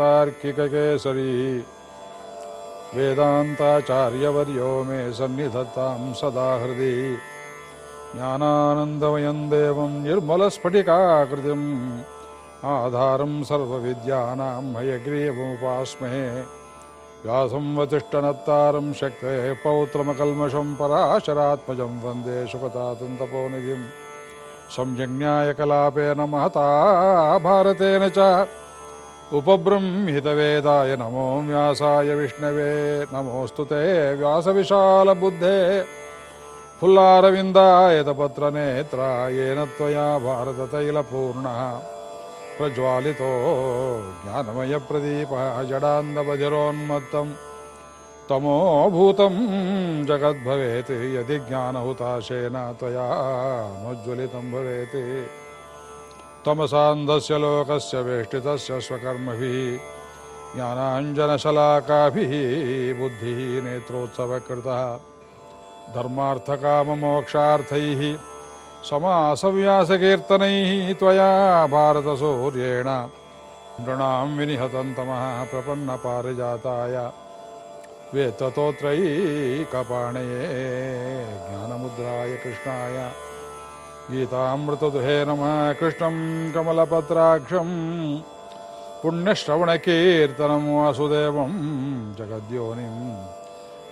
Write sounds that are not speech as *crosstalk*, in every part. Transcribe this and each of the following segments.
वेङ्कटनाथार्यः वेदान्ताचार्यवर्यो मे सन्निधत्तां सदा हृदि। ज्ञानानन्दमयं देवं निर्मलस्फटिकाकृतिम्। आधारं सर्वविद्यानां हयग्रीवमुपास्महे। व्यासं वतिष्ठनत्तारं शक्तेः पौत्रमकल्मषं पराशरात्मजं वंदे सुखतातन्तपोनिधिं संयज्ञायकलापेन महता भारतेन च उपबृंहितवेदाय नमो व्यासाय विष्णवे नमोऽस्तु ते व्यासविशालबुद्धे फुल्लारविन्दायतपत्रनेत्रा येन त्वया भारततैलपूर्णः प्रज्वालितो ज्ञानमयप्रदीपः जडान्दबधिरोन्मत्तं तमोभूतं जगद्भवेत् यदि ज्ञानहुताशेन त्वया नोज्ज्वलितं भवेत् तमसान्धस्य लोकस्य वेष्टितस्य स्वकर्मभिः, ज्ञानाञ्जनशलाकाभिः, बुद्धिः नेत्रोत्सवकृतः। धर्मार्थकाममोक्षार्थैः, समासव्यासकीर्तनैः त्वया भारतसूर्येण। नृणां विनिहतं तमः प्रपन्नपारिजाताय। वेत्ततोत्रैकपाणये ज्ञानमुद्राय कृष्णाय। गीतामृतदुहे नमः कृष्णं कमलपत्राक्षं पुण्यश्रवणकीर्तनं वासुदेवं जगद्योनिं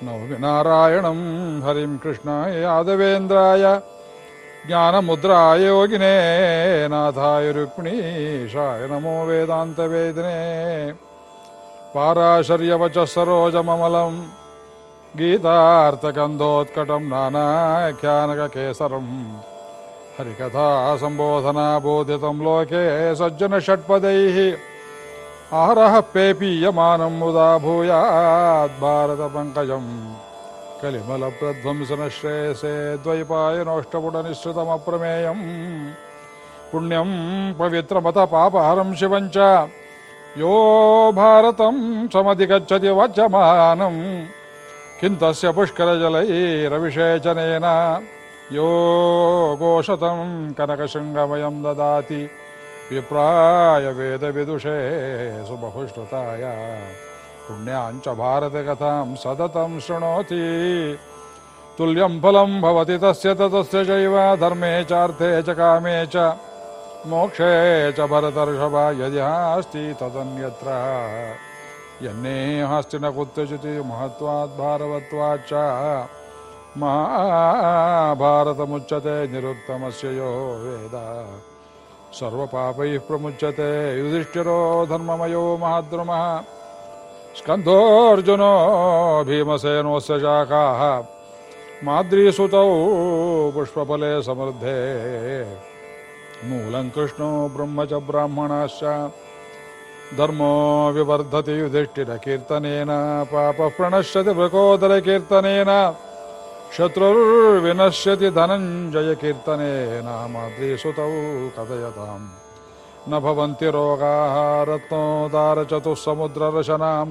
नौमि नारायणं हरिं कृष्णाय यादवेन्द्राय ज्ञानमुद्राय योगिने नाथाय रुक्मिणीशाय नमो वेदान्तवेदिने पाराशर्यवचः सरोजममलं गीतार्थकन्दोत्कटं नानाख्यानककेसरम् हरिकथा सम्बोधना बोधितं लोके सज्जनषट्पदैः आहरः पेपीयमानं मुदा भूयात् भारतपङ्कजं कलिमलप्रध्वंसनश्रेयसे द्वैपायनोष्टपुटनिःसृतमप्रमेयं पुण्यं पवित्रमतपापहरं शिवं च यो भारतं समधिगच्छति वचमानं किं तस्य पुष्करजलैरभिषेचनेन यो गोशतं कनकशृङ्गमयं ददाति विप्राय वेदविदुषे सुबहुश्रुताय पुण्याञ्च भारतकथां सततं शृणोति तुल्यं फलं भवति तस्य ततस्य चैव धर्मे चार्थे च कामे च मोक्षे च भरतर्षभ यद्यास्ति तदन्यत्र यन्नेहास्ति न कुत्रचित् महत्वात् भारवत्वाच्च महाभारतमुच्यते निरुक्तमस्य यो वेद सर्वपापैः प्रमुच्यते युधिष्ठिरो धर्ममयो महाद्रुमः स्कन्धोऽर्जुनो भीमसेनोऽस्य शाखाः माद्रीसुतौ पुष्पफले समृद्धे मूलं कृष्णो ब्रह्म च ब्राह्मणाश्च धर्मो विवर्धति युधिष्ठिरकीर्तनेन पापः प्रणश्यति वृकोदरकीर्तनेन शत्रुर्विनश्यति धनञ्जयकीर्तनेन माद्रीसुतौ कथयताम्। न भवन्ति रोगाः रत्नोदारचतुस्समुद्ररशनां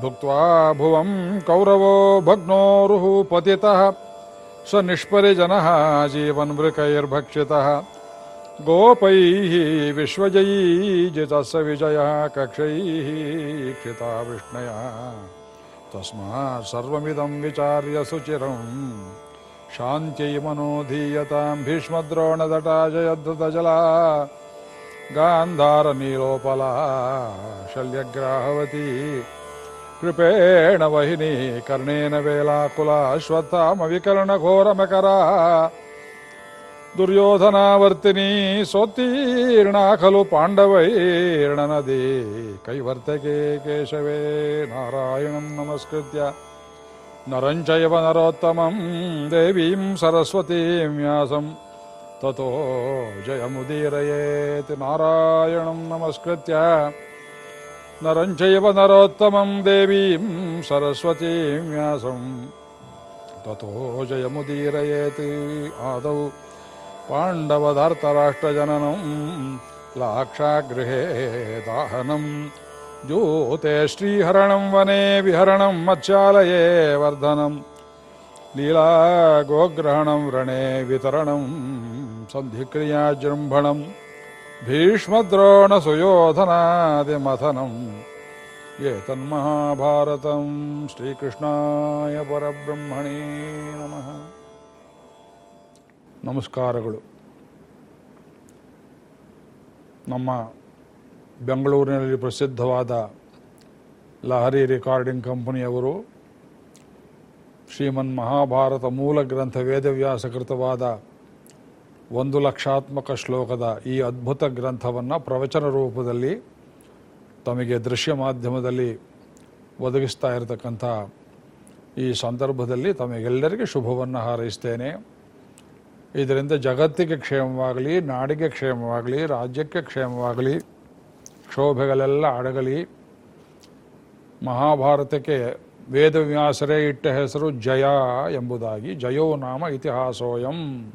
भुक्त्वा भुवं कौरवो भग्नोरुः पतितः। स निष्परिजनः जीवन्मृकैर्भक्षितः गोपैः विश्वजयी जितस्य विजयः कक्षैः क्षिता विष्णया। तस्मात् सर्वमिदं विचार्य सुचिरं शान्त्यै मनोधीयतां भीष्मद्रोणदटा जयद्धृतजला गान्धारनीलोपला शल्यग्राहवती कृपेण वहिनी कर्णेन वेलाकुला अश्वत्थामविकर्णघोरमकरा ದುರ್ಯೋಧನಾವರ್ತಿನಿ ಸೋತ್ತೀರ್ಣ ಖಲು ಪಾಂಡವೈರ್ಣನದಿ. ಕೈವರ್ತಕೆ ಕೇಶವೇ ನಾರಾಯಣಂ ನಮಸ್ಕೃತ್ಯ. ನರಂಚಯವ ನರೋತ್ತಮಂ ದೇವೀಂ ಸರಸ್ವತೀಂ ವ್ಯಾಸಂ. ತಥೋ ಜಯಮುದೀರಯೇತ್ ನಾರಾಯಣಂ ನಮಸ್ಕೃತ್ಯ. ನರಂಚಯವ ನರೋತ್ತಮಂ ದೇವೀಂ ಸರಸ್ವತೀಂ ವ್ಯಾಸಂ. ತಥೋ ಜಯಮುದೀರಯೇತ್ ಆದೌ पाण्डवधर्तराष्ट्रजननं लाक्षागृहे दाहनं ज्योते श्रीहरणं वने विहरणं मत्स्यालये वर्धनं लीलागोग्रहणं व्रणे वितरणं सन्धिक्रियाजृम्भणं भीष्मद्रोणसुयोधनादिमथनम् एतन्महाभारतं श्रीकृष्णाय परब्रह्मणे नमः ನಮಸ್ಕಾರಗಳು. ನಮ್ಮ ಬೆಂಗಳೂರಿನಲ್ಲಿ ಪ್ರಸಿದ್ಧವಾದ ಲಹರಿ ರೆಕಾರ್ಡಿಂಗ್ ಕಂಪನಿಯವರು ಶ್ರೀಮನ್ ಮಹಾಭಾರತ ಮೂಲ ಗ್ರಂಥ ವೇದವ್ಯಾಸ ಕೃತವಾದ ಒಂದು ಲಕ್ಷಾತ್ಮಕ ಶ್ಲೋಕದ ಈ ಅದ್ಭುತ ಗ್ರಂಥವನ್ನು ಪ್ರವಚನ ರೂಪದಲ್ಲಿ ತಮಗೆ ದೃಶ್ಯ ಮಾಧ್ಯಮದಲ್ಲಿ ಒದಗಿಸ್ತಾ ಇರತಕ್ಕಂಥ ಈ ಸಂದರ್ಭದಲ್ಲಿ ತಮಗೆಲ್ಲರಿಗೆ ಶುಭವನ್ನು ಹಾರೈಸ್ತೇನೆ. ಇದರಿಂದ ಜಗತ್ತಿಗೆ ಕ್ಷೇಮವಾಗಲಿ, ನಾಡಿಗೆ ಕ್ಷೇಮವಾಗಲಿ, ರಾಜ್ಯಕ್ಕೆ ಕ್ಷೇಮವಾಗಲಿ, ಕ್ಷೋಭೆಗಳೆಲ್ಲ ಅಡಗಲಿ. ಮಹಾಭಾರತಕ್ಕೆ ವೇದವ್ಯಾಸರೇ ಇಟ್ಟ ಹೆಸರು ಜಯ ಎಂಬುದಾಗಿ ಜಯೋ ನಾಮ ಇತಿಹಾಸೋಯಂ.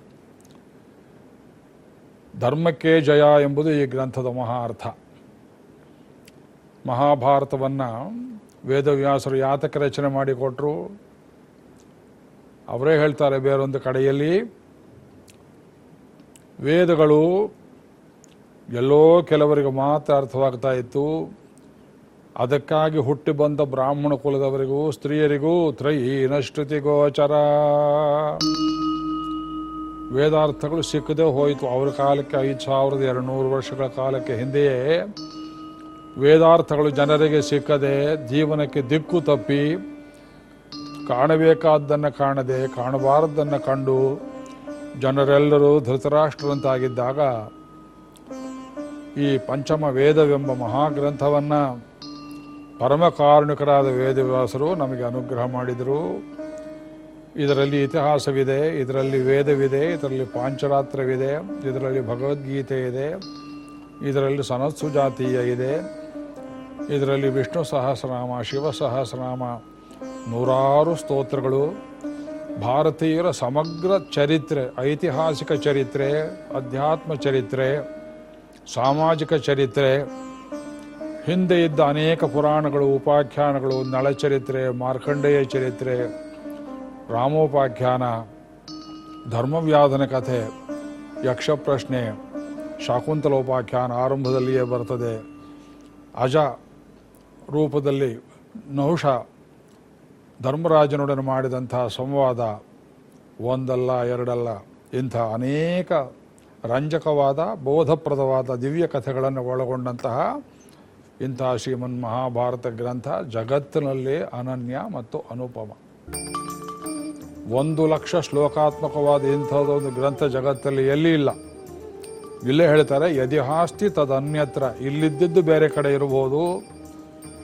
ಧರ್ಮಕ್ಕೆ ಜಯ ಎಂಬುದು ಈ ಗ್ರಂಥದ ಮಹಾ ಅರ್ಥ ಮಹಾಭಾರತವನ್ನು ವೇದವ್ಯಾಸರು ಯಾತಕ್ಕೆ ರಚನೆ ಮಾಡಿಕೊಟ್ರು? ಅವರೇ ಹೇಳ್ತಾರೆ ಬೇರೊಂದು ಕಡೆಯಲ್ಲಿ ವೇದಗಳು ಎಲ್ಲೋ ಕೆಲವರಿಗೆ ಮಾತ್ರ ಅರ್ಥವಾಗ್ತಾ ಇತ್ತು. ಅದಕ್ಕಾಗಿ ಹುಟ್ಟಿ ಬಂದ ಬ್ರಾಹ್ಮಣ ಕುಲದವರಿಗೂ, ಸ್ತ್ರೀಯರಿಗೂ ತ್ರಯೀನ ಶ್ರುತಿ ಗೋಚರ. ವೇದಾರ್ಥಗಳು ಸಿಕ್ಕದೆ ಹೋಯಿತು. ಅವರ ಕಾಲಕ್ಕೆ ಐದು ಸಾವಿರದ ಎರಡು ನೂರು ವರ್ಷಗಳ ಕಾಲಕ್ಕೆ ಹಿಂದೆಯೇ ವೇದಾರ್ಥಗಳು ಜನರಿಗೆ ಸಿಕ್ಕದೆ ಜೀವನಕ್ಕೆ ದಿಕ್ಕು ತಪ್ಪಿ ಕಾಣಬೇಕಾದ್ದನ್ನು ಕಾಣದೆ, ಕಾಣಬಾರದ್ದನ್ನು ಕಂಡು ಜನರೆಲ್ಲರೂ ಧೃತರಾಷ್ಟ್ರಂತಾಗಿದ್ದಾಗ ಈ ಪಂಚಮ ವೇದವೆಂಬ ಮಹಾಗ್ರಂಥವನ್ನು ಪರಮ ಕಾರುಣಿಕರಾದ ವೇದವ್ಯಾಸರು ನಮಗೆ ಅನುಗ್ರಹ ಮಾಡಿದರು. ಇದರಲ್ಲಿ ಇತಿಹಾಸವಿದೆ, ಇದರಲ್ಲಿ ವೇದವಿದೆ, ಇದರಲ್ಲಿ ಪಾಂಚರಾತ್ರವಿದೆ, ಇದರಲ್ಲಿ ಭಗವದ್ಗೀತೆ ಇದೆ, ಇದರಲ್ಲಿ ಸನತ್ಸು ಜಾತೀಯ ಇದೆ, ಇದರಲ್ಲಿ ವಿಷ್ಣು ಸಹಸ್ರನಾಮ, ಶಿವ ಸಹಸ್ರನಾಮ, ನೂರಾರು ಸ್ತೋತ್ರಗಳು. ಭಾರತೀಯರ ಸಮಗ್ರ ಚರಿತ್ರೆ, ಐತಿಹಾಸಿಕ ಚರಿತ್ರೆ, ಅಧ್ಯಾತ್ಮ ಚರಿತ್ರೆ, ಸಾಮಾಜಿಕ ಚರಿತ್ರೆ, ಹಿಂದೆ ಇದ್ದ ಅನೇಕ ಪುರಾಣಗಳು, ಉಪಾಖ್ಯಾನಗಳು, ನಳಚರಿತ್ರೆ, ಮಾರ್ಕಂಡೇಯ ಚರಿತ್ರೆ, ರಾಮೋಪಾಖ್ಯಾನ, ಧರ್ಮವ್ಯಾಧನ ಕಥೆ, ಯಕ್ಷಪ್ರಶ್ನೆ, ಶಾಕುಂತಲೋಪಾಖ್ಯಾನ ಆರಂಭದಲ್ಲಿಯೇ ಬರ್ತದೆ. ಅಜ ರೂಪದಲ್ಲಿ ನಹುಷ ಧರ್ಮರಾಜನೊಡನೆ ಮಾಡಿದಂಥ ಸಂವಾದ ಒಂದಲ್ಲ, ಎರಡಲ್ಲ, ಇಂಥ ಅನೇಕ ರಂಜಕವಾದ, ಬೋಧಪ್ರದವಾದ ದಿವ್ಯ ಕಥೆಗಳನ್ನು ಒಳಗೊಂಡಂತಹ ಇಂತಹ ಶ್ರೀಮನ್ ಮಹಾಭಾರತ ಗ್ರಂಥ ಜಗತ್ತಿನಲ್ಲಿ ಅನನ್ಯ ಮತ್ತು ಅನುಪಮ. ಒಂದು ಲಕ್ಷ ಶ್ಲೋಕಾತ್ಮಕವಾದ ಇಂಥದ್ದೊಂದು ಗ್ರಂಥ ಜಗತ್ತಲ್ಲಿ ಎಲ್ಲಿ ಇಲ್ಲ. ಇಲ್ಲೇ ಹೇಳ್ತಾರೆ, ಯದಿಹಾಸ್ತಿ ತದನ್ಯತ್ರ, ಇಲ್ಲಿದ್ದಿದ್ದು ಬೇರೆ ಕಡೆ ಇರಬಹುದು.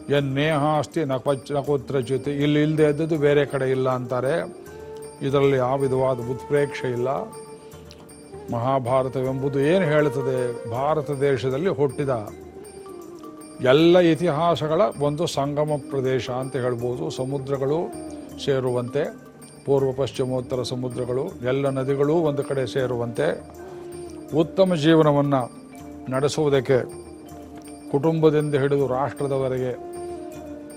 ಎನ್ನೇಹಾಸ್ತಿ ನಕೋತ್ರ ಜೊತೆ ಇಲ್ಲಿ ಇಲ್ಲದೆ ಇದ್ದದ್ದು ಬೇರೆ ಕಡೆ ಇಲ್ಲ ಅಂತಾರೆ. ಇದರಲ್ಲಿ ಯಾವ ವಿಧವಾದ ಉತ್ಪ್ರೇಕ್ಷೆ ಇಲ್ಲ. ಮಹಾಭಾರತವೆಂಬುದು ಏನು ಹೇಳುತ್ತದೆ? ಭಾರತ ದೇಶದಲ್ಲಿ ಹುಟ್ಟಿದ ಎಲ್ಲ ಇತಿಹಾಸಗಳ ಒಂದು ಸಂಗಮ ಪ್ರದೇಶ ಅಂತ ಹೇಳ್ಬೋದು. ಸಮುದ್ರಗಳು ಸೇರುವಂತೆ, ಪೂರ್ವ ಪಶ್ಚಿಮೋತ್ತರ ಸಮುದ್ರಗಳು, ಎಲ್ಲ ನದಿಗಳೂ ಒಂದು ಕಡೆ ಸೇರುವಂತೆ. ಉತ್ತಮ ಜೀವನವನ್ನು ನಡೆಸುವುದಕ್ಕೆ ಕುಟುಂಬದಿಂದ ಹಿಡಿದು ರಾಷ್ಟ್ರದವರೆಗೆ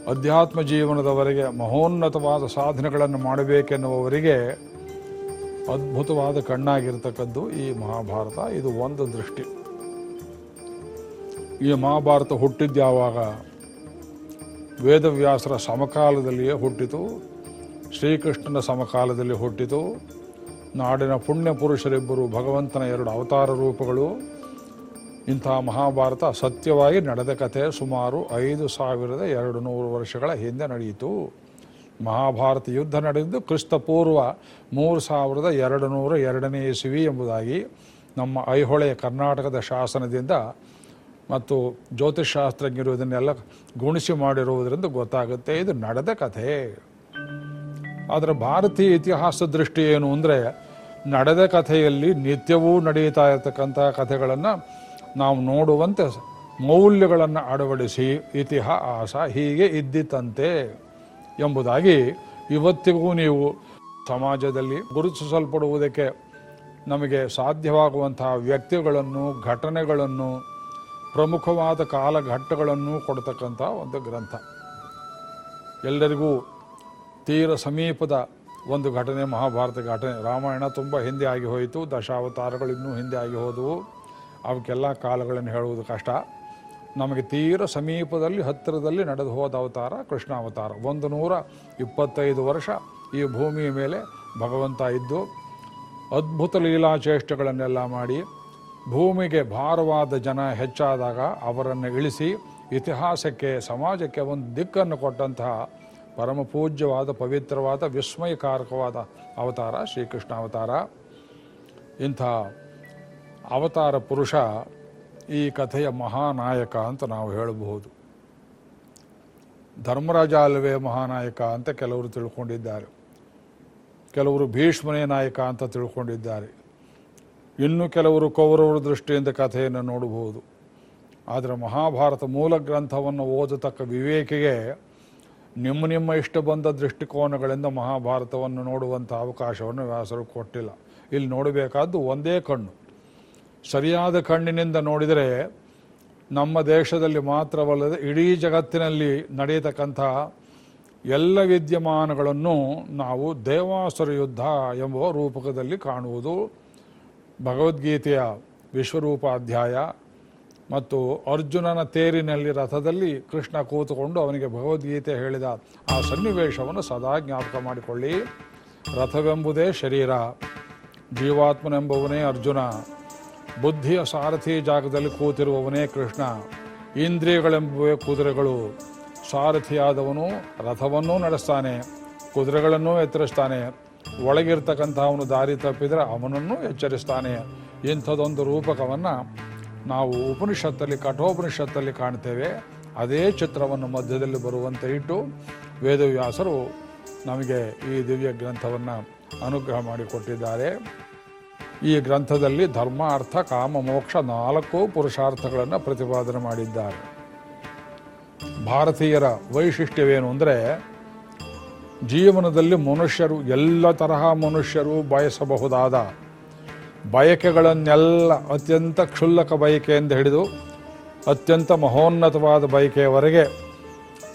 ಅಧ್ಯಾತ್ಮ ಜೀವನದವರೆಗೆ ಮಹೋನ್ನತವಾದ ಸಾಧನೆಗಳನ್ನು ಮಾಡಬೇಕೆನ್ನುವವರಿಗೆ ಅದ್ಭುತವಾದ ಕಣ್ಣಾಗಿರ್ತಕ್ಕದ್ದು ಈ ಮಹಾಭಾರತ. ಇದು ಒಂದು ದೃಷ್ಟಿ. ಈ ಮಹಾಭಾರತ ಹುಟ್ಟಿದ್ದು ಯಾವಾಗ ವೇದವ್ಯಾಸರ ಸಮಕಾಲದಲ್ಲಿಯೇ ಹುಟ್ಟಿತು, ಶ್ರೀಕೃಷ್ಣನ ಸಮಕಾಲದಲ್ಲಿ ಹುಟ್ಟಿತು, ನಾಡಿನ ಪುಣ್ಯ ಪುರುಷರಿಬ್ಬರು ಭಗವಂತನ ಎರಡು ಅವತಾರ ರೂಪಗಳು ಇಂತಹ ಮಹಾಭಾರತ ಸತ್ಯವಾಗಿ ನಡೆದ ಕಥೆ ಸುಮಾರು ಐದು ಸಾವಿರದ ಎರಡು ನೂರು ವರ್ಷಗಳ ಹಿಂದೆ ನಡೆಯಿತು. ಮಹಾಭಾರತ ಯುದ್ಧ ನಡೆದಿದ್ದು ಕ್ರಿಸ್ತಪೂರ್ವ ಮೂರು ಸಾವಿರದ ಎರಡು ನೂರ ಎರಡನೇ ಇಸುವಿ ಎಂಬುದಾಗಿ ನಮ್ಮ ಐಹೊಳೆಯ ಕರ್ನಾಟಕದ ಶಾಸನದಿಂದ ಮತ್ತು ಜ್ಯೋತಿಷಾಸ್ತ್ರಜ್ಞರು ಇದನ್ನೆಲ್ಲ ಗುಣಿಸಿ ಮಾಡಿರುವುದರಿಂದ ಗೊತ್ತಾಗುತ್ತೆ. ಇದು ನಡೆದ ಕಥೆ. ಆದರೆ ಭಾರತೀಯ ಇತಿಹಾಸ ದೃಷ್ಟಿ ಏನು ಅಂದರೆ, ನಡೆದ ಕಥೆಯಲ್ಲಿ ನಿತ್ಯವೂ ನಡೆಯುತ್ತಾ ಇರತಕ್ಕಂಥ ಕಥೆಗಳನ್ನು ನಾವು ನೋಡುವಂತೆ ಮೌಲ್ಯಗಳನ್ನು ಅಳವಡಿಸಿ ಇತಿಹಾಸ ಹೀಗೆ ಇದ್ದಿತಂತೆ ಎಂಬುದಾಗಿ ಇವತ್ತಿಗೂ ನೀವು ಸಮಾಜದಲ್ಲಿ ಗುರುತಿಸಲ್ಪಡುವುದಕ್ಕೆ ನಮಗೆ ಸಾಧ್ಯವಾಗುವಂತಹ ವ್ಯಕ್ತಿಗಳನ್ನು, ಘಟನೆಗಳನ್ನು, ಪ್ರಮುಖವಾದ ಕಾಲಘಟ್ಟಗಳನ್ನು ಕೊಡ್ತಕ್ಕಂಥ ಒಂದು ಗ್ರಂಥ. ಎಲ್ಲರಿಗೂ ತೀರ ಸಮೀಪದ ಒಂದು ಘಟನೆ, ಮಹಾಭಾರತ ಘಟನೆ. ರಾಮಾಯಣ ತುಂಬ ಹಿಂದೆ ಆಗಿ ಹೋಯಿತು, ದಶಾವತಾರಗಳು ಇನ್ನೂ ಹಿಂದೆ ಆಗಿ ಹೋದವು. ಅವಕ್ಕೆಲ್ಲ ಕಾಲಗಳನ್ನು ಹೇಳುವುದು ಕಷ್ಟ. ನಮಗೆ ತೀರ ಸಮೀಪದಲ್ಲಿ, ಹತ್ತಿರದಲ್ಲಿ ನಡೆದು ಹೋದ ಅವತಾರ, ಕೃಷ್ಣ ಅವತಾರ. ಒಂದು ನೂರ ಇಪ್ಪತ್ತೈದು ವರ್ಷ ಈ ಭೂಮಿಯ ಮೇಲೆ ಭಗವಂತ ಇದ್ದು, ಅದ್ಭುತ ಲೀಲಾಚೇಷ್ಟೆಗಳನ್ನೆಲ್ಲ ಮಾಡಿ, ಭೂಮಿಗೆ ಭಾರವಾದ ಜನ ಹೆಚ್ಚಾದಾಗ ಅವರನ್ನು ಇಳಿಸಿ, ಇತಿಹಾಸಕ್ಕೆ, ಸಮಾಜಕ್ಕೆ ಒಂದು ದಿಕ್ಕನ್ನು ಕೊಟ್ಟಂತಹ ಪರಮ ಪೂಜ್ಯವಾದ, ಪವಿತ್ರವಾದ, ವಿಸ್ಮಯಕಾರಕವಾದ ಅವತಾರ, ಶ್ರೀಕೃಷ್ಣ ಅವತಾರ. ಇಂಥ ಅವತಾರ ಪುರುಷ ಈ ಕಥೆಯ ಮಹಾನಾಯಕ ಅಂತ ನಾವು ಹೇಳಬಹುದು. ಧರ್ಮರಾಜ ಅಲ್ಲವೇ ಮಹಾನಾಯಕ ಅಂತ ಕೆಲವರು ತಿಳ್ಕೊಂಡಿದ್ದಾರೆ. ಕೆಲವರು ಭೀಷ್ಮನೇ ನಾಯಕ ಅಂತ ತಿಳ್ಕೊಂಡಿದ್ದಾರೆ. ಇನ್ನು ಕೆಲವರು ಕೌರವರ ದೃಷ್ಟಿಯಿಂದ ಕಥೆಯನ್ನು ನೋಡಬಹುದು. ಆದರೆ ಮಹಾಭಾರತ ಮೂಲ ಗ್ರಂಥವನ್ನು ಓದತಕ್ಕ ವಿವೇಕಿಗೆ ನಿಮ್ಮ ನಿಮ್ಮ ಇಷ್ಟ ಬಂದ ದೃಷ್ಟಿಕೋನಗಳಿಂದ ಮಹಾಭಾರತವನ್ನು ನೋಡುವಂಥ ಅವಕಾಶವನ್ನು ವ್ಯಾಸರು ಕೊಟ್ಟಿಲ್ಲ. ಇಲ್ಲಿ ನೋಡಬೇಕಾದ್ದು ಒಂದೇ ಕಣ್ಣು. ಸರಿಯಾದ ಕಣ್ಣಿನಿಂದ ನೋಡಿದರೆ ನಮ್ಮ ದೇಶದಲ್ಲಿ ಮಾತ್ರವಲ್ಲದೆ ಇಡೀ ಜಗತ್ತಿನಲ್ಲಿ ನಡೆಯತಕ್ಕಂಥ ಎಲ್ಲ ವಿದ್ಯಮಾನಗಳನ್ನು ನಾವು ದೇವಾಸುರ ಯುದ್ಧ ಎಂಬ ರೂಪಕದಲ್ಲಿ ಕಾಣುವುದು ಭಗವದ್ಗೀತೆಯ ವಿಶ್ವರೂಪಾಧ್ಯಾಯ ಮತ್ತು ಅರ್ಜುನನ ತೇರಿನಲ್ಲಿ ರಥದಲ್ಲಿ ಕೃಷ್ಣ ಕೂತುಕೊಂಡು ಅವನಿಗೆ ಭಗವದ್ಗೀತೆ ಹೇಳಿದ ಆ ಸನ್ನಿವೇಶವನ್ನು ಸದಾ ಜ್ಞಾಪಕ ಮಾಡಿಕೊಳ್ಳಿ. ರಥವೆಂಬುದೇ ಶರೀರ. ಜೀವಾತ್ಮನೆಂಬುವನೇ ಅರ್ಜುನ. ಬುದ್ಧಿಯ ಸಾರಥಿ ಜಾಗದಲ್ಲಿ ಕೂತಿರುವವನೇ ಕೃಷ್ಣ. ಇಂದ್ರಿಯಗಳೆಂಬುವೆ ಕುದುರೆಗಳು. ಸಾರಥಿಯಾದವನು ರಥವನ್ನೂ ನಡೆಸ್ತಾನೆ, ಕುದುರೆಗಳನ್ನೂ ಎತ್ತರಿಸ್ತಾನೆ. ಒಳಗಿರ್ತಕ್ಕಂಥ ಅವನು ದಾರಿ ತಪ್ಪಿದರೆ ಅವನನ್ನು ಎಚ್ಚರಿಸ್ತಾನೆ. ಇಂಥದೊಂದು ರೂಪಕವನ್ನು ನಾವು ಉಪನಿಷತ್ತಲ್ಲಿ, ಕಠೋಪನಿಷತ್ತಲ್ಲಿ ಕಾಣ್ತೇವೆ. ಅದೇ ಚಿತ್ರವನ್ನು ಮಧ್ಯದಲ್ಲಿ ಬರುವಂತೆ ಇಟ್ಟು ವೇದವ್ಯಾಸರು ನಮಗೆ ಈ ದಿವ್ಯ ಗ್ರಂಥವನ್ನು ಅನುಗ್ರಹ ಮಾಡಿಕೊಟ್ಟಿದ್ದಾರೆ. ಈ ಗ್ರಂಥದಲ್ಲಿ ಧರ್ಮ, ಅರ್ಥ, ಕಾಮ, ಮೋಕ್ಷ ನಾಲ್ಕು ಪುರುಷಾರ್ಥಗಳನ್ನು ಪ್ರತಿಪಾದನೆ ಮಾಡಿದ್ದಾರೆ. ಭಾರತೀಯರ ವೈಶಿಷ್ಟ್ಯವೇನು ಅಂದರೆ, ಜೀವನದಲ್ಲಿ ಮನುಷ್ಯರು, ಎಲ್ಲ ತರಹ ಮನುಷ್ಯರು ಬಯಸಬಹುದಾದ ಬಯಕೆಗಳನ್ನೆಲ್ಲ ಅತ್ಯಂತ ಕ್ಷುಲ್ಲಕ ಬಯಕೆಯಿಂದ ಹಿಡಿದು, ಅತ್ಯಂತ ಮಹೋನ್ನತವಾದ ಬಯಕೆಯವರೆಗೆ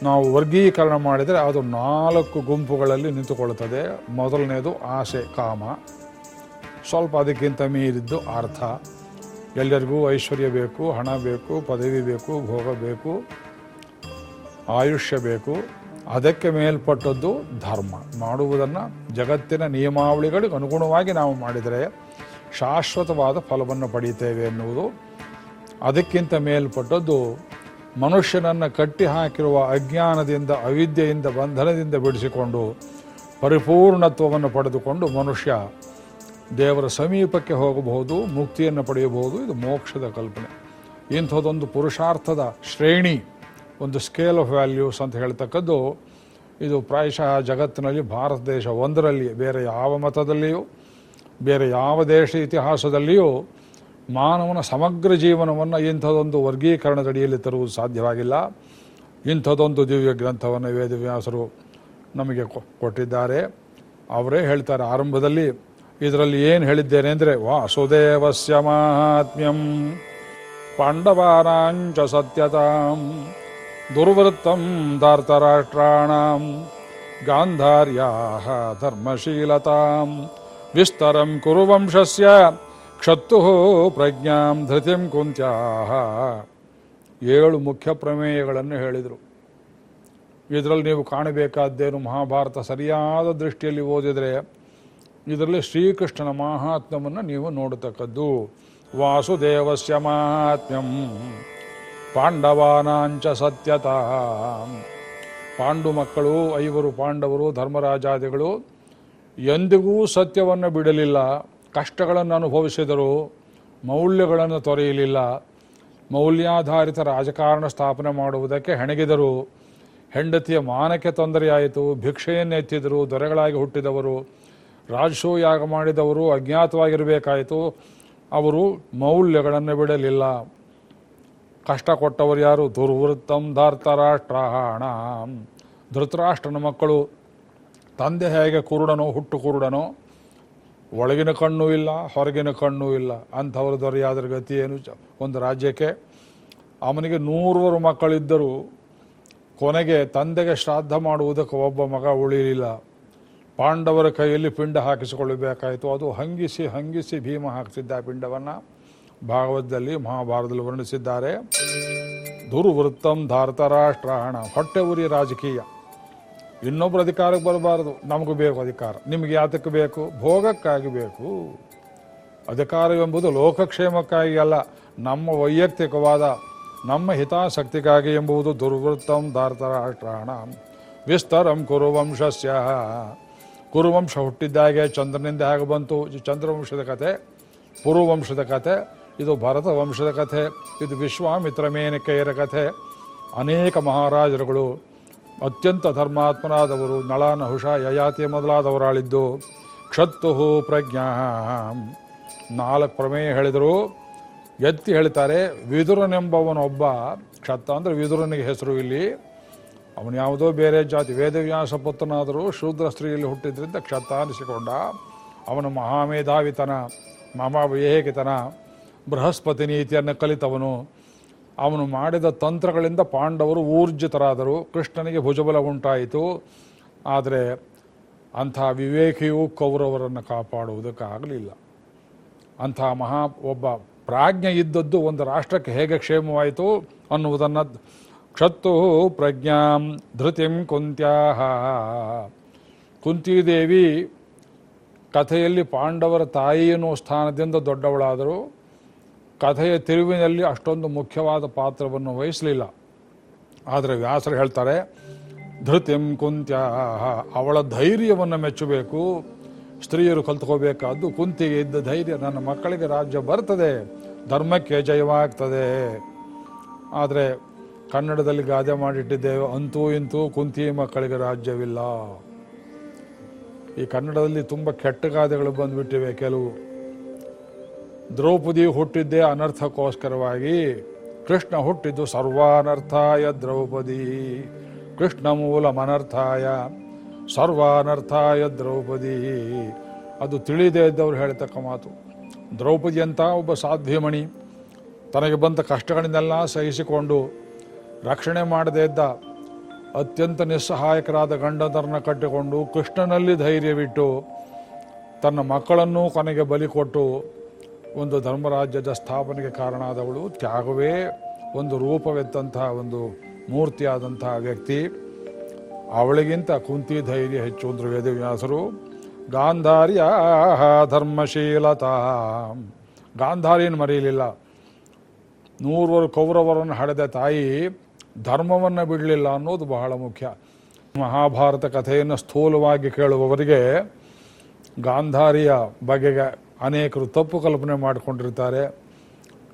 ನಾವು ವರ್ಗೀಕರಣ ಮಾಡಿದರೆ ಅದು ನಾಲ್ಕು ಗುಂಪುಗಳಲ್ಲಿ ನಿಂತುಕೊಳ್ಳುತ್ತದೆ. ಮೊದಲನೇದು ಆಸೆ, ಕಾಮ. ಸ್ವಲ್ಪ ಅದಕ್ಕಿಂತ ಮೀರಿದ್ದು ಅರ್ಥ. ಎಲ್ಲರಿಗೂ ಐಶ್ವರ್ಯ ಬೇಕು, ಹಣ ಬೇಕು, ಪದವಿ ಬೇಕು, ಭೋಗ ಬೇಕು, ಆಯುಷ್ಯ ಬೇಕು. ಅದಕ್ಕೆ ಮೇಲ್ಪಟ್ಟದ್ದು ಧರ್ಮ. ಮಾಡುವುದನ್ನು ಜಗತ್ತಿನ ನಿಯಮಾವಳಿಗಳಿಗೆ ಅನುಗುಣವಾಗಿ ನಾವು ಮಾಡಿದರೆ ಶಾಶ್ವತವಾದ ಫಲವನ್ನು ಪಡೆಯುತ್ತೇವೆ ಎನ್ನುವುದು. ಅದಕ್ಕಿಂತ ಮೇಲ್ಪಟ್ಟದ್ದು ಮನುಷ್ಯನನ್ನು ಕಟ್ಟಿ ಹಾಕಿರುವ ಅಜ್ಞಾನದಿಂದ, ಅವಿದ್ಯೆಯಿಂದ, ಬಂಧನದಿಂದ ಬಿಡಿಸಿಕೊಂಡು ಪರಿಪೂರ್ಣತ್ವವನ್ನು ಪಡೆದುಕೊಂಡು ಮನುಷ್ಯ ದೇವರ ಸಮೀಪಕ್ಕೆ ಹೋಗಬಹುದು, ಮುಕ್ತಿಯನ್ನು ಪಡೆಯಬಹುದು, ಇದು ಮೋಕ್ಷದ ಕಲ್ಪನೆ. ಇಂಥದ್ದೊಂದು ಪುರುಷಾರ್ಥದ ಶ್ರೇಣಿ, ಒಂದು ಸ್ಕೇಲ್ ಆಫ್ ವ್ಯಾಲ್ಯೂಸ್ ಅಂತ ಹೇಳ್ತಕ್ಕದ್ದು, ಇದು ಪ್ರಾಯಶಃ ಜಗತ್ತಿನಲ್ಲಿ ಭಾರತ ದೇಶ ಒಂದರಲ್ಲಿ, ಬೇರೆ ಯಾವ ಮತದಲ್ಲಿಯೂ, ಬೇರೆ ಯಾವ ದೇಶ ಇತಿಹಾಸದಲ್ಲಿಯೂ ಮಾನವನ ಸಮಗ್ರ ಜೀವನವನ್ನು ಇಂಥದೊಂದು ವರ್ಗೀಕರಣದಡಿಯಲ್ಲಿ ತರುವುದು ಸಾಧ್ಯವಾಗಿಲ್ಲ. ಇಂಥದೊಂದು ದಿವ್ಯ ಗ್ರಂಥವನ್ನು ವೇದವ್ಯಾಸರು ನಮಗೆ ಕೊಟ್ಟಿದ್ದಾರೆ. ಅವರೇ ಹೇಳ್ತಾರೆ, ಆರಂಭದಲ್ಲಿ ಇದರಲ್ಲಿ ಏನು ಹೇಳಿದ್ದೇನೆ ಅಂದರೆ, ವಾಸುದೇವಸ್ಯ ಮಾಹಾತ್ಮ್ಯಂ ಪಾಂಡವಾನಾಂಚ ಸತ್ಯತಾಂ, ದುರ್ವೃತ್ತಂ ಧಾರ್ತರಾಷ್ಟ್ರಾಣಾಂ ಗಾಂಧಾರ್ಯಾ ಧರ್ಮಶೀಲತಾಂ, ವಿಸ್ತರಂ ಕುರು ವಂಶಸ್ಯ ಪ್ರಜ್ಞಾಂ ಧೃತಿಂ ಕುಂತ್ಯಾಹ. ಏಳು ಮುಖ್ಯ ಪ್ರಮೇಯಗಳನ್ನು ಹೇಳಿದರು. ಇದರಲ್ಲಿ ನೀವು ಕಾಣಬೇಕಾದ್ದೇನು, ಮಹಾಭಾರತ ಸರಿಯಾದ ದೃಷ್ಟಿಯಲ್ಲಿ ಓದಿದರೆ ಇದರಲ್ಲಿ ಶ್ರೀಕೃಷ್ಣನ ಮಹಾತ್ಮ್ಯವನ್ನು ನೀವು ನೋಡತಕ್ಕದ್ದು. ವಾಸುದೇವಸ್ಯ ಮಾಹಾತ್ಮ್ಯಂ. ಪಾಂಡವಾನಾಂಚ ಸತ್ಯತಾ. ಪಾಂಡು ಮಕ್ಕಳು, ಐವರು ಪಾಂಡವರು, ಧರ್ಮರಾಜಾದಿಗಳು ಎಂದಿಗೂ ಸತ್ಯವನ್ನು ಬಿಡಲಿಲ್ಲ. ಕಷ್ಟಗಳನ್ನು ಅನುಭವಿಸಿದರು. ಮೌಲ್ಯಗಳನ್ನು ತೊರೆಯಲಿಲ್ಲ. ಮೌಲ್ಯಾಧಾರಿತ ರಾಜಕಾರಣ ಸ್ಥಾಪನೆ ಮಾಡುವುದಕ್ಕೆ ಹೆಣಗಿದರು. ಹೆಂಡತಿಯ ಮಾನಕ್ಕೆ ತೊಂದರೆಯಾಯಿತು. ಭಿಕ್ಷೆಯನ್ನು ಎತ್ತಿದರು ದೊರೆಗಳಾಗಿ ಹುಟ್ಟಿದವರು. ರಾಜಸೂಯಾಗ ಮಾಡಿದವರು ಅಜ್ಞಾತವಾಗಿರಬೇಕಾಯಿತು. ಅವರು ಮೌಲ್ಯಗಳನ್ನು ಬಿಡಲಿಲ್ಲ. ಕಷ್ಟ ಕೊಟ್ಟವರು ಯಾರು? ದುರ್ವೃತ್ತಂ ಧಾರ್ತರಾಷ್ಟ್ರಾಣ ಧೃತರಾಷ್ಟ್ರನ ಮಕ್ಕಳು. ತಂದೆ ಹೇಗೆ ಕುರುಡನೋ, ಹುಟ್ಟು ಕುರುಡನೋ? ಒಳಗಿನ ಕಣ್ಣು ಇಲ್ಲ, ಹೊರಗಿನ ಕಣ್ಣು ಇಲ್ಲ. ಅಂಥವ್ರ ದೊರೆಯಾದ್ರ ಗತಿ ಏನು? ಒಂದು ರಾಜ್ಯಕ್ಕೆ. ಅವನಿಗೆ ನೂರವರು ಮಕ್ಕಳಿದ್ದರೂ ಕೊನೆಗೆ ತಂದೆಗೆ ಶ್ರಾದ್ದ ಮಾಡುವುದಕ್ಕೆ ಒಬ್ಬ ಮಗ ಉಳಿಲಿಲ್ಲ. ಪಾಂಡವರ ಕೈಯಲ್ಲಿ ಪಿಂಡ ಹಾಕಿಸಿಕೊಳ್ಳಬೇಕಾಯಿತು. ಅದು ಹಂಗಿಸಿ ಹಂಗಿಸಿ ಭೀಮ ಹಾಕ್ತಿದ್ದ ಪಿಂಡವನ್ನು. ಭಾಗವತದಲ್ಲಿ ಮಹಾಭಾರತದಲ್ಲಿ ವರ್ಣಿಸಿದ್ದಾರೆ. ದುರ್ವೃತ್ತಂ ಧಾರತರಾಷ್ಟ್ರಾಣ. ಹೊಟ್ಟೆ ಉರಿ ರಾಜಕೀಯ. ಇನ್ನೊಬ್ಬರು ಅಧಿಕಾರಕ್ಕೆ ಬರಬಾರದು. ನಮಗೂ ಬೇಕು ಅಧಿಕಾರ. ನಿಮಗೆ ಯಾತಕ್ಕೆ ಬೇಕು? ಭೋಗಕ್ಕಾಗಿ ಬೇಕು. ಅಧಿಕಾರವೆಂಬುದು ಲೋಕಕ್ಷೇಮಕ್ಕಾಗಿ ಅಲ್ಲ, ನಮ್ಮ ವೈಯಕ್ತಿಕವಾದ, ನಮ್ಮ ಹಿತಾಸಕ್ತಿಗಾಗಿ ಎಂಬುದು ದುರ್ವೃತ್ತಂ ಧಾರತರಾಷ್ಟ್ರಾಣ. ವಿಸ್ತರಂ ಕುರುವಂಶಸ್ಯ ಕುರುವಂಶ ಹುಟ್ಟಿದ್ದಾಗೆ ಚಂದ್ರನಿಂದ ಹೇಗೆ ಬಂತು? ಇದು ಚಂದ್ರವಂಶದ ಕಥೆ ಪುರುವಂಶದ ಕಥೆ, ಇದು ಭರತ ವಂಶದ ಕಥೆ, ಇದು ವಿಶ್ವಾಮಿತ್ರ ಮೇನಕೆಯರ ಕಥೆ. ಅನೇಕ ಮಹಾರಾಜರುಗಳು ಅತ್ಯಂತ ಧರ್ಮಾತ್ಮನಾದವರು ನಳ ನಹುಷ ಯಯಾತಿ ಮೊದಲಾದವರಾಳಿದ್ದು. ಕ್ಷತ್ತುಹು ಪ್ರಜ್ಞಾ. ನಾಲ್ಕು ಪ್ರಮೇಯ ಹೇಳಿದರು. ಎತ್ತಿ ಹೇಳ್ತಾರೆ, ವಿದುರನೆಂಬವನೊಬ್ಬ ಕ್ಷತ್ತ ಅಂದರೆ ವಿದುರನಿಗೆ ಹೆಸರು ಇಲ್ಲಿ. ಅವನು ಯಾವುದೋ ಬೇರೆ ಜಾತಿ ವೇದವ್ಯಾಸ ಪುತ್ರನಾದರೂ ಶೂದ್ರ ಸ್ತ್ರೀಯಲ್ಲಿ ಹುಟ್ಟಿದ್ರಿಂದ ಕ್ಷತ ಅನಿಸಿಕೊಂಡ. ಅವನು ಮಹಾಮೇಧಾವಿತನ ಮಹಾವಿವೇಕಿತನ ಬೃಹಸ್ಪತಿ ನೀತಿಯನ್ನು ಕಲಿತವನು. ಅವನು ಮಾಡಿದ ತಂತ್ರಗಳಿಂದ ಪಾಂಡವರು ಊರ್ಜಿತರಾದರು, ಕೃಷ್ಣನಿಗೆ ಭುಜಬಲ ಉಂಟಾಯಿತು. ಆದರೆ ಅಂಥ ವಿವೇಕಿಯು ಕೌರವರನ್ನು ಕಾಪಾಡುವುದಕ್ಕಾಗಲಿಲ್ಲ. ಅಂಥ ಮಹಾ ಒಬ್ಬ ಪ್ರಾಜ್ಞೆ ಇದ್ದದ್ದು ಒಂದು ರಾಷ್ಟ್ರಕ್ಕೆ ಹೇಗೆ ಕ್ಷೇಮವಾಯಿತು ಅನ್ನುವುದನ್ನು ಕ್ಷತ್ತು ಪ್ರಜ್ಞಾಂ ಧೃತಿಂ ಕುಂತ್ಯಾಹ. ಕುಂತಿದೇವಿ ಕಥೆಯಲ್ಲಿ ಪಾಂಡವರ ತಾಯಿ ಎನ್ನುವ ಸ್ಥಾನದಿಂದ ದೊಡ್ಡವಳಾದರೂ ಕಥೆಯ ತಿರುವಿನಲ್ಲಿ ಅಷ್ಟೊಂದು ಮುಖ್ಯವಾದ ಪಾತ್ರವನ್ನು ವಹಿಸಲಿಲ್ಲ. ಆದರೆ ವ್ಯಾಸರು ಹೇಳ್ತಾರೆ, ಧೃತಿಂ ಕುಂತ್ಯಾಹ, ಅವಳ ಧೈರ್ಯವನ್ನು ಮೆಚ್ಚಬೇಕು. ಸ್ತ್ರೀಯರು ಕಲ್ತ್ಕೋಬೇಕಾದ್ದು ಕುಂತಿಗೆ ಇದ್ದ ಧೈರ್ಯ. ನನ್ನ ಮಕ್ಕಳಿಗೆ ರಾಜ್ಯ ಬರ್ತದೆ, ಧರ್ಮಕ್ಕೆ ಜಯವಾಗ್ತದೆ. ಆದರೆ ಕನ್ನಡದಲ್ಲಿ ಗಾದೆ ಮಾಡಿಟ್ಟಿದ್ದೇವೆ. ಅಂತೂ ಇಂತೂ ಕುಂತಿ ಮಕ್ಕಳಿಗೆ ರಾಜ್ಯವಿಲ್ಲ. ಈ ಕನ್ನಡದಲ್ಲಿ ತುಂಬ ಕೆಟ್ಟ ಗಾದೆಗಳು ಬಂದ್ಬಿಟ್ಟಿವೆ ಕೆಲವು. ದ್ರೌಪದಿ ಹುಟ್ಟಿದ್ದೇ ಅನರ್ಥಕ್ಕೋಸ್ಕರವಾಗಿ ಕೃಷ್ಣ ಹುಟ್ಟಿದ್ದು ಸರ್ವಾನರ್ಥಾಯ ದ್ರೌಪದಿ. ಕೃಷ್ಣ ಮೂಲ ಮನರ್ಥಾಯ ಸರ್ವಾನರ್ಥಾಯ ದ್ರೌಪದಿ. ಅದು ತಿಳಿದೇ ಇದ್ದವ್ರು ಹೇಳ್ತಕ್ಕ ಮಾತು. ದ್ರೌಪದಿ ಅಂತ ಒಬ್ಬ ಸಾಧ್ವಿಮಣಿ ತನಗೆ ಬಂದ ಕಷ್ಟಗಳನ್ನೆಲ್ಲ ಸಹಿಸಿಕೊಂಡು ರಕ್ಷಣೆ ಮಾಡದೇ ಇದ್ದ ಅತ್ಯಂತ ನಿಸ್ಸಹಾಯಕರಾದ ಗಂಡದರನ್ನ ಕಟ್ಟಿಕೊಂಡು ಕೃಷ್ಣನಲ್ಲಿ ಧೈರ್ಯವಿಟ್ಟು ತನ್ನ ಮಕ್ಕಳನ್ನೂ ಕೊನೆಗೆ ಬಲಿ ಕೊಟ್ಟು ಒಂದು ಧರ್ಮರಾಜ್ಯದ ಸ್ಥಾಪನೆಗೆ ಕಾರಣ ಆದವಳು ತ್ಯಾಗವೇ ಒಂದು ರೂಪವೆತ್ತಂತಹ ಒಂದು ಮೂರ್ತಿಯಾದಂತಹ ವ್ಯಕ್ತಿ. ಅವಳಿಗಿಂತ ಕುಂತಿ ಧೈರ್ಯ ಹೆಚ್ಚು ಅಂದರು ವೇದವ್ಯಾಸರು. ಗಾಂಧಾರ್ಯ ಧರ್ಮಶೀಲತಾ. ಗಾಂಧಾರಿಯನ್ನು ಮರೆಯಲಿಲ್ಲ. ನೂರವರು ಕೌರವರನ್ನು ಹಡೆದ ತಾಯಿ ಧರ್ಮವನ್ನು ಬಿಡಲಿಲ್ಲ ಅನ್ನೋದು ಬಹಳ ಮುಖ್ಯ. ಮಹಾಭಾರತ ಕಥೆಯನ್ನು ಸ್ಥೂಲವಾಗಿ ಕೇಳುವವರಿಗೆ ಗಾಂಧಾರಿಯ ಬಗೆಗೆ ಅನೇಕರು ತಪ್ಪು ಕಲ್ಪನೆ ಮಾಡಿಕೊಂಡಿರ್ತಾರೆ.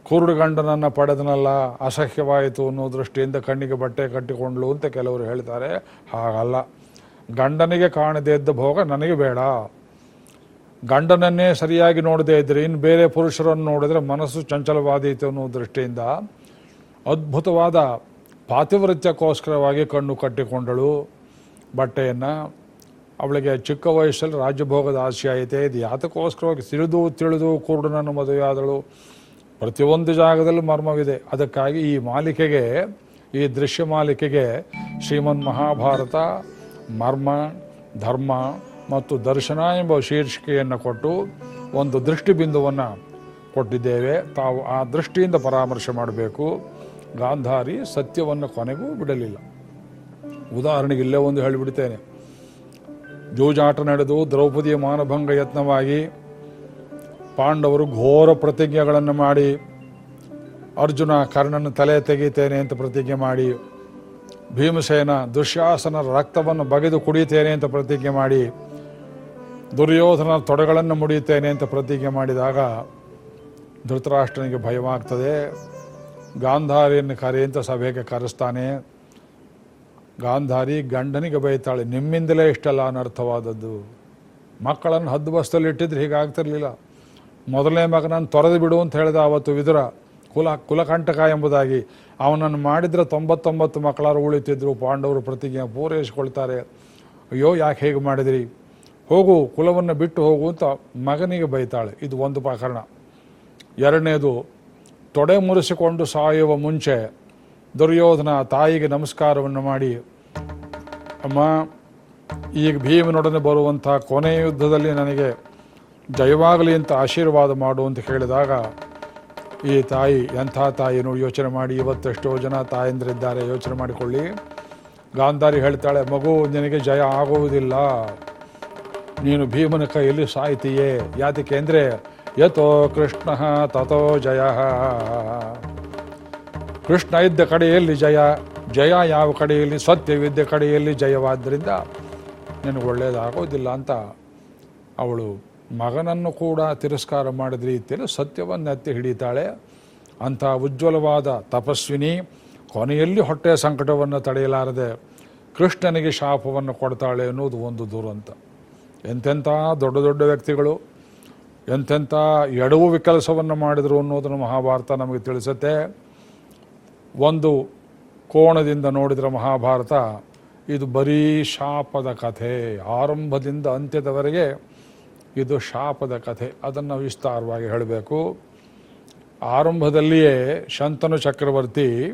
ಕುರುಡು ಗಂಡನನ್ನು ಪಡೆದನಲ್ಲ, ಅಸಹ್ಯವಾಯಿತು ಅನ್ನೋ ದೃಷ್ಟಿಯಿಂದ ಕಣ್ಣಿಗೆ ಬಟ್ಟೆ ಕಟ್ಟಿಕೊಂಡ್ಲು ಅಂತ ಕೆಲವರು ಹೇಳ್ತಾರೆ. ಹಾಗಲ್ಲ. ಗಂಡನಿಗೆ ಕಾಣದೇ ಇದ್ದ ಭೋಗ ನನಗೆ ಬೇಡ. ಗಂಡನನ್ನೇ ಸರಿಯಾಗಿ ನೋಡದೇ ಇದ್ದರೆ ಇನ್ನು ಬೇರೆ ಪುರುಷರನ್ನು ನೋಡಿದ್ರೆ ಮನಸ್ಸು ಚಂಚಲವಾದೀತು ಅನ್ನೋ ದೃಷ್ಟಿಯಿಂದ ಅದ್ಭುತವಾದ ಪಾತಿವೃತ್ಯಕ್ಕೋಸ್ಕರವಾಗಿ ಕಣ್ಣು ಕಟ್ಟಿಕೊಂಡಳು. ಬಟ್ಟೆಯನ್ನು ಅವಳಿಗೆ ಚಿಕ್ಕ ವಯಸ್ಸಲ್ಲಿ ರಾಜ್ಯಭೋಗದ ಆಸೆ ಐತೆ ಇದು. ಯಾತಕ್ಕೋಸ್ಕರವಾಗಿ ತಿಳಿದು ತಿಳಿದು ಕುರುಡನನ್ನು ಮದುವೆಯಾದಳು. ಪ್ರತಿಯೊಂದು ಜಾಗದಲ್ಲೂ ಮರ್ಮವಿದೆ. ಅದಕ್ಕಾಗಿ ಈ ಮಾಲಿಕೆಗೆ, ಈ ದೃಶ್ಯ ಮಾಲಿಕೆಗೆ ಶ್ರೀಮನ್ ಮಹಾಭಾರತ ಮರ್ಮ, ಧರ್ಮ ಮತ್ತು ದರ್ಶನ ಎಂಬ ಶೀರ್ಷಿಕೆಯನ್ನು ಕೊಟ್ಟು ಒಂದು ದೃಷ್ಟಿಬಿಂದುವನ್ನು ಕೊಟ್ಟಿದ್ದೇವೆ. ತಾವು ಆ ದೃಷ್ಟಿಯಿಂದ ಪರಾಮರ್ಶೆ ಮಾಡಬೇಕು. ಗಾಂಧಾರಿ ಸತ್ಯವನ್ನು ಕೊನೆಗೂ ಬಿಡಲಿಲ್ಲ. ಉದಾಹರಣೆಗೆ ಇಲ್ಲೇ ಒಂದು ಹೇಳಿಬಿಡ್ತೇನೆ. ಜೂಜಾಟ ನಡೆದು ದ್ರೌಪದಿಯ ಮಾನಭಂಗ ಯತ್ನವಾಗಿ ಪಾಂಡವರು ಘೋರ ಪ್ರತಿಜ್ಞೆಗಳನ್ನು ಮಾಡಿ, ಅರ್ಜುನ ಕರ್ಣನ ತಲೆ ತೆಗೀತೇನೆ ಅಂತ ಪ್ರತಿಜ್ಞೆ ಮಾಡಿ, ಭೀಮಸೇನ ದುಶ್ಯಾಸನ ರಕ್ತವನ್ನು ಬಗೆದು ಕುಡಿಯುತ್ತೇನೆ ಅಂತ ಪ್ರತಿಜ್ಞೆ ಮಾಡಿ ದುರ್ಯೋಧನ ತೊಡೆಗಳನ್ನು ಮುಡಿಯುತ್ತೇನೆ ಅಂತ ಪ್ರತಿಜ್ಞೆ ಮಾಡಿದಾಗ ಧೃತರಾಷ್ಟ್ರನಿಗೆ ಭಯವಾಗ್ತದೆ. ಗಾಂಧಾರಿಯನ್ನು ಕರೆ ಅಂತ ಸಭೆಗೆ ಕರೆಸ್ತಾನೆ. ಗಾಂಧಾರಿ ಗಂಡನಿಗೆ ಬೈತಾಳೆ, ನಿಮ್ಮಿಂದಲೇ ಇಷ್ಟಲ್ಲ ಅನರ್ಥವಾದದ್ದು. ಮಕ್ಕಳನ್ನು ಹದ್ದು ಬಸ್ತಲ್ಲಿ ಇಟ್ಟಿದ್ರೆ ಹೀಗಾಗ್ತಿರ್ಲಿಲ್ಲ. ಮೊದಲನೇ ಮಗನನ್ನು ತೊರೆದು ಬಿಡು ಅಂತ ಹೇಳಿದ ಅವತ್ತು ವಿದುರ, ಕುಲ, ಕುಲಕಂಟಕ ಎಂಬುದಾಗಿ ಅವನನ್ನು ಮಾಡಿದರೆ ತೊಂಬತ್ತೊಂಬತ್ತು ಮಕ್ಕಳಾರು ಉಳಿತಿದ್ರು, ಪಾಂಡವರು ಪ್ರತಿಜ್ಞೆ ಪೂರೈಸಿಕೊಳ್ತಾರೆ. ಅಯ್ಯೋ, ಯಾಕೆ ಹೇಗೆ ಮಾಡಿದಿರಿ? ಹೋಗು, ಕುಲವನ್ನು ಬಿಟ್ಟು ಹೋಗು ಅಂತ ಮಗನಿಗೆ ಬೈತಾಳೆ. ಇದು ಒಂದು ಪ್ರಕರಣ. ಎರಡನೇದು ತೊಡೆ ಮುರಿಸಿಕೊಂಡು ಸಾಯುವ ಮುಂಚೆ ದುರ್ಯೋಧನ ತಾಯಿಗೆ ನಮಸ್ಕಾರವನ್ನು ಮಾಡಿ, ಅಮ್ಮ, ಈಗ ಭೀಮನೊಡನೆ ಬರುವಂಥ ಕೊನೆಯ ಯುದ್ಧದಲ್ಲಿ ನನಗೆ ಜಯವಾಗಲಿ ಅಂತ ಆಶೀರ್ವಾದ ಮಾಡು ಅಂತ ಹೇಳಿದಾಗ, ಈ ತಾಯಿ, ಎಂಥ ತಾಯಿ ನೋಡಿ ಯೋಚನೆ ಮಾಡಿ, ಇವತ್ತೆಷ್ಟೋ ಜನ ತಾಯಂದಿರಿದ್ದಾರೆ, ಯೋಚನೆ ಮಾಡಿಕೊಳ್ಳಿ. ಗಾಂಧಾರಿ ಹೇಳ್ತಾಳೆ, ಮಗು, ನಿನಗೆ ಜಯ ಆಗುವುದಿಲ್ಲ. ನೀನು ಭೀಮನ ಕೈಯಲ್ಲಿ ಸಾಯ್ತೀಯೇ. ಯಾತಕ್ಕೆ ಅಂದರೆ ಯಥೋ ಕೃಷ್ಣ ತತೋ ಜಯ ಕೃಷ್ಣ ಇದ್ದ ಕಡೆಯಲ್ಲಿ ಜಯ ಜಯ ಯಾವ ಕಡೆಯಲ್ಲಿ? ಸತ್ಯವಿದ್ದ ಕಡೆಯಲ್ಲಿ ಜಯವಾದ್ದರಿಂದ ನಿನಗೆ ಒಳ್ಳೆಯದಾಗೋದಿಲ್ಲ ಅಂತ ಅವಳು ಮಗನನ್ನು ಕೂಡ ತಿರಸ್ಕಾರ ಮಾಡಿದ ರೀತಿಯಲ್ಲಿ ಸತ್ಯವನ್ನು ಎತ್ತಿ ಹಿಡಿತಾಳೆ. ಅಂಥ ಉಜ್ವಲವಾದ ತಪಸ್ವಿನಿ ಕೊನೆಯಲ್ಲಿ ಹೊಟ್ಟೆಯ ಸಂಕಟವನ್ನು ತಡೆಯಲಾರದೆ ಕೃಷ್ಣನಿಗೆ ಶಾಪವನ್ನು ಕೊಡ್ತಾಳೆ ಅನ್ನೋದು ಒಂದು ದುರಂತ. ಎಂತೆಂಥ ದೊಡ್ಡ ದೊಡ್ಡ ವ್ಯಕ್ತಿಗಳು. ಎಂತೆಂಥ ಎಡವು ವಿಕಲಸವನ್ನು ಮಾಡಿದರು ಅನ್ನೋದನ್ನು ಮಹಾಭಾರತ ನಮಗೆ ತಿಳಿಸುತ್ತೆ. ಒಂದು ಕೋಣದಿಂದ ನೋಡಿದರೆ ಮಹಾಭಾರತ, ಇದು ಬರೀ ಶಾಪದ ಕಥೆ. ಆರಂಭದಿಂದ ಅಂತ್ಯದವರೆಗೆ ಇದು ಶಾಪದ ಕಥೆ. ಅದನ್ನು ವಿಸ್ತಾರವಾಗಿ ಹೇಳಬೇಕು. ಆರಂಭದಲ್ಲಿಯೇ ಶಂತನು ಚಕ್ರವರ್ತಿ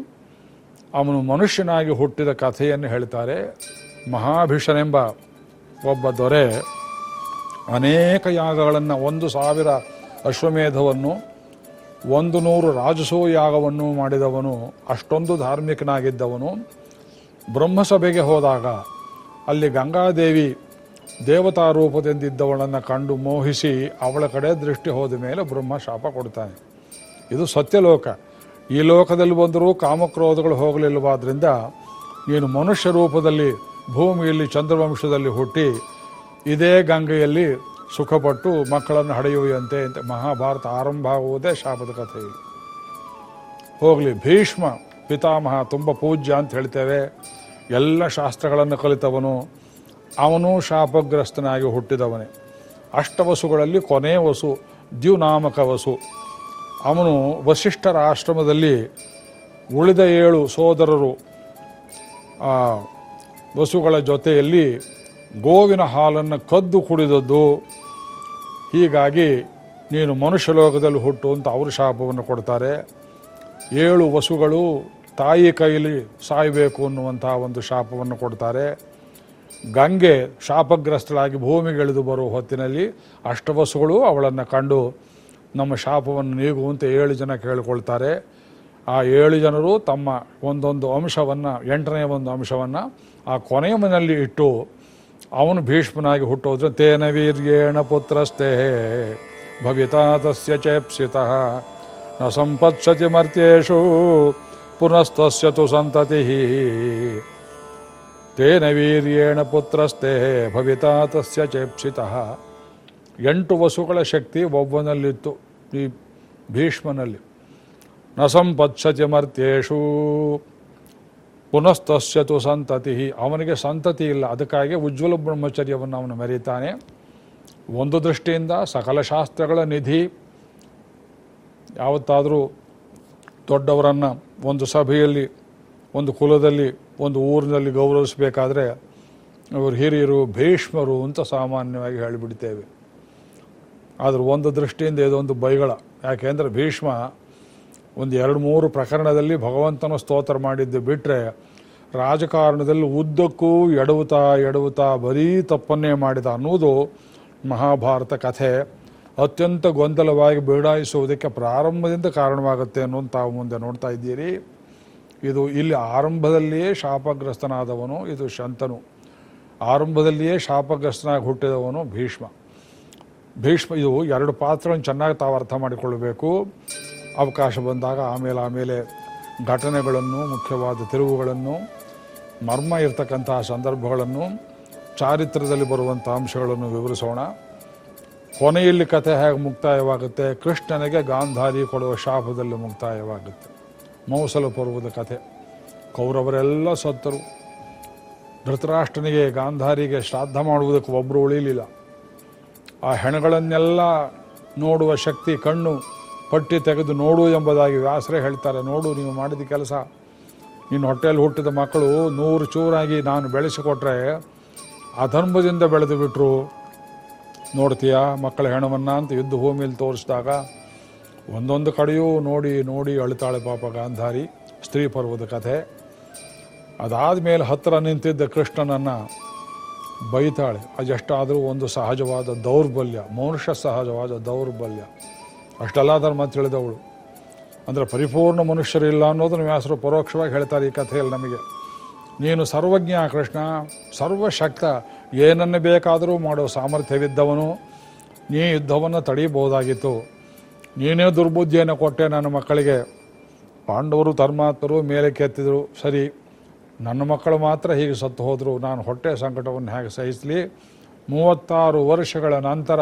ಅವನು ಮನುಷ್ಯನಾಗಿ ಹುಟ್ಟಿದ ಕಥೆಯನ್ನು ಹೇಳ್ತಾರೆ. ಮಹಾಭೀಷನೆಂಬ ಒಬ್ಬ ದೊರೆ ಅನೇಕ ಯಾಗಗಳನ್ನು ಒಂದು ಸಾವಿರ ಅಶ್ವಮೇಧವನ್ನು, ಒಂದು ನೂರು ರಾಜಸೋ ಯಾಗವನ್ನು ಮಾಡಿದವನು, ಅಷ್ಟೊಂದು ಧಾರ್ಮಿಕನಾಗಿದ್ದವನು. ಬ್ರಹ್ಮಸಭೆಗೆ ಹೋದಾಗ ಅಲ್ಲಿ ಗಂಗಾದೇವಿ ದೇವತಾ ರೂಪದಿಂದಿದ್ದವಳನ್ನು ಕಂಡು ಮೋಹಿಸಿ ಅವಳ ಕಡೆ ದೃಷ್ಟಿ ಹೋದ ಮೇಲೆ ಬ್ರಹ್ಮ ಶಾಪ ಕೊಡ್ತಾನೆ. ಇದು ಸತ್ಯಲೋಕ. ಈ ಲೋಕದಲ್ಲಿ ಬಂದರೂ ಕಾಮಕ್ರೋಧಗಳು ಹೋಗಲಿಲ್ಲವಾದ್ರಿಂದ ನೀನು ಮನುಷ್ಯ ರೂಪದಲ್ಲಿ ಭೂಮಿಯಲ್ಲಿ ಚಂದ್ರವಂಶದಲ್ಲಿ ಹುಟ್ಟಿ ಇದೇ ಗಂಗೆಯಲ್ಲಿ ಸುಖಪಟ್ಟು ಮಕ್ಕಳನ್ನು ಹಡೆಯುವಂತೆ ಅಂತ ಮಹಾಭಾರತ ಆರಂಭ ಆಗುವುದೇ ಶಾಪದ ಕಥೆಯಲ್ಲಿ ಹೋಗಲಿ, ಭೀಷ್ಮ, ಪಿತಾಮಹ ತುಂಬ ಪೂಜ್ಯ ಅಂತ ಹೇಳ್ತೇವೆ. ಎಲ್ಲ ಶಾಸ್ತ್ರಗಳನ್ನು ಕಲಿತವನು. ಅವನು ಶಾಪಗ್ರಸ್ತನಾಗಿ ಹುಟ್ಟಿದವನೇ. ಅಷ್ಟವಸುಗಳಲ್ಲಿ ಕೊನೆ ವಸು, ದ್ಯುನಾಮಕ ವಸು. ಅವನು ವಸಿಷ್ಠರ ಆಶ್ರಮದಲ್ಲಿ ಉಳಿದ ಏಳು ಸೋದರರು ವಸುಗಳ ಜೊತೆಯಲ್ಲಿ ಗೋವಿನ ಹಾಲನ್ನು ಕದ್ದು ಕುಡಿದದ್ದು, ಹೀಗಾಗಿ ನೀನು ಮನುಷ್ಯ ಲೋಕದಲ್ಲಿ ಹುಟ್ಟು ಅಂತ ಅವರು ಶಾಪವನ್ನು ಕೊಡ್ತಾರೆ. ಏಳು ವಸುಗಳು ತಾಯಿ ಕೈಲಿ ಸಾಯಬೇಕು ಅನ್ನುವಂತಹ ಒಂದು ಶಾಪವನ್ನು ಕೊಡ್ತಾರೆ. ಗಂಗೆ ಶಾಪಗ್ರಸ್ತಳಾಗಿ ಭೂಮಿಗೆ ಇಳಿದು ಬರುವ ಹೊತ್ತಿನಲ್ಲಿ ಅಷ್ಟವಸುಗಳು ಅವಳನ್ನು ಕಂಡು ನಮ್ಮ ಶಾಪವನ್ನು ನೀಗುವಂತ ಏಳು ಜನ ಕೇಳಿಕೊಳ್ತಾರೆ. ಆ ಏಳು ಜನರು ತಮ್ಮ ಒಂದೊಂದು ಅಂಶವನ್ನು, ಎಂಟನೇ ಒಂದು ಅಂಶವನ್ನು ಆ ಕೊನೆಯ ಮನೆಯಲ್ಲಿ ಇಟ್ಟು ಅವನು ಭೀಷ್ಮನಾಗಿ ಹುಟ್ಟೋದ್ರೆ ತೇನ ವೀರ್ಯೇಣ ಪುತ್ರಸ್ಥೇ. ಭವಿತಾ ತಸ್ಯ ಚೇಪ್ಸಿತಃ. ನ ಸಂಪತ್ಸತಿ ಮರ್ತ್ಯೇಷು ಪುನಸ್ತಸ್ಯ ತು ಸಂತತಿ. ತೇನ ವೀರ್ಯೇಣ ಪುತ್ರಸ್ಥೇ ಭವಿತಾ ತಸ್ಯ ಚೇಪ್ಸಿತಃ. ಎಂಟು ವಸುಗಳ ಶಕ್ತಿ ಒಬ್ಬನಲ್ಲಿತ್ತು ಈ ಭೀಷ್ಮನಲ್ಲಿ. ನ ಸಂಪತ್ಸತಿ ಮರ್ತ್ಯೇಷು ಪುನಸ್ತಸ್ಯ ತು ಸಂತತಿ ಅವನಿಗೆ ಸಂತತಿ ಇಲ್ಲ. ಅದಕ್ಕಾಗಿ ಉಜ್ವಲ ಬ್ರಹ್ಮಚರ್ಯವನ್ನು ಅವನು ಮೆರೀತಾನೆ. ಒಂದು ದೃಷ್ಟಿಯಿಂದ ಸಕಲ ಶಾಸ್ತ್ರಗಳ ನಿಧಿ. ಯಾವತ್ತಾದರೂ ದೊಡ್ಡವರನ್ನು ಒಂದು ಸಭೆಯಲ್ಲಿ, ಒಂದು ಕುಲದಲ್ಲಿ, ಒಂದು ಊರಿನಲ್ಲಿ ಗೌರವಿಸಬೇಕಾದ್ರೆ ಇವರು ಹಿರಿಯರು, ಭೀಷ್ಮರು ಅಂತ ಸಾಮಾನ್ಯವಾಗಿ ಹೇಳಿಬಿಡ್ತೇವೆ. ಆದರೆ ಒಂದು ದೃಷ್ಟಿಯಿಂದ ಇದೊಂದು ಬೈಗಳ. ಯಾಕೆಂದರೆ ಭೀಷ್ಮ ಒಂದು ಎರಡು ಮೂರು ಪ್ರಕರಣದಲ್ಲಿ ಭಗವಂತನ ಸ್ತೋತ್ರ ಮಾಡಿದ್ದು ಬಿಟ್ಟರೆ ರಾಜಕಾರಣದಲ್ಲಿ ಉದ್ದಕ್ಕೂ ಎಡವುತ್ತಾ ಎಡವುತ್ತಾ ಬರೀ ತಪ್ಪನ್ನೇ ಮಾಡಿದ ಅನ್ನೋದು ಮಹಾಭಾರತ ಕಥೆ. ಅತ್ಯಂತ ಗೊಂದಲವಾಗಿ ಬೀಡಾಯಿಸುವುದಕ್ಕೆ ಪ್ರಾರಂಭದಿಂದ ಕಾರಣವಾಗುತ್ತೆ ಅನ್ನೋದು ತಾವು ಮುಂದೆ ನೋಡ್ತಾ ಇದ್ದೀರಿ. ಇದು ಇಲ್ಲಿ ಆರಂಭದಲ್ಲಿಯೇ ಶಾಪಗ್ರಸ್ತನಾದವನು, ಇದು ಶಂತನು. ಆರಂಭದಲ್ಲಿಯೇ ಶಾಪಗ್ರಸ್ತನಾಗಿ ಹುಟ್ಟಿದವನು ಭೀಷ್ಮ. ಭೀಷ್ಮ, ಇದು ಎರಡು ಪಾತ್ರವನ್ನು ಚೆನ್ನಾಗಿ ತಾವು ಅರ್ಥ ಮಾಡಿಕೊಳ್ಳಬೇಕು. ಅವಕಾಶ ಬಂದಾಗ ಆಮೇಲೆ ಆಮೇಲೆ ಘಟನೆಗಳನ್ನು, ಮುಖ್ಯವಾದ ತಿರುವುಗಳನ್ನು, ಮರ್ಮ ಇರತಕ್ಕಂತಹ ಸಂದರ್ಭಗಳನ್ನು ಚಾರಿತ್ರದಲ್ಲಿ ಬರುವಂಥ ಅಂಶಗಳನ್ನು ವಿವರಿಸೋಣ. ಕೊನೆಯಲ್ಲಿ ಕಥೆ ಹೇಗೆ ಮುಕ್ತಾಯವಾಗುತ್ತೆ? ಕೃಷ್ಣನಿಗೆ ಗಾಂಧಾರಿ ಕೊಡುವ ಶಾಪದಲ್ಲಿ ಮುಕ್ತಾಯವಾಗುತ್ತೆ. ಮೌಸಲ ಪರ್ವದ ಕಥೆ. ಕೌರವರೆಲ್ಲ ಸತ್ತರು. ಧೃತರಾಷ್ಟ್ರನಿಗೆ ಗಾಂಧಾರಿಗೆ ಶ್ರಾದ್ದ ಮಾಡುವುದಕ್ಕೆ ಒಬ್ಬರು ಉಳಿಲಿಲ್ಲ. ಆ ಹೆಣಗಳನ್ನೆಲ್ಲ ನೋಡುವ ಶಕ್ತಿ ಕಣ್ಣು ಪಟ್ಟಿ ತೆಗೆದು ನೋಡು ಎಂಬುದಾಗಿ ವ್ಯಾಸರೇ ಹೇಳ್ತಾರೆ. ನೋಡು, ನೀವು ಮಾಡಿದ ಕೆಲಸ. ನಿನ್ನ ಹೊಟ್ಟೆಯಲ್ಲಿ ಹುಟ್ಟಿದ ಮಕ್ಕಳು ನೂರು ಚೂರಾಗಿ ನಾನು ಬೆಳೆಸಿಕೊಟ್ರೆ ಅಧರ್ಮದಿಂದ ಬೆಳೆದು ಬಿಟ್ರು. ನೋಡ್ತೀಯಾ, ಮಕ್ಕಳ ಹೆಣವನ್ನು ಅಂತ ಯುದ್ಧ ಭೂಮಿಯಲ್ಲಿ ತೋರಿಸಿದಾಗ ಒಂದೊಂದು ಕಡೆಯೂ ನೋಡಿ ನೋಡಿ ಅಳ್ತಾಳೆ ಪಾಪ ಗಾಂಧಾರಿ, ಸ್ತ್ರೀ ಪರ್ವದ ಕಥೆ. ಅದಾದ ಮೇಲೆ ಹತ್ತಿರ ನಿಂತಿದ್ದ ಕೃಷ್ಣನನ್ನು ಬೈತಾಳೆ. ಅದೆಷ್ಟಾದರೂ ಒಂದು ಸಹಜವಾದ ದೌರ್ಬಲ್ಯ, ಮನುಷ್ಯ ಸಹಜವಾದ ದೌರ್ಬಲ್ಯ. ಅಷ್ಟೆಲ್ಲ ಧರ್ಮ ತಿಳಿದವಳು ಅಂದರೆ ಪರಿಪೂರ್ಣ ಮನುಷ್ಯರಿಲ್ಲ ಅನ್ನೋದನ್ನು ವ್ಯಾಸರು ಪರೋಕ್ಷವಾಗಿ ಹೇಳ್ತಾರೆ ಈ ಕಥೆಯಲ್ಲಿ ನಮಗೆ. ನೀನು ಸರ್ವಜ್ಞ ಕೃಷ್ಣ, ಸರ್ವಶಕ್ತ, ಏನನ್ನು ಬೇಕಾದರೂ ಮಾಡೋ ಸಾಮರ್ಥ್ಯವಿದ್ದವನು, ನೀ ಯುದ್ಧವನ್ನು ತಡೀಬಹುದಾಗಿತ್ತು. ನೀನೇ ದುರ್ಬುದ್ಧಿಯನ್ನು ಕೊಟ್ಟೆ ನನ್ನ ಮಕ್ಕಳಿಗೆ. ಪಾಂಡವರು ಧರ್ಮಾತ್ಮರು ಮೇಲೆ ಕೆತ್ತಿದರು ಸರಿ, ನನ್ನ ಮಕ್ಕಳು ಮಾತ್ರ ಹೀಗೆ ಸತ್ತು ಹೋದರು. ನಾನು ಹೊಟ್ಟೆ ಸಂಕಟವನ್ನು ಹೇಗೆ ಸಹಿಸಲಿ? ಮೂವತ್ತಾರು ವರ್ಷಗಳ ನಂತರ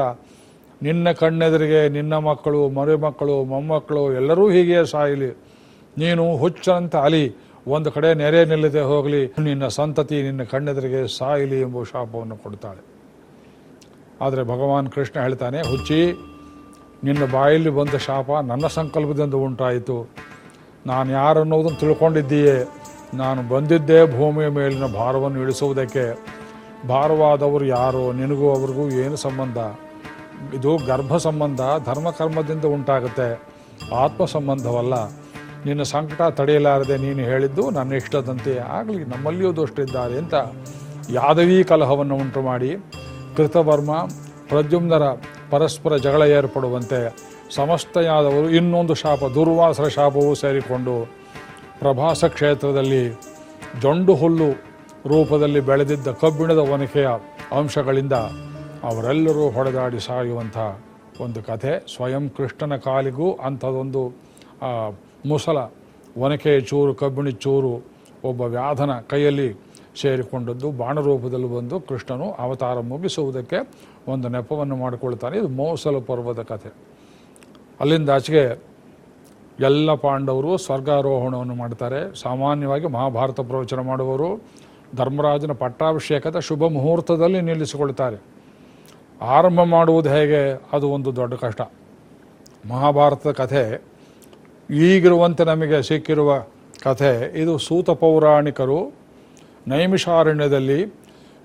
ನಿನ್ನ ಕಣ್ಣೆದುರಿಗೆ ನಿನ್ನ ಮಕ್ಕಳು, ಮರಿಮಕ್ಕಳು, ಮೊಮ್ಮಕ್ಕಳು, ಎಲ್ಲರೂ ಹೀಗೆ ಸಾಯಲಿ. ನೀನು ಹುಚ್ಚಂತ ಅಲಿ. ಒಂದು ಕಡೆ ನೆರೆ ನಿಲ್ಲದೆ ಹೋಗಲಿ. ನಿನ್ನ ಸಂತತಿ ನಿನ್ನ ಕಣ್ಣೆದುರಿಗೆ ಸಾಯಲಿ ಎಂಬ ಶಾಪವನ್ನು ಕೊಡ್ತಾಳೆ. ಆದರೆ ಭಗವಾನ್ ಕೃಷ್ಣ ಹೇಳ್ತಾನೆ, ಹುಚ್ಚಿ, ನಿನ್ನ ಬಾಯಲ್ಲಿ ಬಂದ ಶಾಪ ನನ್ನ ಸಂಕಲ್ಪದಿಂದ ಉಂಟಾಯಿತು. ನಾನು ಯಾರನ್ನೋದನ್ನು ತಿಳ್ಕೊಂಡಿದ್ದೀಯೇ? ನಾನು ಬಂದಿದ್ದೇ ಭೂಮಿಯ ಮೇಲಿನ ಭಾರವನ್ನು ಇಳಿಸುವುದಕ್ಕೆ. ಭಾರವಾದವರು ಯಾರೋ? ನಿನಗೂ ಅವ್ರಿಗೂ ಏನು ಸಂಬಂಧ? ಇದು ಗರ್ಭ ಸಂಬಂಧ ಧರ್ಮಕರ್ಮದಿಂದ ಉಂಟಾಗುತ್ತೆ. ಆತ್ಮ ಸಂಬಂಧವಲ್ಲ ನಿನ್ನ ಸಂಕಟ ತಡೆಯಲಾರದೆ ನೀನು ಹೇಳಿದ್ದು ನನ್ನ ಇಷ್ಟದಂತೆ ಆಗಲಿ, ನಮ್ಮಲ್ಲಿಯೂ ದುಷ್ಟಿದ್ದಾರೆ ಅಂತ ಯಾದವೀ ಕಲಹವನ್ನು ಉಂಟು ಮಾಡಿ ಕೃತವರ್ಮ, ಪ್ರದ್ಯುಮ್ನರ ಪರಸ್ಪರ ಜಗಳ ಏರ್ಪಡುವಂತೆ ಸಮಸ್ತ ಯಾದವರು ಇನ್ನೊಂದು ಶಾಪ, ದುರ್ವಾಸರ ಶಾಪವೂ ಸೇರಿಕೊಂಡು ಪ್ರಭಾಸ ಕ್ಷೇತ್ರದಲ್ಲಿ ಜೊಂಡು ಹುಲ್ಲು ರೂಪದಲ್ಲಿ ಬೆಳೆದಿದ್ದ ಕಬ್ಬಿಣದ ಒನಕೆಯ ಅಂಶಗಳಿಂದ ಅವರೆಲ್ಲರೂ ಹೊಡೆದಾಡಿ ಸಾಯುವಂಥ ಒಂದು ಕಥೆ. ಸ್ವಯಂ ಕೃಷ್ಣನ ಕಾಲಿಗೂ ಅಂಥದೊಂದು ಮುಸಲ, ಒನಕೆ ಚೂರು, ಕಬ್ಬಿಣಿ ಚೂರು, ಒಬ್ಬ ವ್ಯಾಧನ ಕೈಯಲ್ಲಿ ಸೇರಿಕೊಂಡದ್ದು. ಬಾಣರೂಪದಲ್ಲಿ ಬಂದು ಕೃಷ್ಣನು ಅವತಾರ ಮುಗಿಸುವುದಕ್ಕೆ ಒಂದು ನೆಪವನ್ನು ಮಾಡಿಕೊಳ್ತಾನೆ. ಇದು ಮೋಸಲ ಪರ್ವದ ಕಥೆ. ಅಲ್ಲಿಂದ ಆಚೆಗೆ ಎಲ್ಲ ಪಾಂಡವರು ಸ್ವರ್ಗಾರೋಹಣವನ್ನು ಮಾಡ್ತಾರೆ. ಸಾಮಾನ್ಯವಾಗಿ ಮಹಾಭಾರತ ಪ್ರವಚನ ಮಾಡುವವರು ಧರ್ಮರಾಜನ ಪಟ್ಟಾಭಿಷೇಕದ ಶುಭ ಮುಹೂರ್ತದಲ್ಲಿ ನಿಲ್ಲಿಸಿಕೊಳ್ತಾರೆ. ಆರಂಭ ಮಾಡುವುದು ಹೇಗೆ? ಅದು ಒಂದು ದೊಡ್ಡ ಕಷ್ಟ. ಮಹಾಭಾರತದ ಕಥೆ, ಈಗಿರುವಂತೆ ನಮಗೆ ಸಿಕ್ಕಿರುವ ಕಥೆ, ಇದು ಸೂತ ಪೌರಾಣಿಕರು ನೈಮಿಷಾರಣ್ಯದಲ್ಲಿ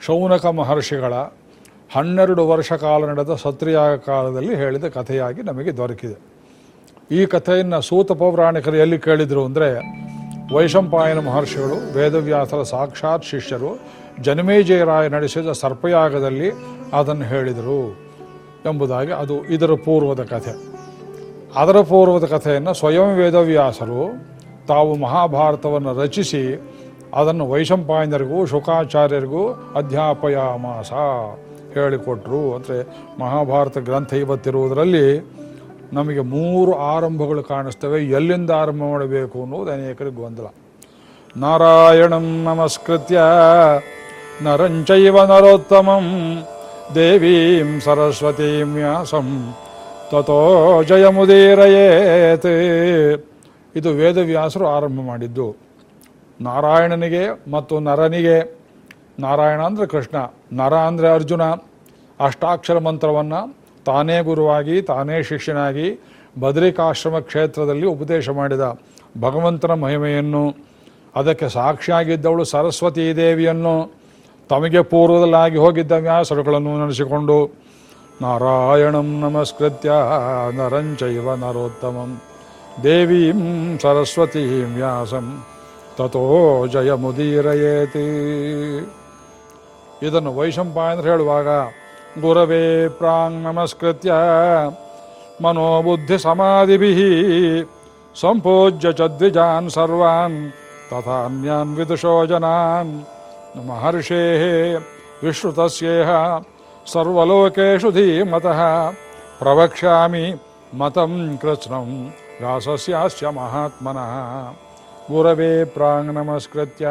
ಶೌನಕ ಮಹರ್ಷಿಗಳ ಹನ್ನೆರಡು ವರ್ಷ ಕಾಲ ನಡೆದ ಸತ್ರಿಯಾಗ ಕಾಲದಲ್ಲಿ ಹೇಳಿದ ಕಥೆಯಾಗಿ ನಮಗೆ ದೊರಕಿದೆ. ಈ ಕಥೆಯನ್ನು ಸೂತ ಪೌರಾಣಿಕರು ಎಲ್ಲಿ ಕೇಳಿದರು ಅಂದರೆ ವೈಶಂಪಾಯನ ಮಹರ್ಷಿಗಳು, ವೇದವ್ಯಾಸರ ಸಾಕ್ಷಾತ್ ಶಿಷ್ಯರು, ಜನಮೇಜಯರಾಯ ನಡೆಸಿದ ಸರ್ಪಯಾಗದಲ್ಲಿ ಅದನ್ನು ಹೇಳಿದರು ಎಂಬುದಾಗಿ ಅದು ಇದರ ಪೂರ್ವದ ಕಥೆ. ಅದರ ಪೂರ್ವದ ಕಥೆಯನ್ನು ಸ್ವಯಂ ವೇದವ್ಯಾಸರು ತಾವು ಮಹಾಭಾರತವನ್ನು ರಚಿಸಿ ಅದನ್ನು ವೈಶಂಪಾಯನರಿಗೂ ಶುಕಾಚಾರ್ಯರಿಗೂ ಅಧ್ಯಾಪಯಾಮಾಸ ಹೇಳಿಕೊಟ್ರು. ಅಂದರೆ ಮಹಾಭಾರತ ಗ್ರಂಥ ಇವತ್ತಿರುವುದರಲ್ಲಿ ನಮಗೆ ಮೂರು ಆರಂಭಗಳು ಕಾಣಿಸ್ತವೆ. ಎಲ್ಲಿಂದ ಆರಂಭ ಮಾಡಬೇಕು ಅನ್ನೋದು ಅನೇಕರಿಗೆ ಗೊಂದಲ. ನಾರಾಯಣಂ ನಮಸ್ಕೃತ್ಯ ನರಂಚೈವ ನರೋತ್ತಮಂ ದೇವೀಂ ಸರಸ್ವತೀಂ ವ್ಯಾಸಂ ತಥೋ ಜಯಮುದೀರಯೇತ್ ಇದು ವೇದವ್ಯಾಸರು ಆರಂಭ ಮಾಡಿದ್ದು. ನಾರಾಯಣನಿಗೆ ಮತ್ತು ನರನಿಗೆ, ನಾರಾಯಣ ಅಂದರೆ ಕೃಷ್ಣ, ನರ ಅಂದರೆ ಅರ್ಜುನ, ಅಷ್ಟಾಕ್ಷರ ಮಂತ್ರವನ್ನು ತಾನೇ ಗುರುವಾಗಿ, ತಾನೇ ಶಿಷ್ಯನಾಗಿ ಬದರಿಕಾಶ್ರಮ ಕ್ಷೇತ್ರದಲ್ಲಿ ಉಪದೇಶ ಮಾಡಿದ ಭಗವಂತನ ಮಹಿಮೆಯನ್ನು, ಅದಕ್ಕೆ ಸಾಕ್ಷಿಯಾಗಿದ್ದವಳು ಸರಸ್ವತೀ ದೇವಿಯನ್ನು. ತಮಗೆ ಪೂರ್ವದಲ್ಲಾಗಿ ಹೋಗಿದ್ದ ವ್ಯಾಸರುಗಳನ್ನು ನೆನೆಸಿಕೊಂಡು, ನಾರಾಯಣಂ ನಮಸ್ಕೃತ್ಯ ನರಂಚೈವ ನರೋತ್ತಮಂ. ದೇವೀಂ ಸರಸ್ವತೀಂ ವ್ಯಾಸಂ ತಥೋ ಜಯ ಮುದೀರಯೇತಿ. ಇದನ್ನು ವೈಶಂಪಾಯನರು ಹೇಳುವಾಗ, ಗುರವೇ ಪ್ರಾಂಗ್ ನಮಸ್ಕೃತ್ಯ, ಮನೋಬುದ್ಧಿ ಸಮಾಧಿಭಿ, ಸಂಪೂಜ್ಯ ಚದ್ವಿಜಾನ್ ಸರ್ವಾನ್, ತಥಾನ್ಯಾನ್ ವಿದುಷೋ ಜನಾನ್ ಮಹರ್ಷೇ ವಿಶ್ರುತಸ್ಯೇಹ ಸರ್ವಲೋಕೇಶು ಧೀಮತಃ, ಪ್ರವಕ್ಷ್ಯಾಮಿ ಮತಂ ಕೃಷ್ಣಂ ವ್ಯಾಸಸ್ಯಾಸ್ಯ ಮಹಾತ್ಮನಃ. ಗುರವೇ ಪ್ರಾಂಗ್ ನಮಸ್ಕೃತ್ಯ.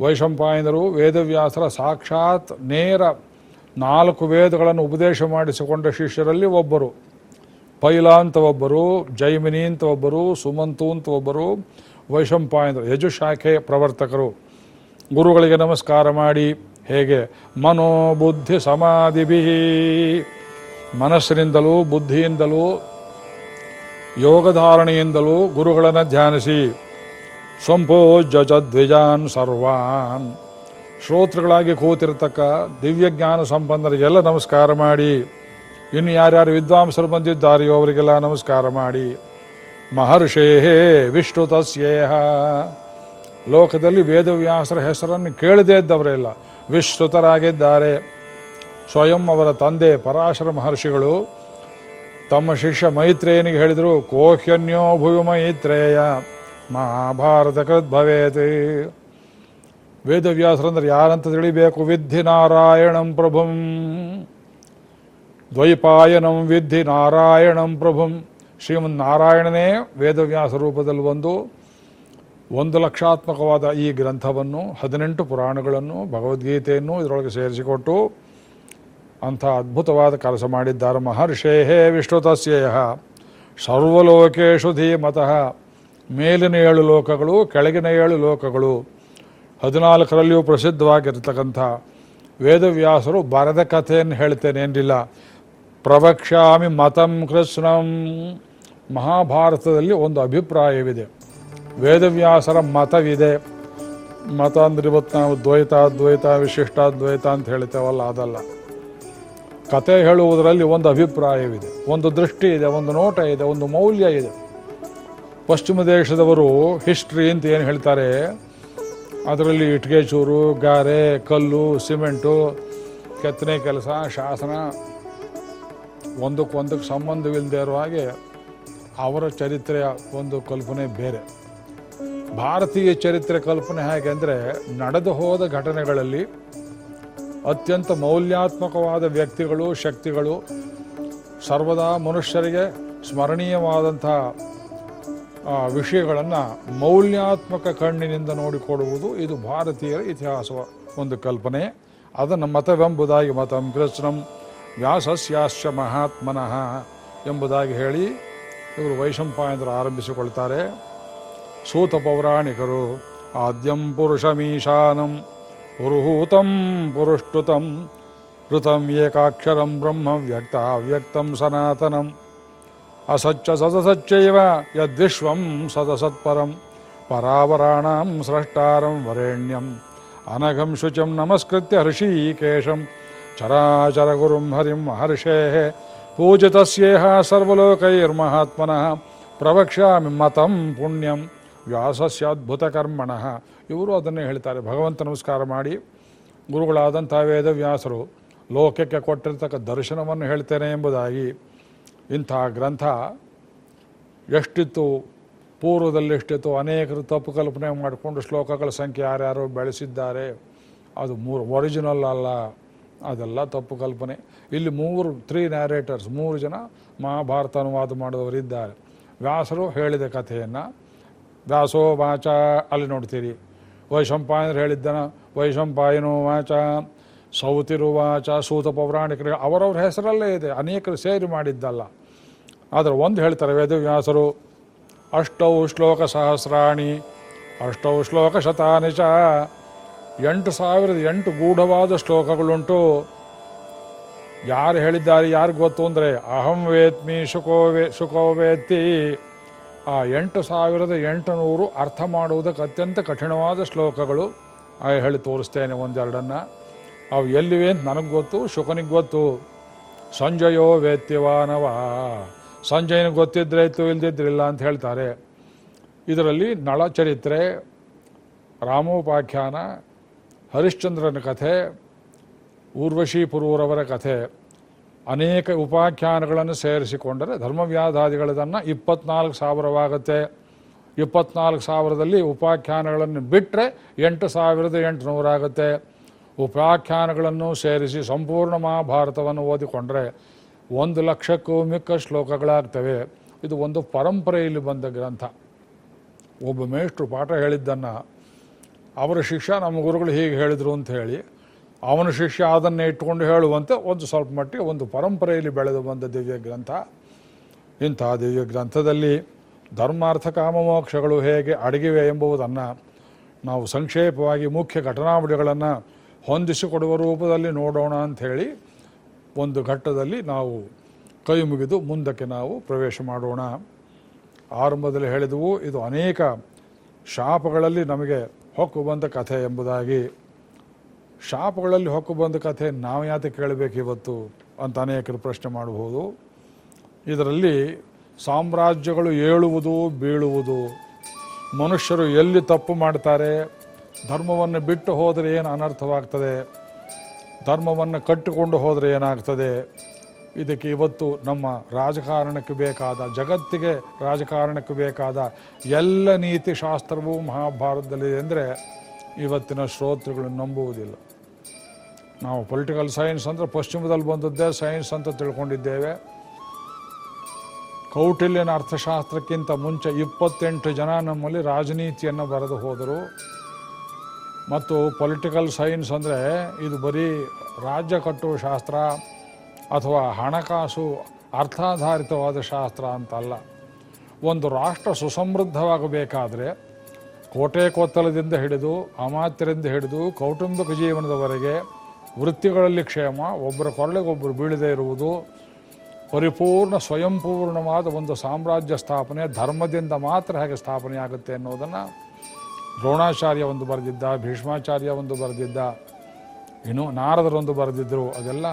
ವೈಶಂಪಾಯನರು ವೇದವ್ಯಾಸರ ಸಾಕ್ಷಾತ್ ನೇರ ನಾಲ್ಕು ವೇದಗಳನ್ನು ಉಪದೇಶ ಮಾಡಿಸಿಕೊಂಡ ಶಿಷ್ಯರಲ್ಲಿ ಒಬ್ಬರು. ಪೈಲ ಅಂತ ಒಬ್ಬರು ಜೈಮಿನಿ ಅಂತ ಒಬ್ಬರು ಸುಮಂತು ಅಂತ ಒಬ್ಬರು ವೈಶಂಪಾಯನರು, ಯಜುಶಾಖೆ ಪ್ರವರ್ತಕರು. ಗುರುಗಳಿಗೆ ನಮಸ್ಕಾರ ಮಾಡಿ. ಹೇಗೆ? ಮನೋಬುದ್ಧಿ ಸಮಾಧಿಭಿ. ಮನಸ್ಸಿನಿಂದಲೂ, ಬುದ್ಧಿಯಿಂದಲೂ, ಯೋಗಧಾರಣೆಯಿಂದಲೂ ಗುರುಗಳನ್ನು ಧ್ಯಾನಿಸಿ. ಸಂಪೋಜ ದ್ವಿಜಾನ್ ಸರ್ವಾನ್. ಶ್ರೋತೃಗಳಾಗಿ ಕೂತಿರ್ತಕ್ಕ ದಿವ್ಯಜ್ಞಾನ ಸಂಪನ್ನರಿಗೆಲ್ಲ ನಮಸ್ಕಾರ ಮಾಡಿ. ಇನ್ನು ಯಾರ್ಯಾರು ವಿದ್ವಾಂಸರು ಬಂದಿದ್ದಾರೆಯೋ ಅವರಿಗೆಲ್ಲ ನಮಸ್ಕಾರ ಮಾಡಿ. ಮಹರ್ಷೇ ವಿಶ್ರುತಸ್ಯೇಹ ಲೋಕದಲ್ಲಿ ವೇದವ್ಯಾಸರ ಹೆಸರನ್ನು ಕೇಳದೇ ಇದ್ದವರೆಲ್ಲ ವಿಶ್ರುತರಾಗಿದ್ದಾರೆ. ಸ್ವಯಂ ಅವರ ತಂದೆ ಪರಾಶರ ಮಹರ್ಷಿಗಳು ತಮ್ಮ ಶಿಷ್ಯ ಮೈತ್ರೇಯನಿಗೆ ಹೇಳಿದರು, ಕೋಹ್ಯನ್ಯೋ ಭುವಿ ಮೈತ್ರೇಯ, ಮಹಾಭಾರತ ಕೃತ್ ಭವೇತಿ. ವೇದವ್ಯಾಸರಂದ್ರೆ ಯಾರಂತ ತಿಳಿಬೇಕು? ವಿದ್ಧಿ ನಾರಾಯಣಂ ಪ್ರಭುಂ. ದ್ವೈಪಾಯನಂ ವಿದ್ಧಿ ನಾರಾಯಣಂ ಪ್ರಭುಂ. ಶ್ರೀಮನ್ ನಾರಾಯಣನೇ ವೇದವ್ಯಾಸ ರೂಪದಲ್ಲಿ ಬಂದು ಒಂದು ಲಕ್ಷಾತ್ಮಕವಾದ ಈ ಗ್ರಂಥವನ್ನು, ಹದಿನೆಂಟು ಪುರಾಣಗಳನ್ನು, ಭಗವದ್ಗೀತೆಯನ್ನು ಇದರೊಳಗೆ ಸೇರಿಸಿಕೊಟ್ಟು ಅಂಥ ಅದ್ಭುತವಾದ ಕೆಲಸ ಮಾಡಿದ್ದಾರೆ ಮಹರ್ಷೇಹೇ ವಿಷ್ಣುತಸ್ಯಯ. ಸರ್ವಲೋಕೇಶು ಧೀಮತಃ. ಮೇಲಿನ ಏಳು ಲೋಕಗಳು, ಕೆಳಗಿನ ಏಳು ಲೋಕಗಳು. ಹದಿನಾಲ್ಕರಲ್ಲಿಯೂ ಪ್ರಸಿದ್ಧವಾಗಿರ್ತಕ್ಕಂಥ ವೇದವ್ಯಾಸರು ಬರೆದ ಕಥೆಯನ್ನು ಹೇಳ್ತೇನೇನಿಲ್ಲ ಪ್ರವಕ್ಷ್ಯಾಮಿ ಮತಂ ಕೃಷ್ಣಂ. ಮಹಾಭಾರತದಲ್ಲಿ ಒಂದು ಅಭಿಪ್ರಾಯವಿದೆ. ವೇದವ್ಯಾಸರ ಮತವಿದೆ. ಮತ ಅಂದ್ರೆ ಇವತ್ತು ನಾವು ದ್ವೈತ ದ್ವೈತ, ವಿಶಿಷ್ಟ, ದ್ವೈತ ಅಂತ ಹೇಳ್ತೇವಲ್ಲ, ಅದಲ್ಲ. ಕತೆ ಹೇಳುವುದರಲ್ಲಿ ಒಂದು ಅಭಿಪ್ರಾಯವಿದೆ, ಒಂದು ದೃಷ್ಟಿ ಇದೆ, ಒಂದು ನೋಟ ಇದೆ, ಒಂದು ಮೌಲ್ಯ ಇದೆ. ಪಶ್ಚಿಮ ದೇಶದವರು ಹಿಸ್ಟ್ರಿ ಅಂತ ಏನು ಹೇಳ್ತಾರೆ? ಅದರಲ್ಲಿ ಇಟ್ಟಿಗೆ ಚೂರು ಗಾರೆ, ಕಲ್ಲು, ಸಿಮೆಂಟು, ಕೆತ್ತನೆ ಕೆಲಸ, ಶಾಸನ, ಒಂದಕ್ಕೊಂದಕ್ಕೆ ಸಂಬಂಧವಿಲ್ಲದೆ ಇರುವ ಹಾಗೆ ಅವರ ಚರಿತ್ರೆಯ ಒಂದು ಕಲ್ಪನೆ ಬೇರೆ. ಭಾರತೀಯ ಚರಿತ್ರೆ ಕಲ್ಪನೆ ಹೇಗೆ ಅಂದರೆ, ನಡೆದು ಹೋದ ಘಟನೆಗಳಲ್ಲಿ ಅತ್ಯಂತ ಮೌಲ್ಯಾತ್ಮಕವಾದ ವ್ಯಕ್ತಿಗಳು, ಶಕ್ತಿಗಳು, ಸರ್ವದಾ ಮನುಷ್ಯರಿಗೆ ಸ್ಮರಣೀಯವಾದಂಥ ವಿಷಯಗಳನ್ನು ಮೌಲ್ಯಾತ್ಮಕ ಕಣ್ಣಿನಿಂದ ನೋಡಿಕೊಡುವುದು ಇದು ಭಾರತೀಯರ ಇತಿಹಾಸವ ಒಂದು ಕಲ್ಪನೆ. ಅದನ್ನು ಮತವೆಂಬುದಾಗಿ ಮತಂ ಕೃಷ್ಣಂ ವ್ಯಾಸಸ್ಯಾಶ್ಚ ಮಹಾತ್ಮನಃ ಎಂಬುದಾಗಿ ಹೇಳಿ ಇವರು ವೈಶಂಪಾಯಂದ್ರ ಆರಂಭಿಸಿಕೊಳ್ತಾರೆ. सूतपौराणिकरो आद्यं पुरुषमीशानं पुरुहूतं पुरुष्टुतं ऋतं एकाक्षरं ब्रह्मव्यक्ताव्यक्तं सनातनम्। असच्च सदसच्चैव यद्विश्वं सदसत्परं, परावराणां स्रष्टारं वरेण्यम्। अनघं शुचं नमस्कृत्य हृषीकेशं, चराचरगुरुं हरिं महर्षेः। पूजितस्येह सर्वलोकैर्महात्मनः, प्रवक्ष्यामि मतं पुण्यम्। ಸರ್ವಲೋಕೈರ್ಮಹಾತ್ಮನಃ ಪ್ರವಕ್ಷ್ಯಾಮಿ ಮತಂ ವ್ಯಾಸಸ್ಯ ಅದ್ಭುತ ಕರ್ಮಣಃ ಇವರು ಅದನ್ನೇ ಹೇಳ್ತಾರೆ. ಭಗವಂತ ನಮಸ್ಕಾರ ಮಾಡಿ ಗುರುಗಳಾದಂಥ ವೇದವ್ಯಾಸರು ಲೋಕಕ್ಕೆ ಕೊಟ್ಟಿರ್ತಕ್ಕ ದರ್ಶನವನ್ನು ಹೇಳ್ತೇನೆ ಎಂಬುದಾಗಿ ಇಂಥ ಗ್ರಂಥ ಎಷ್ಟಿತ್ತು, ಪೂರ್ವದಲ್ಲಿ ಎಷ್ಟಿತ್ತು, ಅನೇಕರು ತಪ್ಪು ಕಲ್ಪನೆ ಮಾಡಿಕೊಂಡು ಶ್ಲೋಕಗಳ ಸಂಖ್ಯೆ ಯಾರ್ಯಾರು ಬೆಳೆಸಿದ್ದಾರೆ. ಅದು ಮೂರು, ಒರಿಜಿನಲ್ ಅಲ್ಲ, ಅದೆಲ್ಲ ತಪ್ಪು ಕಲ್ಪನೆ. ಇಲ್ಲಿ ಮೂರು, ತ್ರೀ ನ್ಯಾರೇಟರ್ಸ್ ಮೂರು ಜನ ಮಹಾಭಾರತ ಅನುವಾದ ಮಾಡಿದವರಿದ್ದಾರೆ. ವ್ಯಾಸರು ಹೇಳಿದ ಕಥೆಯನ್ನು ವ್ಯಾಸೋ ವಾಚ ಅಲ್ಲಿ ನೋಡ್ತೀರಿ. ವೈಶಂಪಾಯನರು ಹೇಳಿದ್ದನ, ವೈಶಂಪಾಯನೋ ವಾಚ ಸೌತಿರು ವಾಚ ಸೂತ ಪೌರಾಣಿಕರು ಅವರವ್ರ ಹೆಸರಲ್ಲೇ ಇದೆ, ಅನೇಕರು ಸೇರಿ ಮಾಡಿದ್ದಲ್ಲ. ಆದರೆ ಒಂದು ಹೇಳ್ತಾರೆ ವೇದವ್ಯಾಸರು, ಅಷ್ಟೌ ಶ್ಲೋಕ ಸಹಸ್ರಾಣಿ, ಅಷ್ಟೌ ಶ್ಲೋಕ ಶತಾನಿಚ ಎಂಟು ಸಾವಿರದ ಎಂಟು ಗೂಢವಾದ ಶ್ಲೋಕಗಳುಂಟು. ಯಾರು ಹೇಳಿದ್ದಾರೆ ಯಾರು ಗೊತ್ತು ಅಂದರೆ, ಅಹಂ ವೇತ್ಮಿ ಶುಕೋ ವೇ ಶುಕೋ ವೇತ್ತಿ ಆ ಎಂಟು ಸಾವಿರದ ಎಂಟುನೂರು ಅರ್ಥ ಮಾಡುವುದಕ್ಕೆ ಅತ್ಯಂತ ಕಠಿಣವಾದ ಶ್ಲೋಕಗಳು. ಆ ಹೇಳಿ ತೋರಿಸ್ತೇನೆ ಒಂದೆರಡನ್ನು. ಅವು ಎಲ್ಲಿವೆ ಅಂತ ನನಗೆ ಗೊತ್ತು, ಶುಕನಿಗೆ ಗೊತ್ತು. ಸಂಜಯೋ ವೇತ್ಯವಾನವ. ಸಂಜಯನಿಗೆ ಗೊತ್ತಿದ್ರೆ ಇತ್ತು ಇಲ್ದಿದ್ರಿಲ್ಲ ಅಂತ ಹೇಳ್ತಾರೆ. ಇದರಲ್ಲಿ ನಳಚರಿತ್ರೆ, ರಾಮೋಪಾಖ್ಯಾನ, ಹರಿಶ್ಚಂದ್ರನ ಕಥೆ ಊರ್ವಶಿ ಪುರೂರವರ ಕಥೆ. ಅನೇಕ ಉಪಾಖ್ಯಾನಗಳನ್ನು ಸೇರಿಸಿಕೊಂಡರೆ ಧರ್ಮವ್ಯಾಧಾದಿಗಳದನ್ನು ಇಪ್ಪತ್ನಾಲ್ಕು ಸಾವಿರವಾಗುತ್ತೆ. ಇಪ್ಪತ್ನಾಲ್ಕು ಸಾವಿರದಲ್ಲಿ ಉಪಾಖ್ಯಾನಗಳನ್ನು ಬಿಟ್ಟರೆ ಎಂಟು ಸಾವಿರದ ಎಂಟುನೂರಾಗುತ್ತೆ ಉಪಾಖ್ಯಾನಗಳನ್ನು ಸೇರಿಸಿ ಸಂಪೂರ್ಣ ಮಹಾಭಾರತವನ್ನು ಓದಿಕೊಂಡ್ರೆ ಒಂದು ಲಕ್ಷಕ್ಕೂ ಮಿಕ್ಕ ಶ್ಲೋಕಗಳಾಗ್ತವೆ. ಇದು ಒಂದು ಪರಂಪರೆಯಲ್ಲಿ ಬಂದ ಗ್ರಂಥ. ಒಬ್ಬ ಮೇಷ್ಟ್ರು ಪಾಠ ಹೇಳಿದ್ದನ್ನು, ಅವರ ಶಿಷ್ಯ ನಮ್ಮ ಗುರುಗಳು ಹೀಗೆ ಹೇಳಿದರು ಅಂತ ಹೇಳಿ ಅವನ ಶಿಷ್ಯ ಅದನ್ನೇ ಇಟ್ಕೊಂಡು ಹೇಳುವಂತೆ ಒಂದು ಸ್ವಲ್ಪ ಮಟ್ಟಿಗೆ ಒಂದು ಪರಂಪರೆಯಲ್ಲಿ ಬೆಳೆದು ಬಂದ ದಿವ್ಯ ಗ್ರಂಥ. ಇಂಥ ದಿವ್ಯ ಗ್ರಂಥದಲ್ಲಿ ಧರ್ಮಾರ್ಥ ಕಾಮಮೋಕ್ಷಗಳು ಹೇಗೆ ಅಡಗಿವೆ ಎಂಬುದನ್ನು ನಾವು ಸಂಕ್ಷೇಪವಾಗಿ ಮುಖ್ಯ ಘಟನಾವಳಿಗಳನ್ನು ಹೊಂದಿಸಿಕೊಡುವ ರೂಪದಲ್ಲಿ ನೋಡೋಣ ಅಂಥೇಳಿ ಒಂದು ಘಟ್ಟದಲ್ಲಿ ನಾವು ಕೈ ಮುಗಿದು ಮುಂದಕ್ಕೆ ನಾವು ಪ್ರವೇಶ ಮಾಡೋಣ. ಆರಂಭದಲ್ಲಿ ಹೇಳಿದವು, ಇದು ಅನೇಕ ಶಾಪಗಳಲ್ಲಿ ನಮಗೆ ಹೊಕ್ಕು ಬಂದ ಕಥೆ ಎಂಬುದಾಗಿ. ಶಾಪಗಳಲ್ಲಿ ಹೊಕ್ಕು ಬಂದ ಕಥೆ ನಾವು ಯಾತೆ ಕೇಳಬೇಕು ಇವತ್ತು ಅಂತ ಅನೇಕರು ಪ್ರಶ್ನೆ ಮಾಡಬಹುದು. ಇದರಲ್ಲಿ ಸಾಮ್ರಾಜ್ಯಗಳು ಏಳುವುದು ಬೀಳುವುದು, ಮನುಷ್ಯರು ಎಲ್ಲಿ ತಪ್ಪು ಮಾಡ್ತಾರೆ, ಧರ್ಮವನ್ನು ಬಿಟ್ಟು ಹೋದರೆ ಏನು ಅನರ್ಥವಾಗ್ತದೆ, ಧರ್ಮವನ್ನು ಕಟ್ಟಿಕೊಂಡು ಹೋದರೆ ಏನಾಗ್ತದೆ, ಇದಕ್ಕೆ ಇವತ್ತು ನಮ್ಮ ರಾಜಕಾರಣಕ್ಕೆ ಬೇಕಾದ, ಜಗತ್ತಿಗೆ ರಾಜಕಾರಣಕ್ಕೆ ಬೇಕಾದ ಎಲ್ಲ ನೀತಿ ಶಾಸ್ತ್ರವೂ ಮಹಾಭಾರತದಲ್ಲಿದೆ ಅಂದರೆ ಇವತ್ತಿನ ಶ್ರೋತೃಗಳು ನಂಬುವುದಿಲ್ಲ. ನಾವು ಪೊಲಿಟಿಕಲ್ ಸೈನ್ಸ್ ಅಂದರೆ ಪಶ್ಚಿಮದಲ್ಲಿ ಬಂದದ್ದೇ ಸೈನ್ಸ್ ಅಂತ ತಿಳ್ಕೊಂಡಿದ್ದೇವೆ. ಕೌಟಿಲ್ಯನ ಅರ್ಥಶಾಸ್ತ್ರಕ್ಕಿಂತ ಮುಂಚೆ ಇಪ್ಪತ್ತೆಂಟು ಜನ ನಮ್ಮಲ್ಲಿ ರಾಜನೀತಿಯನ್ನು ಬರೆದು ಹೋದರು. ಮತ್ತು ಪೊಲಿಟಿಕಲ್ ಸೈನ್ಸ್ ಅಂದರೆ ಇದು ಬರೀ ರಾಜ್ಯ ಕಟ್ಟುವ ಶಾಸ್ತ್ರ ಅಥವಾ ಹಣಕಾಸು ಅರ್ಥಾಧಾರಿತವಾದ ಶಾಸ್ತ್ರ ಅಂತಲ್ಲ. ಒಂದು ರಾಷ್ಟ್ರ ಸುಸಮೃದ್ಧವಾಗಬೇಕಾದರೆ ಕೋಟೆ ಕೊತ್ತಲದಿಂದ ಹಿಡಿದು ಅಮಾತ್ಯರಿಂದ ಹಿಡಿದು ಕೌಟುಂಬಿಕ ಜೀವನದವರೆಗೆ ವೃತ್ತಿಗಳಲ್ಲಿ ಕ್ಷೇಮ, ಒಬ್ಬರ ಕೊರಳಿಗೊಬ್ಬರು ಬೀಳದೇ ಇರುವುದು, ಪರಿಪೂರ್ಣ ಸ್ವಯಂಪೂರ್ಣವಾದ ಒಂದು ಸಾಮ್ರಾಜ್ಯ ಸ್ಥಾಪನೆ, ಧರ್ಮದಿಂದ ಮಾತ್ರ ಹೇಗೆ ಸ್ಥಾಪನೆ ಆಗುತ್ತೆ ಅನ್ನೋದನ್ನು ದ್ರೋಣಾಚಾರ್ಯ ಒಂದು ಬರೆದಿದ್ದ, ಭೀಷ್ಮಾಚಾರ್ಯ ಒಂದು ಬರೆದಿದ್ದ, ಇನ್ನು ನಾರದರೊಂದು ಬರೆದಿದ್ದರು ಅದೆಲ್ಲ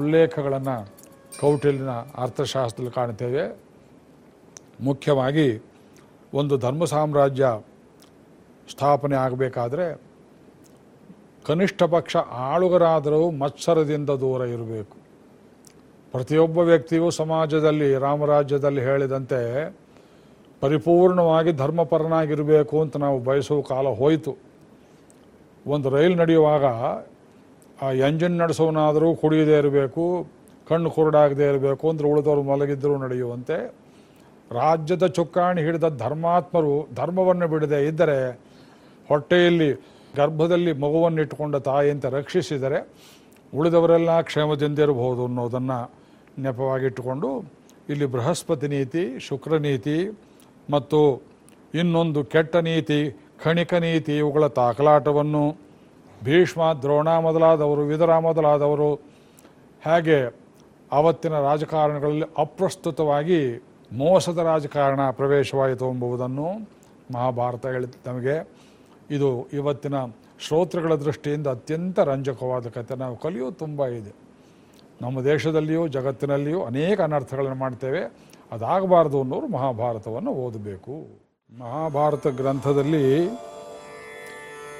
ಉಲ್ಲೇಖಗಳನ್ನು ಕೌಟಿಲ್ಯನ ಅರ್ಥಶಾಸ್ತ್ರದಲ್ಲಿ ಕಾಣ್ತೇವೆ. ಮುಖ್ಯವಾಗಿ ಒಂದು ಧರ್ಮ ಸಾಮ್ರಾಜ್ಯ ಸ್ಥಾಪನೆ ಆಗಬೇಕಾದ್ರೆ ಕನಿಷ್ಠ ಪಕ್ಷ ಆಳುಗರಾದರೂ ಮತ್ಸರದಿಂದ ದೂರ ಇರಬೇಕು. ಪ್ರತಿಯೊಬ್ಬ ವ್ಯಕ್ತಿಯೂ ಸಮಾಜದಲ್ಲಿ, ರಾಮರಾಜ್ಯದಲ್ಲಿ ಹೇಳಿದಂತೆ ಪರಿಪೂರ್ಣವಾಗಿ ಧರ್ಮಪರನಾಗಿರಬೇಕು ಅಂತ ನಾವು ಬಯಸುವ ಕಾಲ ಹೋಯಿತು. ಒಂದು ರೈಲು ನಡೆಯುವಾಗ ಆ ಎಂಜಿನ್ ನಡೆಸೋನಾದರೂ ಕುಡಿಯದೇ ಇರಬೇಕು, ಕಣ್ಣು ಕುರುಡಾಗದೇ ಇರಬೇಕು ಅಂದ್ರೆ ಉಳಿದವರು ಮಲಗಿದ್ದರೂ ನಡೆಯುವಂತೆ. ರಾಜ್ಯದ ಚುಕ್ಕಾಣಿ ಹಿಡಿದ ಧರ್ಮಾತ್ಮರು ಧರ್ಮವನ್ನು ಬಿಡದೆ ಇದ್ದರೆ ಹೊಟ್ಟೆಯಲ್ಲಿ ಗರ್ಭದಲ್ಲಿ ಮಗುವನ್ನಿಟ್ಟುಕೊಂಡ ತಾಯಿಯಂತ ರಕ್ಷಿಸಿದರೆ ಉಳಿದವರೆಲ್ಲ ಕ್ಷೇಮದಿಂದಿರಬಹುದು ಅನ್ನೋದನ್ನು ನೆಪವಾಗಿಟ್ಟುಕೊಂಡು ಇಲ್ಲಿ ಬೃಹಸ್ಪತಿ ನೀತಿ, ಶುಕ್ರ ನೀತಿ ಮತ್ತು ಇನ್ನೊಂದು ಕೆಟ್ಟ ನೀತಿ ಖಣಿಕ ನೀತಿ, ಇವುಗಳ ತಾಕಲಾಟವನ್ನು ಭೀಷ್ಮ, ದ್ರೋಣ ಮೊದಲಾದವರು, ವಿದರ ಮೊದಲಾದವರು ಹೇಗೆ ಆವತ್ತಿನ ರಾಜಕಾರಣಗಳಲ್ಲಿ ಅಪ್ರಸ್ತುತವಾಗಿ ಮೋಸದ ರಾಜಕಾರಣ ಪ್ರವೇಶವಾಯಿತು ಎಂಬುದನ್ನು ಮಹಾಭಾರತ ಹೇಳಿತು ನಮಗೆ ಇದು ಇವತ್ತಿನ ಶ್ರೋತೃಗಳ ದೃಷ್ಟಿಯಿಂದ ಅತ್ಯಂತ ರಂಜಕವಾದ ಕಥೆ. ನಾವು ಕಲಿಯೋ ತುಂಬ ಇದೆ. ನಮ್ಮ ದೇಶದಲ್ಲಿಯೂ, ಜಗತ್ತಿನಲ್ಲಿಯೂ ಅನೇಕ ಅನರ್ಥಗಳನ್ನು ಮಾಡ್ತೇವೆ. ಅದಾಗಬಾರದು ಅನ್ನೋರು ಮಹಾಭಾರತವನ್ನು ಓದಬೇಕು. ಮಹಾಭಾರತ ಗ್ರಂಥದಲ್ಲಿ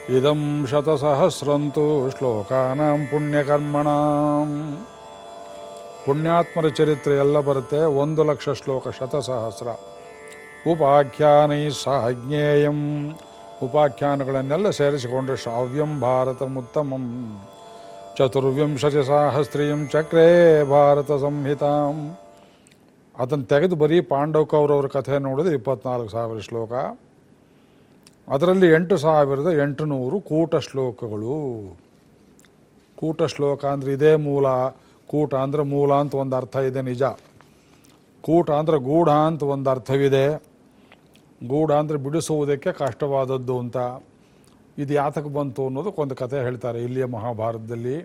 ಇದಂ ಶತಸಹಸ್ರಂತು ಶ್ಲೋಕಾನಾಂ ಪುಣ್ಯಕರ್ಮಣ ಪುಣ್ಯಾತ್ಮರ ಚರಿತ್ರೆ ಎಲ್ಲ ಬರುತ್ತೆ. ಒಂದು ಲಕ್ಷ ಶ್ಲೋಕ ಶತಸಹಸ್ರ. ಉಪಾಖ್ಯಾನೈ ಸಾಜ್ಞೇಯಂ ಉಪಾಖ್ಯಾನಗಳನ್ನೆಲ್ಲ ಸೇರಿಸಿಕೊಂಡ್ರೆ ಶ್ರಾವ್ಯಂ ಭಾರತಮುತ್ತಮಂ ಚತುರ್ವಿಂಶತಿ ಸಹಸ್ರಿಯಂ ಚಕ್ರೇ ಭಾರತ ಸಂಹಿತಾಂ. ಅದನ್ನು ತೆಗೆದು ಬರೀ ಪಾಂಡವ ಕೌರವ್ರ ಕಥೆ ನೋಡಿದ್ರೆ ಇಪ್ಪತ್ನಾಲ್ಕು ಸಾವಿರ ಶ್ಲೋಕ. ಅದರಲ್ಲಿ ಎಂಟು ಸಾವಿರದ ಎಂಟುನೂರು ಕೂಟ ಶ್ಲೋಕಗಳು. ಕೂಟ ಶ್ಲೋಕ ಅಂದರೆ ಇದೇ ಮೂಲ, ಕೂಟ ಅಂದರೆ ಮೂಲ ಅಂತ ಒಂದು ಅರ್ಥ ಇದೆ ನಿಜ. ಕೂಟ ಅಂದರೆ ಗೂಢ ಅಂತ ಒಂದು ಅರ್ಥವಿದೆ ಗೂಢ ಅಂದರೆ ಬಿಡಿಸುವುದಕ್ಕೆ ಕಷ್ಟವಾದದ್ದು ಅಂತ ಇದು ಯಾತಕ್ಕೆ ಬಂತು ಅನ್ನೋದಕ್ಕೆ ಒಂದು ಕಥೆ ಹೇಳ್ತಾರೆ. ಇಲ್ಲಿಯ ಮಹಾಭಾರತದಲ್ಲಿ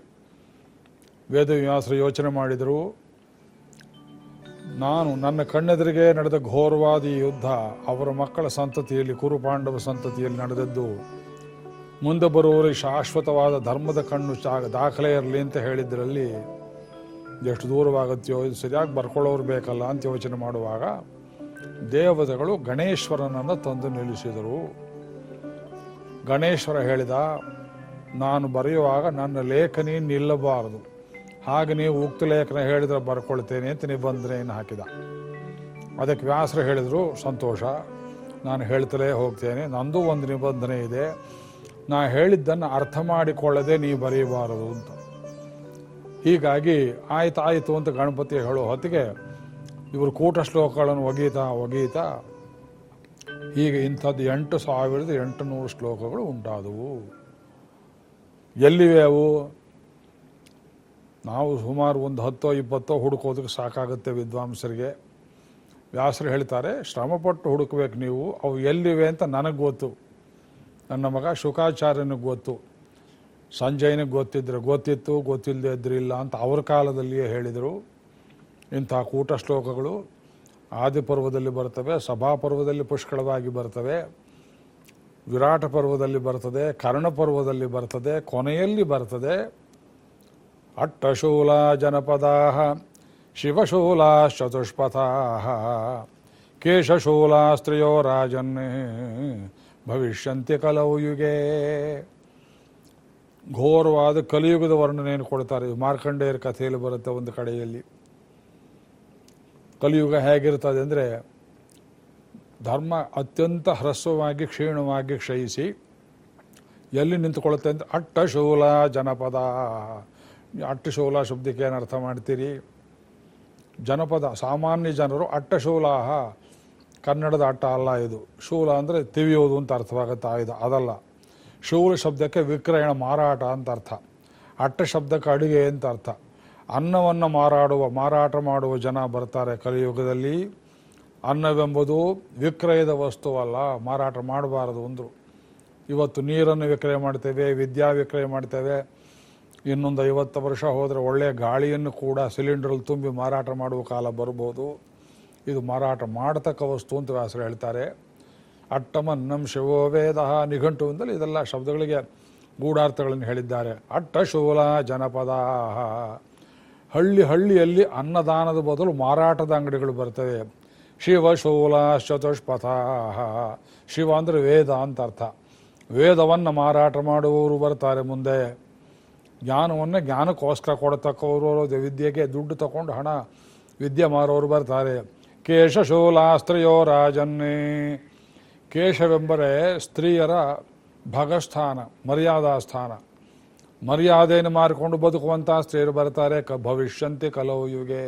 ವೇದವ್ಯಾಸರು ಯೋಚನೆ ಮಾಡಿದರು, ನಾನು ನನ್ನ ಕಣ್ಣೆದುರಿಗೆ ನಡೆದ ಘೋರವಾದಿ ಯುದ್ಧ, ಅವರ ಮಕ್ಕಳ ಸಂತತಿಯಲ್ಲಿ ಕುರುಪಾಂಡವ ಸಂತತಿಯಲ್ಲಿ ನಡೆದದ್ದು. ಮುಂದೆ ಬರುವವರಿಗೆ ಶಾಶ್ವತವಾದ ಧರ್ಮದ ಕಣ್ಣು ಚಾ, ದಾಖಲೆ ಇರಲಿ ಅಂತ ಹೇಳಿದ್ರಲ್ಲಿ, ಎಷ್ಟು ದೂರವಾಗುತ್ತೆಯೋ ಇದು ಸರಿಯಾಗಿ ಬರ್ಕೊಳ್ಳೋರು ಬೇಕಲ್ಲ ಅಂತ ಯೋಚನೆ ಮಾಡುವಾಗ ದೇವತೆಗಳು ಗಣೇಶ್ವರನನ್ನು ತಂದು ನಿಲ್ಲಿಸಿದರು. ಗಣೇಶ್ವರ ಹೇಳಿದ, ನಾನು ಬರೆಯುವಾಗ ನನ್ನ ಲೇಖನಿ ನಿಲ್ಲಬಾರದು. ಹಾಗೆ ನೀವು ಉಕ್ತ ಲೇಖನ ಹೇಳಿದ್ರೆ ಬರ್ಕೊಳ್ತೇನೆ ಅಂತ ನಿಬಂಧನೆಯನ್ನು ಹಾಕಿದ. ಅದಕ್ಕೆ ವ್ಯಾಸರು ಹೇಳಿದರು, ಸಂತೋಷ, ನಾನು ಹೇಳ್ತಲೇ ಹೋಗ್ತೇನೆ. ನಂದು ಒಂದು ನಿಬಂಧನೆ ಇದೆ. ನಾ ಹೇಳಿದ್ದನ್ನು ಅರ್ಥ ಮಾಡಿಕೊಳ್ಳದೆ ನೀವು ಬರೆಯಬಾರದು ಅಂತ. ಹೀಗಾಗಿ, ಆಯ್ತು, ಆಯಿತು ಅಂತ ಗಣಪತಿ ಹೇಳೋ ಹೊತ್ತಿಗೆ ಇವರು ಕೂಟ ಶ್ಲೋಕಗಳನ್ನು ಒಗೀತಾ ಒಗೀತಾ ಹೀಗೆ ಇಂಥದ್ದು ಎಂಟು ಸಾವಿರದ ಎಂಟು ನೂರು ಶ್ಲೋಕಗಳು ಉಂಟಾದವು. ಎಲ್ಲಿವೆ ಅವು? ನಾವು ಸುಮಾರು ಒಂದು ಹತ್ತೋ ಇಪ್ಪತ್ತೋ ಹುಡುಕೋದಕ್ಕೆ ಸಾಕಾಗುತ್ತೆ ವಿದ್ವಾಂಸರಿಗೆ. ವ್ಯಾಸರು ಹೇಳ್ತಾರೆ, ಶ್ರಮಪಟ್ಟು ಹುಡುಕಬೇಕು ನೀವು, ಅವು ಎಲ್ಲಿವೆ ಅಂತ ನನಗೆ ಗೊತ್ತು. ನನ್ನ ಮಗ ಶುಕಾಚಾರ್ಯನಿಗೆ ಗೊತ್ತು. ಸಂಜಯನಿಗೆ ಗೊತ್ತಿದ್ರೆ ಗೊತ್ತಿತ್ತು ಗೊತ್ತಿಲ್ಲದೆ ಇದ್ರಿಲ್ಲ ಅಂತ ಅವ್ರ ಕಾಲದಲ್ಲಿಯೇ ಹೇಳಿದರು. ಇಂಥ ಕೂಟ ಶ್ಲೋಕಗಳು ಆದಿಪರ್ವದಲ್ಲಿ ಬರ್ತವೆ, ಸಭಾಪರ್ವದಲ್ಲಿ ಪುಷ್ಕಳವಾಗಿ ಬರ್ತವೆ, ವಿರಾಟ ಪರ್ವದಲ್ಲಿ ಬರ್ತದೆ ಕರ್ಣಪರ್ವದಲ್ಲಿ ಬರ್ತದೆ, ಕೊನೆಯಲ್ಲಿ ಬರ್ತದೆ. ಅಟ್ಟಶೂಲ ಜನಪದಾ ಕೇಶಶೂಲಾ ಸ್ತ್ರೀಯೋ ರಾಜನ್ ಭವಿಷ್ಯಂತೆ ಕಲೌ ಯುಗೆ. ಘೋರವಾದ ಕಲಿಯುಗದ ವರ್ಣನೆಯನ್ನು ಕೊಡ್ತಾರೆ. ಮಾರ್ಕಂಡೇಯರ ಕಥೆಯಲ್ಲಿ ಬರುತ್ತೆ ಒಂದು ಕಡೆಯಲ್ಲಿ. ಕಲಿಯುಗ ಹೇಗಿರ್ತದೆ ಅಂದರೆ ಧರ್ಮ ಅತ್ಯಂತ ಹ್ರಸ್ವವಾಗಿ, ಕ್ಷೀಣವಾಗಿ ಕ್ಷಯಿಸಿ ಎಲ್ಲಿ ನಿಂತುಕೊಳ್ಳುತ್ತೆ ಅಂತ ಅಟ್ಟಶೂಲ ಜನಪದ. ಅಟ್ಟಶೂಲ ಶಬ್ದಕ್ಕೆ ಏನು ಅರ್ಥ ಮಾಡ್ತೀರಿ? ಜನಪದ, ಸಾಮಾನ್ಯ ಜನರು ಅಟ್ಟಶೂಲಾಹ. ಕನ್ನಡದ ಅಟ್ಟ ಅಲ್ಲ ಇದು. ಶೂಲ ಅಂದರೆ ತಿವಿಯೋದು ಅಂತ ಅರ್ಥವಾಗುತ್ತೆ ಆಯುಧ ಅದಲ್ಲ. ಶೂಲ ಶಬ್ದಕ್ಕೆ ವಿಕ್ರಯಣ ಮಾರಾಟ ಅಂತ ಅರ್ಥ. ಅಟ್ಟ ಶಬ್ದಕ್ಕೆ ಅಡುಗೆ ಅಂತ ಅರ್ಥ. ಅನ್ನವನ್ನು ಮಾರಾಡುವ, ಮಾರಾಟ ಮಾಡುವ ಜನ ಬರ್ತಾರೆ ಕಲಿಯುಗದಲ್ಲಿ. ಅನ್ನವೆಂಬುದು ವಿಕ್ರಯದ ವಸ್ತುವಲ್ಲ, ಮಾರಾಟ ಮಾಡಬಾರದು ಅಂದರು. ಇವತ್ತು ನೀರನ್ನು ವಿಕ್ರಯ ಮಾಡ್ತೇವೆ, ವಿದ್ಯಾ ವಿಕ್ರಯ ಮಾಡ್ತೇವೆ. ಇನ್ನೊಂದು ಐವತ್ತು ವರ್ಷ ಹೋದರೆ ಒಳ್ಳೆಯ ಗಾಳಿಯನ್ನು ಕೂಡ ಸಿಲಿಂಡ್ರಲ್ಲಿ ತುಂಬಿ ಮಾರಾಟ ಮಾಡುವ ಕಾಲ ಬರ್ಬೋದು. ಇದು ಮಾರಾಟ ಮಾಡತಕ್ಕ ವಸ್ತು ಅಂತ ವ್ಯಾಸರು ಹೇಳ್ತಾರೆ. ಅಟ್ಟಮನ್ನಂ ಶಿವೋ ನಿಘಂಟು ನಿಘಂಟುವಿಂದಲೇ ಇದೆಲ್ಲ ಶಬ್ದಗಳಿಗೆ ಗೂಢಾರ್ಥಗಳನ್ನು ಹೇಳಿದ್ದಾರೆ. ಅಟ್ಟ ಶೂಲ ಜನಪದ ಹಳ್ಳಿ ಹಳ್ಳಿಯಲ್ಲಿ ಅನ್ನದಾನದ ಬದಲು ಮಾರಾಟದ ಅಂಗಡಿಗಳು ಬರ್ತವೆ. ಶಿವ ಶೂಲ ಚತುಷ್ಪಥ ಶಿವ ಅಂದರೆ ವೇದ ಅಂತ ಅರ್ಥ. ವೇದವನ್ನು ಮಾರಾಟ ಮಾಡುವವರು ಬರ್ತಾರೆ ಮುಂದೆ. ಜ್ಞಾನವನ್ನು ಜ್ಞಾನಕ್ಕೋಸ್ಕರ ಕೊಡತಕ್ಕವರು ವಿದ್ಯೆಗೆ ದುಡ್ಡು ತಗೊಂಡು ಹಣ, ವಿದ್ಯೆ ಮಾರೋರು ಬರ್ತಾರೆ. ಕೇಶಶೂಲಾಸ್ತ್ರೀಯೋ ರಾಜನ್ನೇ. ಕೇಶವೆಂಬರೆ ಸ್ತ್ರೀಯರ ಭಗಸ್ಥಾನ ಮರ್ಯಾದಾ ಸ್ಥಾನ ಮರ್ಯಾದೆಯನ್ನು ಮಾರಿಕೊಂಡು ಬದುಕುವಂಥ ಸ್ತ್ರೀಯರು ಬರ್ತಾರೆ ಕ ಭವಿಷ್ಯಂತೆ ಕಲವು ಯುಗೆ.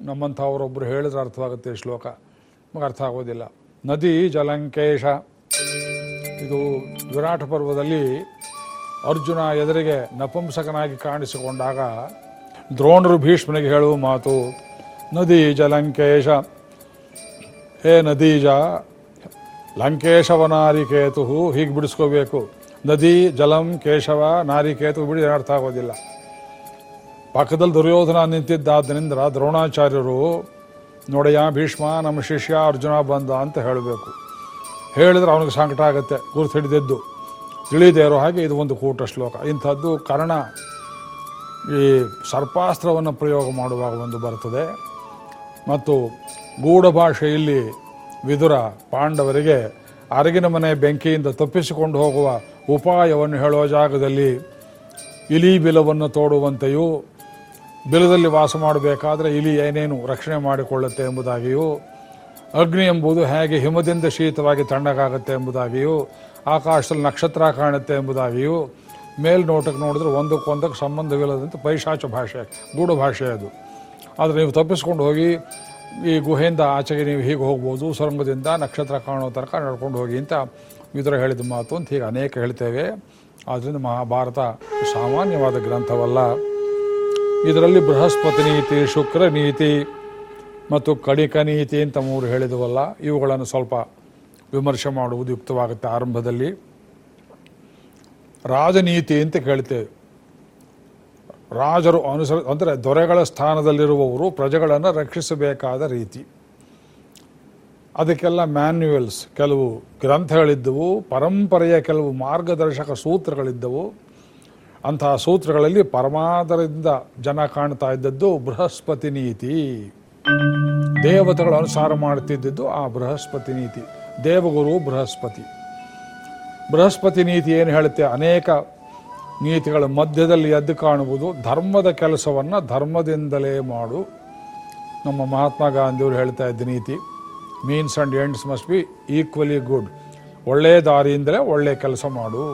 ನಮ್ಮಂಥವರೊಬ್ಬರು ಹೇಳಿದ್ರೆ ಅರ್ಥವಾಗುತ್ತೆ ಶ್ಲೋಕ. ನಮಗೆ ಅರ್ಥ ಆಗೋದಿಲ್ಲ. ನದಿ ಜಲಂಕೇಶ. ಇದು ವಿರಾಟ ಪರ್ವದಲ್ಲಿ ಅರ್ಜುನ ಎದುರಿಗೆ ನಪುಂಸಕನಾಗಿ ಕಾಣಿಸಿಕೊಂಡಾಗ ದ್ರೋಣರು ಭೀಷ್ಮನಿಗೆ ಹೇಳುವ ಮಾತು, ನದಿ ಜಲಂಕೇಶ. ಹೇ ನದೀಜ ಲಂಕೇಶವನಾರಿಕೇತು ಹೀಗೆ ಬಿಡಿಸ್ಕೋಬೇಕು. ನದಿ, ಜಲಂ, ಕೇಶವ ನಾರಿಕೇತು ಬಿಡಿ ಅರ್ಥ ಆಗೋದಿಲ್ಲ. ಪಕ್ಕದಲ್ಲಿ ದುರ್ಯೋಧನ ನಿಂತಿದ್ದಾದ್ದರಿಂದ ದ್ರೋಣಾಚಾರ್ಯರು, ನೋಡಯ್ಯ, ಭೀಷ್ಮ, ನಮ್ಮ ಶಿಷ್ಯ, ಅರ್ಜುನ ಬಂದ ಅಂತ ಹೇಳಬೇಕು. ಹೇಳಿದ್ರೆ ಅವನಿಗೆ ಸಂಕಟ ಆಗುತ್ತೆ, ಗುರುತು ಹಿಡಿದಿದ್ದು. ತಿಳಿದೇ ಇರೋ ಹಾಗೆ ಇದು ಒಂದು ಕೂಟ ಶ್ಲೋಕ. ಇಂಥದ್ದು ಕರ್ಣ ಈ ಸರ್ಪಾಸ್ತ್ರವನ್ನು ಪ್ರಯೋಗ ಮಾಡುವಾಗ ಒಂದು ಬರ್ತದೆ. ಮತ್ತು ಗೂಢ ಭಾಷೆಯಲ್ಲಿ ವಿದುರ ಪಾಂಡವರಿಗೆ ಅರಗಿನ ಮನೆ ಬೆಂಕಿಯಿಂದ ತಪ್ಪಿಸಿಕೊಂಡು ಹೋಗುವ ಉಪಾಯವನ್ನು ಹೇಳುವ ಜಾಗದಲ್ಲಿ ಇಲಿ ಬಿಲವನ್ನು ತೋಡುವಂತೆಯೂ ಬಿಲದಲ್ಲಿ ವಾಸ ಮಾಡಬೇಕಾದ್ರೆ ಇಲಿ ಏನೇನು ರಕ್ಷಣೆ ಮಾಡಿಕೊಳ್ಳುತ್ತೆ ಎಂಬುದಾಗಿಯೂ, ಅಗ್ನಿ ಎಂಬುದು ಹೇಗೆ ಹಿಮದಿಂದ ಶೀತವಾಗಿ ತಣ್ಣಗಾಗುತ್ತೆ ಎಂಬುದಾಗಿಯೂ, ಆಕಾಶದಲ್ಲಿ ನಕ್ಷತ್ರ ಕಾಣುತ್ತೆ ಎಂಬುದಾಗಿಯೂ ಮೇಲ್ನೋಟಕ್ಕೆ ನೋಡಿದ್ರೆ ಒಂದಕ್ಕೊಂದಕ್ಕೆ ಸಂಬಂಧವಿಲ್ಲದಂತೆ ಪೈಶಾಚ ಭಾಷೆ, ಗೂಢ ಭಾಷೆ ಅದು. ಆದರೆ ನೀವು ತಪ್ಪಿಸ್ಕೊಂಡು ಹೋಗಿ ಈ ಗುಹೆಯಿಂದ ಆಚೆಗೆ ನೀವು ಹೀಗೆ ಹೋಗ್ಬೋದು, ಸುರಂಗದಿಂದ ನಕ್ಷತ್ರ ಕಾಣೋ ತನಕ ನಡ್ಕೊಂಡು ಹೋಗಿ ಅಂತ ವಿದುರ ಹೇಳಿದ ಮಾತು ಅಂತ ಹೀಗೆ ಅನೇಕ ಹೇಳ್ತೇವೆ. ಆದ್ದರಿಂದ ಮಹಾಭಾರತ ಸಾಮಾನ್ಯವಾದ ಗ್ರಂಥವಲ್ಲ. ಇದರಲ್ಲಿ ಬೃಹಸ್ಪತಿ ನೀತಿ, ಶುಕ್ರ ನೀತಿ ಮತ್ತು ಕಣಿಕ ನೀತಿ ಅಂತ ಮೂರು ಹೇಳಿದವಲ್ಲ, ಇವುಗಳನ್ನು ಸ್ವಲ್ಪ ವಿಮರ್ಶೆ ಮಾಡುವುದು ಯುಕ್ತವಾಗುತ್ತೆ ಆರಂಭದಲ್ಲಿ. ರಾಜನೀತಿ ಅಂತ ಕೇಳ್ತೇವೆ. ರಾಜರು ಅನುಸರ ಅಂದರೆ ದೊರೆಗಳ ಸ್ಥಾನದಲ್ಲಿರುವವರು ಪ್ರಜೆಗಳನ್ನು ರಕ್ಷಿಸಬೇಕಾದ ರೀತಿ. ಅದಕ್ಕೆಲ್ಲ ಮ್ಯಾನ್ಯುಯಲ್ಸ್ ಕೆಲವು ಗ್ರಂಥಗಳಿದ್ದವು, ಪರಂಪರೆಯ ಕೆಲವು ಮಾರ್ಗದರ್ಶಕ ಸೂತ್ರಗಳಿದ್ದವು. ಅಂತಹ ಸೂತ್ರಗಳಲ್ಲಿ ಪರಮಾದರದಿಂದ ಜನ ಕಾಣ್ತಾ ಇದ್ದದ್ದು ಬೃಹಸ್ಪತಿ ನೀತಿ. ದೇವತೆಗಳು ಅನುಸಾರ ಮಾಡ್ತಿದ್ದದ್ದು ಆ ಬೃಹಸ್ಪತಿ ನೀತಿ. ದೇವಗುರು ಬೃಹಸ್ಪತಿ. ಬೃಹಸ್ಪತಿ ನೀತಿ ಏನು ಹೇಳುತ್ತೆ? ಅನೇಕ ನೀತಿಗಳ ಮಧ್ಯದಲ್ಲಿ ಎದ್ದು ಕಾಣುವುದು ಧರ್ಮದ ಕೆಲಸವನ್ನು ಧರ್ಮದಿಂದಲೇ ಮಾಡು. ನಮ್ಮ ಮಹಾತ್ಮ ಗಾಂಧಿಯವರು ಹೇಳ್ತಾ ಇದ್ದ ನೀತಿ means and ends must be equally good ಒಳ್ಳೆಯ ದಾರಿಯಿಂದಲೇ ಒಳ್ಳೆಯ ಕೆಲಸ ಮಾಡು.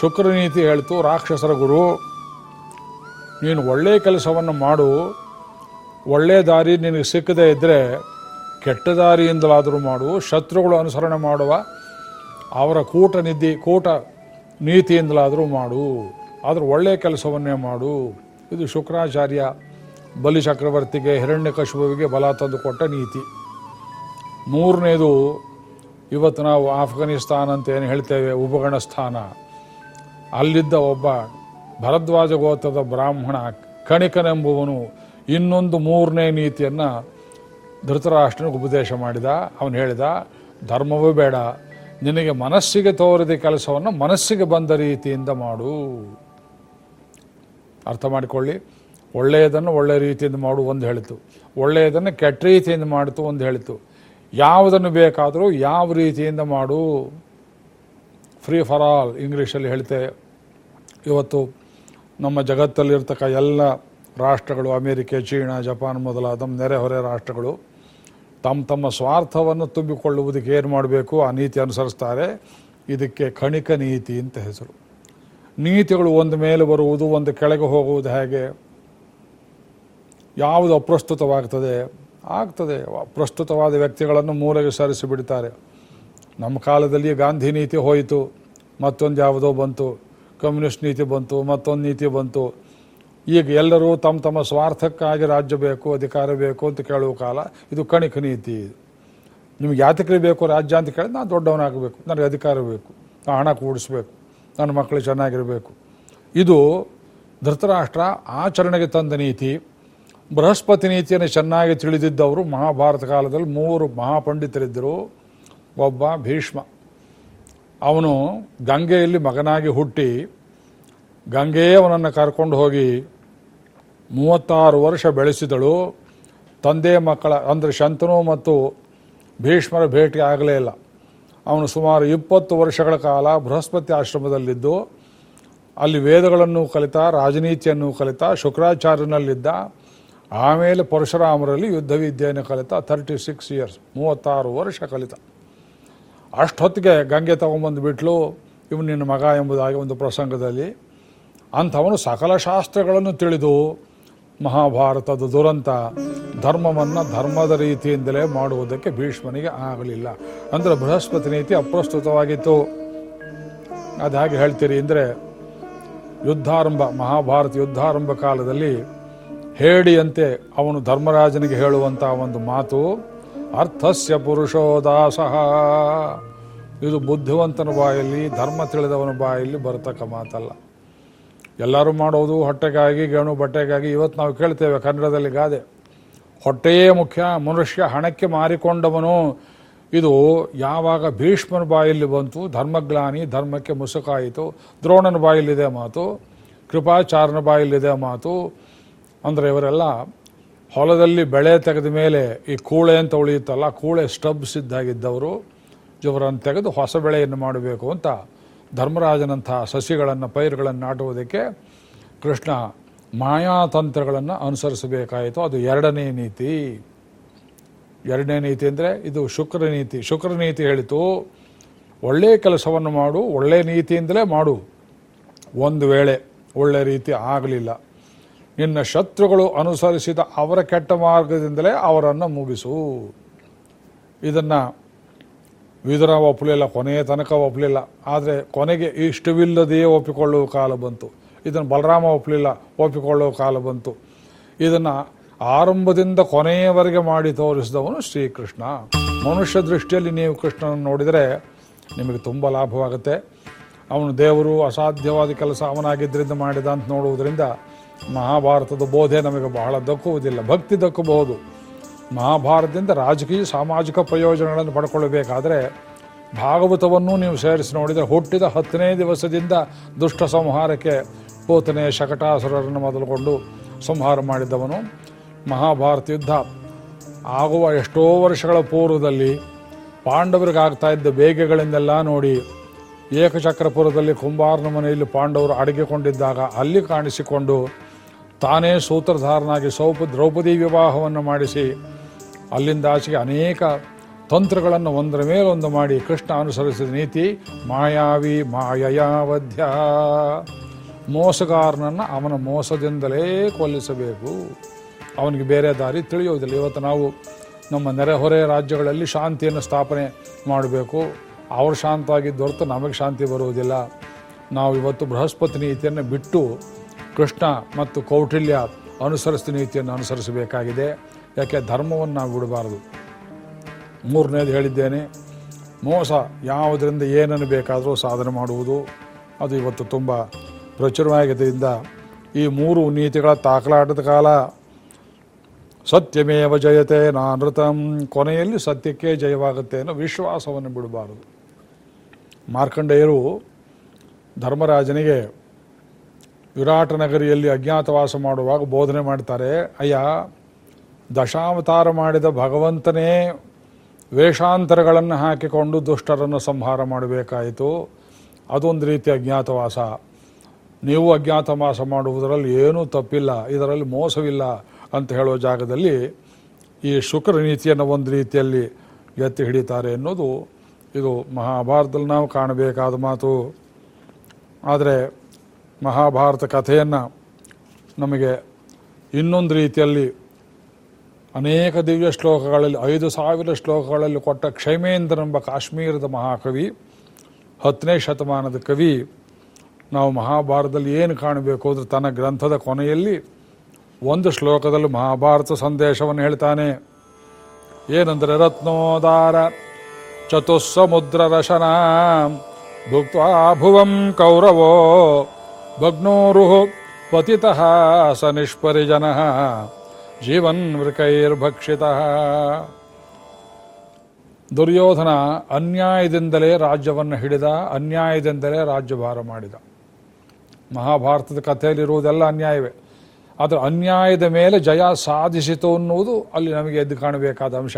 ಶುಕ್ರ ನೀತಿ ಹೇಳ್ತು, ರಾಕ್ಷಸರ ಗುರು, ನೀನು ಒಳ್ಳೆಯ ಕೆಲಸವನ್ನು ಮಾಡು. ಒಳ್ಳೆಯ ದಾರಿ ನಿನಗೆ ಸಿಕ್ಕದೇ ಇದ್ದರೆ ಕೆಟ್ಟ ದಾರಿಯಿಂದಲಾದರೂ ಮಾಡು. ಶತ್ರುಗಳು ಅನುಸರಣೆ ಮಾಡುವ ಅವರ ಕೂಟ ನಿದ್ದಿ, ಕೂಟ ನೀತಿಯಿಂದಲಾದರೂ ಮಾಡು, ಆದರೂ ಒಳ್ಳೆಯ ಕೆಲಸವನ್ನೇ ಮಾಡು. ಇದು ಶುಕ್ರಾಚಾರ್ಯ ಬಲಿ ಚಕ್ರವರ್ತಿಗೆ ಹಿರಣ್ಯಕಶುವಿಗೆ ಬಲ ತಂದು ಕೊಟ್ಟ ನೀತಿ. ಮೂರನೇದು, ಇವತ್ತು ನಾವು ಆಫ್ಘನಿಸ್ತಾನ ಅಂತ ಏನು ಹೇಳ್ತೇವೆ, ಉಪಗಣ ಸ್ಥಾನ. ಅಲ್ಲಿದ್ದ ಒಬ್ಬ ಭರದ್ವಾಜ ಗೋತ್ರದ ಬ್ರಾಹ್ಮಣ ಕಣಿಕನೆಂಬುವನು ಇನ್ನೊಂದು ಮೂರನೇ ನೀತಿಯನ್ನು ಧೃತರಾಷ್ಟ್ರನಿಗೆ ಉಪದೇಶ ಮಾಡಿದ. ಅವನು ಹೇಳಿದ, ಧರ್ಮವೂ ಬೇಡ ನಿನಗೆ ಮನಸ್ಸಿಗೆ ತೋರಿದ ಕೆಲಸವನ್ನು ಮನಸ್ಸಿಗೆ ಬಂದ ರೀತಿಯಿಂದ ಮಾಡು. ಅರ್ಥ ಮಾಡಿಕೊಳ್ಳಿ. ಒಳ್ಳೆಯದನ್ನು ಒಳ್ಳೆಯ ರೀತಿಯಿಂದ ಮಾಡು ಒಂದು ಹೇಳಿತು. ಒಳ್ಳೆಯದನ್ನು ಕೆಟ್ಟ ರೀತಿಯಿಂದ ಮಾಡಿತು ಒಂದು ಹೇಳಿತು. ಯಾವುದನ್ನು ಬೇಕಾದರೂ ಯಾವ ರೀತಿಯಿಂದ ಮಾಡು. ಫ್ರೀ ಫಾರ್ ಆಲ್ ಇಂಗ್ಲೀಷಲ್ಲಿ ಹೇಳ್ತೇವೆ ಇವತ್ತು ನಮ್ಮ ಜಗತ್ತಲ್ಲಿರ್ತಕ್ಕ ಎಲ್ಲ ರಾಷ್ಟ್ರಗಳು, ಅಮೇರಿಕೆ, ಚೀನಾ, ಜಪಾನ್ ಮೊದಲಾದ ನೆರೆಹೊರೆ ರಾಷ್ಟ್ರಗಳು ತಮ್ಮ ತಮ್ಮ ಸ್ವಾರ್ಥವನ್ನು ತುಂಬಿಕೊಳ್ಳುವುದಕ್ಕೆ ಏನು ಮಾಡಬೇಕು? ಆ ನೀತಿ ಅನುಸರಿಸ್ತಾರೆ. ಇದಕ್ಕೆ ಕಣಿಕ ನೀತಿ ಅಂತ ಹೆಸರು. ನೀತಿಗಳು ಒಂದು ಮೇಲೆ ಬರುವುದು, ಒಂದು ಕೆಳಗೆ ಹೋಗುವುದು ಹೇಗೆ? ಯಾವುದು ಅಪ್ರಸ್ತುತವಾಗ್ತದೆ? ಆಗ್ತದೆ. ಪ್ರಸ್ತುತವಾದ ವ್ಯಕ್ತಿಗಳನ್ನು ಮೂಲೆಗೆ ಸರಿಸಿ ಬಿಡ್ತಾರೆ. ನಮ್ಮ ಕಾಲದಲ್ಲಿ ಗಾಂಧಿ ನೀತಿ ಹೋಯಿತು. ಮತ್ತೊಂದು ಯಾವುದೋ ಬಂತು. ಕಮ್ಯುನಿಸ್ಟ್ ನೀತಿ ಬಂತು. ಮತ್ತೊಂದು ನೀತಿ ಬಂತು. ಈಗ ಎಲ್ಲರೂ ತಮ್ಮ ತಮ್ಮ ಸ್ವಾರ್ಥಕ್ಕಾಗಿ ರಾಜ್ಯ ಬೇಕು, ಅಧಿಕಾರ ಬೇಕು ಅಂತ ಕೇಳುವ ಕಾಲ. ಇದು ಕಣಿಕ ನೀತಿ ನಿಮ್ಗೆ ಯಾತಕ್ರಿ ಬೇಕು ರಾಜ್ಯ ಅಂತ ಕೇಳಿದ್ರೆ ನಾನು ದೊಡ್ಡವನಾಗಬೇಕು, ನನಗೆ ಅಧಿಕಾರ ಬೇಕು ನಾನು ಹಣ ಕೂಡಿಸ್ಬೇಕು, ನನ್ನ ಮಕ್ಕಳು ಚೆನ್ನಾಗಿರಬೇಕು. ಇದು ಧೃತರಾಷ್ಟ್ರ ಆಚರಣೆಗೆ ತಂದ ನೀತಿ. ಬೃಹಸ್ಪತಿ ನೀತಿಯನ್ನು ಚೆನ್ನಾಗಿ ತಿಳಿದಿದ್ದವರು ಮಹಾಭಾರತ ಕಾಲದಲ್ಲಿ ಮೂರು ಮಹಾಪಂಡಿತರಿದ್ದರು. ಒಬ್ಬ ಭೀಷ್ಮ. ಅವನು ಗಂಗೆಯಲ್ಲಿ ಮಗನಾಗಿ ಹುಟ್ಟಿ ಗಂಗೆಯೇ ಅವನನ್ನು ಕರ್ಕೊಂಡು ಹೋಗಿ ಮೂವತ್ತಾರು ವರ್ಷ ಬೆಳೆಸಿದಳು. ತಂದೆ ಮಕ್ಕಳ, ಅಂದರೆ ಶಂತನು ಮತ್ತು ಭೀಷ್ಮರ ಭೇಟಿ ಆಗಲೇ ಇಲ್ಲ. ಅವನು ಸುಮಾರು ಇಪ್ಪತ್ತು ವರ್ಷಗಳ ಕಾಲ ಬೃಹಸ್ಪತಿ ಆಶ್ರಮದಲ್ಲಿದ್ದು, ಅಲ್ಲಿ ವೇದಗಳನ್ನು ಕಲಿತ, ರಾಜನೀತಿಯನ್ನು ಕಲಿತ, ಶುಕ್ರಾಚಾರ್ಯನಲ್ಲಿದ್ದ, ಆಮೇಲೆ ಪರಶುರಾಮರಲ್ಲಿ ಯುದ್ಧ ವಿದ್ಯೆಯನ್ನು ಕಲಿತ ಥರ್ಟಿ ಸಿಕ್ಸ್ ಇಯರ್ಸ್ ಮೂವತ್ತಾರು ವರ್ಷ ಕಲಿತ. ಅಷ್ಟೊತ್ತಿಗೆ ಗಂಗೆ ತಗೊಂಬಂದು ಬಿಟ್ಲು, ಇವನು ನಿನ್ನ ಮಗ ಎಂಬುದಾಗಿ ಒಂದು ಪ್ರಸಂಗದಲ್ಲಿ. ಅಂಥವನು ಸಕಲ ಶಾಸ್ತ್ರಗಳನ್ನು ತಿಳಿದು ಮಹಾಭಾರತದ ದುರಂತ. ಧರ್ಮವನ್ನು ಧರ್ಮದ ರೀತಿಯಿಂದಲೇ ಮಾಡುವುದಕ್ಕೆ ಭೀಷ್ಮನಿಗೆ ಆಗಲಿಲ್ಲ. ಅಂದರೆ ಬೃಹಸ್ಪತಿ ನೀತಿ ಅಪ್ರಸ್ತುತವಾಗಿತ್ತು. ಅದು ಹಾಗೆ ಹೇಳ್ತೀರಿ ಅಂದರೆ ಯುದ್ಧಾರಂಭ, ಮಹಾಭಾರತ ಯುದ್ಧಾರಂಭ ಕಾಲದಲ್ಲಿ ಹೇಳಿಯಂತೆ ಅವನು ಧರ್ಮರಾಜನಿಗೆ ಹೇಳುವಂಥ ಒಂದು ಮಾತು, ಅರ್ಥಸ್ಯ ಪುರುಷೋ ದಾಸಃ ಇದು ಬುದ್ಧಿವಂತನ ಬಾಯಲ್ಲಿ, ಧರ್ಮ ತಿಳಿದವನ ಬಾಯಲ್ಲಿ ಬರತಕ್ಕ ಮಾತಲ್ಲ. ಎಲ್ಲರೂ ಮಾಡೋದು ಹೊಟ್ಟೆಗಾಗಿ, ಗೇಣು ಬಟ್ಟೆಗಾಗಿ ಇವತ್ತು ನಾವು ಕೇಳ್ತೇವೆ ಕನ್ನಡದಲ್ಲಿ ಗಾದೆ. ಹೊಟ್ಟೆಯೇ ಮುಖ್ಯ, ಮನುಷ್ಯ ಹಣಕ್ಕೆ ಮಾರಿಕೊಂಡವನು, ಇದು ಯಾವಾಗ ಭೀಷ್ಮನ ಬಾಯಲ್ಲಿ ಬಂತು, ಧರ್ಮಗ್ಲಾನಿ, ಧರ್ಮಕ್ಕೆ ಮುಸುಕಾಯಿತು, ದ್ರೋಣನ ಬಾಯಲ್ಲಿದೆ ಮಾತು ಕೃಪಾಚಾರನ ಬಾಯಲ್ಲಿದೆ ಮಾತು, ಅಂದರೆ ಇವರೆಲ್ಲ ಹೊಲದಲ್ಲಿ ಬೆಳೆ ತೆಗೆದ ಮೇಲೆ ಈ ಕೂಳೆ ಅಂತ ಉಳಿಯುತ್ತಲ್ಲ ಕೂಳೆ ಸ್ಟಬ್ಸ್ ಇದ್ದಾಗಿದ್ದವರು ಇವರನ್ನು ತೆಗೆದು ಹೊಸ ಬೆಳೆಯನ್ನು ಮಾಡಬೇಕು ಅಂತ ಧರ್ಮರಾಜನಂಥ ಸಸ್ಯಗಳನ್ನು ಪೈರುಗಳನ್ನು ನಾಟುವುದಕ್ಕೆ ಕೃಷ್ಣ ಮಾಯಾತಂತ್ರಗಳನ್ನು ಅನುಸರಿಸಬೇಕಾಯಿತು. ಅದು ಎರಡನೇ ನೀತಿ. ಎರಡನೇ ನೀತಿ ಅಂದರೆ ಇದು ಶುಕ್ರ ನೀತಿ. ಶುಕ್ರ ನೀತಿ ಹೇಳಿತು ಒಳ್ಳೆಯ ಕೆಲಸವನ್ನು ಮಾಡು ಒಳ್ಳೆಯ ನೀತಿಯಿಂದಲೇ ಮಾಡು. ಒಂದು ವೇಳೆ ಒಳ್ಳೆಯ ರೀತಿ ಆಗಲಿಲ್ಲ. ನಿನ್ನ ಶತ್ರುಗಳು ಅನುಸರಿಸಿದ ಅವರ ಕೆಟ್ಟ ಮಾರ್ಗದಿಂದಲೇ ಅವರನ್ನು ಮುಗಿಸು. ಇದನ್ನು ವಿದುರ ಒಪ್ಪಲಿಲ್ಲ, ಕೊನೆಯ ತನಕ ಒಪ್ಪಲಿಲ್ಲ. ಆದರೆ ಕೊನೆಗೆ ಇಷ್ಟವಿಲ್ಲದೆಯೇ ಒಪ್ಪಿಕೊಳ್ಳುವ ಕಾಲ ಬಂತು. ಇದನ್ನು ಬಲರಾಮ ಒಪ್ಪಲಿಲ್ಲ, ಒಪ್ಪಿಕೊಳ್ಳುವ ಕಾಲ ಬಂತು. ಇದನ್ನು ಆರಂಭದಿಂದ ಕೊನೆಯವರೆಗೆ ಮಾಡಿ ತೋರಿಸಿದವನು ಶ್ರೀಕೃಷ್ಣ. ಮನುಷ್ಯ ದೃಷ್ಟಿಯಲ್ಲಿ ನೀವು ಕೃಷ್ಣನನ್ನು ನೋಡಿದರೆ ನಿಮಗೆ ತುಂಬ ಲಾಭವಾಗುತ್ತೆ. ಅವನು ದೇವರು, ಅಸಾಧ್ಯವಾದ ಕೆಲಸ ಅವನಾಗಿದ್ದರಿಂದ ಮಾಡಿದ ಅಂತ ನೋಡುವುದರಿಂದ ಮಹಾಭಾರತದ ಬೋಧೆ ನಮಗೆ ಬಹಳ ದಕ್ಕುವುದಿಲ್ಲ. ಭಕ್ತಿ ದಕ್ಕಬಹುದು. ಮಹಾಭಾರತದಿಂದ ರಾಜಕೀಯ ಸಾಮಾಜಿಕ ಪ್ರಯೋಜನಗಳನ್ನು ಪಡ್ಕೊಳ್ಬೇಕಾದ್ರೆ ಭಾಗವತವನ್ನು ನೀವು ಸೇರಿಸಿ ನೋಡಿದರೆ ಹುಟ್ಟಿದ ಹತ್ತನೇ ದಿವಸದಿಂದ ದುಷ್ಟ ಸಂಹಾರಕ್ಕೆ ಪೋತನೆ ಶಕಟಾಸುರರನ್ನು ಮೊದಲುಕೊಂಡು ಸಂಹಾರ ಮಾಡಿದ್ದವನು ಮಹಾಭಾರತ ಯುದ್ಧ. ಆಗುವ ಎಷ್ಟೋ ವರ್ಷಗಳ ಪೂರ್ವದಲ್ಲಿ ಪಾಂಡವರಿಗಾಗ್ತಾ ಇದ್ದ ಬೇಗೆಗಳಿಂದೆಲ್ಲ ನೋಡಿ ಏಕಚಕ್ರಪುರದಲ್ಲಿ ಕುಂಬಾರನ ಮನೆಯಲ್ಲಿ ಪಾಂಡವರು ಅಡಗಿಕೊಂಡಿದ್ದಾಗ ಅಲ್ಲಿ ಕಾಣಿಸಿಕೊಂಡು ತಾನೇ ಸೂತ್ರಧಾರನಾಗಿ ಸೌಪ ದ್ರೌಪದಿ ವಿವಾಹವನ್ನು ಮಾಡಿಸಿ ಅಲ್ಲಿಂದ ಆಚೆಗೆ ಅನೇಕ ತಂತ್ರಗಳನ್ನು ಒಂದರ ಮೇಲೊಂದು ಮಾಡಿ ಕೃಷ್ಣ ಅನುಸರಿಸಿದ ನೀತಿ, ಮಾಯಾವಿ ಮಾಯಯಾವಧ್ಯ. ಮೋಸಗಾರನನ್ನು ಅವನ ಮೋಸದಿಂದಲೇ ಕೊಲ್ಲಿಸಬೇಕು. ಅವನಿಗೆ ಬೇರೆ ದಾರಿ ತಿಳಿಯೋದಿಲ್ಲ ಇವತ್ತು ನಾವು ನಮ್ಮ ನೆರೆಹೊರೆ ರಾಜ್ಯಗಳಲ್ಲಿ ಶಾಂತಿಯನ್ನು ಸ್ಥಾಪನೆ ಮಾಡಬೇಕು. ಅವರು ಶಾಂತವಾಗಿದ್ದು ಹೊರತು ನಮಗೆ ಶಾಂತಿ ಬರುವುದಿಲ್ಲ. ನಾವು ಇವತ್ತು ಬೃಹಸ್ಪತಿ ನೀತಿಯನ್ನು ಬಿಟ್ಟು ಕೃಷ್ಣ ಮತ್ತು ಕೌಟಿಲ್ಯ ಅನುಸರಿಸಿದ ನೀತಿಯನ್ನು ಅನುಸರಿಸಬೇಕಾಗಿದೆ. ಯಾಕೆ ಧರ್ಮವನ್ನು ನಾವು ಬಿಡಬಾರದು? ಮೂರನೇದು ಹೇಳಿದ್ದೇನೆ, ಮೋಸ ಯಾವುದರಿಂದ ಏನನ್ನು ಬೇಕಾದರೂ ಸಾಧನೆ ಮಾಡುವುದು, ಅದು ಇವತ್ತು ತುಂಬ ಪ್ರಚುರವಾಗಿದ್ದರಿಂದ ಈ ಮೂರು ನೀತಿಗಳ ತಾಕಲಾಟದ ಕಾಲ ಸತ್ಯಮೇವ ಜಯತೆ ನಾನೃತಂ, ಕೊನೆಯಲ್ಲಿ ಸತ್ಯಕ್ಕೆ ಜಯವಾಗುತ್ತೆ ಅನ್ನೋ ವಿಶ್ವಾಸವನ್ನು ಬಿಡಬಾರದು. ಮಾರ್ಕಂಡೇಯರು ಧರ್ಮರಾಜನಿಗೆ ವಿರಾಟ ನಗರಿಯಲ್ಲಿ ಅಜ್ಞಾತವಾಸ ಮಾಡುವಾಗ ಬೋಧನೆ ಮಾಡ್ತಾರೆ, ಅಯ್ಯ ದಶಾವತಾರ ಮಾಡಿದ ಭಗವಂತನೇ ವೇಷಾಂತರಗಳನ್ನು ಹಾಕಿಕೊಂಡು ದುಷ್ಟರನ್ನು ಸಂಹಾರ ಮಾಡಬೇಕಾಯಿತು. ಅದೊಂದು ರೀತಿಯ ಅಜ್ಞಾತವಾಸ. ನೀವು ಅಜ್ಞಾತವಾಸ ಮಾಡುವುದರಲ್ಲಿ ಏನೂ ತಪ್ಪಿಲ್ಲ, ಇದರಲ್ಲಿ ಮೋಸವಿಲ್ಲ ಅಂತ ಹೇಳೋ ಜಾಗದಲ್ಲಿ ಈ ಶುಕ್ರ ನೀತಿಯನ್ನು ಒಂದು ರೀತಿಯಲ್ಲಿ ಎತ್ತಿ ಹಿಡಿತಾರೆ ಎನ್ನುವುದು ಇದು ಮಹಾಭಾರತದಲ್ಲಿ ನಾವು ಕಾಣಬೇಕಾದ ಮಾತು. ಆದರೆ ಮಹಾಭಾರತ ಕಥೆಯನ್ನು ನಮಗೆ ಇನ್ನೊಂದು ರೀತಿಯಲ್ಲಿ ಅನೇಕ ದಿವ್ಯ ಶ್ಲೋಕಗಳಲ್ಲಿ, ಐದು ಸಾವಿರ ಶ್ಲೋಕಗಳಲ್ಲಿ ಕೊಟ್ಟ ಕ್ಷೈಮೇಂದ್ರನೆಂಬ ಕಾಶ್ಮೀರದ ಮಹಾಕವಿ, ಹತ್ತನೇ ಶತಮಾನದ ಕವಿ. ನಾವು ಮಹಾಭಾರತದಲ್ಲಿ ಏನು ಕಾಣಬೇಕು ಅಂದರೆ ತನ್ನ ಗ್ರಂಥದ ಕೊನೆಯಲ್ಲಿ ಒಂದು ಶ್ಲೋಕದಲ್ಲಿ ಮಹಾಭಾರತ ಸಂದೇಶವನ್ನು ಹೇಳ್ತಾನೆ. ಏನಂದರೆ, ರತ್ನೋದಾರ ಚತುಸ್ಸಮುದ್ರ ರಶನ ಭುಕ್ತ ಭುವಂ ಕೌರವೋ ಭಗ್ನೋರು ಪತಿತಃ ಸ ನಿಷ್ಪರಿಜನ. ಜೀವನ್ ವೃಕೈರ್ಭಕ್ಷಿತ ದುರ್ಯೋಧನ ಅನ್ಯಾಯದಿಂದಲೇ ರಾಜ್ಯವನ್ನು ಹಿಡಿದ, ಅನ್ಯಾಯದಿಂದಲೇ ರಾಜ್ಯಭಾರ ಮಾಡಿದ. ಮಹಾಭಾರತದ ಕಥೆಯಲ್ಲಿರುವುದೆಲ್ಲ ಅನ್ಯಾಯವೇ. ಆದರೆ ಅನ್ಯಾಯದ ಮೇಲೆ ಜಯ ಸಾಧಿಸಿತು ಅನ್ನುವುದು ಅಲ್ಲಿ ನಮಗೆ ಎದ್ದು ಕಾಣಬೇಕಾದ ಅಂಶ.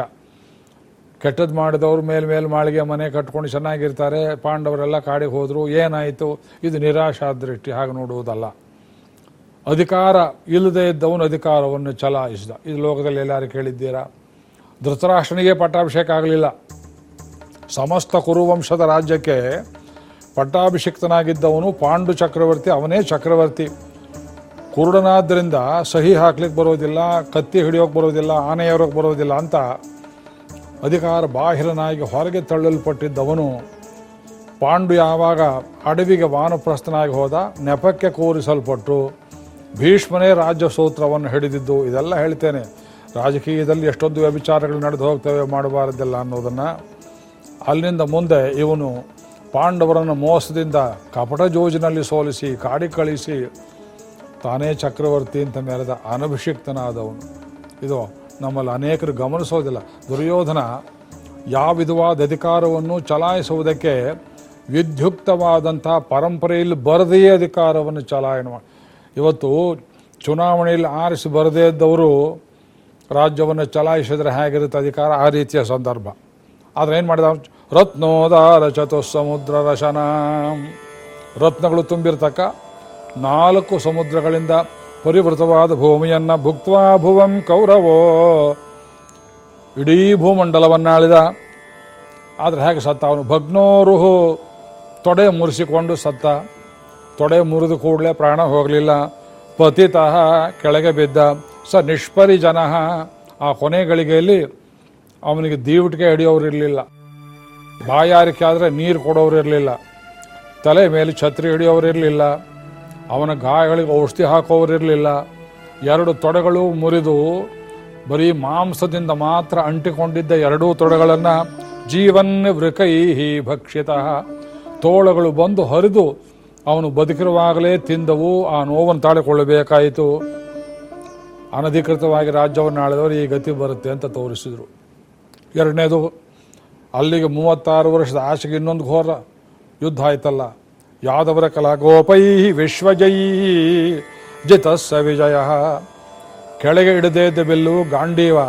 ಕೆಟ್ಟದ್ದು ಮಾಡಿದವರು ಮೇಲೆ ಮೇಲೆ ಮಾಳಿಗೆ ಮನೆ ಕಟ್ಕೊಂಡು ಚೆನ್ನಾಗಿರ್ತಾರೆ, ಪಾಂಡವರೆಲ್ಲ ಕಾಡಿಗೆ ಹೋದರು, ಏನಾಯಿತು? ಇದು ನಿರಾಶಾ ದೃಷ್ಟಿ ಹಾಗೆ ನೋಡುವುದಲ್ಲ. ಅಧಿಕಾರ ಇಲ್ಲದೆ ಇದ್ದವನು ಅಧಿಕಾರವನ್ನು ಚಲಾಯಿಸಿದ. ಇದು ಲೋಕದಲ್ಲಿ ಎಲ್ಲರೂ ಕೇಳಿದ್ದೀರಾ? ಧೃತರಾಷ್ಟ್ರನಿಗೆ ಪಟ್ಟಾಭಿಷೇಕ ಆಗಲಿಲ್ಲ. ಸಮಸ್ತ ಕುರುವಂಶದ ರಾಜ್ಯಕ್ಕೆ ಪಟ್ಟಾಭಿಷಿಕ್ತನಾಗಿದ್ದವನು ಪಾಂಡು ಚಕ್ರವರ್ತಿ, ಅವನೇ ಚಕ್ರವರ್ತಿ. ಕುರುಡನಾದ್ದರಿಂದ ಸಹಿ ಹಾಕ್ಲಿಕ್ಕೆ ಬರೋದಿಲ್ಲ, ಕತ್ತಿ ಹಿಡಿಯೋಕೆ ಬರೋದಿಲ್ಲ, ಆನೆ ಬರೋದಿಲ್ಲ ಅಂತ ಅಧಿಕಾರ ಬಾಹಿರನಾಗಿ ಹೊರಗೆ ತಳ್ಳಲ್ಪಟ್ಟಿದ್ದವನು ಪಾಂಡು ಯಾವಾಗ ಅಡವಿಗೆ ವಾನಪ್ರಸ್ಥನಾಗಿ ಹೋದ, ನೆಪಕ್ಕೆ ಕೂರಿಸಲ್ಪಟ್ಟು ಭೀಷ್ಮನೇ ರಾಜ್ಯ ಸೂತ್ರವನ್ನು ಹಿಡಿದಿದ್ದು ಇದೆಲ್ಲ ಹೇಳ್ತೇನೆ. ರಾಜಕೀಯದಲ್ಲಿ ಎಷ್ಟೊಂದು ವ್ಯಭಿಚಾರಗಳು ನಡೆದು ಹೋಗ್ತವೆ ಮಾಡಬಾರದಿಲ್ಲ ಅನ್ನೋದನ್ನು ಅಲ್ಲಿಂದ ಮುಂದೆ ಇವನು ಪಾಂಡವರನ್ನು ಮೋಸದಿಂದ ಕಪಟ ಜೋಜಿನಲ್ಲಿ ಸೋಲಿಸಿ, ಕಾಡಿ ಕಳಿಸಿ ತಾನೇ ಚಕ್ರವರ್ತಿ ಅಂತ ಮೆರೆದ ಅನಭಿಷಿಕ್ತನಾದವನು. ಇದು ನಮ್ಮಲ್ಲಿ ಅನೇಕರು ಗಮನಿಸೋದಿಲ್ಲ. ದುರ್ಯೋಧನ ಯಾವ ವಿಧವಾದ ಅಧಿಕಾರವನ್ನು ಚಲಾಯಿಸುವುದಕ್ಕೆ ವಿಧ್ಯುಕ್ತವಾದಂಥ ಪರಂಪರೆಯಲ್ಲಿ ಬರದೆಯೇ ಅಧಿಕಾರವನ್ನು ಚಲಾಯಣೆ ಮಾಡಿ ಇವತ್ತು ಚುನಾವಣೆಯಲ್ಲಿ ಆರಿಸಿ ಬರದೇ ಇದ್ದವರು ರಾಜ್ಯವನ್ನು ಚಲಾಯಿಸಿದ್ರೆ ಹೇಗಿರುತ್ತೆ ಅಧಿಕಾರ? ಆ ರೀತಿಯ ಸಂದರ್ಭ. ಆದರೆ ಏನು ಮಾಡಿದ? ರತ್ನೋದಾರ ಚತುಸ್ಸಮುದ್ರ ರಶನ ರತ್ನಗಳು ತುಂಬಿರ್ತಕ್ಕ. ನಾಲ್ಕು ಸಮುದ್ರಗಳಿಂದ ಪರಿವೃತವಾದ ಭೂಮಿಯನ್ನು ಭುಕ್ತ್ವಾ ಭುವಂ ಕೌರವೋ. ಇಡೀ ಭೂಮಂಡಲವನ್ನಾಳಿದ. ಆದರೆ ಹೇಗೆ ಸತ್ತ ಅವನು? ಭಗ್ನೋರುಹು ತೊಡೆ ಮುರಿಸಿಕೊಂಡು ಸತ್ತ. ತೊಡೆ ಮುರಿದು ಕೂಡಲೇ ಪ್ರಾಣ ಹೋಗಲಿಲ್ಲ. ಪತಿತಃ ಕೆಳಗೆ ಬಿದ್ದ. ಸ ನಿಷ್ಪರಿಜನ. ಆ ಕೊನೆ ಗಳಿಗೆಯಲ್ಲಿ ಅವನಿಗೆ ದೀವಟಿಗೆ ಹಿಡಿಯೋರಿರಲಿಲ್ಲ ಬಾಯಾರಿಕೆ ಆದರೆ ನೀರು ಕೊಡೋರಿರಲಿಲ್ಲ ತಲೆ ಮೇಲೆ ಛತ್ರಿ ಹಿಡಿಯೋರಿರಲಿಲ್ಲ ಅವನ ಗಾಯಗಳಿಗೆ ಔಷಧಿ ಹಾಕೋರು ಇರಲಿಲ್ಲ. ಎರಡು ತೊಡೆಗಳು ಮುರಿದು ಬರೀ ಮಾಂಸದಿಂದ ಮಾತ್ರ ಅಂಟಿಕೊಂಡಿದ್ದ ಎರಡೂ ತೊಡೆಗಳನ್ನು ಜೀವನ್ ವೃಕೈಹಿ ಭಕ್ಷಿತ. ತೋಳಗಳು ಬಂದು ಹರಿದು ಅವನು ಬದುಕಿರುವಾಗಲೇ ತಿಂದವು, ಆ ನೋವನ್ನು ತಾಳಿಕೊಳ್ಳಬೇಕಾಯಿತು. ಅನಧಿಕೃತವಾಗಿ ರಾಜ್ಯವನ್ನು ಆಳಿದವರು ಈ ಗತಿ ಬರುತ್ತೆ ಅಂತ ತೋರಿಸಿದರು. ಎರಡನೇದು, ಅಲ್ಲಿಗೆ ಮೂವತ್ತಾರು ವರ್ಷದ ಆಶೆಗೆ ಇನ್ನೊಂದು ಘೋರ. ಯುದ್ಧ ಆಯ್ತಲ್ಲ. ಯಾದವರ ಕಲಾ ಗೋಪೈ ವಿಶ್ವಜಯೀ ಜಿತಸ್ಸ ವಿಜಯ. ಕೆಳಗೆ ಇಡದೇ ಇದ್ದ ಬಿಲ್ಲು ಗಾಂಡೀವ.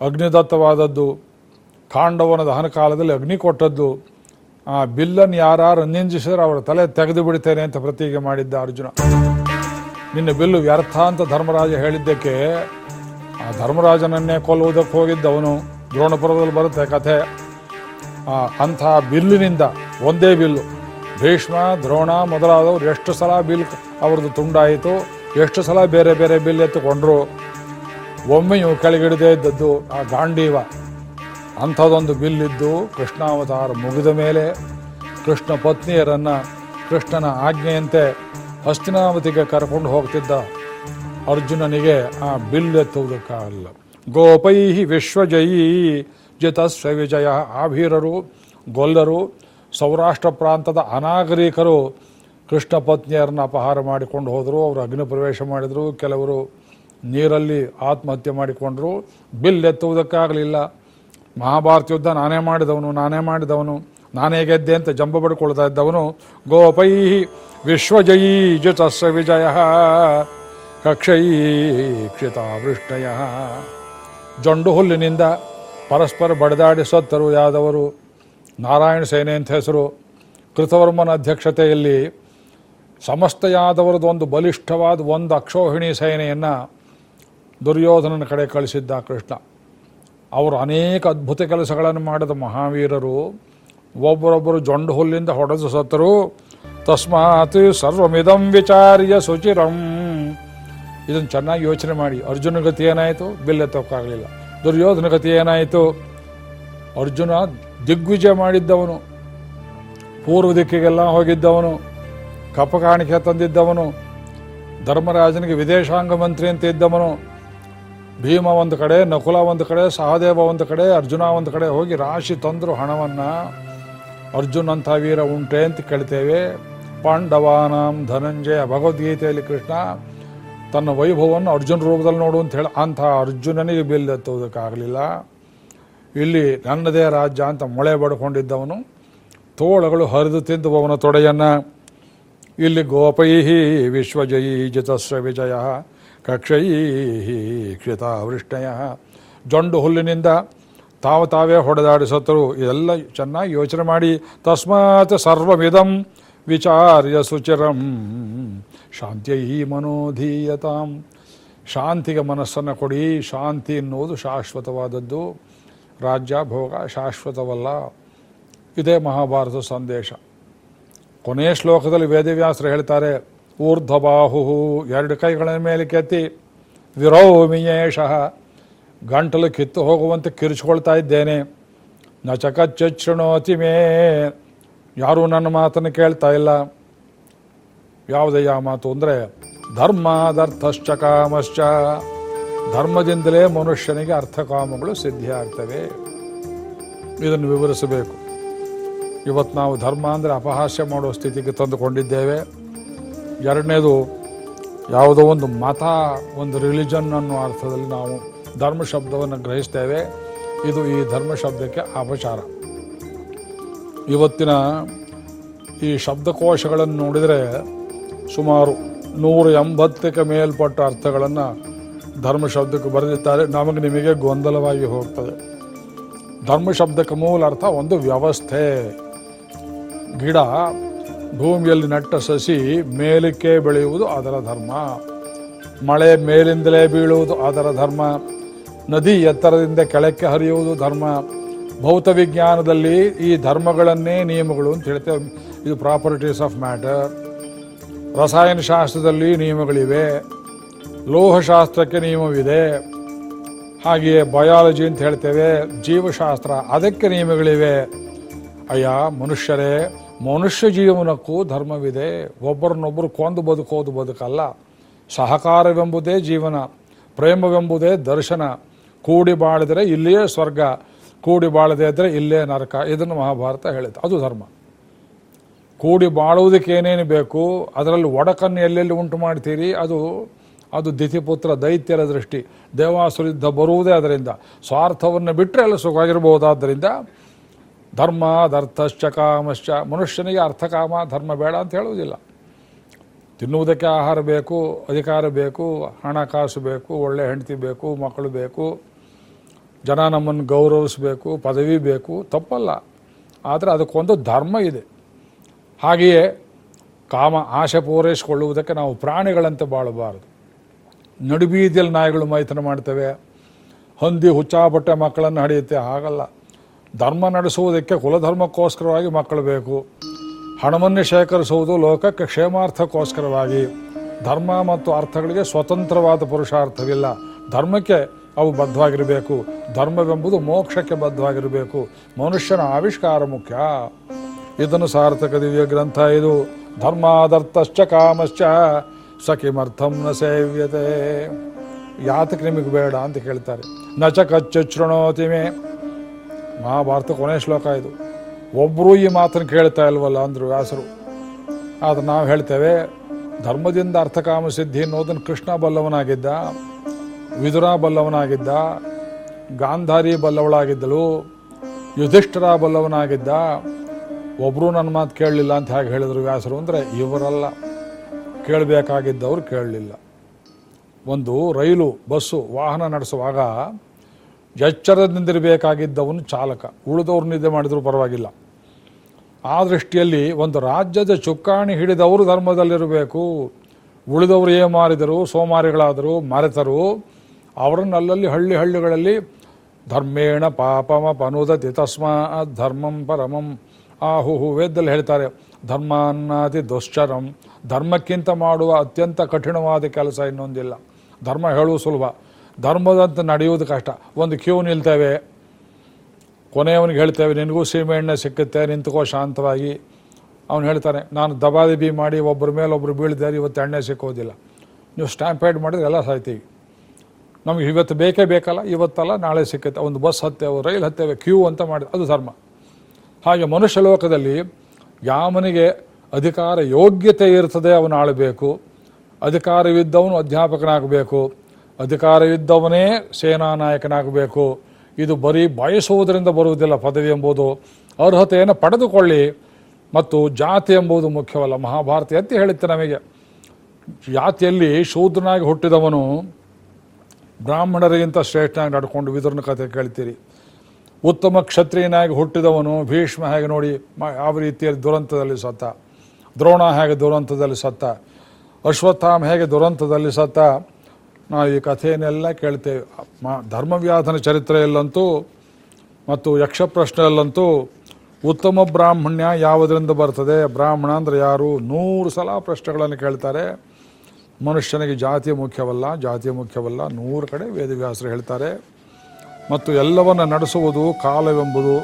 ಅಗ್ನಿದತ್ತವಾದದ್ದು. ಕಾಂಡವನ ದಹನ ಕಾಲದಲ್ಲಿ ಅಗ್ನಿ ಕೊಟ್ಟದ್ದು. ಆ ಬಿಲ್ಲನ್ನು ಯಾರು ನಿಂದಿಸಿದ್ರೆ ಅವರ ತಲೆ ತೆಗೆದು ಬಿಡ್ತೇನೆ ಅಂತ ಪ್ರತಿಜ್ಞೆ ಮಾಡಿದ್ದ ಅರ್ಜುನ. ನಿನ್ನ ಬಿಲ್ಲು ವ್ಯರ್ಥ ಅಂತ ಧರ್ಮರಾಜ ಹೇಳಿದ್ದಕ್ಕೆ ಆ ಧರ್ಮರಾಜನನ್ನೇ ಕೊಲ್ಲುವುದಕ್ಕೆ ಹೋಗಿದ್ದವನು ದ್ರೋಣಪುರದಲ್ಲಿ ಬರುತ್ತೆ ಕಥೆ. ಆ ಅಂಥ ಬಿಲ್ಲಿನಿಂದ ಒಂದೇ ಬಿಲ್ಲು. ಭೀಷ್ಮ, ದ್ರೋಣ ಮೊದಲಾದವರು ಎಷ್ಟು ಸಲ ಬಿಲ್ ಅವ್ರದ್ದು ತುಂಡಾಯಿತು, ಎಷ್ಟು ಸಲ ಬೇರೆ ಬೇರೆ ಬಿಲ್ ಎತ್ತುಕೊಂಡ್ರು. ಒಮ್ಮೆಯೂ ಕೆಳಗಿಡದೇ ಇದ್ದದ್ದು ಆ ಗಾಂಡೀವ. ಅಂಥದ್ದೊಂದು ಬಿಲ್ಲಿದ್ದು ಕೃಷ್ಣಾವತಾರ ಮುಗಿದ ಮೇಲೆ ಕೃಷ್ಣ ಪತ್ನಿಯರನ್ನು ಕೃಷ್ಣನ ಆಜ್ಞೆಯಂತೆ ಹಸ್ತಿನಾವತಿಗೆ ಕರ್ಕೊಂಡು ಹೋಗ್ತಿದ್ದ ಅರ್ಜುನನಿಗೆ ಆ ಬಿಲ್ ಎತ್ತುವುದಕ್ಕಾಗಲ್ಲ. ಗೋಪೈ ವಿಶ್ವಜಯೀ ಜಿತಸ್ವ ವಿಜಯ ಆಭೀರರು, ಗೊಲ್ಲರು, ಸೌರಾಷ್ಟ್ರ ಪ್ರಾಂತದ ಅನಾಗರಿಕರು ಕೃಷ್ಣ ಪತ್ನಿಯರನ್ನ ಅಪಹಾರ ಮಾಡಿಕೊಂಡು ಹೋದರು, ಅವರು ಅಗ್ನಿ ಪ್ರವೇಶ ಮಾಡಿದರು, ಕೆಲವರು ನೀರಲ್ಲಿ ಆತ್ಮಹತ್ಯೆ ಮಾಡಿಕೊಂಡರು, ಬಿಲ್ ಎತ್ತುವುದಕ್ಕಾಗಲಿಲ್ಲ. ಮಹಾಭಾರತ ಯುದ್ಧ ನಾನೇ ಮಾಡಿದವನು ನಾನೇ ಮಾಡಿದವನು, ನಾನೇ ಗೆದ್ದೆ ಅಂತ ಜಂಬ ಬಡ್ಕೊಳ್ತಾ ಇದ್ದವನು ಗೋಪೈ ವಿಶ್ವಜಯಿ ಜಿತಸ್ಸ ವಿಜಯ, ಕಕ್ಷೈ ಕ್ಷಿತ ವೃಷ್ಟಯ ಜೊಂಡು ಹುಲ್ಲಿನಿಂದ ಪರಸ್ಪರ ಬಡದಾಡಿ ಸತ್ತರು ಯಾದವರು, ನಾರಾಯಣ ಸೇನೆ ಅಂತ ಹೆಸರು, ಕೃತವರ್ಮನ ಅಧ್ಯಕ್ಷತೆಯಲ್ಲಿ ಸಮಸ್ತ ಯಾದವರದ್ದು ಒಂದು ಬಲಿಷ್ಠವಾದ ಒಂದು ಅಕ್ಷೋಹಿಣಿ ಸೇನೆಯನ್ನು ದುರ್ಯೋಧನನ ಕಡೆ ಕಳಿಸಿದ್ದ ಕೃಷ್ಣ. ಅವರು ಅನೇಕ ಅದ್ಭುತ ಕೆಲಸಗಳನ್ನು ಮಾಡಿದ ಮಹಾವೀರರು. ಒಬ್ಬರೊಬ್ಬರು ಜೊಂಡು ಹುಲ್ಲಿಂದ ಹೊಡೆದು ಸತ್ತರು. ತಸ್ಮಾತ್ ಸರ್ವಮಿದಂ ವಿಚಾರ್ಯ ಸುಚಿರಂ. ಇದನ್ನು ಚೆನ್ನಾಗಿ ಯೋಚನೆ ಮಾಡಿ. ಅರ್ಜುನ ಗತಿ ಏನಾಯಿತು? ಬಿಲ್ಲೆತ್ತೋಕ್ಕಾಗಲಿಲ್ಲ ದುರ್ಯೋಧನ ಗತಿ ಏನಾಯಿತು? ಅರ್ಜುನ ದಿಗ್ವಿಜಯ ಮಾಡಿದ್ದವನು. ಪೂರ್ವ ದಿಕ್ಕಿಗೆಲ್ಲ ಹೋಗಿದ್ದವನು. ಕಪ ಕಾಣಿಕೆ ತಂದಿದ್ದವನು. ಧರ್ಮರಾಜನಿಗೆ ವಿದೇಶಾಂಗ ಮಂತ್ರಿ ಅಂತ ಇದ್ದವನು. ಭೀಮ ಒಂದು ಕಡೆ, ನಕುಲ ಒಂದು ಕಡೆ, ಸಹದೇವ ಒಂದು ಕಡೆ, ಅರ್ಜುನ ಒಂದು ಕಡೆ ಹೋಗಿ ರಾಶಿ ತಂದರು ಹಣವನ್ನು ಅರ್ಜುನ್ ಅಂತ ವೀರ ಉಂಟೆ ಅಂತ ಕೇಳ್ತೇವೆ. ಪಾಂಡವಾನಾಂ ಧನಂಜಯ ಭಗವದ್ಗೀತೆಯಲ್ಲಿ ಕೃಷ್ಣ ತನ್ನ ವೈಭವವನ್ನು ಅರ್ಜುನ ರೂಪದಲ್ಲಿ ನೋಡು ಅಂತ ಹೇಳಿ ಅಂಥ ಅರ್ಜುನನಿಗೆ ಬಿಲ್ ಎತ್ತುವುದಕ್ಕಾಗಲಿಲ್ಲ. ಇಲ್ಲಿ ನನ್ನದೇ ರಾಜ್ಯ ಅಂತ ಮೊಳೆ ಬಡ್ಕೊಂಡಿದ್ದವನು. ತೋಳಗಳು ಹರಿದು ತಿಂದುವವನ ತೊಡೆಯನ್ನ. ಇಲ್ಲಿ ಗೋಪೈಹಿ ವಿಶ್ವಜಯಿ ಜಿತಸ್ವ ವಿಜಯ ಕಕ್ಷೈ ಕ್ಷಿತಾವೃಷ್ಟಯ. ಜೊಂಡು ಹುಲ್ಲಿನಿಂದ ತಾವು ತಾವೇ ಹೊಡೆದಾಡಿಸತ್ತರು ಇದೆಲ್ಲ ಚೆನ್ನಾಗಿ ಯೋಚನೆ ಮಾಡಿ. ತಸ್ಮಾತ್ ಸರ್ವವಿಧಂ ವಿಚಾರ್ಯ ಸುಚಿರಂ. ಶಾಂತ್ಯೈ ಮನೋಧೀಯತಾಂ. ಶಾಂತಿಗೆ ಮನಸ್ಸನ್ನು ಕೊಡಿ. ಶಾಂತಿ ಎನ್ನುವುದು ಶಾಶ್ವತವಾದದ್ದು. ರಾಜ್ಯ ಭೋಗ ಶಾಶ್ವತವಲ್ಲ. ಇದೇ ಮಹಾಭಾರತ ಸಂದೇಶ. ಕೊನೆಯ ಶ್ಲೋಕದಲ್ಲಿ ವೇದವ್ಯಾಸರು ಹೇಳ್ತಾರೆ ಊರ್ಧ್ವಬಾಹು ಎರಡು ಕೈಗಳ ಮೇಲೆ ಕೆತ್ತಿ, ವಿರೋಮಿಯೇಷಃ, ಗಂಟಲು ಕಿತ್ತು ಹೋಗುವಂತೆ ಕಿರಿಚ್ಕೊಳ್ತಾ ಇದ್ದೇನೆ. ನಚಕಚ್ಚೃಣೋತಿ ಮೇ, ಯಾರೂ ನನ್ನ ಮಾತನ್ನು ಕೇಳ್ತಾ ಇಲ್ಲ. ಯಾವುದಯ್ಯ ಮಾತು ಅಂದರೆ, ಧರ್ಮಾದರ್ಥಶ್ಚ ಕಾಮಶ್ಚ. ಧರ್ಮದಿಂದಲೇ ಮನುಷ್ಯನಿಗೆ ಅರ್ಥಕಾಮಗಳು ಸಿದ್ಧಿಯಾಗ್ತವೆ ಇದನ್ನು ವಿವರಿಸಬೇಕು. ಇವತ್ತು ನಾವು ಧರ್ಮ ಅಂದರೆ ಅಪಹಾಸ್ಯ ಮಾಡುವ ಸ್ಥಿತಿಗೆ ತಂದುಕೊಂಡಿದ್ದೇವೆ. ಎರಡನೇದು ಯಾವುದೋ ಒಂದು ಮತ, ಒಂದು ರಿಲಿಜನ್ ಅನ್ನೋ ಅರ್ಥದಲ್ಲಿ ನಾವು ಧರ್ಮ ಶಬ್ದವನ್ನು ಗ್ರಹಿಸ್ತೇವೆ. ಇದು ಈ ಧರ್ಮ ಶಬ್ದಕ್ಕೆ ಅಪಚಾರ. ಇವತ್ತಿನ ಈ ಶಬ್ದಕೋಶಗಳನ್ನು ನೋಡಿದರೆ ಸುಮಾರು ನೂರ ಎಂಬತ್ತಕ್ಕೆ ಮೇಲ್ಪಟ್ಟ ಅರ್ಥಗಳನ್ನು ಧರ್ಮ ಶಬ್ದಕ್ಕೆ ಬರೆದಿದ್ದಾರೆ. ನಮಗೆ ನಿಮಗೆ ಗೊಂದಲವಾಗಿ ಹೋಗ್ತದೆ. ಧರ್ಮ ಶಬ್ದಕ್ಕೆ ಮೂಲ ಅರ್ಥ ಒಂದು ವ್ಯವಸ್ಥೆ. ಗಿಡ ಭೂಮಿಯಲ್ಲಿ ನಟ್ಟ ಸಸಿ ಮೇಲಕ್ಕೆ ಬೆಳೆಯುವುದು ಅದರ ಧರ್ಮ. ಮಳೆ ಮೇಲಿಂದಲೇ ಬೀಳುವುದು ಅದರ ಧರ್ಮ. ನದಿ ಎತ್ತರದಿಂದ ಕೆಳಕ್ಕೆ ಹರಿಯುವುದು ಧರ್ಮ. ಭೌತ ವಿಜ್ಞಾನದಲ್ಲಿ ಈ ಧರ್ಮಗಳನ್ನೇ ನಿಯಮಗಳು ಅಂತ ಹೇಳ್ತೇವೆ. ಇದು ಪ್ರಾಪರ್ಟೀಸ್ ಆಫ್ ಮ್ಯಾಟರ್. ರಸಾಯನಶಾಸ್ತ್ರದಲ್ಲಿ ನಿಯಮಗಳಿವೆ. ಲೋಹಶಾಸ್ತ್ರಕ್ಕೆ ನಿಯಮವಿದೆ. ಹಾಗೆಯೇ ಬಯಾಲಜಿ ಅಂತ ಹೇಳ್ತೇವೆ. ಜೀವಶಾಸ್ತ್ರ ಅದಕ್ಕೆ ನಿಯಮಗಳಿವೆ. ಅಯ್ಯ, ಮನುಷ್ಯರೇ ಮನುಷ್ಯ ಜೀವನಕ್ಕೂ ಧರ್ಮವಿದೆ. ಒಬ್ಬರನ್ನೊಬ್ಬರು ಕೊಂದು ಬದುಕೋದು ಬದುಕಲ್ಲ. ಸಹಕಾರವೆಂಬುದೇ ಜೀವನ, ಪ್ರೇಮವೆಂಬುದೇ ದರ್ಶನ. ಕೂಡಿ ಬಾಳಿದರೆ ಇಲ್ಲಿಯೇ ಸ್ವರ್ಗ, ಕೂಡಿ ಬಾಳದೇ ಇದ್ದರೆ ಇಲ್ಲೇ ನರಕ. ಇದನ್ನು ಮಹಾಭಾರತ ಹೇಳಿತು. ಅದು ಧರ್ಮ. ಕೂಡಿ ಬಾಳುವುದಕ್ಕೆ ಏನೇನು ಬೇಕು, ಅದರಲ್ಲಿ ಒಡಕನ್ನು ಎಲ್ಲೆಲ್ಲಿ ಉಂಟು ಮಾಡ್ತೀರಿ? ಅದು ಅದು ದಿತಿಪುತ್ರ ದೈತ್ಯರ ದೃಷ್ಟಿ. ದೇವಾಸುರಿದ್ದ ಬರುವುದೇ ಅದರಿಂದ. ಸ್ವಾರ್ಥವನ್ನು ಬಿಟ್ಟರೆ ಎಲ್ಲ ಸುಖವಾಗಿರ್ಬೋದಾದ್ದರಿಂದ ಧರ್ಮ ಅದರ್ಥಶ್ಚ ಕಾಮಶ್ಚ. ಮನುಷ್ಯನಿಗೆ ಅರ್ಥಕಾಮ ಧರ್ಮ ಬೇಡ ಅಂತ ಹೇಳುವುದಿಲ್ಲ. ತಿನ್ನುವುದಕ್ಕೆ ಆಹಾರ ಬೇಕು, ಅಧಿಕಾರ ಬೇಕು ಹಣಕಾಸು ಬೇಕು, ಒಳ್ಳೆ ಹೆಂಡತಿ ಬೇಕು, ಮಕ್ಕಳು ಬೇಕು, ಜನ ನಮ್ಮನ್ನು ಗೌರವಿಸಬೇಕು, ಪದವಿ ಬೇಕು, ತಪ್ಪಲ್ಲ. ಆದರೆ ಅದಕ್ಕೊಂದು ಧರ್ಮ ಇದೆ. ಹಾಗೆಯೇ ಕಾಮ ಆಸೆ ಪೂರೈಸಿಕೊಳ್ಳುವುದಕ್ಕೆ ನಾವು ಪ್ರಾಣಿಗಳಂತೆ ಬಾಳಬಾರದು. ನಡುಬೀದಿಯಲ್ಲಿ ನಾಯಿಗಳು ಮೈಥನ ಮಾಡ್ತವೆ. ಹಂದಿ ಹುಚ್ಚಾಪಟ್ಟೆ ಮಕ್ಕಳನ್ನು ಹಡೆಯುತ್ತೆ, ಹಾಗಲ್ಲ. ಧರ್ಮ ನಡೆಸುವುದಕ್ಕೆ ಕುಲಧರ್ಮಕ್ಕೋಸ್ಕರವಾಗಿ ಮಕ್ಕಳು ಬೇಕು. ಹಣವನ್ನು ಶೇಖರಿಸುವುದು ಲೋಕಕ್ಕೆ ಕ್ಷೇಮಾರ್ಥಕ್ಕೋಸ್ಕರವಾಗಿ. ಧರ್ಮ ಮತ್ತು ಅರ್ಥಗಳಿಗೆ ಸ್ವತಂತ್ರವಾದ ಪುರುಷಾರ್ಥವಿಲ್ಲ. ಧರ್ಮಕ್ಕೆ ಅವು ಬದ್ಧವಾಗಿರಬೇಕು. ಧರ್ಮವೆಂಬುದು ಮೋಕ್ಷಕ್ಕೆ ಬದ್ಧವಾಗಿರಬೇಕು. ಮನುಷ್ಯನ ಆವಿಷ್ಕಾರ ಮುಖ್ಯ. ಇದನ್ನು ಸಾರ್ಥಕ ದಿವ್ಯ ಗ್ರಂಥ ಇದು. ಧರ್ಮಾದರ್ಥಶ್ಚ ಕಾಮಶ್ಚ ಸಖಿಮರ್ಥಂ ನ ಸೇವ್ಯತೆ. ಯಾತಕ್ಕೆ ನಿಮಗೆ ಬೇಡ ಅಂತ ಕೇಳ್ತಾರೆ. ನಚ ಕಚ್ಚು ಮೇ. ಮಹಾಭಾರತ ಕೊನೆಯ ಶ್ಲೋಕ ಇದು. ಒಬ್ಬರೂ ಈ ಮಾತನ್ನು ಕೇಳ್ತಾ ಇಲ್ವಲ್ಲ ಅಂದರು ವ್ಯಾಸರು. ಆದ್ರೆ ನಾವು ಹೇಳ್ತೇವೆ, ಧರ್ಮದಿಂದ ಅರ್ಥಕಾಮ ಸಿದ್ಧಿ ಅನ್ನೋದನ್ನು ಕೃಷ್ಣ ಬಲ್ಲವನಾಗಿದ್ದ, ವಿದುರ ಬಲ್ಲವನಾಗಿದ್ದ, ಗಾಂಧಾರಿ ಬಲ್ಲವಳಾಗಿದ್ದಳು, ಯುಧಿಷ್ಠರ ಬಲ್ಲವನಾಗಿದ್ದ ಒಬ್ಬರು ನನ್ನ ಮಾತು ಕೇಳಲಿಲ್ಲ ಅಂತ ಹೇಗೆ ಹೇಳಿದರು ವ್ಯಾಸರು? ಅಂದರೆ ಇವರಲ್ಲ. ಕೇಳಬೇಕಾಗಿದ್ದವರು ಕೇಳಲಿಲ್ಲ. ಒಂದು ರೈಲು, ಬಸ್ಸು, ವಾಹನ ನಡೆಸುವಾಗ ಎಚ್ಚರದಿಂದಿರಬೇಕಾಗಿದ್ದವನು ಚಾಲಕ. ಉಳಿದವ್ರು ನಿದ್ದೆ ಮಾಡಿದರೂ ಪರವಾಗಿಲ್ಲ. ಆ ದೃಷ್ಟಿಯಲ್ಲಿ ಒಂದು ರಾಜ್ಯದ ಚುಕ್ಕಾಣಿ ಹಿಡಿದವರು ಧರ್ಮದಲ್ಲಿರಬೇಕು. ಉಳಿದವರು ಏ ಮಾರಿದರು ಸೋಮಾರಿಗಳಾದರು, ಮರೆತರು. ಅವರನ್ನು ಅಲ್ಲಲ್ಲಿ ಹಳ್ಳಿ ಹಳ್ಳಿಗಳಲ್ಲಿ ಧರ್ಮೇಣ ಪಾಪಮ ಪನುದತಿ ತಸ್ಮಾತ್ ಧರ್ಮಂ ಪರಮಂ ಆಹುಹು ವೇದದಲ್ಲಿ ಹೇಳ್ತಾರೆ. ಧರ್ಮಾನ್ನಾತಿ ದುಶ್ಚರಂ. ಧರ್ಮಕ್ಕಿಂತ ಮಾಡುವ ಅತ್ಯಂತ ಕಠಿಣವಾದ ಕೆಲಸ ಇನ್ನೊಂದಿಲ್ಲ. ಧರ್ಮ ಹೇಳುವ ಸುಲಭ. ಧರ್ಮದಂತ ನಡೆಯುವುದು ಕಷ್ಟ. ಒಂದು ಕ್ಯೂ ನಿಲ್ತೇವೆ. ಕೊನೆಯವನಿಗೆ ಹೇಳ್ತೇವೆ, ನಿನಗೂ ಸೀಮೆಎಣ್ಣೆ ಸಿಕ್ಕುತ್ತೆ, ನಿಂತ್ಕೋ ಶಾಂತವಾಗಿ. ಅವನು ಹೇಳ್ತಾನೆ, ನಾನು ದಬಾದಬಿ ಮಾಡಿ ಒಬ್ಬರ ಮೇಲೆ ಒಬ್ಬರು ಬೀಳ್ತಾರೆ ಇವತ್ತು ಎಣ್ಣೆ ಸಿಕ್ಕೋದಿಲ್ಲ. ನೀವು ಸ್ಟ್ಯಾಂಪೇಡ್ ಮಾಡಿದ್ರೆ ಎಲ್ಲ ಸಾಯ್ತೀವಿ. ನಮಗೆ ಇವತ್ತು ಬೇಕೇ ಬೇಕಲ್ಲ, ಇವತ್ತಲ್ಲ ನಾಳೆ ಸಿಕ್ಕುತ್ತೆ. ಒಂದು ಬಸ್ ಹತ್ತೇವೆ, ರೈಲ್ ಹತ್ತೇವೆ, ಕ್ಯೂ ಅಂತ ಮಾಡಿದೆ ಅದು ಧರ್ಮ. ಹಾಗೆ ಮನುಷ್ಯ ಲೋಕದಲ್ಲಿ ಯಾವನಿಗೆ ಅಧಿಕಾರ ಯೋಗ್ಯತೆ ಇರ್ತದೆ, ಅವನು ಆಳಬೇಕು. ಅಧಿಕಾರವಿದ್ದವನು ಅಧ್ಯಾಪಕನಾಗಬೇಕು. ಅಧಿಕಾರವಿದ್ದವನೇ ಸೇನಾ ನಾಯಕನಾಗಬೇಕು ಇದು ಬರೀ ಬಯಸುವುದರಿಂದ ಬರುವುದಿಲ್ಲ ಪದವಿ ಎಂಬುದು. ಅರ್ಹತೆಯನ್ನು ಪಡೆದುಕೊಳ್ಳಿ ಮತ್ತು ಜಾತಿ ಎಂಬುದು ಮುಖ್ಯವಲ್ಲ. ಮಹಾಭಾರತ ಅಂತ ಹೇಳುತ್ತೆ ನಮಗೆ. ಜಾತಿಯಲ್ಲಿ ಶೂದ್ರನಾಗಿ ಹುಟ್ಟಿದವನು ಬ್ರಾಹ್ಮಣರಿಗಿಂತ ಶ್ರೇಷ್ಠನಾಗಿ ನಡ್ಕೊಂಡು ವಿದುರನ ಕಥೆ ಕೇಳ್ತೀರಿ. ಉತ್ತಮ ಕ್ಷತ್ರಿಯನಾಗಿ ಹುಟ್ಟಿದವನು ಭೀಷ್ಮ ಹೇಗೆ ನೋಡಿ ಯಾವ ರೀತಿಯಲ್ಲಿ ದುರಂತದಲ್ಲಿ ಸತ್ತ. ದ್ರೋಣ ಹೇಗೆ ದುರಂತದಲ್ಲಿ ಸತ್ತ. ಅಶ್ವತ್ಥಾಮ ಹೇಗೆ ದುರಂತದಲ್ಲಿ ಸತ್ತ. ನಾವು ಈ ಕಥೆಯನ್ನೆಲ್ಲ ಕೇಳ್ತೇವೆ. ಧರ್ಮವ್ಯಾಧನ ಚರಿತ್ರೆಯಲ್ಲಂತೂ ಮತ್ತು ಯಕ್ಷ ಪ್ರಶ್ನೆಯಲ್ಲಂತೂ ಉತ್ತಮ ಬ್ರಾಹ್ಮಣ್ಯ ಯಾವುದರಿಂದ ಬರ್ತದೆ? ಬ್ರಾಹ್ಮಣ ಅಂದ್ರೆ ಯಾರು? ನೂರು ಸಲ ಪ್ರಶ್ನೆಗಳನ್ನು ಕೇಳ್ತಾರೆ. ಮನುಷ್ಯನಿಗೆ ಜಾತಿ ಮುಖ್ಯವಲ್ಲ ಜಾತಿ ಮುಖ್ಯವಲ್ಲ, ನೂರು ಕಡೆ ವೇದವ್ಯಾಸರು ಹೇಳ್ತಾರೆ. ಮತ್ತು ಎಲ್ಲವನ್ನು ನಡೆಸುವುದು ಕಾಲವೆಂಬುದು.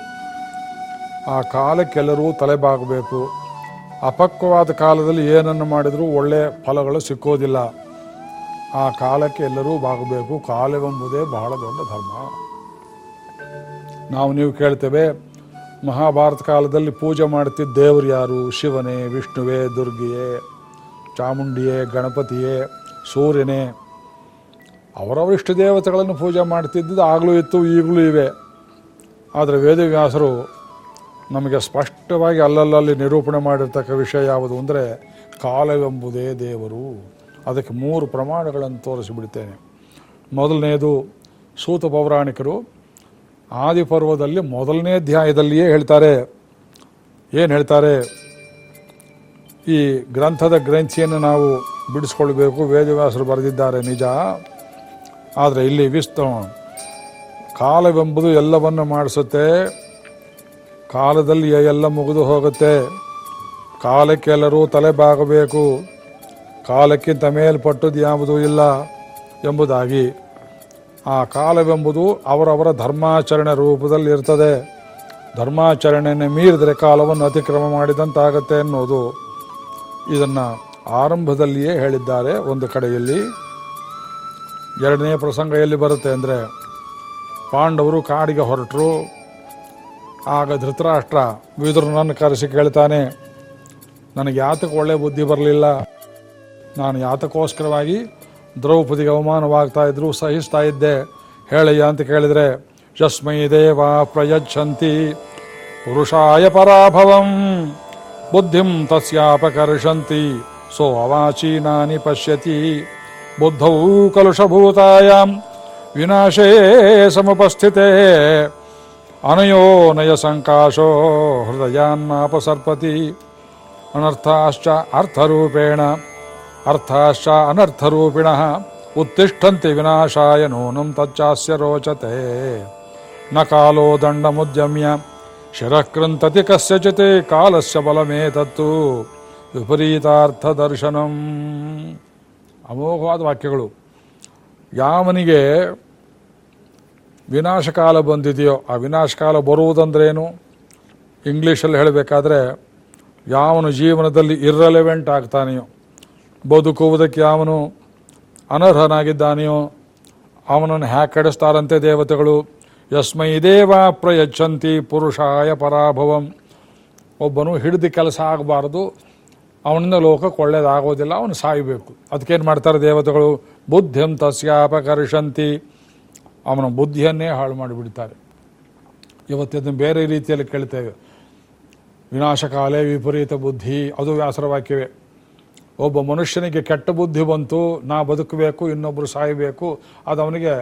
ಆ ಕಾಲಕ್ಕೆಲ್ಲರೂ ತಲೆಬಾಗಬೇಕು. ಅಪಕ್ವವಾದ ಕಾಲದಲ್ಲಿ ಏನನ್ನು ಮಾಡಿದರೂ ಒಳ್ಳೆಯ ಫಲಗಳು ಸಿಕ್ಕೋದಿಲ್ಲ. ಆ ಕಾಲಕ್ಕೆ ಎಲ್ಲರೂ ಬಾಗಬೇಕು. ಕಾಲವೆಂಬುದೇ ಬಹಳ ದೊಡ್ಡ ಧರ್ಮ. ನಾವು ನೀವು ಕೇಳ್ತೇವೆ, ಮಹಾಭಾರತ ಕಾಲದಲ್ಲಿ ಪೂಜೆ ಮಾಡ್ತಿದ್ದ ದೇವರು ಯಾರು? ಶಿವನೇ, ವಿಷ್ಣುವೇ, ದುರ್ಗಿಯೇ, ಚಾಮುಂಡಿಯೇ, ಗಣಪತಿಯೇ, ಸೂರ್ಯನೇ. ಅವರವರಿಷ್ಟು ದೇವತೆಗಳನ್ನು ಪೂಜೆ ಮಾಡ್ತಿದ್ದುದು ಆಗಲೂ ಇತ್ತು, ಈಗಲೂ ಇವೆ. ಆದರೆ ವೇದವ್ಯಾಸರು ನಮಗೆ ಸ್ಪಷ್ಟವಾಗಿ ಅಲ್ಲಲ್ಲಲ್ಲಿ ನಿರೂಪಣೆ ಮಾಡಿರ್ತಕ್ಕ ವಿಷಯ ಯಾವುದು ಅಂದರೆ ಕಾಲವೆಂಬುದೇ ದೇವರು. ಅದಕ್ಕೆ ಮೂರು ಪ್ರಮಾಣಗಳನ್ನು ತೋರಿಸಿಬಿಡ್ತೇನೆ. ಮೊದಲನೆಯದು ಸೂತ ಪೌರಾಣಿಕರು ಆದಿಪರ್ವದಲ್ಲಿ ಮೊದಲನೇ ಅಧ್ಯಾಯದಲ್ಲಿಯೇ ಹೇಳ್ತಾರೆ. ಏನು ಹೇಳ್ತಾರೆ? ಈ ಗ್ರಂಥದ ಗ್ರಂಥಿಯನ್ನು ನಾವು ಬಿಡಿಸ್ಕೊಳ್ಬೇಕು, ವೇದವ್ಯಾಸರು ಬರೆದಿದ್ದಾರೆ ನಿಜ. ಆದರೆ ಇಲ್ಲಿ ವಿಸ್ತ ಕಾಲವೆಂಬುದು ಎಲ್ಲವನ್ನು ಮಾಡಿಸುತ್ತೆ. ಕಾಲದಲ್ಲಿ ಎಲ್ಲ ಮುಗಿದು ಹೋಗುತ್ತೆ. ಕಾಲಕ್ಕೆಲ್ಲರೂ ತಲೆ ಬಾಗಬೇಕು ಕಾಲಕ್ಕಿಂತ ಮೇಲ್ಪಟ್ಟದ್ದು ಯಾವುದೂ ಇಲ್ಲ ಎಂಬುದಾಗಿ ಆ ಕಾಲವೆಂಬುದು ಅವರವರ ಧರ್ಮಾಚರಣೆ ರೂಪದಲ್ಲಿ ಇರ್ತದೆ. ಧರ್ಮಾಚರಣೆಯನ್ನು ಮೀರಿದರೆ ಕಾಲವನ್ನು ಅತಿಕ್ರಮ ಮಾಡಿದಂತಾಗತ್ತೆ ಅನ್ನೋದು ಇದನ್ನು ಆರಂಭದಲ್ಲಿಯೇ ಹೇಳಿದ್ದಾರೆ ಒಂದು ಕಡೆಯಲ್ಲಿ. ಎರಡನೇ ಪ್ರಸಂಗ ಎಲ್ಲಿ ಬರುತ್ತೆ ಅಂದರೆ, ಪಾಂಡವರು ಕಾಡಿಗೆ ಹೊರಟರು, ಆಗ ಧೃತರಾಷ್ಟ್ರ ವಿದುರನನ್ನು ಕರೆಸಿ ಕೇಳ್ತಾನೆ, ನನಗೆ ಯಾತಕ್ಕೆ ಒಳ್ಳೆ ಬುದ್ಧಿ ಬರಲಿಲ್ಲ. ನಾನು ಯಾತಕ್ಕೋಸ್ಕರವಾಗಿ ದ್ರೌಪದಿಗೆ ಅವಮಾನವಾಗ್ತಾ ಸಹಿಸ್ತಾ ಇದ್ದೆ. ಹೇಳಯ್ಯ ಅಂತ ಕೇಳಿದರೆ, ಯಸ್ಮೈ ದೇವ ಪ್ರಯಚ್ಛಂತಿ ಪುರುಷಾಯ ಪರಾಭವಂ, ಬುದ್ಧಿಂ ತಸ್ಯಾಪಕರ್ಷಂತಿ, ಸೋ ಅವಾಚೀನಾನಿ ಪಶ್ಯತಿ, ಬುದ್ಧೌ ಕಲುಷಭೂತಾಯಾಂ, ವಿನಾಶೇ ಸಮುಪಸ್ಥಿತೆ ಅನಯೋ ನಯ ಸಂಕಾಶೋ ಹೃದಯಾನ್ನಾಪಸರ್ಪತಿ, ಅನರ್ಥಾಶ್ಚ ಅರ್ಥರೂಪೇಣ ಅರ್ಥಾಶ್ಚ ಅನರ್ಥರೂಪಿಣ ಉತ್ತಿಷ್ಠಂತಿ ವಿನಾಶಾಯ ನೂನಂ ತಚ್ಚಾಸ್ಯ ರೋಚತೆ ನ ಕಾಲೋ ದಂಡಮುದ್ಯಮ್ಯ ಶಿರಕೃಂತತಿ ಕಸ್ಯಚಿತ್ ಕಾಲಸ್ಯ ಬಲಮೇತತ್ತು ವಿಪರೀತಾರ್ಥ ದರ್ಶನಂ ಅಮೋಘವಾದ ವಾಕ್ಯಗಳು ಯಾವನಿಗೆ ವಿನಾಶಕಾಲ ಬಂದಿದೆಯೋ, ಆ ವಿನಾಶಕಾಲ ಬರುವುದಂದ್ರೇನು? ಇಂಗ್ಲೀಷಲ್ಲಿ ಹೇಳಬೇಕಾದ್ರೆ, ಯಾವನು ಜೀವನದಲ್ಲಿ ಇರ್ರೆಲೆವೆಂಟ್ ಆಗ್ತಾನೆಯೋ ಬದುಕುವುದಕ್ಕೆ ಅವನು ಅನರ್ಹನಾಗಿದ್ದಾನೆಯೋ, ಅವನನ್ನು ಹ್ಯಾಕ್ ಕಡಿಸ್ತಾರಂತೆ ದೇವತೆಗಳು, ಯಸ್ಮೈ ದೇವ ಪ್ರಯಚ್ಛಂತಿ ಪುರುಷಾಯ ಪರಾಭವಂ. ಒಬ್ಬನು ಹಿಡಿದು ಕೆಲಸ ಆಗಬಾರ್ದು, ಅವನಿಂದ ಲೋಕಕ್ಕೆ ಒಳ್ಳೇದಾಗೋದಿಲ್ಲ ಅವನು ಸಾಯಬೇಕು. ಅದಕ್ಕೇನು ಮಾಡ್ತಾರೆ ದೇವತೆಗಳು? ಬುದ್ಧಿಂ ತಸ್ಯಾಪಕರ್ಷಂತಿ ಅವನ ಬುದ್ಧಿಯನ್ನೇ ಹಾಳು ಮಾಡಿಬಿಡ್ತಾರೆ. ಇವತ್ತಿನ ಬೇರೆ ರೀತಿಯಲ್ಲಿ ಕೇಳ್ತೇವೆ. ವಿನಾಶಕಾಲೇ ವಿಪರೀತ ಬುದ್ಧಿ, ಅದು ವ್ಯಾಸರ ವಾಕ್ಯವೇ. ಒಬ್ಬ ಮನುಷ್ಯನಿಗೆ ಕೆಟ್ಟ ಬುದ್ಧಿ ಬಂತು, ನಾ ಬದುಕಬೇಕು ಇನ್ನೊಬ್ಬರು ಸಾಯಬೇಕು, ಅದು ಅವನಿಗೆ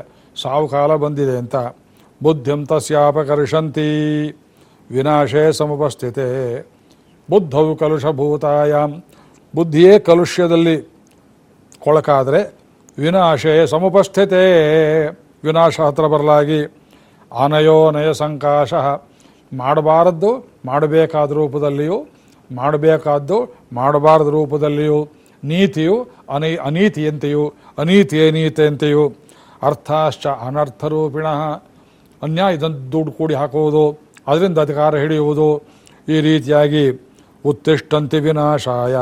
ಸಾವು ಕಾಲ ಬಂದಿದೆ ಅಂತ. ಬುದ್ಧಿಂ ತಸ್ಯಾಪಕರ್ಷಂತಿ ವಿನಾಶೇ ಸಮುಪಸ್ಥಿತೆ. ಬುದ್ಧವು ಕಲುಷಭೂತಾಯಾಮ್ ಬುದ್ಧಿಯೇ ಕಲುಷ್ಯದಲ್ಲಿ ಕೊಳಕಾದರೆ ವಿನಾಶೇ ಸಮುಪಸ್ಥಿತೇ. ವಿನಾಶ ಹತ್ರ ಬರಲಾಗಿ ಅನಯೋನಯ ಸಂಕಾಶ. ಮಾಡಬಾರದ್ದು, ಮಾಡಬೇಕಾದ ರೂಪದಲ್ಲಿಯೂ ಮಾಡಬೇಕಾದ್ದು ಮಾಡಬಾರದ ರೂಪದಲ್ಲಿಯೂ ನೀತಿಯು ಅನೈ ಅನೀತಿಯಂತೆಯೂ ಅನೀತಿಯೇ ನೀತಿಯಂತೆಯೂ ಅರ್ಥಾಶ್ಚ ಅನರ್ಥರೂಪಿಣ. ಅನ್ಯಾಯದಂತ ದುಡ್ಡು ಕೂಡಿ ಹಾಕುವುದು, ಅದರಿಂದ ಅಧಿಕಾರ ಹಿಡಿಯುವುದು ಈ ರೀತಿಯಾಗಿ ಉತ್ತಿಷ್ಟಂತಿ ವಿನಾಶಾಯ.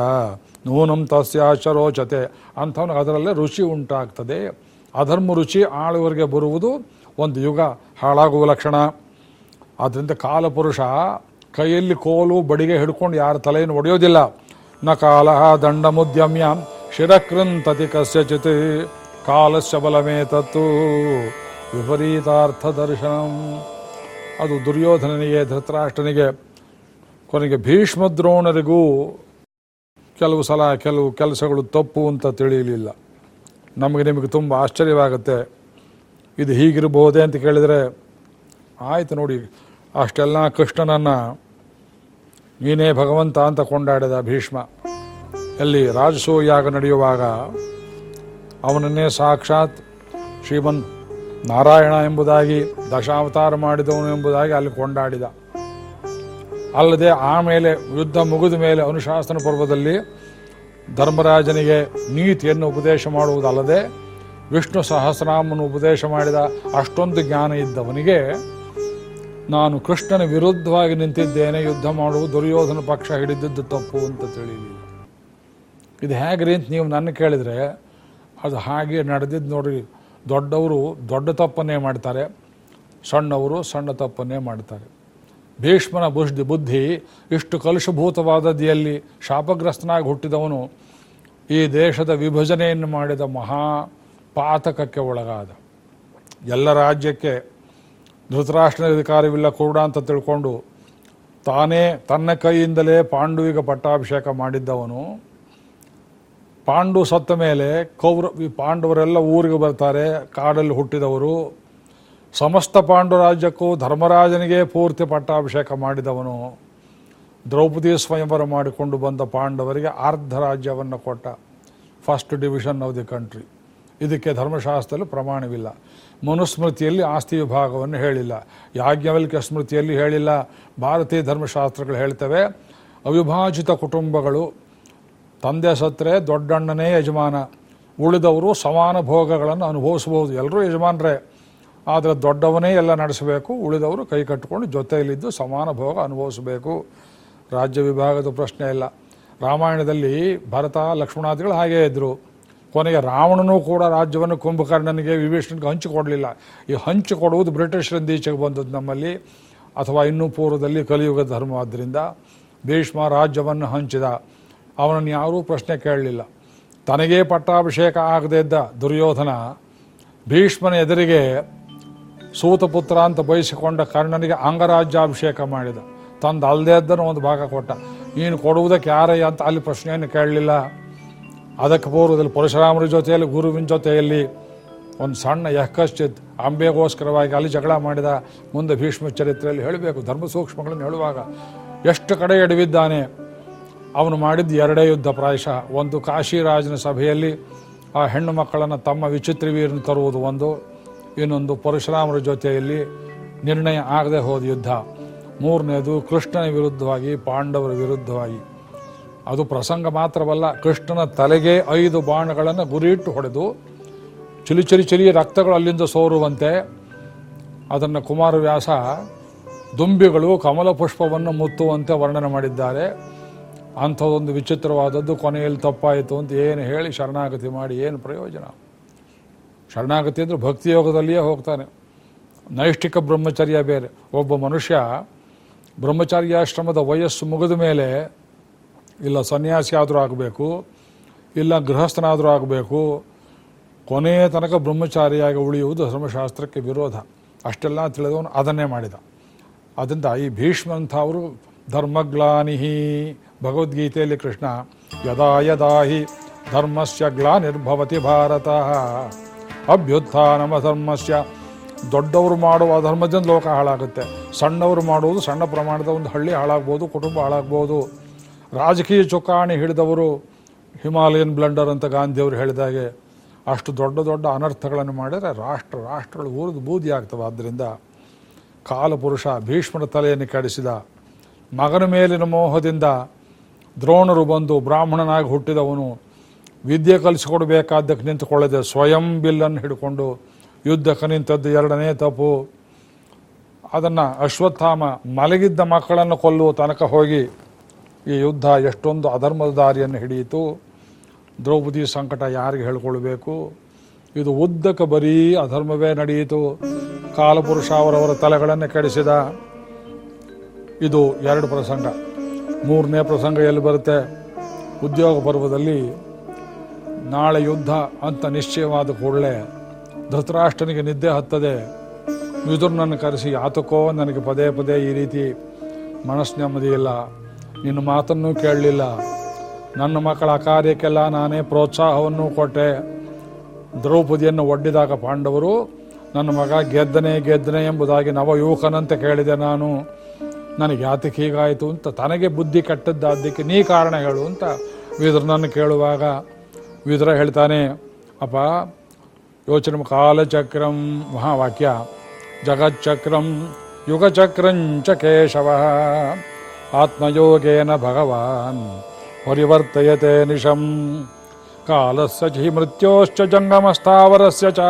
ನೂನಂ ತಸ್ಯ ರೋಚತೆ ಅಂಥವನಿಗೆ ಅದರಲ್ಲೇ ರುಚಿ ಉಂಟಾಗ್ತದೆ. ಅಧರ್ಮ ರುಚಿ ಆಳುವರಿಗೆ ಬರುವುದು ಒಂದು ಯುಗ ಹಾಳಾಗುವ ಲಕ್ಷಣ. ಆದ್ದರಿಂದ ಕಾಲಪುರುಷ ಕೈಯಲ್ಲಿ ಕೋಲು ಬಡಿಗೆ ಹಿಡ್ಕೊಂಡು ಯಾರ ತಲೆಯನ್ನು ಒಡೆಯೋದಿಲ್ಲ. ನ ಕಾಲಹ ದಂಡ ಮುದ್ಯಮ್ಯ ಶಿರಕೃಂತತಿ ಕಸ್ಯಚಿತ್ ಕಾಲಶ ಬಲಮೇ ತತ್ತು ವಿಪರೀತಾರ್ಥ ದರ್ಶನ. ಅದು ದುರ್ಯೋಧನನಿಗೆ, ಧೃತರಾಷ್ಟ್ರನಿಗೆ, ಕೊನೆಗೆ ಭೀಷ್ಮದ್ರೋಣರಿಗೂ ಕೆಲವು ಸಲ ಕೆಲವು ಕೆಲಸಗಳು ತಪ್ಪು ಅಂತ ತಿಳಿಯಲಿಲ್ಲ. ನಮಗೆ ನಿಮಗೆ ತುಂಬ ಆಶ್ಚರ್ಯವಾಗುತ್ತೆ. ಇದು ಹೀಗಿರಬಹುದೇ ಅಂತ ಕೇಳಿದರೆ, ಆಯಿತು ನೋಡಿ, ಅಷ್ಟೆಲ್ಲ ಕೃಷ್ಣನನ್ನು ನೀನೇ ಭಗವಂತ ಅಂತ ಕೊಂಡಾಡಿದ ಭೀಷ್ಮ. ಎಲ್ಲಿ ರಾಜಸೂಯಾಗ ನಡೆಯುವಾಗ ಅವನನ್ನೇ ಸಾಕ್ಷಾತ್ ಶ್ರೀಮನ್ ನಾರಾಯಣ ಎಂಬುದಾಗಿ ದಶಾವತಾರ ಮಾಡಿದವನು ಎಂಬುದಾಗಿ ಅಲ್ಲಿ ಕೊಂಡಾಡಿದ. ಅಲ್ಲದೆ ಆಮೇಲೆ ಯುದ್ಧ ಮುಗಿದ ಮೇಲೆ ಅನುಶಾಸನ ಪರ್ವದಲ್ಲಿ ಧರ್ಮರಾಜನಿಗೆ ನೀತಿಯನ್ನು ಉಪದೇಶ ಮಾಡುವುದಲ್ಲದೆ ವಿಷ್ಣು ಸಹಸ್ರನಾಮವನ್ನು ಉಪದೇಶ ಮಾಡಿದ ಅಷ್ಟೊಂದು ಜ್ಞಾನ ಇದ್ದವನಿಗೆ ನಾನು ಕೃಷ್ಣನ ವಿರುದ್ಧವಾಗಿ ನಿಂತಿದ್ದೇನೆ, ಯುದ್ಧ ಮಾಡುವುದು ದುರ್ಯೋಧನ ಪಕ್ಷ ಹಿಡಿದಿದ್ದು ತಪ್ಪು ಅಂತ ತಿಳಿಯಲಿಲ್ಲ ಇದು ಹೇಗ್ರಿ ಅಂತ ನೀವು ನನ್ನ ಕೇಳಿದರೆ, ಅದು ಹಾಗೆ ನಡೆದಿದ್ದು ನೋಡ್ರಿ, ದೊಡ್ಡವರು ದೊಡ್ಡ ತಪ್ಪನ್ನೇ ಮಾಡ್ತಾರೆ, ಸಣ್ಣವರು ಸಣ್ಣ ತಪ್ಪನ್ನೇ ಮಾಡ್ತಾರೆ. ಭೀಷ್ಮನ ಬುಷ್ಧಿ ಬುದ್ಧಿ ಇಷ್ಟು ಕಲುಷಭೂತವಾದದ್ದು ಎಲ್ಲಿ ಶಾಪಗ್ರಸ್ತನಾಗಿ ಹುಟ್ಟಿದವನು ಈ ದೇಶದ ವಿಭಜನೆಯನ್ನು ಮಾಡಿದ ಮಹಾ ಪಾತಕಕ್ಕೆ ಒಳಗಾದ. ಎಲ್ಲ ರಾಜ್ಯಕ್ಕೆ ಧೃತರಾಷ್ಟ್ರನ ಅಧಿಕಾರವಿಲ್ಲ ಕೂಡ ಅಂತ ತಿಳ್ಕೊಂಡು ತಾನೇ ತನ್ನ ಕೈಯಿಂದಲೇ ಪಾಂಡುವಿಗೆ ಪಟ್ಟಾಭಿಷೇಕ ಮಾಡಿದ್ದವನು. ಪಾಂಡು ಸತ್ತ ಮೇಲೆ ಕೌರ ಪಾಂಡವರೆಲ್ಲ ಊರಿಗೆ ಬರ್ತಾರೆ, ಕಾಡಲ್ಲಿ ಹುಟ್ಟಿದವರು. ಸಮಸ್ತ ಪಾಂಡು ರಾಜ್ಯಕ್ಕೂ ಧರ್ಮರಾಜನಿಗೆ ಪೂರ್ತಿ ಪಟ್ಟಾಭಿಷೇಕ ಮಾಡಿದವನು. ದ್ರೌಪದಿ ಸ್ವಯಂವರ ಮಾಡಿಕೊಂಡು ಬಂದ ಪಾಂಡವರಿಗೆ ಅರ್ಧ ರಾಜ್ಯವನ್ನು ಕೊಟ್ಟ. First division of the country ಇದಕ್ಕೆ ಧರ್ಮಶಾಸ್ತ್ರದಲ್ಲಿ ಪ್ರಮಾಣವಿಲ್ಲ. ಮನುಸ್ಮೃತಿಯಲ್ಲಿ ಆಸ್ತಿ ವಿಭಾಗವನ್ನು ಹೇಳಿಲ್ಲ. ಯಾಜ್ಞವಲ್ಕ್ಯ ಸ್ಮೃತಿಯಲ್ಲಿ ಹೇಳಿಲ್ಲ. ಭಾರತೀಯ ಧರ್ಮಶಾಸ್ತ್ರಗಳು ಹೇಳ್ತವೆ, ಅವಿಭಾಜಿತ ಕುಟುಂಬಗಳು, ತಂದೆ ಸತ್ತರೆ ದೊಡ್ಡಣ್ಣನೇ ಯಜಮಾನ, ಉಳಿದವರು ಸಮಾನ ಭೋಗಗಳನ್ನು ಅನುಭವಿಸಬಹುದು. ಎಲ್ಲರೂ ಯಜಮಾನರೇ. ಆದರೆ ದೊಡ್ಡವನೇ ಎಲ್ಲ ನಡೆಸಬೇಕು, ಉಳಿದವರು ಕೈ ಕಟ್ಟಿಕೊಂಡು ಜೊತೆಯಲ್ಲಿದ್ದು ಸಮಾನ ಭೋಗ ಅನುಭವಿಸಬೇಕು. ರಾಜ್ಯ ವಿಭಾಗದ ಪ್ರಶ್ನೆ ಇಲ್ಲ. ರಾಮಾಯಣದಲ್ಲಿ ಭರತ, ಲಕ್ಷ್ಮಣಾದಿಗಳು ಹಾಗೇ ಇದ್ದರು ಕೊನೆಗೆ ರಾವಣನೂ ಕೂಡ ರಾಜ್ಯವನ್ನು ಕುಂಭಕರ್ಣನಿಗೆ ವಿಭೀಷಣನಿಗೆ ಹಂಚಿಕೊಡಲಿಲ್ಲ ಈ ಹಂಚಿಕೊಡುವುದು ಬ್ರಿಟಿಷರಿಂದ ಈಚೆಗೆ ಬಂದದ್ದು ನಮ್ಮಲ್ಲಿ, ಅಥವಾ ಇನ್ನೂ ಪೂರ್ವದಲ್ಲಿ ಕಲಿಯುಗ ಧರ್ಮವಾದ್ದರಿಂದ ಭೀಷ್ಮ ರಾಜ್ಯವನ್ನು ಹಂಚಿದ. ಅವನನ್ನು ಯಾರೂ ಪ್ರಶ್ನೆ ಕೇಳಲಿಲ್ಲ. ತನಗೇ ಪಟ್ಟಾಭಿಷೇಕ ಆಗದೇ ಇದ್ದ ದುರ್ಯೋಧನ ಭೀಷ್ಮನ ಎದುರಿಗೆ ಸೂತಪುತ್ರ ಅಂತ ಬಯಸಿಕೊಂಡ ಕರ್ಣನಿಗೆ ಅಂಗರಾಜ್ಯಾಭಿಷೇಕ ಮಾಡಿದ. ತಂದು ಅಲ್ಲದೇ ಇದ್ದನು ಒಂದು ಭಾಗ ಕೊಟ್ಟ. ನೀನು ಕೊಡುವುದಕ್ಕೆ ಯಾರಯ್ಯ ಅಂತ ಅಲ್ಲಿ ಪ್ರಶ್ನೆಯನ್ನು ಕೇಳಲಿಲ್ಲ. ಅದಕ್ಕೆ ಪೂರ್ವದಲ್ಲಿ ಪರಶುರಾಮರ ಜೊತೆಯಲ್ಲಿ, ಗುರುವಿನ ಜೊತೆಯಲ್ಲಿ ಒಂದು ಸಣ್ಣ ಯಹಕಶ್ಚಿತ್ ಅಂಬೆಗೋಸ್ಕರವಾಗಿ ಅಲ್ಲಿ ಜಗಳ ಮಾಡಿದ ಮುಂದೆ ಭೀಷ್ಮ ಚರಿತ್ರೆಯಲ್ಲಿ ಹೇಳಬೇಕು. ಧರ್ಮ ಸೂಕ್ಷ್ಮಗಳನ್ನು ಹೇಳುವಾಗ ಎಷ್ಟು ಕಡೆ ಎಡವಿದ್ದಾನೆ? ಅವನು ಮಾಡಿದ್ದು ಎರಡೇ ಯುದ್ಧ ಪ್ರಾಯಶಃ. ಒಂದು ಕಾಶಿರಾಜನ ಸಭೆಯಲ್ಲಿ ಆ ಹೆಣ್ಣು ಮಕ್ಕಳನ್ನು ತಮ್ಮ ವಿಚಿತ್ರ ವೀರನ್ನು ತರುವುದು ಒಂದು. ಇನ್ನೊಂದು ಪರಶುರಾಮರ ಜೊತೆಯಲ್ಲಿ ನಿರ್ಣಯ ಆಗದೆ ಹೋದ ಯುದ್ಧ. ಮೂರನೇದು ಕೃಷ್ಣನ ವಿರುದ್ಧವಾಗಿ, ಪಾಂಡವರ ವಿರುದ್ಧವಾಗಿ. ಅದು ಪ್ರಸಂಗ ಮಾತ್ರವಲ್ಲ, ಕೃಷ್ಣನ ತಲೆಗೆ ಐದು ಬಾಣಗಳನ್ನು ಗುರಿಯಿಟ್ಟು ಹೊಡೆದು ಚಿಲಿ ಚಿಲಿ ಚಿಲಿ ರಕ್ತಗಳು ಅಲ್ಲಿಂದ ಸೋರುವಂತೆ ಅದನ್ನು ಕುಮಾರವ್ಯಾಸ ದುಂಬಿಗಳು ಕಮಲ ಪುಷ್ಪವನ್ನು ಮುತ್ತುವಂತೆ ವರ್ಣನೆ ಮಾಡಿದ್ದಾರೆ. ಅಂಥದ್ದೊಂದು ವಿಚಿತ್ರವಾದದ್ದು, ಕೊನೆಯಲ್ಲಿ ತಪ್ಪಾಯಿತು ಅಂತ ಏನು ಹೇಳಿ ಶರಣಾಗತಿ ಮಾಡಿ ಏನು ಪ್ರಯೋಜನ? ಶರಣಾಗತಿ ಅಂದರೆ ಭಕ್ತಿಯೋಗದಲ್ಲಿಯೇ ಹೋಗ್ತಾನೆ. ನೈಷ್ಠಿಕ ಬ್ರಹ್ಮಚರ್ಯ ಬೇರೆ. ಒಬ್ಬ ಮನುಷ್ಯ ಬ್ರಹ್ಮಚಾರ್ಯಾಶ್ರಮದ ವಯಸ್ಸು ಮುಗಿದ ಮೇಲೆ ಇಲ್ಲ ಸನ್ಯಾಸಿ ಆದರೂ ಆಗಬೇಕು, ಇಲ್ಲ ಗೃಹಸ್ಥನಾದರೂ ಆಗಬೇಕು, ಕೊನೆಯ ತನಕ ಬ್ರಹ್ಮಚಾರಿಯಾಗಿ ಉಳಿಯುವುದು ಧರ್ಮಶಾಸ್ತ್ರಕ್ಕೆ ವಿರೋಧ. ಅಷ್ಟೆಲ್ಲ ತಿಳಿದವನು ಅದನ್ನೇ ಮಾಡಿದ. ಅದರಿಂದ ಈ ಭೀಷ್ಮಂಥವರು ಧರ್ಮಗ್ಲಾನಿಹಿ. ಭಗವದ್ಗೀತೆಯಲ್ಲಿ ಕೃಷ್ಣ, ಯದಾ ಯದಾ ಹಿ ಧರ್ಮಸ್ಯ ಗ್ಲಾನಿರ್ಭವತಿ ಭಾರತ. ಅಭ್ಯುತ್ಥಾನಮ ಧರ್ಮಸ್ಯ. ದೊಡ್ಡವರು ಮಾಡುವ ಧರ್ಮದಿಂದ ಲೋಕ ಹಾಳಾಗುತ್ತೆ. ಸಣ್ಣವರು ಮಾಡುವುದು ಸಣ್ಣ ಪ್ರಮಾಣದ ಒಂದು ಹಳ್ಳಿ ಹಾಳಾಗ್ಬೋದು, ಕುಟುಂಬ ಹಾಳಾಗ್ಬೋದು. ರಾಜಕೀಯ ಚುಕ್ಕಾಣಿ ಹಿಡಿದವರು ಹಿಮಾಲಯನ್ ಬ್ಲಂಡರ್ ಅಂತ ಗಾಂಧಿಯವರು ಹೇಳಿದಾಗೆ ಅಷ್ಟು ದೊಡ್ಡ ದೊಡ್ಡ ಅನರ್ಥಗಳನ್ನು ಮಾಡಿದರೆ ರಾಷ್ಟ್ರ ರಾಷ್ಟ್ರಗಳು ಊರಿದು ಬೂದಿ ಆಗ್ತವೆ. ಆದ್ದರಿಂದ ಕಾಲಪುರುಷ ಭೀಷ್ಮನ ತಲೆಯನ್ನು ಕೆಡಿಸಿದ ಮಗನ ಮೇಲಿನ ಮೋಹದಿಂದ ದ್ರೋಣರು ಬಂದು ಬ್ರಾಹ್ಮಣನಾಗಿ ಹುಟ್ಟಿದವನು ವಿದ್ಯೆ ಕಲಿಸಿಕೊಡ್ಬೇಕಾದ್ದಕ್ಕೆ ನಿಂತುಕೊಳ್ಳದೆ ಸ್ವಯಂ ಬಿಲ್ಲನ್ನು ಹಿಡ್ಕೊಂಡು ಯುದ್ಧಕ್ಕೆ ನಿಂತದ್ದು ಎರಡನೇ ತಪ್ಪು. ಅದನ್ನು ಅಶ್ವತ್ಥಾಮ ಮಲಗಿದ್ದ ಮಕ್ಕಳನ್ನು ಕೊಲ್ಲುವ ತನಕ ಹೋಗಿ ಈ ಯುದ್ಧ ಎಷ್ಟೊಂದು ಅಧರ್ಮದ ದಾರಿಯನ್ನು ಹಿಡಿಯಿತು. ದ್ರೌಪದಿ ಸಂಕಟ ಯಾರಿಗೆ ಹೇಳ್ಕೊಳ್ಬೇಕು? ಇದು ಉದ್ದಕ್ಕೆ ಬರೀ ಅಧರ್ಮವೇ ನಡೆಯಿತು. ಕಾಲಪುರುಷ ಅವರವರ ತಲೆಗಳನ್ನು ಕೆಡಿಸಿದ. ಇದು ಎರಡು ಪ್ರಸಂಗ. ಮೂರನೇ ಪ್ರಸಂಗ ಎಲ್ಲಿ ಬರುತ್ತೆ? ಉದ್ಯೋಗ ಪರ್ವದಲ್ಲಿ ನಾಳೆ ಯುದ್ಧ ಅಂತ ನಿಶ್ಚಯವಾದ ಕೂಡಲೇ ಧೃತರಾಷ್ಟ್ರನಿಗೆ ನಿದ್ದೆ ಹತ್ತದೆ. ಮಿದುರ್ನನ್ನು ಕರೆಸಿ, ಯಾತಕೋ, ನನಗೆ ಪದೇ ಪದೇ ಈ ರೀತಿ ಮನಸ್ಸು ನೆಮ್ಮದಿ ಇಲ್ಲ ನಿನ್ನ ಮಾತನ್ನು ಕೇಳಲಿಲ್ಲ. ನನ್ನ ಮಕ್ಕಳ ಕಾರ್ಯಕ್ಕೆಲ್ಲ ನಾನೇ ಪ್ರೋತ್ಸಾಹವನ್ನು ಕೊಟ್ಟೆ. ದ್ರೌಪದಿಯನ್ನು ಒಡ್ಡಿದಾಗ ಪಾಂಡವರು, ನನ್ನ ಮಗ ಗೆದ್ದನೆ ಗೆದ್ದನೆ ಎಂಬುದಾಗಿ ನವಯುವಕನಂತೆ ಕೇಳಿದೆ ನಾನು. ನನಗೆ ಯಾತಕ್ಕೆ ಹೀಗಾಯಿತು ಅಂತ ತನಗೆ ಬುದ್ಧಿ ಕಟ್ಟದ್ದಾದಕ್ಕೆ ನೀ ಕಾರಣ ಹೇಳು ಅಂತ ವಿದ್ರನನ್ನು ಕೇಳುವಾಗ ವಿದುರ ಹೇಳ್ತಾನೆ, ಅಪ್ಪ, ಯೋಚನೆ ಕಾಲಚಕ್ರಂ ಮಹಾವಾಕ್ಯ, ಜಗಚ್ಚಕ್ರಂ ಯುಗಚಕ್ರಂಚ ಕೇಶವ. ಆತ್ಮಯೋಗೇನ ಭಗವಾನ್ ಪರಿವರ್ತಯತೆ ನಿಶಂ ಕಾಲಸ್ಯ ಚಿ ಮೃತ್ಯೋಶ್ಚ ಜಂಗಮಸ್ಥಾವರಸ್ಯ ಚ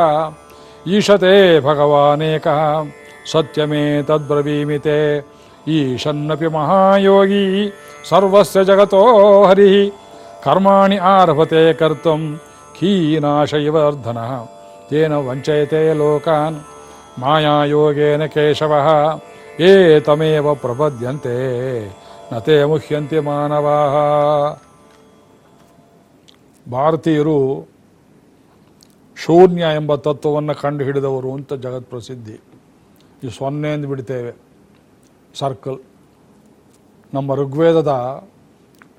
ಈಶತೆ ಭಗವಾನೇಕಃ ಸತ್ಯಮೇ ತದ್ಬ್ರವೀಮಿ ತೇ ಈಶನ್ನಪಿ ಮಹಾಯೋಗಿ ಸರ್ವಸ್ಯ ಜಗತೋ ಹರಿ ಕರ್ಮಾಣಿ ಆರಭತೆ ಕರ್ತುಂ ಖೀನಾಶ ಇವ ವರ್ಧನಃ ತೇನ ವಂಚಯತೆ ಲೋಕಾನ್ ತಮೇವ ಪ್ರಪದ್ಯಂತೆ ನತೆ ಮುಖ್ಯಂತೆ ಮಾನವಾಃ. ಭಾರತೀಯರು ಶೂನ್ಯ ಎಂಬ ತತ್ವವನ್ನು ಕಂಡು ಹಿಡಿದವರು ಅಂತ ಜಗತ್ ಪ್ರಸಿದ್ಧಿ ಈ ಸೊನ್ನೆ ಎಂದು ಬಿಡ್ತೇವೆ. ಸರ್ಕಲ್. ನಮ್ಮ ಋಗ್ವೇದದ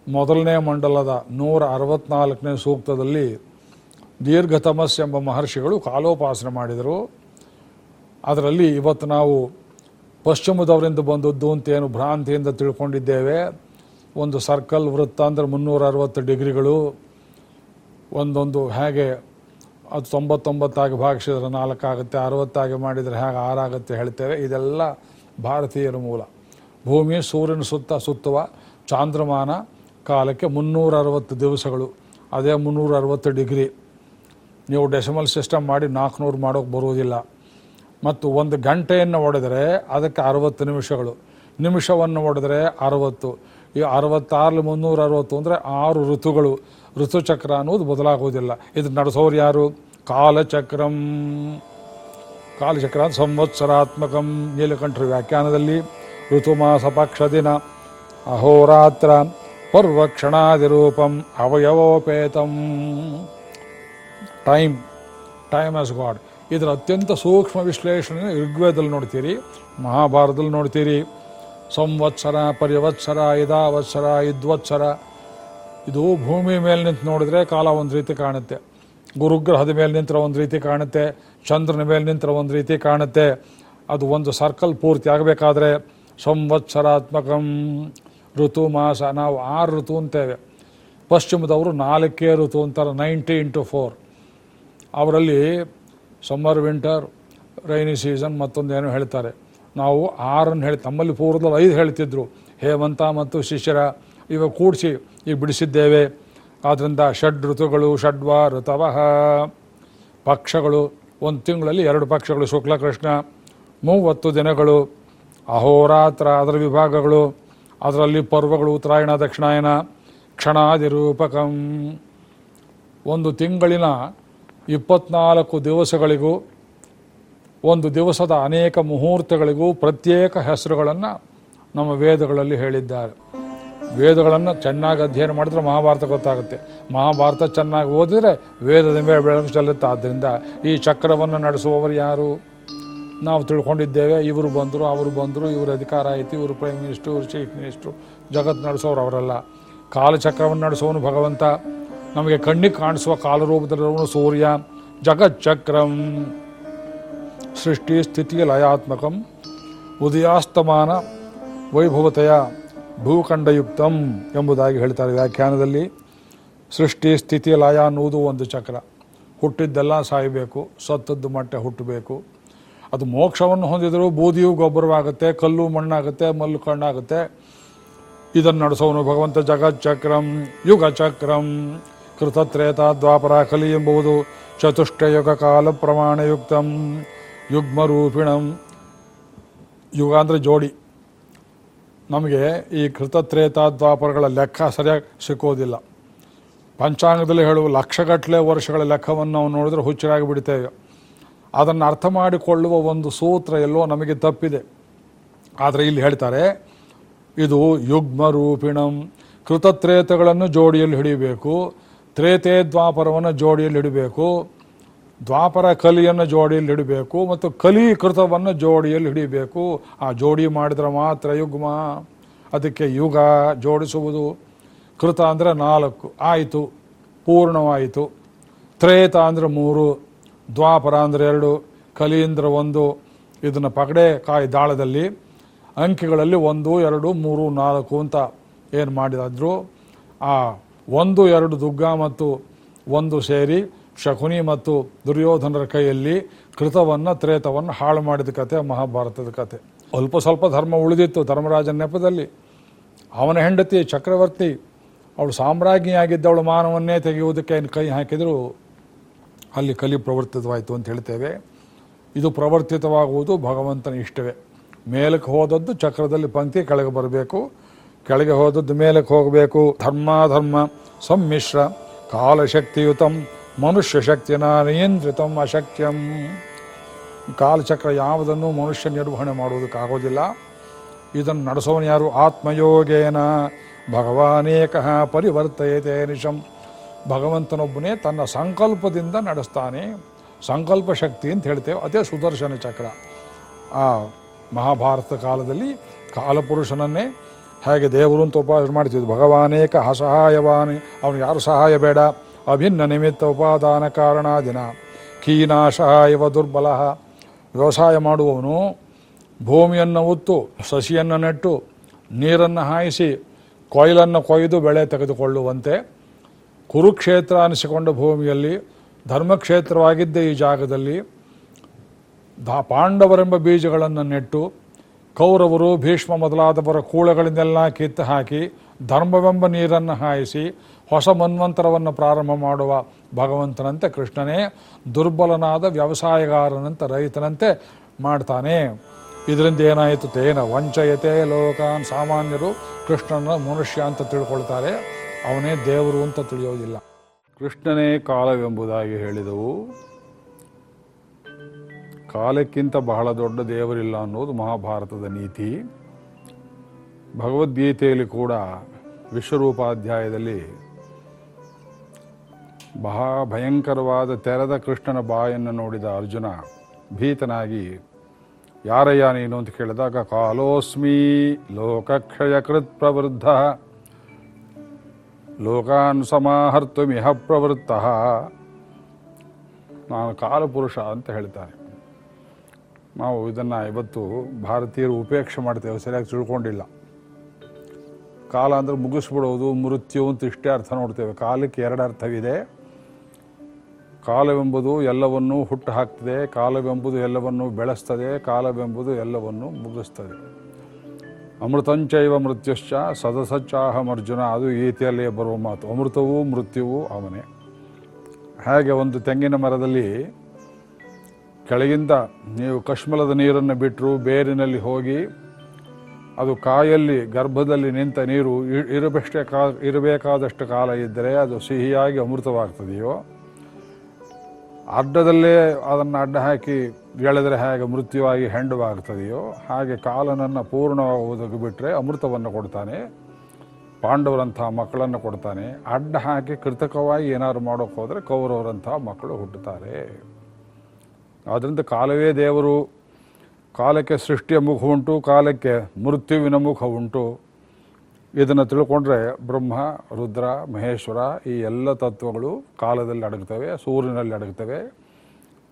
ಮೊದಲನೇ ಮಂಡಲದ ನೂರ ಅರವತ್ನಾಲ್ಕನೇ ಸೂಕ್ತದಲ್ಲಿ ದೀರ್ಘತಮಸ್ ಎಂಬ ಮಹರ್ಷಿಗಳು ಕಾಲೋಪಾಸನೆ ಮಾಡಿದರು. ಅದರಲ್ಲಿ ಇವತ್ತು ನಾವು ಪಶ್ಚಿಮದವರಿಂದ ಬಂದದ್ದು ಅಂತ ಏನು ಭ್ರಾಂತಿಯಿಂದ ತಿಳ್ಕೊಂಡಿದ್ದೇವೆ. ಒಂದು ಸರ್ಕಲ್ ವೃತ್ತ ಅಂದರೆ ಮುನ್ನೂರ ಅರವತ್ತು ಡಿಗ್ರಿಗಳು. ಒಂದೊಂದು ಹೇಗೆ ಅದು ತೊಂಬತ್ತೊಂಬತ್ತಾಗಿ ಭಾಗಿಸಿದ್ರೆ ನಾಲ್ಕಾಗುತ್ತೆ, ಅರವತ್ತಾಗಿ ಮಾಡಿದರೆ ಹೇಗೆ ಆರಾಗುತ್ತೆ ಹೇಳ್ತೇವೆ. ಇದೆಲ್ಲ ಭಾರತೀಯರ ಮೂಲ. ಭೂಮಿ, ಸೂರ್ಯನ ಸುತ್ತ, ಸುತ್ತುವ ಚಾಂದ್ರಮಾನ ಕಾಲಕ್ಕೆ ಮುನ್ನೂರ ಅರವತ್ತು ದಿವಸಗಳು. ಅದೇ ಮುನ್ನೂರ ಅರವತ್ತು ಡಿಗ್ರಿ. ನೀವು ಡೆಸಿಮಲ್ ಸಿಸ್ಟಮ್ ಮಾಡಿ ನಾಲ್ಕುನೂರು ಮಾಡೋಕ್ಕೆ ಬರುವುದಿಲ್ಲ. ಮತ್ತು ಒಂದು ಗಂಟೆಯನ್ನು ಹೊಡೆದರೆ ಅದಕ್ಕೆ ಅರವತ್ತು ನಿಮಿಷಗಳು. ನಿಮಿಷವನ್ನು ಹೊಡೆದರೆ ಅರವತ್ತು. ಈ ಅರವತ್ತಾರು ಮುನ್ನೂರ ಅರವತ್ತು ಅಂದರೆ ಆರು ಋತುಗಳು. ಋತುಚಕ್ರ ಅನ್ನೋದು ಬದಲಾಗುವುದಿಲ್ಲ. ಇದು ನಡೆಸೋರು ಯಾರು? ಕಾಲಚಕ್ರಂ. ಕಾಲಚಕ್ರ ಸಂವತ್ಸರಾತ್ಮಕಂ. ನೀಲಕಂಠರ ವ್ಯಾಖ್ಯಾನದಲ್ಲಿ ಋತುಮಾಸ ಪಕ್ಷ ದಿನ ಅಹೋರಾತ್ರ ಪರ್ವಕ್ಷಣಾದಿರೂಪಂ ಅವಯವೋಪೇತಂ. ಟೈಮ್ ಟೈಮ್ ಆಸ್ ಗಾಡ್ ಇದರ ಅತ್ಯಂತ ಸೂಕ್ಷ್ಮ ವಿಶ್ಲೇಷಣೆ ಋಗ್ವೇದದಲ್ಲಿ ನೋಡ್ತೀರಿ ಮಹಾಭಾರತದಲ್ಲಿ ನೋಡ್ತೀರಿ. ಸಂವತ್ಸರ, ಪರಿವತ್ಸರ ಇದಾವತ್ಸರ ಇದ್ವತ್ಸರ ಇದು ಭೂಮಿ ಮೇಲೆ ನಿಂತು ನೋಡಿದ್ರೆ ಕಾಲ ಒಂದು ರೀತಿ ಕಾಣುತ್ತೆ. ಗುರುಗ್ರಹದ ಮೇಲೆ ನಿಂತರ ಒಂದು ರೀತಿ ಕಾಣುತ್ತೆ. ಚಂದ್ರನ ಮೇಲೆ ನಿಂತರ ಒಂದು ರೀತಿ ಕಾಣುತ್ತೆ. ಅದು ಒಂದು ಸರ್ಕಲ್ ಪೂರ್ತಿ ಆಗಬೇಕಾದ್ರೆ ಸಂವತ್ಸರಾತ್ಮಕಂ ಋತು ಮಾಸ. ನಾವು ಆರು ಋತು ಅಂತೇವೆ. ಪಶ್ಚಿಮದವರು ನಾಲ್ಕೇ ಋತು ಅಂತಾರೆ ನೈಂಟಿ ಇಂಟು ಫೋರ್. ಅವರಲ್ಲಿ ಸಮ್ಮರ್ ವಿಂಟರ್ ರೈನಿ ಸೀಸನ್ ಮತ್ತೊಂದು ಏನೋ ಹೇಳ್ತಾರೆ. ನಾವು ಆರನ್ನು ಹೇಳಿ, ತಮ್ಮಲ್ಲಿ ಪೂರ್ವದಲ್ಲಿ ಐದು ಹೇಳ್ತಿದ್ರು. ಹೇಮಂತ ಮತ್ತು ಶಿಷ್ಯರ ಇವ ಕೂಡಿಸಿ, ಈಗ ಬಿಡಿಸಿದ್ದೇವೆ. ಆದ್ದರಿಂದ ಷಡ್ ಋತುಗಳು, ಷಡ್ವ ಋತವಹ. ಪಕ್ಷಗಳು, ಒಂದು ತಿಂಗಳಲ್ಲಿ ಎರಡು ಪಕ್ಷಗಳು ಶುಕ್ಲಕೃಷ್ಣ ಮೂವತ್ತು ದಿನಗಳು. ಅಹೋರಾತ್ರ, ಅದರ ವಿಭಾಗಗಳು. ಅದರಲ್ಲಿ ಪರ್ವಗಳು, ಉತ್ತರಾಯಣ, ದಕ್ಷಿಣಾಯನ, ಕ್ಷಣಾದಿರೂಪಕಂ. ಒಂದು ತಿಂಗಳಿನ ಇಪ್ಪತ್ನಾಲ್ಕು ದಿವಸಗಳಿಗೂ, ಒಂದು ದಿವಸದ ಅನೇಕ ಮುಹೂರ್ತಗಳಿಗೂ ಪ್ರತ್ಯೇಕ ಹೆಸರುಗಳನ್ನು ನಮ್ಮ ವೇದಗಳಲ್ಲಿ ಹೇಳಿದ್ದಾರೆ. ವೇದಗಳನ್ನು ಚೆನ್ನಾಗಿ ಅಧ್ಯಯನ ಮಾಡಿದ್ರೆ ಮಹಾಭಾರತ ಗೊತ್ತಾಗುತ್ತೆ. ಮಹಾಭಾರತ ಚೆನ್ನಾಗಿ ಓದಿದರೆ ವೇದದ ಮೇಲೆ ಬೆಳಕು ಚೆಲ್ಲುತ್ತೆ. ಆದ್ದರಿಂದ ಈ ಚಕ್ರವನ್ನು ನಡೆಸುವವರು ಯಾರು? ನಾವು ತಿಳ್ಕೊಂಡಿದ್ದೇವೆ, ಇವರು ಬಂದರು, ಅವರು ಬಂದರು, ಇವರು ಅಧಿಕಾರ ಐತಿ ಇವರು ಪ್ರೈಮ್ ಮಿನಿಸ್ಟ್ರು ಇವರು ಚೀಫ್ ಮಿನಿಸ್ಟ್ರು ಜಗತ್ತು ನಡೆಸೋರು ಅವರಲ್ಲ. ಕಾಲಚಕ್ರವನ್ನು ನಡೆಸೋನು ಭಗವಂತ. ನಮಗೆ ಕಣ್ಣಿಗೆ ಕಾಣಿಸುವ ಕಾಲರೂಪದಲ್ಲಿರುವನು ಸೂರ್ಯ. ಜಗಚ್ಚಕ್ರಂ ಸೃಷ್ಟಿ ಸ್ಥಿತಿ ಲಯಾತ್ಮಕಂ. ಉದಯಾಸ್ತಮಾನ ವೈಭವತೆಯ ಭೂಖಂಡಯುಕ್ತಂ ಎಂಬುದಾಗಿ ಹೇಳ್ತಾರೆ ವ್ಯಾಖ್ಯಾನದಲ್ಲಿ. ಸೃಷ್ಟಿ ಸ್ಥಿತಿ ಲಯ ಅನ್ನುವುದು ಒಂದು ಚಕ್ರ. ಹುಟ್ಟಿದ್ದೆಲ್ಲ ಸಾಯಬೇಕು, ಸತ್ತದ್ದು ಮಟ್ಟೆ ಹುಟ್ಟಬೇಕು. ಅದು ಮೋಕ್ಷವನ್ನು ಹೊಂದಿದರೂ ಬೂದಿಯು ಗೊಬ್ಬರವಾಗುತ್ತೆ, ಕಲ್ಲು ಮಣ್ಣಾಗುತ್ತೆ, ಮಲ್ಲು ಕಣ್ಣಾಗುತ್ತೆ. ಇದನ್ನು ನಡೆಸೋನು ಭಗವಂತ ಜಗಚ್ಚಕ್ರಂ ಯುಗ ಕೃತತ್ರೇತ ದ್ವಾಪರ ಕಲಿ ಎಂಬುದು ಚತುಷ್ಟಯುಗ ಕಾಲ ಪ್ರಮಾಣಯುಕ್ತಂ ಯುಗ್ಮರೂಪಿಣಂ. ಯುಗ ಅಂದರೆ ಜೋಡಿ. ನಮಗೆ ಈ ಕೃತತ್ರೇತ ದ್ವಾಪರಗಳ ಲೆಕ್ಕ ಸರಿಯಾಗಿ ಸಿಕ್ಕೋದಿಲ್ಲ. ಪಂಚಾಂಗದಲ್ಲಿ ಹೇಳುವ ಲಕ್ಷಗಟ್ಟಲೆ ವರ್ಷಗಳ ಲೆಕ್ಕವನ್ನು ನಾವು ನೋಡಿದ್ರೆ ಹುಚ್ಚರಾಗಿ ಬಿಡ್ತೇವೆ. ಅದನ್ನು ಅರ್ಥ ಮಾಡಿಕೊಳ್ಳುವ ಒಂದು ಸೂತ್ರ ಎಲ್ಲೋ ನಮಗೆ ತಪ್ಪಿದೆ. ಆದರೆ ಇಲ್ಲಿ ಹೇಳ್ತಾರೆ, ಇದು ಯುಗ್ಮ ರೂಪಿಣಂ ಕೃತತ್ರೇತಗಳನ್ನು ಜೋಡಿಯಲ್ಲಿ ಹಿಡಿಬೇಕು ತ್ರೇತೆ ದ್ವಾಪರವನ್ನು ಜೋಡಿಯಲ್ಲಿ ಹಿಡಿಬೇಕು ದ್ವಾಪರ ಕಲಿಯನ್ನು ಜೋಡಿಯಲ್ಲಿ ಇಡಬೇಕು ಮತ್ತು ಕಲೀಕೃತವನ್ನು ಜೋಡಿಯಲ್ಲಿ ಹಿಡಿಬೇಕು ಆ ಜೋಡಿ ಮಾಡಿದ್ರೆ ಮಾತ್ರ ಯುಗ್ಮ, ಅದಕ್ಕೆ ಯುಗ ಜೋಡಿಸುವುದು. ಕೃತ ಅಂದರೆ ನಾಲ್ಕು, ಆಯಿತು, ಪೂರ್ಣವಾಯಿತು. ತ್ರೇತ ಅಂದರೆ ಮೂರು, ದ್ವಾಪರ ಅಂದರೆ ಎರಡು, ಕಲಿ ಅಂದ್ರೆ ಒಂದು. ಇದನ್ನು ಪಗಡೆ ಕಾಯಿ ದಾಳದಲ್ಲಿ, ಅಂಕಿಗಳಲ್ಲಿ ಒಂದು, ಎರಡು, ಮೂರು, ನಾಲ್ಕು ಅಂತ ಏನು ಮಾಡಿದ್ರು ಆ ಒಂದು, ಎರಡು ದುಗ್ಗ ಮತ್ತು ಒಂದು ಸೇರಿ ಶಕುನಿ ಮತ್ತು ದುರ್ಯೋಧನರ ಕೈಯಲ್ಲಿ ಕೃತವನ್ನು, ತ್ರೇತವನ್ನು ಹಾಳು ಮಾಡಿದ ಕತೆ, ಮಹಾಭಾರತದ ಕತೆ. ಅಲ್ಪ ಸ್ವಲ್ಪ ಧರ್ಮ ಉಳಿದಿತ್ತು ಧರ್ಮರಾಜನ ನೆಪದಲ್ಲಿ. ಅವನ ಹೆಂಡತಿ ಚಕ್ರವರ್ತಿ, ಅವಳು ಸಾಮ್ರಾಜ್ಞಿಯಾಗಿದ್ದವಳು ಮಾನವನ್ನೇ ತೆಗೆಯುವುದಕ್ಕೆ ಕೈ ಹಾಕಿದರೂ. ಅಲ್ಲಿ ಕಲಿ ಪ್ರವರ್ತಿತವಾಯಿತು ಅಂತ ಹೇಳ್ತೇವೆ. ಇದು ಪ್ರವರ್ತಿತವಾಗುವುದು ಭಗವಂತನ ಇಷ್ಟವೇ. ಮೇಲಕ್ಕೆ ಹೋದದ್ದು ಚಕ್ರದಲ್ಲಿ ಪಂಕ್ತಿ ಕೆಳಗೆ ಬರಬೇಕು. ಕೆಳಗೆ ಹೋದದ್ದು ಮೇಲಕ್ಕೆ ಹೋಗಬೇಕು. ಧರ್ಮಾಧರ್ಮ ಧರ್ಮ ಸಮ್ಮಿಶ್ರ ಕಾಲಶಕ್ತಿಯುತಂ, ಮನುಷ್ಯ ಶಕ್ತಿನ ನಿಯಂತ್ರಿತಂ ಅಶಕ್ಯಂ ಕಾಲಚಕ್ರ ಯಾವುದನ್ನು ಮನುಷ್ಯ ನಿರ್ವಹಣೆ ಮಾಡುವುದಕ್ಕಾಗೋದಿಲ್ಲ. ಇದನ್ನು ನಡೆಸೋನು ಯಾರು? ಆತ್ಮಯೋಗೇನ. ಭಗವಾನೇಕಃ ಪರಿವರ್ತಯತೆ ನಿಶಂ. ಭಗವಂತನೊಬ್ಬನೇ ತನ್ನ ಸಂಕಲ್ಪದಿಂದ ನಡೆಸ್ತಾನೆ. ಸಂಕಲ್ಪ ಶಕ್ತಿ ಅಂತ ಹೇಳ್ತೇವೆ. ಅದೇ ಸುದರ್ಶನ ಚಕ್ರ. ಆ ಮಹಾಭಾರತ ಕಾಲದಲ್ಲಿ ಕಾಲಪುರುಷನನ್ನೇ ಹೇಗೆ ದೇವರು ಅಂತ ಉಪಾಸನೆ ಮಾಡ್ತಿದ್ರು ಭಗವಾನೇಕ ಅಸಹಾಯವಾನಿ. ಅವನಿಗೆ ಯಾರು ಸಹಾಯ ಬೇಡ. ಅಭಿನ್ನ ನಿಮಿತ್ತ ಉಪಾದಾನ ಕಾರಣಾದಿನ. ಕೀನಾಶ ಇವ ದುರ್ಬಲ. ವ್ಯವಸಾಯ ಮಾಡುವವನು ಭೂಮಿಯನ್ನು ಉತ್ತು, ಸಸಿಯನ್ನು ನೆಟ್ಟು, ನೀರನ್ನು ಹಾಯಿಸಿ, ಕೊಯ್ಲನ್ನು ಕೊಯ್ದು ಬೆಳೆ ತೆಗೆದುಕೊಳ್ಳುವಂತೆ ಕುರುಕ್ಷೇತ್ರ ಅನಿಸಿಕೊಂಡ ಭೂಮಿಯಲ್ಲಿ ಧರ್ಮಕ್ಷೇತ್ರವಾಗಿದ್ದ ಈ ಜಾಗದಲ್ಲಿ ದ ಪಾಂಡವರೆಂಬ ಬೀಜಗಳನ್ನು ನೆಟ್ಟು ಕೌರವರು ಭೀಷ್ಮ ಮೊದಲಾದವರ ಕೂಳಗಳನ್ನೆಲ್ಲ ಕಿತ್ತು ಹಾಕಿ ಧರ್ಮವೆಂಬ ನೀರನ್ನು ಹಾಯಿಸಿ ಹೊಸ ಮನ್ವಂತರವನ್ನು ಪ್ರಾರಂಭ ಮಾಡುವ ಭಗವಂತನಂತೆ ಕೃಷ್ಣನೇ ದುರ್ಬಲನಾದ ವ್ಯವಸಾಯಗಾರನಂತೆ ರೈತನಂತೆ ಮಾಡ್ತಾನೆ. ಇದರಿಂದ ಏನಾಯಿತು? ತೇನ ವಂಚಯತೆ ಲೋಕಾನ್ ಸಾಮಾನ್ಯರು ಕೃಷ್ಣನ ಮನುಷ್ಯ ಅಂತ ತಿಳ್ಕೊಳ್ತಾರೆ. ಅವನೇ ದೇವರು ಅಂತ ತಿಳಿಯೋದಿಲ್ಲ. ಕೃಷ್ಣನೇ ಕಾಲವೆಂಬುದಾಗಿ ಹೇಳಿದವು. ಕಾಲಕ್ಕಿಂತ ಬಹಳ ದೊಡ್ಡ ದೇವರಿಲ್ಲ ಅನ್ನೋದು ಮಹಾಭಾರತದ ನೀತಿ. ಭಗವದ್ಗೀತೆಯಲ್ಲಿ ಕೂಡ ವಿಶ್ವರೂಪಾಧ್ಯಾಯದಲ್ಲಿ ಬಹಳ ಭಯಂಕರವಾದ ತೆರೆದ ಕೃಷ್ಣನ ಬಾಯನ್ನು ನೋಡಿದ ಅರ್ಜುನ ಭೀತನಾಗಿ, ಯಾರಯ್ಯ ನೀನು? ಅಂತ ಕೇಳಿದಾಗ, ಕಾಲೋಸ್ಮಿ ಲೋಕಕ್ಷಯಕೃತ್ ಪ್ರವೃದ್ಧ, ಲೋಕಾನ್ ಸಮಾಹರ್ತುಮಿಹ ಪ್ರವೃತ್ತ. ನಾನು ಕಾಲಪುರುಷ ಅಂತ ಹೇಳ್ತಾನೆ ನಾವು ಇದನ್ನು ಇವತ್ತು ಭಾರತೀಯರು ಉಪೇಕ್ಷೆ ಮಾಡ್ತೇವೆ ಸರಿಯಾಗಿ ತಿಳ್ಕೊಂಡಿಲ್ಲ. ಕಾಲ ಅಂದರೆ ಮುಗಿಸ್ಬಿಡೋದು, ಮೃತ್ಯು ಅಂತ ಇಷ್ಟೇ ಅರ್ಥ ನೋಡ್ತೇವೆ. ಕಾಲಕ್ಕೆ ಎರಡು ಅರ್ಥವಿದೆ. ಕಾಲವೆಂಬುದು ಎಲ್ಲವನ್ನೂ ಹುಟ್ಟು ಹಾಕ್ತದೆ, ಕಾಲವೆಂಬುದು ಎಲ್ಲವನ್ನೂ ಬೆಳೆಸ್ತದೆ, ಕಾಲವೆಂಬುದು ಎಲ್ಲವನ್ನೂ ಮುಗಿಸ್ತದೆ. ಅಮೃತಂಚೈವ ಮೃತ್ಯುಶ್ಚ ಸದಸಚ್ಚಾಹಂ ಅರ್ಜುನ ಅದು ಗೀತೆಯಲ್ಲೇ ಬರುವ ಮಾತು. ಅಮೃತವೂ ಮೃತ್ಯುವೂ ಅವನೇ. ಹಾಗೆ ಒಂದು ತೆಂಗಿನ ಮರದಲ್ಲಿ ಕೆಳಗಿಂದ ನೀವು ಕಶ್ಮಲದ ನೀರನ್ನು ಬಿಟ್ಟರು ಬೇರಿನಲ್ಲಿ ಹೋಗಿ ಅದು ಕಾಯಲ್ಲಿ ಗರ್ಭದಲ್ಲಿ ನಿಂತ ನೀರು ಇರಬೇಷ್ಟೇ ಕಾ ಇರಬೇಕಾದಷ್ಟು ಕಾಲ ಇದ್ದರೆ ಅದು ಸಿಹಿಯಾಗಿ ಅಮೃತವಾಗ್ತದೆಯೋ? ಅಡ್ಡದಲ್ಲೇ ಅದನ್ನು ಅಡ್ಡ ಹಾಕಿ ಎಳೆದರೆ ಹೇಗೆ ಮೃತ್ಯುವಾಗಿ ಹೆಂಡವಾಗ್ತದೆಯೋ? ಹಾಗೆ ಕಾಲನನ್ನು ಪೂರ್ಣವಾಗಿ ಬಿಟ್ಟರೆ ಅಮೃತವನ್ನು ಕೊಡ್ತಾನೆ, ಪಾಂಡವರಂಥ ಮಕ್ಕಳನ್ನು ಕೊಡ್ತಾನೆ. ಅಡ್ಡ ಹಾಕಿ ಕೃತಕವಾಗಿ ಏನಾದ್ರು ಮಾಡೋಕೆ ಹೋದರೆ ಕೌರವರಂತಹ ಮಕ್ಕಳು ಹುಟ್ಟುತ್ತಾರೆ. ಆದ್ದರಿಂದ ಕಾಲವೇ ದೇವರು, ಕಾಲಕ್ಕೆ ಸೃಷ್ಟಿಯ ಮುಖ ಉಂಟು, ಕಾಲಕ್ಕೆ ಮೃತ್ಯುವಿನ ಮುಖ ಉಂಟು. ಇದನ್ನು ತಿಳ್ಕೊಂಡ್ರೆ ಬ್ರಹ್ಮ, ರುದ್ರ, ಮಹೇಶ್ವರ ಈ ಎಲ್ಲ ತತ್ವಗಳು ಕಾಲದಲ್ಲಿ ಅಡಗ್ತವೆ ಸೂರ್ಯನಲ್ಲಿ ಅಡಗ್ತವೆ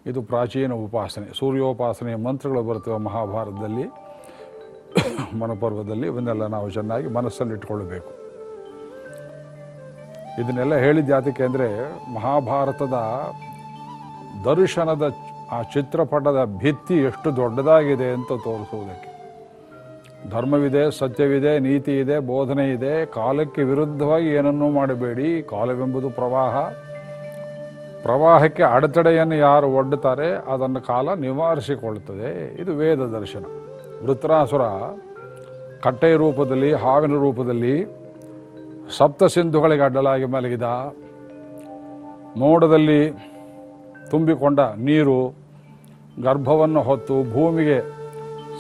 ಇದು ಪ್ರಾಚೀನ ಉಪಾಸನೆ ಸೂರ್ಯೋಪಾಸನೆಯ ಮಂತ್ರಗಳು ಬರ್ತವೆ ಮಹಾಭಾರತದಲ್ಲಿ, ಮನಪರ್ವದಲ್ಲಿ. ಇವನ್ನೆಲ್ಲ ನಾವು ಚೆನ್ನಾಗಿ ಮನಸ್ಸಲ್ಲಿಟ್ಕೊಳ್ಬೇಕು. ಇದನ್ನೆಲ್ಲ ಹೇಳಿದ ಯಾತಕ್ಕೆ ಅಂದರೆ ಮಹಾಭಾರತದ ದರ್ಶನದ ಆ ಚಿತ್ರಪಟದ ಭಿತ್ತಿ ಎಷ್ಟು ದೊಡ್ಡದಾಗಿದೆ ಅಂತ ತೋರಿಸುವುದಕ್ಕೆ. ಧರ್ಮವಿದೆ, ಸತ್ಯವಿದೆ ನೀತಿ ಇದೆ ಬೋಧನೆ ಇದೆ ಕಾಲಕ್ಕೆ ವಿರುದ್ಧವಾಗಿ ಏನನ್ನೂ ಮಾಡಬೇಡಿ, ಕಾಲವೆಂಬುದು ಪ್ರವಾಹ. ಪ್ರವಾಹಕ್ಕೆ ಅಡೆತಡೆಯನ್ನು ಯಾರು ಒಡ್ಡುತ್ತಾರೆ, ಅದನ್ನು ಕಾಲ ನಿವಾರಿಸಿಕೊಳ್ಳುತ್ತದೆ. ಇದು ವೇದ ದರ್ಶನ. ವೃತ್ರಾಸುರ ಕಟ್ಟೆಯ ರೂಪದಲ್ಲಿ, ಹಾವಿನ ರೂಪದಲ್ಲಿ ಸಪ್ತ ಸಿಂಧುಗಳಿಗೆ ಅಡ್ಡಲಾಗಿ ಮಲಗಿದ. ಮೋಡದಲ್ಲಿ ತುಂಬಿಕೊಂಡ ನೀರು ಗರ್ಭವನ್ನು ಹೊತ್ತು ಭೂಮಿಗೆ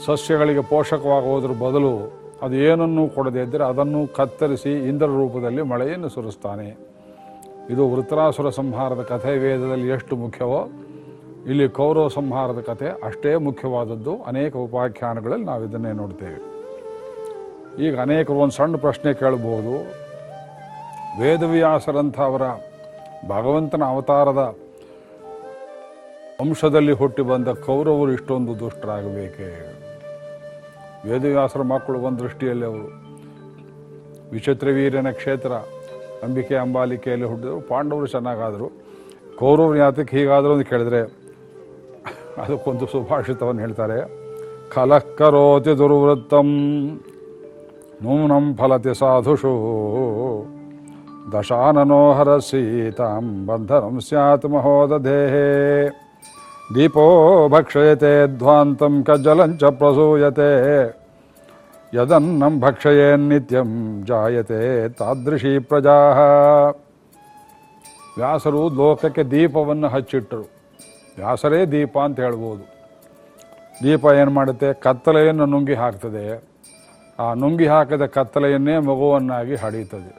ಸಸ್ಯಗಳಿಗೆ ಪೋಷಕವಾಗುವುದರ ಬದಲು ಅದು ಏನನ್ನೂ ಕೊಡದೇ ಇದ್ದರೆ ಅದನ್ನು ಕತ್ತರಿಸಿ ಇಂದ್ರ ರೂಪದಲ್ಲಿ ಮಳೆಯನ್ನು ಸುರಿಸ್ತಾನೆ. ಇದು ವೃತ್ರಾಸುರ ಸಂಹಾರದ ಕಥೆ ವೇದದಲ್ಲಿ ಎಷ್ಟು ಮುಖ್ಯವೋ, ಇಲ್ಲಿ ಕೌರವ ಸಂಹಾರದ ಕಥೆ ಅಷ್ಟೇ ಮುಖ್ಯವಾದದ್ದು. ಅನೇಕ ಉಪಾಖ್ಯಾನಗಳಲ್ಲಿ ನಾವು ಇದನ್ನೇ ನೋಡ್ತೇವೆ. ಈಗ ಅನೇಕರು ಒಂದು ಸಣ್ಣ ಪ್ರಶ್ನೆ ಕೇಳಬಹುದು. ವೇದವ್ಯಾಸರಂಥ ಅವರ ಭಗವಂತನ ಅವತಾರದ ವಂಶದಲ್ಲಿ ಹುಟ್ಟಿ ಬಂದ ಕೌರವರು ಇಷ್ಟೊಂದು ದುಷ್ಟರಾಗಬೇಕೇ? ವೇದವ್ಯಾಸರ ಮಕ್ಕಳು ಒಂದು ದೃಷ್ಟಿಯಲ್ಲಿ ಅವರು. ವಿಚಿತ್ರ ವೀರ್ಯನ ಕ್ಷೇತ್ರ, ಅಂಬಿಕೆ ಅಂಬಾಲಿಕೆಯಲ್ಲಿ ಹುಟ್ಟಿದ್ರು, ಪಾಂಡವರು ಚೆನ್ನಾಗಾದರು. ಕೌರವರು ಯಾತಕ್ಕೆ ಹೀಗಾದರು ಅಂತ ಕೇಳಿದ್ರೆ, ಅದಕ್ಕೊಂದು ಸುಭಾಷಿತವನ್ನು ಹೇಳ್ತಾರೆ. ಕಲಕ್ಕರೋತಿ ದುರ್ವೃತ್ತಂ ನೂನಂ ಫಲತಿ ಸಾಧುಷು. ದಶಾನನೋಹರ ಸೀತಾಂ ಬಂಧನಂ ಸ್ಯಾತ್ ದೀಪೋ ಭಕ್ಷಯತೆ, ಧ್ವಾಂತಂ ಕಜ್ಜಲಂಚ ಪ್ರಸೂಯತೆ. ಯದನ್ನಂ ಭಕ್ಷಯೇನ್ನಿತ್ಯಂ ಜಾಯತೆ ತಾದೃಶಿ ಪ್ರಜಾ. ವ್ಯಾಸರು ಲೋಕಕ್ಕೆ ದೀಪವನ್ನು ಹಚ್ಚಿಟ್ಟರು. ವ್ಯಾಸರೇ ದೀಪ ಅಂತ ಹೇಳ್ಬೋದು. ದೀಪ ಏನು ಮಾಡುತ್ತೆ? ಕತ್ತಲೆಯನ್ನು ನುಂಗಿ ಹಾಕ್ತದೆ. ಆ ನುಂಗಿ ಹಾಕಿದ ಕತ್ತಲೆಯನ್ನೇ ಮಗುವನ್ನಾಗಿ ಹಡೀತದೆ.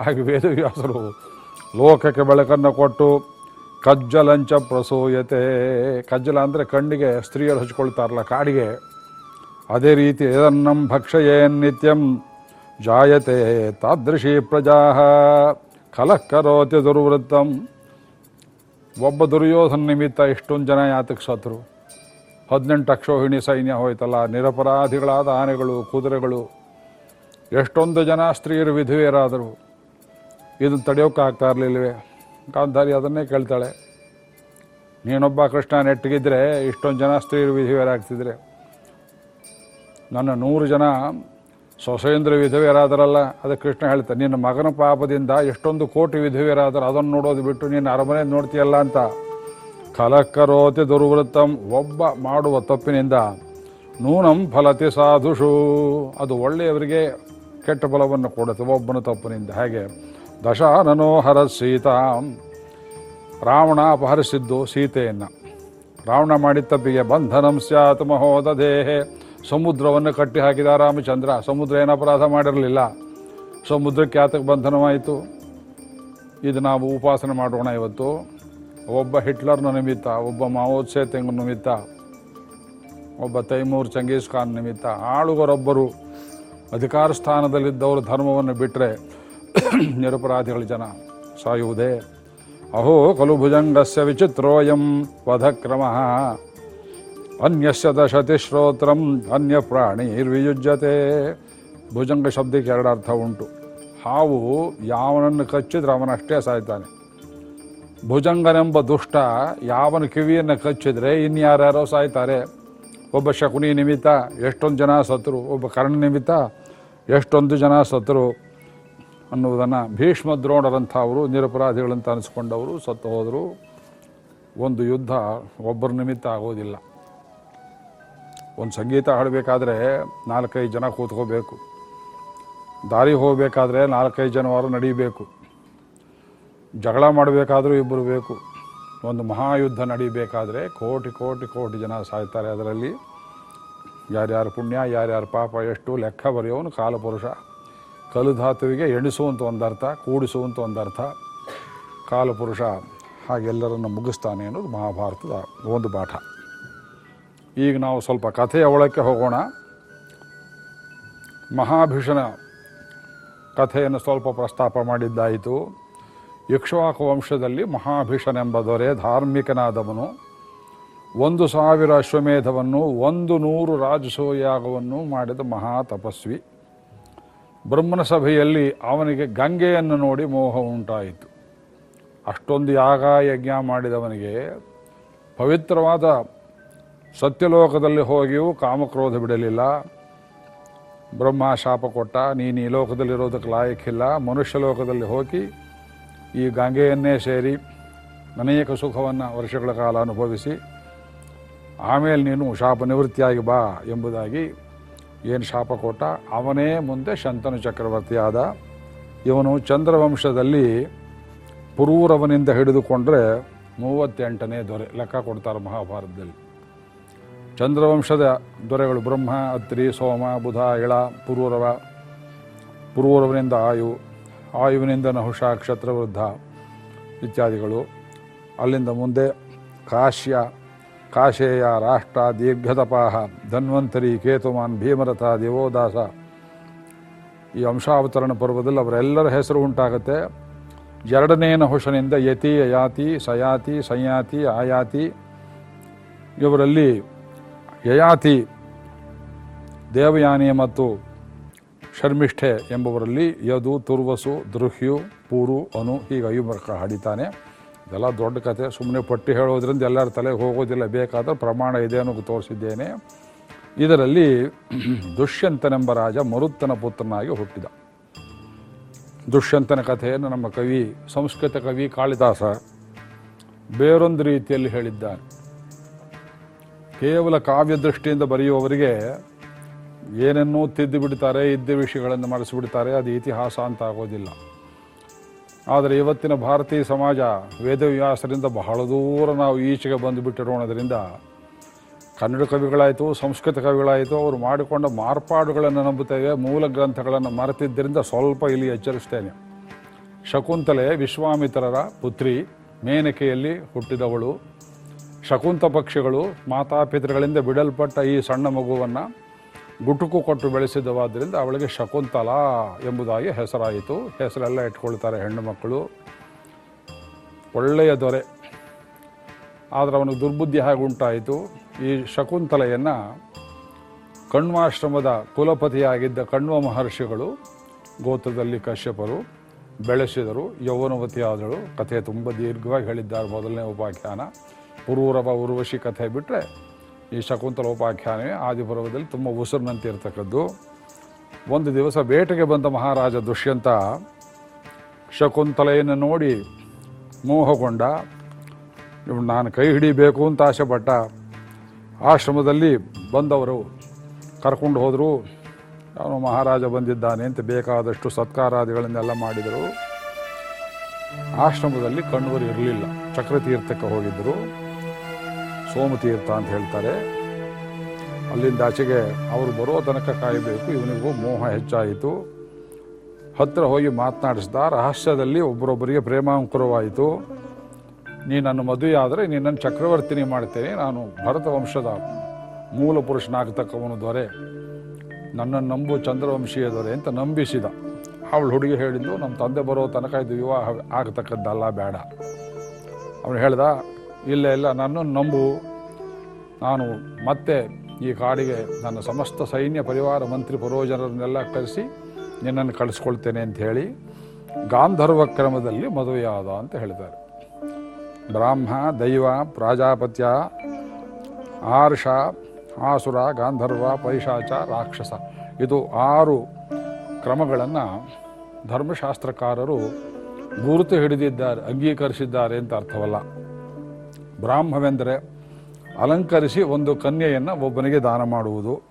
ಹಾಗೆ ವೇದವ್ಯಾಸರು ಲೋಕಕ್ಕೆ ಬೆಳಕನ್ನು ಕೊಟ್ಟು ಕಜ್ಜಲಂಚ ಪ್ರಸೂಯತೆ. ಕಜ್ಜಲ ಅಂದರೆ ಕಣ್ಣಿಗೆ ಸ್ತ್ರೀಯರು ಹಚ್ಕೊಳ್ತಾರಲ್ಲ, ಕಾಡಿಗೆ. ಅದೇ ರೀತಿ ಇದನ್ನಂ ಭಕ್ಷಯೇನ್ ನಿತ್ಯಂ ಜಾಯತೆ ತಾದೃಶಿ ಪ್ರಜಾ ಕಲಃ ಕರೋತಿ ದುರ್ವೃತ್ತಂ. ಒಬ್ಬ ದುರ್ಯೋಧನ ನಿಮಿತ್ತ ಇಷ್ಟೊಂದು ಜನ ಯಾತಕ್ಕೆ ಸತ್ರು? ಹದಿನೆಂಟು ಅಕ್ಷೋಹಿಣಿ ಸೈನ್ಯ ಹೋಯ್ತಲ್ಲ, ನಿರಪರಾಧಿಗಳಾದ ಆನೆಗಳು, ಕುದುರೆಗಳು. ಎಷ್ಟೊಂದು ಜನ ಸ್ತ್ರೀಯರು ವಿಧುವೆಯರಾದರು. ಇದನ್ನು ತಡೆಯೋಕ್ಕಾಗ್ತಾ ಇರಲಿಲ್ವೇ? ಗಾಂಧಾರಿ ಅದನ್ನೇ ಕೇಳ್ತಾಳೆ. ನೀನೊಬ್ಬ ಕೃಷ್ಣ ನೆಟ್ಟಿಗಿದ್ರೆ ಇಷ್ಟೊಂದು ಜನ ಸ್ತ್ರೀಯರು ವಿಧವೆಯರಾಗ್ತಿದ್ರೆ. ನನ್ನ ನೂರು ಜನ ಸೊಸೇಂದ್ರ ವಿಧವೆಯರಾದರಲ್ಲ ಅದಕ್ಕೆ ಕೃಷ್ಣ ಹೇಳ್ತಾರೆ ನಿನ್ನ ಮಗನ ಪಾಪದಿಂದ ಎಷ್ಟೊಂದು ಕೋಟಿ ವಿಧವೆಯರಾದರು, ಅದನ್ನು ನೋಡೋದು ಬಿಟ್ಟು ನೀನು ಅರಮನೆ ನೋಡ್ತೀಯಲ್ಲ ಅಂತ. ಕಲಕ್ಕರೋತಿ ದುರ್ವೃತ್ತಂ, ಒಬ್ಬ ಮಾಡುವ ತಪ್ಪಿನಿಂದ ನೂನಂ ಫಲತಿ ಸಾಧುಷು. ಅದು ಒಳ್ಳೆಯವರಿಗೆ ಕೆಟ್ಟ ಫಲವನ್ನು ಕೊಡುತ್ತೆ, ಒಬ್ಬನ ತಪ್ಪಿನಿಂದ. ಹಾಗೆ ದಶಾನನೋಹರ ಸೀತಾ. ರಾವಣ ಅಪಹರಿಸಿದ್ದು ಸೀತೆಯನ್ನು. ರಾವಣ ಮಾಡಿದ ತಪ್ಪಿಗೆ ಬಂಧನಂ ಸ್ಯಾತ್ ಮಹೋದ ದೇಹೆ ಸಮುದ್ರವನ್ನು ಕಟ್ಟಿ ಹಾಕಿದ ರಾಮಚಂದ್ರ, ಸಮುದ್ರ ಏನು ಅಪರಾಧ ಮಾಡಿರಲಿಲ್ಲ. ಸಮುದ್ರಕ್ಕೆ ಆತಕ್ಕೆ ಬಂಧನವಾಯಿತು. ಇದು ನಾವು ಉಪಾಸನೆ ಮಾಡೋಣ ಇವತ್ತು. ಒಬ್ಬ ಹಿಟ್ಲರ್ನ ನಿಮಿತ್ತ, ಒಬ್ಬ ಮಾವೋತ್ಸೆ ತೆಂಗು ನಿಮಿತ್ತ, ಒಬ್ಬ ತೈಮೂರ್ ಚಂಗೀಸ್ ಖಾನ್ ನಿಮಿತ್ತ, ಆಳುಗರೊಬ್ಬರು ಅಧಿಕಾರ ಸ್ಥಾನದಲ್ಲಿದ್ದವರು ಧರ್ಮವನ್ನು ಬಿಟ್ಟರೆ *coughs* ನಿರಪರಾಧಿಗಳ ಜನ ಸಾಯುವುದೇ. ಅಹೋ ಖಲು ಭುಜಂಗಸ್ಯ ವಿಚಿತ್ರೋಯಂ ವಧಕ್ರಮ. ಅನ್ಯಸ್ಯ ದಶತಿ ಶ್ರೋತ್ರಂ ಅನ್ಯ ಪ್ರಾಣಿರ್ವಿಯುಜ್ಯತೆ ಭುಜಂಗ ಶಬ್ದಕ್ಕೆ ಎರಡು ಅರ್ಥ ಉಂಟು. ಹಾವು ಯಾವನನ್ನು ಕಚ್ಚಿದ್ರೆ ಅವನಷ್ಟೇ ಸಾಯ್ತಾನೆ. ಭುಜಂಗನೆಂಬ ದುಷ್ಟ ಯಾವನ ಕಿವಿಯನ್ನು ಕಚ್ಚಿದ್ರೆ ಇನ್ಯಾರ್ಯಾರೋ ಸಾಯ್ತಾರೆ. ಒಬ್ಬ ಶಕುನಿ ನಿಮಿತ್ತ ಎಷ್ಟೊಂದು ಜನ ಸತ್ರು, ಒಬ್ಬ ಕರ್ಣ ನಿಮಿತ್ತ ಎಷ್ಟೊಂದು ಜನ ಸತ್ರು. ಅನ್ನುವುದನ್ನು ಭೀಷ್ಮ ದ್ರೋಣರಂಥವರು ನಿರಪರಾಧಿಗಳಂತ ಅನಿಸ್ಕೊಂಡವರು, ಸತ್ತು ಹೋದರು. ಒಂದು ಯುದ್ಧ ಒಬ್ಬರ ನಿಮಿತ್ತ ಆಗೋದಿಲ್ಲ. ಒಂದು ಸಂಗೀತ ಹಾಡಬೇಕಾದ್ರೆ ನಾಲ್ಕೈದು ಜನ ಕೂತ್ಕೋಬೇಕು. ದಾರಿ ಹೋಗಬೇಕಾದ್ರೆ ನಾಲ್ಕೈದು ಜನವಾರು ನಡೀಬೇಕು. ಜಗಳ ಮಾಡಬೇಕಾದ್ರೂ ಇಬ್ಬರು ಬೇಕು. ಒಂದು ಮಹಾಯುದ್ಧ ನಡೀಬೇಕಾದ್ರೆ ಕೋಟಿ ಕೋಟಿ ಕೋಟಿ ಜನ ಸಾಯ್ತಾರೆ ಅದರಲ್ಲಿ. ಯಾರ್ಯಾರು ಪುಣ್ಯ, ಯಾರ್ಯಾರು ಪಾಪ, ಎಷ್ಟು ಲೆಕ್ಕ ಬರೆಯೋನು ಕಾಲಪುರುಷ. ಕಲುಧಾತುವಿಗೆ ಎಣಿಸುವಂತ ಒಂದರ್ಥ ಕೂಡಿಸುವಂತ ಒಂದರ್ಥ ಕಾಲಪುರುಷ ಹಾಗೆಲ್ಲರನ್ನು ಮುಗಿಸ್ತಾನೆ ಅನ್ನೋದು ಮಹಾಭಾರತದ ಒಂದು ಪಾಠ. ಈಗ ನಾವು ಸ್ವಲ್ಪ ಕಥೆಯ ಒಳಕ್ಕೆ ಹೋಗೋಣ. ಮಹಾಭೀಷಣ ಕಥೆಯನ್ನು ಸ್ವಲ್ಪ ಪ್ರಸ್ತಾಪ ಮಾಡಿದ್ದಾಯಿತು. ಇಕ್ಷ್ವಾಕು ವಂಶದಲ್ಲಿ ಮಹಾಭೀಷಣೆಂಬ ದೊರೆ ಧಾರ್ಮಿಕನಾದವನು. ಒಂದು ಸಾವಿರ ಅಶ್ವಮೇಧವನ್ನು, ಒಂದು ನೂರು ರಾಜಸೂಯಾಗವನ್ನು ಮಾಡಿದ ಮಹಾ ತಪಸ್ವಿ ಬ್ರಹ್ಮನ ಸಭೆಯಲ್ಲಿ ಅವನಿಗೆ ಗಂಗೆಯನ್ನು ನೋಡಿ ಮೋಹ ಉಂಟಾಯಿತು. ಅಷ್ಟೊಂದು ಯಾಗ ಯಜ್ಞ ಮಾಡಿದವನಿಗೆ ಪವಿತ್ರವಾದ ಸತ್ಯಲೋಕದಲ್ಲಿ ಹೋಗಿಯೂ ಕಾಮಕ್ರೋಧ ಬಿಡಲಿಲ್ಲ. ಬ್ರಹ್ಮ ಶಾಪ ಕೊಟ್ಟ, ನೀನು ಈ ಲೋಕದಲ್ಲಿರೋದಕ್ಕೆ ಲಾಯಕ್ಕಿಲ್ಲ ಮನುಷ್ಯ ಲೋಕದಲ್ಲಿ ಹೋಗಿ ಈ ಗಂಗೆಯನ್ನೇ ಸೇರಿ ಅನೇಕ ಸುಖವನ್ನು ವರ್ಷಗಳ ಕಾಲ ಅನುಭವಿಸಿ, ಆಮೇಲೆ ನೀನು ಶಾಪ ನಿವೃತ್ತಿಯಾಗಿ ಬಾ ಎಂಬುದಾಗಿ ಏನು ಶಾಪ ಕೊಟ್ಟ ಅವನೇ ಮುಂದೆ ಶಂತನು ಚಕ್ರವರ್ತಿಯಾದ. ಇವನು ಚಂದ್ರವಂಶದಲ್ಲಿ ಪುರೂರವನಿಂದ ಹಿಡಿದುಕೊಂಡ್ರೆ ಮೂವತ್ತೆಂಟನೇ ದೊರೆ. ಲೆಕ್ಕ ಕೊಡ್ತಾರೆ ಮಹಾಭಾರತದಲ್ಲಿ. ಚಂದ್ರವಂಶದ ದೊರೆಗಳು ಬ್ರಹ್ಮ, ಅತ್ರಿ, ಸೋಮ, ಬುಧ ಇಳ ಪುರೂರವ. ಪುರೂರವನಿಂದ ಆಯು, ಆಯುವಿನಿಂದ ನಹುಷ ಕ್ಷತ್ರವೃದ್ಧ ಇತ್ಯಾದಿಗಳು. ಅಲ್ಲಿಂದ ಮುಂದೆ ಕಾಶ್ಯ ಕಾಶೇಯ ರಾಷ್ಟ್ರ ದೀರ್ಘತಪಾಹ ಧನ್ವಂತರಿ ಕೇತುಮಾನ್ ಭೀಮರಥ ದೇವೋದಾಸ ಈ ಅಂಶಾವತರಣ ಪರ್ವದಲ್ಲಿ ಅವರೆಲ್ಲರ ಹೆಸರು ಉಂಟಾಗುತ್ತೆ. ಎರಡನೇ ನಹುಷನಿಂದ ಯತಿ, ಯಯಾತಿ, ಸಯಾತಿ, ಸಂಯಾತಿ, ಆಯಾತಿ. ಇವರಲ್ಲಿ ಯಯಾತಿ, ದೇವಯಾನಿ ಮತ್ತು ಶರ್ಮಿಷ್ಠೆ ಎಂಬುವರಲ್ಲಿ ಯದು, ತುರ್ವಸು, ದೃಹ್ಯು, ಪೂರು, ಅನು ಹೀಗೆ ಐವರ್ಕ ಹಾಡಿತಾನೆ ಇದೆಲ್ಲ ದೊಡ್ಡ ಕಥೆ ಸುಮ್ಮನೆ ಪಟ್ಟಿ ಹೇಳೋದ್ರಿಂದ ಎಲ್ಲರ ತಲೆಗೆ ಹೋಗೋದಿಲ್ಲ. ಬೇಕಾದ್ರೆ ಪ್ರಮಾಣ ಇದೆ ಅನ್ನೋ ತೋರಿಸಿದ್ದೇನೆ. ಇದರಲ್ಲಿ *clears throat* ದುಷ್ಯಂತನೆಂಬ ರಾಜ ಮರುತ್ತನ ಪುತ್ರನಾಗಿ ಹುಟ್ಟಿದ. ದುಷ್ಯಂತನ ಕಥೆಯನ್ನು ನಮ್ಮ ಕವಿ, ಸಂಸ್ಕೃತ ಕವಿ ಕಾಳಿದಾಸ ಬೇರೊಂದು ರೀತಿಯಲ್ಲಿ ಹೇಳಿದ್ದಾನೆ. ಕೇವಲ ಕಾವ್ಯ ದೃಷ್ಟಿಯಿಂದ ಬರೆಯುವವರಿಗೆ ಏನನ್ನೂ ತಿದ್ದು ಬಿಡ್ತಾರೆ ಇದ್ದ ವಿಷಯಗಳನ್ನು ಮರೆಸಿಬಿಡ್ತಾರೆ, ಅದು ಇತಿಹಾಸ ಅಂತ ಆಗೋದಿಲ್ಲ. ಆದರೆ ಇವತ್ತಿನ ಭಾರತೀಯ ಸಮಾಜ ವೇದವ್ಯಾಸರಿಂದ ಬಹಳ ದೂರ ನಾವು ಈಚೆಗೆ ಬಂದುಬಿಟ್ಟಿರೋಣದ್ರಿಂದ ಕನ್ನಡ ಕವಿಗಳಾಯಿತು, ಸಂಸ್ಕೃತ ಕವಿಗಳಾಯಿತು, ಅವರು ಮಾಡಿಕೊಂಡ ಮಾರ್ಪಾಡುಗಳನ್ನು ನಂಬುತ್ತೇವೆ, ಮೂಲ ಗ್ರಂಥಗಳನ್ನು ಮರೆತಿದ್ದರಿಂದ ಸ್ವಲ್ಪ ಇಲ್ಲಿ ಎಚ್ಚರಿಸ್ತೇನೆ. ಶಕುಂತಲೆ ವಿಶ್ವಾಮಿತ್ರರ ಪುತ್ರಿ ಮೇನಕೆಯಲ್ಲಿ ಹುಟ್ಟಿದವಳು. ಶಕುಂತ ಪಕ್ಷಿಗಳು ಮಾತಾಪಿತೃಗಳಿಂದ ಬಿಡಲ್ಪಟ್ಟ ಈ ಸಣ್ಣ ಮಗುವನ್ನು ಗುಟುಕು ಕೊಟ್ಟು ಬೆಳೆಸಿದವಾದ್ದರಿಂದ ಅವಳಿಗೆ ಶಕುಂತಲ ಎಂಬುದಾಗಿ ಹೆಸರಾಯಿತು. ಹೆಸರೆಲ್ಲ ಇಟ್ಕೊಳ್ತಾರೆ ಹೆಣ್ಣು ಮಕ್ಕಳು. ಒಳ್ಳೆಯ ದೊರೆ. ಆದರೆ ಅವನಿಗೆ ದುರ್ಬುದ್ಧಿ ಹಾಗೆ ಉಂಟಾಯಿತು. ಈ ಶಕುಂತಲೆಯನ್ನು ಕಣ್ವಾಶ್ರಮದ ಕುಲಪತಿಯಾಗಿದ್ದ ಕಣ್ವ ಮಹರ್ಷಿಗಳು ಗೋತ್ರದಲ್ಲಿ ಕಶ್ಯಪರು ಬೆಳೆಸಿದರು. ಯೌವನವತಿಯಾದಳು. ಕಥೆ ತುಂಬ ದೀರ್ಘವಾಗಿ ಹೇಳಿದ್ದಾರೆ. ಮೊದಲನೇ ಉಪಾಖ್ಯಾನ. ಪುರೂರವ ಉರ್ವಶಿ ಕಥೆ ಬಿಟ್ಟರೆ ಈ ಶಕುಂತಲ ಉಪಾಖ್ಯಾನವೇ ಆದಿಪರ್ವದಲ್ಲಿ ತುಂಬ ಉಸಿರಿನಂತೆ ಇರತಕ್ಕದ್ದು ಒಂದು ದಿವಸ ಬೇಟೆಗೆ ಬಂದ ಮಹಾರಾಜ ದುಷ್ಯಂತ ಶಕುಂತಲೆಯನ್ನು ನೋಡಿ ಮೋಹಗೊಂಡ. ನಾನು ಕೈ ಹಿಡಿಬೇಕು ಅಂತ ಆಸೆಪಟ್ಟ ಆಶ್ರಮದಲ್ಲಿ ಬಂದವರು ಕರ್ಕೊಂಡು ಹೋದರು. ಅವನು ಮಹಾರಾಜ ಬಂದಿದ್ದಾನೆ ಅಂತ ಬೇಕಾದಷ್ಟು ಸತ್ಕಾರಾದಿಗಳನ್ನೆಲ್ಲ ಮಾಡಿದರು. ಆಶ್ರಮದಲ್ಲಿ ಕಣ್ವರು ಇರಲಿಲ್ಲ. ಚಕ್ರತೀರ್ಥಕ್ಕೆ ಹೋಗಿದ್ದರು. ಸೋಮತೀರ್ಥ ಅಂತ ಹೇಳ್ತಾರೆ. ಅಲ್ಲಿಂದ ಆಚೆಗೆ ಅವರು ಬರೋ ತನಕ ಕಾಯಬೇಕು, ಇವನಿಗೂ ಮೋಹ ಹೆಚ್ಚಾಯಿತು. ಹತ್ತಿರ ಹೋಗಿ ಮಾತನಾಡಿಸ್ದ, ರಹಸ್ಯದಲ್ಲಿ ಒಬ್ಬರೊಬ್ಬರಿಗೆ ಪ್ರೇಮಾಂಕುರವಾಯಿತು. ನೀ ನನ್ನ ಮದುವೆ ಆದರೆ ನಿನ್ನನ್ನು ಚಕ್ರವರ್ತಿನಿ ಮಾಡ್ತೇನೆ, ನಾನು ಭರತ ವಂಶದ ಮೂಲ ಪುರುಷನಾಗತಕ್ಕವನು ದೊರೆ. ನನ್ನನ್ನು ನಂಬು ಚಂದ್ರವಂಶೀಯ ದೊರೆ ಅಂತ ನಂಬಿಸಿದ. ಅವಳು ಹುಡುಗಿ ಹೇಳಿದ್ದು ನಮ್ಮ ತಂದೆ ಬರೋ ತನಕ ಇದು ವಿವಾಹ ಆಗತಕ್ಕದ್ದಲ್ಲ, ಬೇಡ. ಅವನು ಹೇಳ್ದ ಇಲ್ಲ ಇಲ್ಲ, ನನ್ನನ್ನು ನಂಬು. ನಾನು ಮತ್ತೆ ಈ ಕಾಡಿಗೆ ನನ್ನ ಸಮಸ್ತ ಸೈನ್ಯ ಪರಿವಾರ ಮಂತ್ರಿ ಪುರೋಜನರನ್ನೆಲ್ಲ ಕರೆಸಿ ನಿನ್ನನ್ನು ಕಳಿಸ್ಕೊಳ್ತೇನೆ ಅಂತ ಹೇಳಿ ಗಾಂಧರ್ವ ಕ್ರಮದಲ್ಲಿ ಮದುವೆಯಾದ ಅಂತ ಹೇಳಿದ್ದಾರೆ. ಬ್ರಾಹ್ಮ, ದೈವ, ಪ್ರಾಜಾಪತ್ಯ, ಆರ್ಷ, ಆಸುರ, ಗಾಂಧರ್ವ, ಪೈಶಾಚ, ರಾಕ್ಷಸ ಇದು ಆರು ಕ್ರಮಗಳನ್ನು ಧರ್ಮಶಾಸ್ತ್ರಕಾರರು ಗುರುತು ಹಿಡಿದಿದ್ದಾರೆ, ಅಂಗೀಕರಿಸಿದ್ದಾರೆ ಅಂತ ಅರ್ಥವಲ್ಲ. ಬ್ರಾಹ್ಮವೆಂದರೆ ಅಲಂಕರಿಸಿ ಒಂದು ಕನ್ಯೆಯನ್ನು ಒಬ್ಬನಿಗೆ ದಾನ ಮಾಡುವುದು.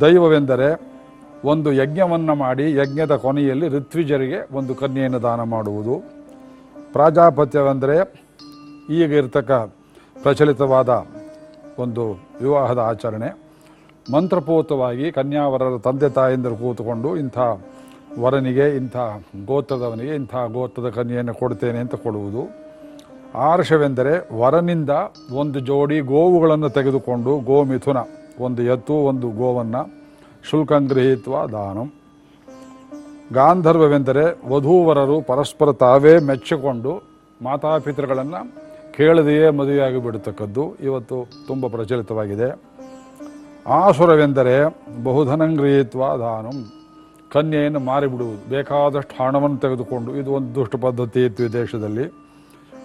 ದೈವವೆಂದರೆ ಒಂದು ಯಜ್ಞವನ್ನು ಮಾಡಿ ಯಜ್ಞದ ಕೊನೆಯಲ್ಲಿ ಋತ್ವಿಜರಿಗೆ ಒಂದು ಕನ್ಯೆಯನ್ನು ದಾನ ಮಾಡುವುದು. ಪ್ರಾಜಾಪತ್ಯವೆಂದರೆ ಈಗ ಇರತಕ್ಕ ಪ್ರಚಲಿತವಾದ ಒಂದು ವಿವಾಹದ ಆಚರಣೆ. ಮಂತ್ರಪೂತವಾಗಿ ಕನ್ಯಾವರರ ತಂದೆ ತಾಯಂದರು ಕೂತುಕೊಂಡು ಇಂಥ ವರನಿಗೆ, ಇಂಥ ಗೋತ್ರದವನಿಗೆ ಇಂಥ ಗೋತ್ರದ ಕನ್ಯೆಯನ್ನು ಕೊಡ್ತೇನೆ ಅಂತ ಕೊಡುವುದು. ಆರ್ಷವೆಂದರೆ ವರನಿಂದ ಒಂದು ಜೋಡಿ ಗೋವುಗಳನ್ನು ತೆಗೆದುಕೊಂಡು ಗೋಮಿಥುನ, ಒಂದು ಎತ್ತು, ಒಂದು ಗೋವನ್ನು ಶುಲ್ಕಂಗೃಹೀತ್ವ ದಾನಂ. ಗಾಂಧರ್ವವೆಂದರೆ ವಧೂವರರು ಪರಸ್ಪರ ತಾವೇ ಮೆಚ್ಚಿಕೊಂಡು ಮಾತಾಪಿತೃಗಳನ್ನು ಕೇಳದೆಯೇ ಮದುವೆಯಾಗಿ ಬಿಡತಕ್ಕದ್ದು ಇವತ್ತು ತುಂಬ ಪ್ರಚಲಿತವಾಗಿದೆ. ಆಸುರವೆಂದರೆ ಬಹುಧನಂಗ್ರೀತ್ವ ದಾನಂ. ಕನ್ಯೆಯನ್ನು ಮಾರಿಬಿಡುವುದು, ಬೇಕಾದಷ್ಟು ಹಣವನ್ನು ತೆಗೆದುಕೊಂಡು, ಇದು ಒಂದು ದುಷ್ಟ ಪದ್ಧತಿ ಇತ್ತು ಈ ದೇಶದಲ್ಲಿ.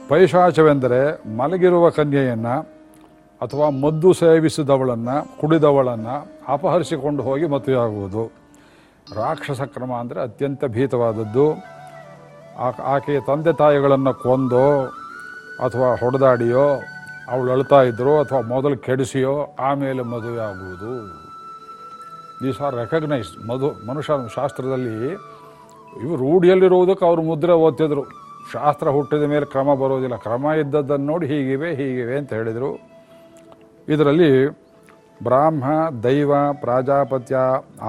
ಪೈಶಾಚವೆಂದರೆ ಮಲಗಿರುವ ಕನ್ಯೆಯನ್ನು ಅಥವಾ ಮದ್ದು ಸೇವಿಸಿದವಳನ್ನು, ಕುಡಿದವಳನ್ನು ಅಪಹರಿಸಿಕೊಂಡು ಹೋಗಿ ಮದುವೆಯಾಗುವುದು. ರಾಕ್ಷಸ ಕ್ರಮ ಅಂದರೆ ಅತ್ಯಂತ ಭೀತವಾದದ್ದು. ಆಕೆಯ ತಂದೆ ತಾಯಿಗಳನ್ನು ಕೊಂದೋ ಅಥವಾ ಹೊಡೆದಾಡಿಯೋ, ಅವಳು ಅಳ್ತಾ ಇದ್ರೋ ಅಥವಾ ಮೊದಲು ಕೆಡಿಸಿಯೋ ಆಮೇಲೆ ಮದುವೆ ಆಗುವುದು ದೀಸ್ ಆರ್ ರೆಕಗ್ನೈಸ್ ಮಧು, ಮನುಷ್ಯ ಶಾಸ್ತ್ರದಲ್ಲಿ ಇವು ರೂಢಿಯಲ್ಲಿರುವುದಕ್ಕೆ ಅವರು ಮುದ್ರೆ ಓದ್ತಿದ್ರು. ಶಾಸ್ತ್ರ ಹುಟ್ಟಿದ ಮೇಲೆ ಕ್ರಮ ಬರೋದಿಲ್ಲ ಕ್ರಮ ಇದ್ದದ್ದನ್ನು ನೋಡಿ ಹೀಗಿವೆ ಹೀಗಿವೆ ಅಂತ ಹೇಳಿದರು. ಇದರಲ್ಲಿ ಬ್ರಾಹ್ಮ, ದೈವ, ಪ್ರಾಜಾಪತ್ಯ,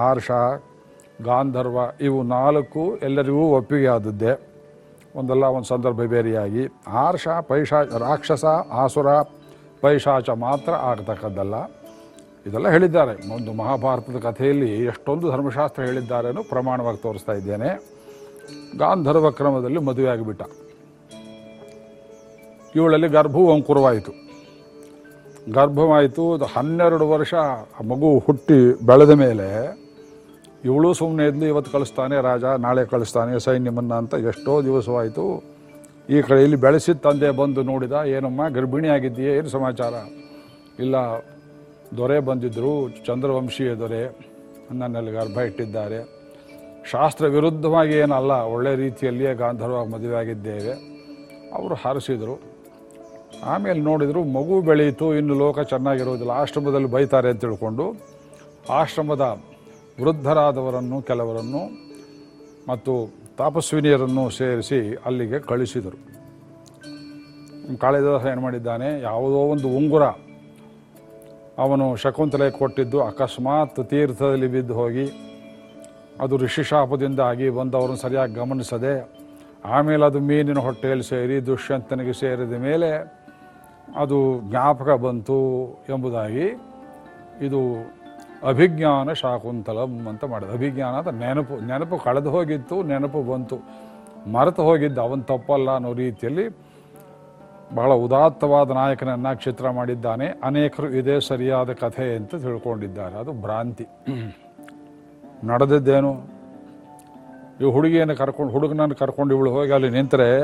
ಆರ್ಷ, ಗಾಂಧರ್ವ ಇವು ನಾಲ್ಕು ಎಲ್ಲರಿಗೂ ಒಪ್ಪಿಗೆ ಆದದ್ದೇ ಒಂದಲ್ಲ, ಒಂದು ಸಂದರ್ಭ ಬೇರೆಯಾಗಿ. ಆರ್ಷ ಪೈಶಾ ರಾಕ್ಷಸ, ಆಸುರ ಪೈಶಾಚ ಮಾತ್ರ ಆಗ್ತಕ್ಕದ್ದಲ್ಲ. ಇದೆಲ್ಲ ಹೇಳಿದ್ದಾರೆ. ಒಂದು ಮಹಾಭಾರತದ ಕಥೆಯಲ್ಲಿ ಎಷ್ಟೊಂದು ಧರ್ಮಶಾಸ್ತ್ರ ಹೇಳಿದ್ದಾರೆನೋ ಪ್ರಮಾಣವಾಗಿ ತೋರಿಸ್ತಾ ಇದ್ದೇನೆ. ಗಾಂಧರ್ವ ಕ್ರಮದಲ್ಲಿ ಮದುವೆ ಆಗಿಬಿಟ್ಟ ಇವಳಲ್ಲಿ ಗರ್ಭವು ಅಂಕುರವಾಯಿತು. ಗರ್ಭವಾಯಿತು, ಹನ್ನೆರಡು ವರ್ಷ ಮಗು ಹುಟ್ಟಿ ಬೆಳೆದ ಮೇಲೆ ಇವಳು ಸುಮ್ಮನೆ ಇದ್ಲು, ಇವತ್ತು ಕಳಿಸ್ತಾನೆ ರಾಜ, ನಾಳೆ ಕಳಿಸ್ತಾನೆ, ಸೈನ್ಯಮನ್ನ ಅಂತ ಎಷ್ಟೋ ದಿವಸವಾಯಿತು. ಈ ಕಡೆ ಇಲ್ಲಿ ಬೆಳೆಸಿದ ತಂದೆ ಬಂದು ನೋಡಿದ, ಏನಮ್ಮ ಗರ್ಭಿಣಿ ಆಗಿದ್ದೀಯೇ ಏನು ಸಮಾಚಾರ? ಇಲ್ಲ, ದೊರೆ ಬಂದಿದ್ದರು ಚಂದ್ರವಂಶೀಯ ದೊರೆ, ನನ್ನಲ್ಲಿ ಗರ್ಭ ಇಟ್ಟಿದ್ದಾರೆ. ಶಾಸ್ತ್ರ ವಿರುದ್ಧವಾಗಿ ಏನಲ್ಲ, ಒಳ್ಳೆ ರೀತಿಯಲ್ಲಿಯೇ ಗಾಂಧರ್ವ ಮದುವೆ ಆಗಿದ್ದೇವೆ ಅವರು ಹಾರಿಸಿದರು. ಆಮೇಲೆ ನೋಡಿದರು ಮಗು ಬೆಳೆಯಿತು ಇನ್ನು ಲೋಕ ಚೆನ್ನಾಗಿರೋದಿಲ್ಲ ಆಶ್ರಮದಲ್ಲಿ ಬೈತಾರೆ ಅಂತ ತಿಳ್ಕೊಂಡು ಆಶ್ರಮದ ವೃದ್ಧರಾದವರನ್ನು, ಕೆಲವರನ್ನು ಮತ್ತು ತಾಪಸ್ವಿನಿಯರನ್ನು ಸೇರಿಸಿ ಅಲ್ಲಿಗೆ ಕಳಿಸಿದರು. ಕಾಳಿದಾಸ ಏನು ಮಾಡಿದ್ದಾನೆ, ಯಾವುದೋ ಒಂದು ಉಂಗುರ ಅವನು ಶಕುಂತಲೆ ಕೊಟ್ಟಿದ್ದು ಅಕಸ್ಮಾತ್ ತೀರ್ಥದಲ್ಲಿ ಬಿದ್ದು ಹೋಗಿ ಅದು ಋಷಿಶಾಪದಿಂದಾಗಿ ಬಂದವರನ್ನು ಸರಿಯಾಗಿ ಗಮನಿಸದೆ ಆಮೇಲೆ ಅದು ಮೀನಿನ ಹೊಟ್ಟೆಯಲ್ಲಿ ಸೇರಿ ದುಷ್ಯಂತನಿಗೆ ಸೇರಿದ ಮೇಲೆ ಅದು ಜ್ಞಾಪಕ ಬಂತು ಎಂಬುದಾಗಿ ಇದು ಅಭಿಜ್ಞಾನ ಶಾಕುಂತಲಂ ಅಂತ ಮಾಡಿದ. ಅಭಿಜ್ಞಾನ ಅಂತ ನೆನಪು ನೆನಪು ಕಳೆದು ಹೋಗಿತ್ತು, ನೆನಪು ಬಂತು. ಮರೆತು ಹೋಗಿದ್ದ ಅವನು ತಪ್ಪಲ್ಲ ಅನ್ನೋ ರೀತಿಯಲ್ಲಿ ಬಹಳ ಉದಾತ್ತವಾದ ನಾಯಕನನ್ನು ಚಿತ್ರ ಮಾಡಿದ್ದಾನೆ. ಅನೇಕರು ಇದೇ ಸರಿಯಾದ ಕಥೆ ಅಂತ ತಿಳ್ಕೊಂಡಿದ್ದಾರೆ. ಅದು ಭ್ರಾಂತಿ. ನಡೆದಿದ್ದೇನು? ಈ ಹುಡುಗಿಯನ್ನು ಕರ್ಕೊಂಡು, ಹುಡುಗನನ್ನು ಕರ್ಕೊಂಡು ಇವಳು ಹೋಗಿ ಅಲ್ಲಿ ನಿಂತರೆ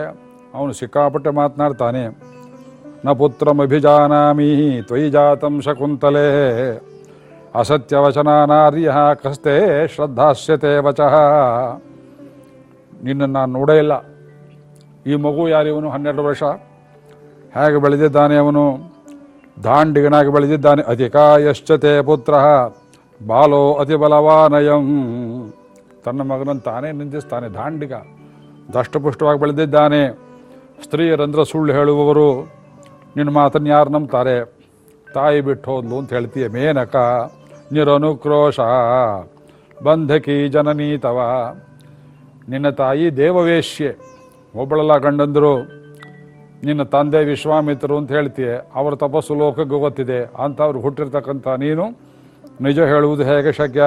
ಅವನು ಸಿಕ್ಕಾಪಟ್ಟೆ ಮಾತನಾಡ್ತಾನೆ. ನ ಪುತ್ರಮಭಿಜಾನಾಮಿ ತ್ವಯಿ ಜಾತಂ ಶಕುಂತಲೆ. ಅಸತ್ಯವಚನಾನಾರ್ಯ ಕಸ್ತೆ ಶ್ರದ್ಧಾಸ್ಯತೆ ವಚಃ. ನಿನ್ನನ್ನು ನಾನು ನೋಡೇ ಇಲ್ಲ. ಈ ಮಗು ಯಾರಿವನು ಹನ್ನೆರಡು ವರ್ಷ. ಹೇಗೆ ಬೆಳೆದಿದ್ದಾನೆ ಅವನು? ದಾಂಡಿಗನಾಗಿ ಬೆಳೆದಿದ್ದಾನೆ. ಅಧಿಕಾಯಶ್ಚತೆ ಪುತ್ರ. ಬಾಲೋ ಅತಿ ಬಲವಾನಯಂ. ತನ್ನ ಮಗನನ್ನು ತಾನೇ ನಿಂದಿಸ್ತಾನೆ, ದಾಂಡಿಗ. ದಷ್ಟಪುಷ್ಟವಾಗಿ ಬೆಳೆದಿದ್ದಾನೆ. ಸ್ತ್ರೀಯರಂದ್ರೆ ಸುಳ್ಳು ಹೇಳುವವರು, ನಿನ್ನ ಮಾತನ್ನು ಯಾರು ನಂಬ್ತಾರೆ? ತಾಯಿ ಬಿಟ್ಟು ಹೋದ್ಲು ಅಂತ ಹೇಳ್ತೀಯ ಮೇನಕ. ನಿರನುಕ್ರೋಶ. ಬಂಧಕಿ ಜನನೀತವ ನಿನ್ನ ತಾಯಿ ದೇವವೇಶ್ಯೆ. ಒಬ್ಬಳಲ್ಲ ಗಂಡಂದರು. ನಿನ್ನ ತಂದೆ ವಿಶ್ವಾಮಿತ್ರರು ಅಂತ ಹೇಳ್ತೀಯ. ಅವರ ತಪಸ್ಸು ಲೋಕಕ್ಕೆ ಗೊತ್ತಿದೆ. ಅಂಥವ್ರು ಹುಟ್ಟಿರ್ತಕ್ಕಂಥ ನೀನು ನಿಜ ಹೇಳುವುದು ಹೇಗೆ ಶಕ್ಯ?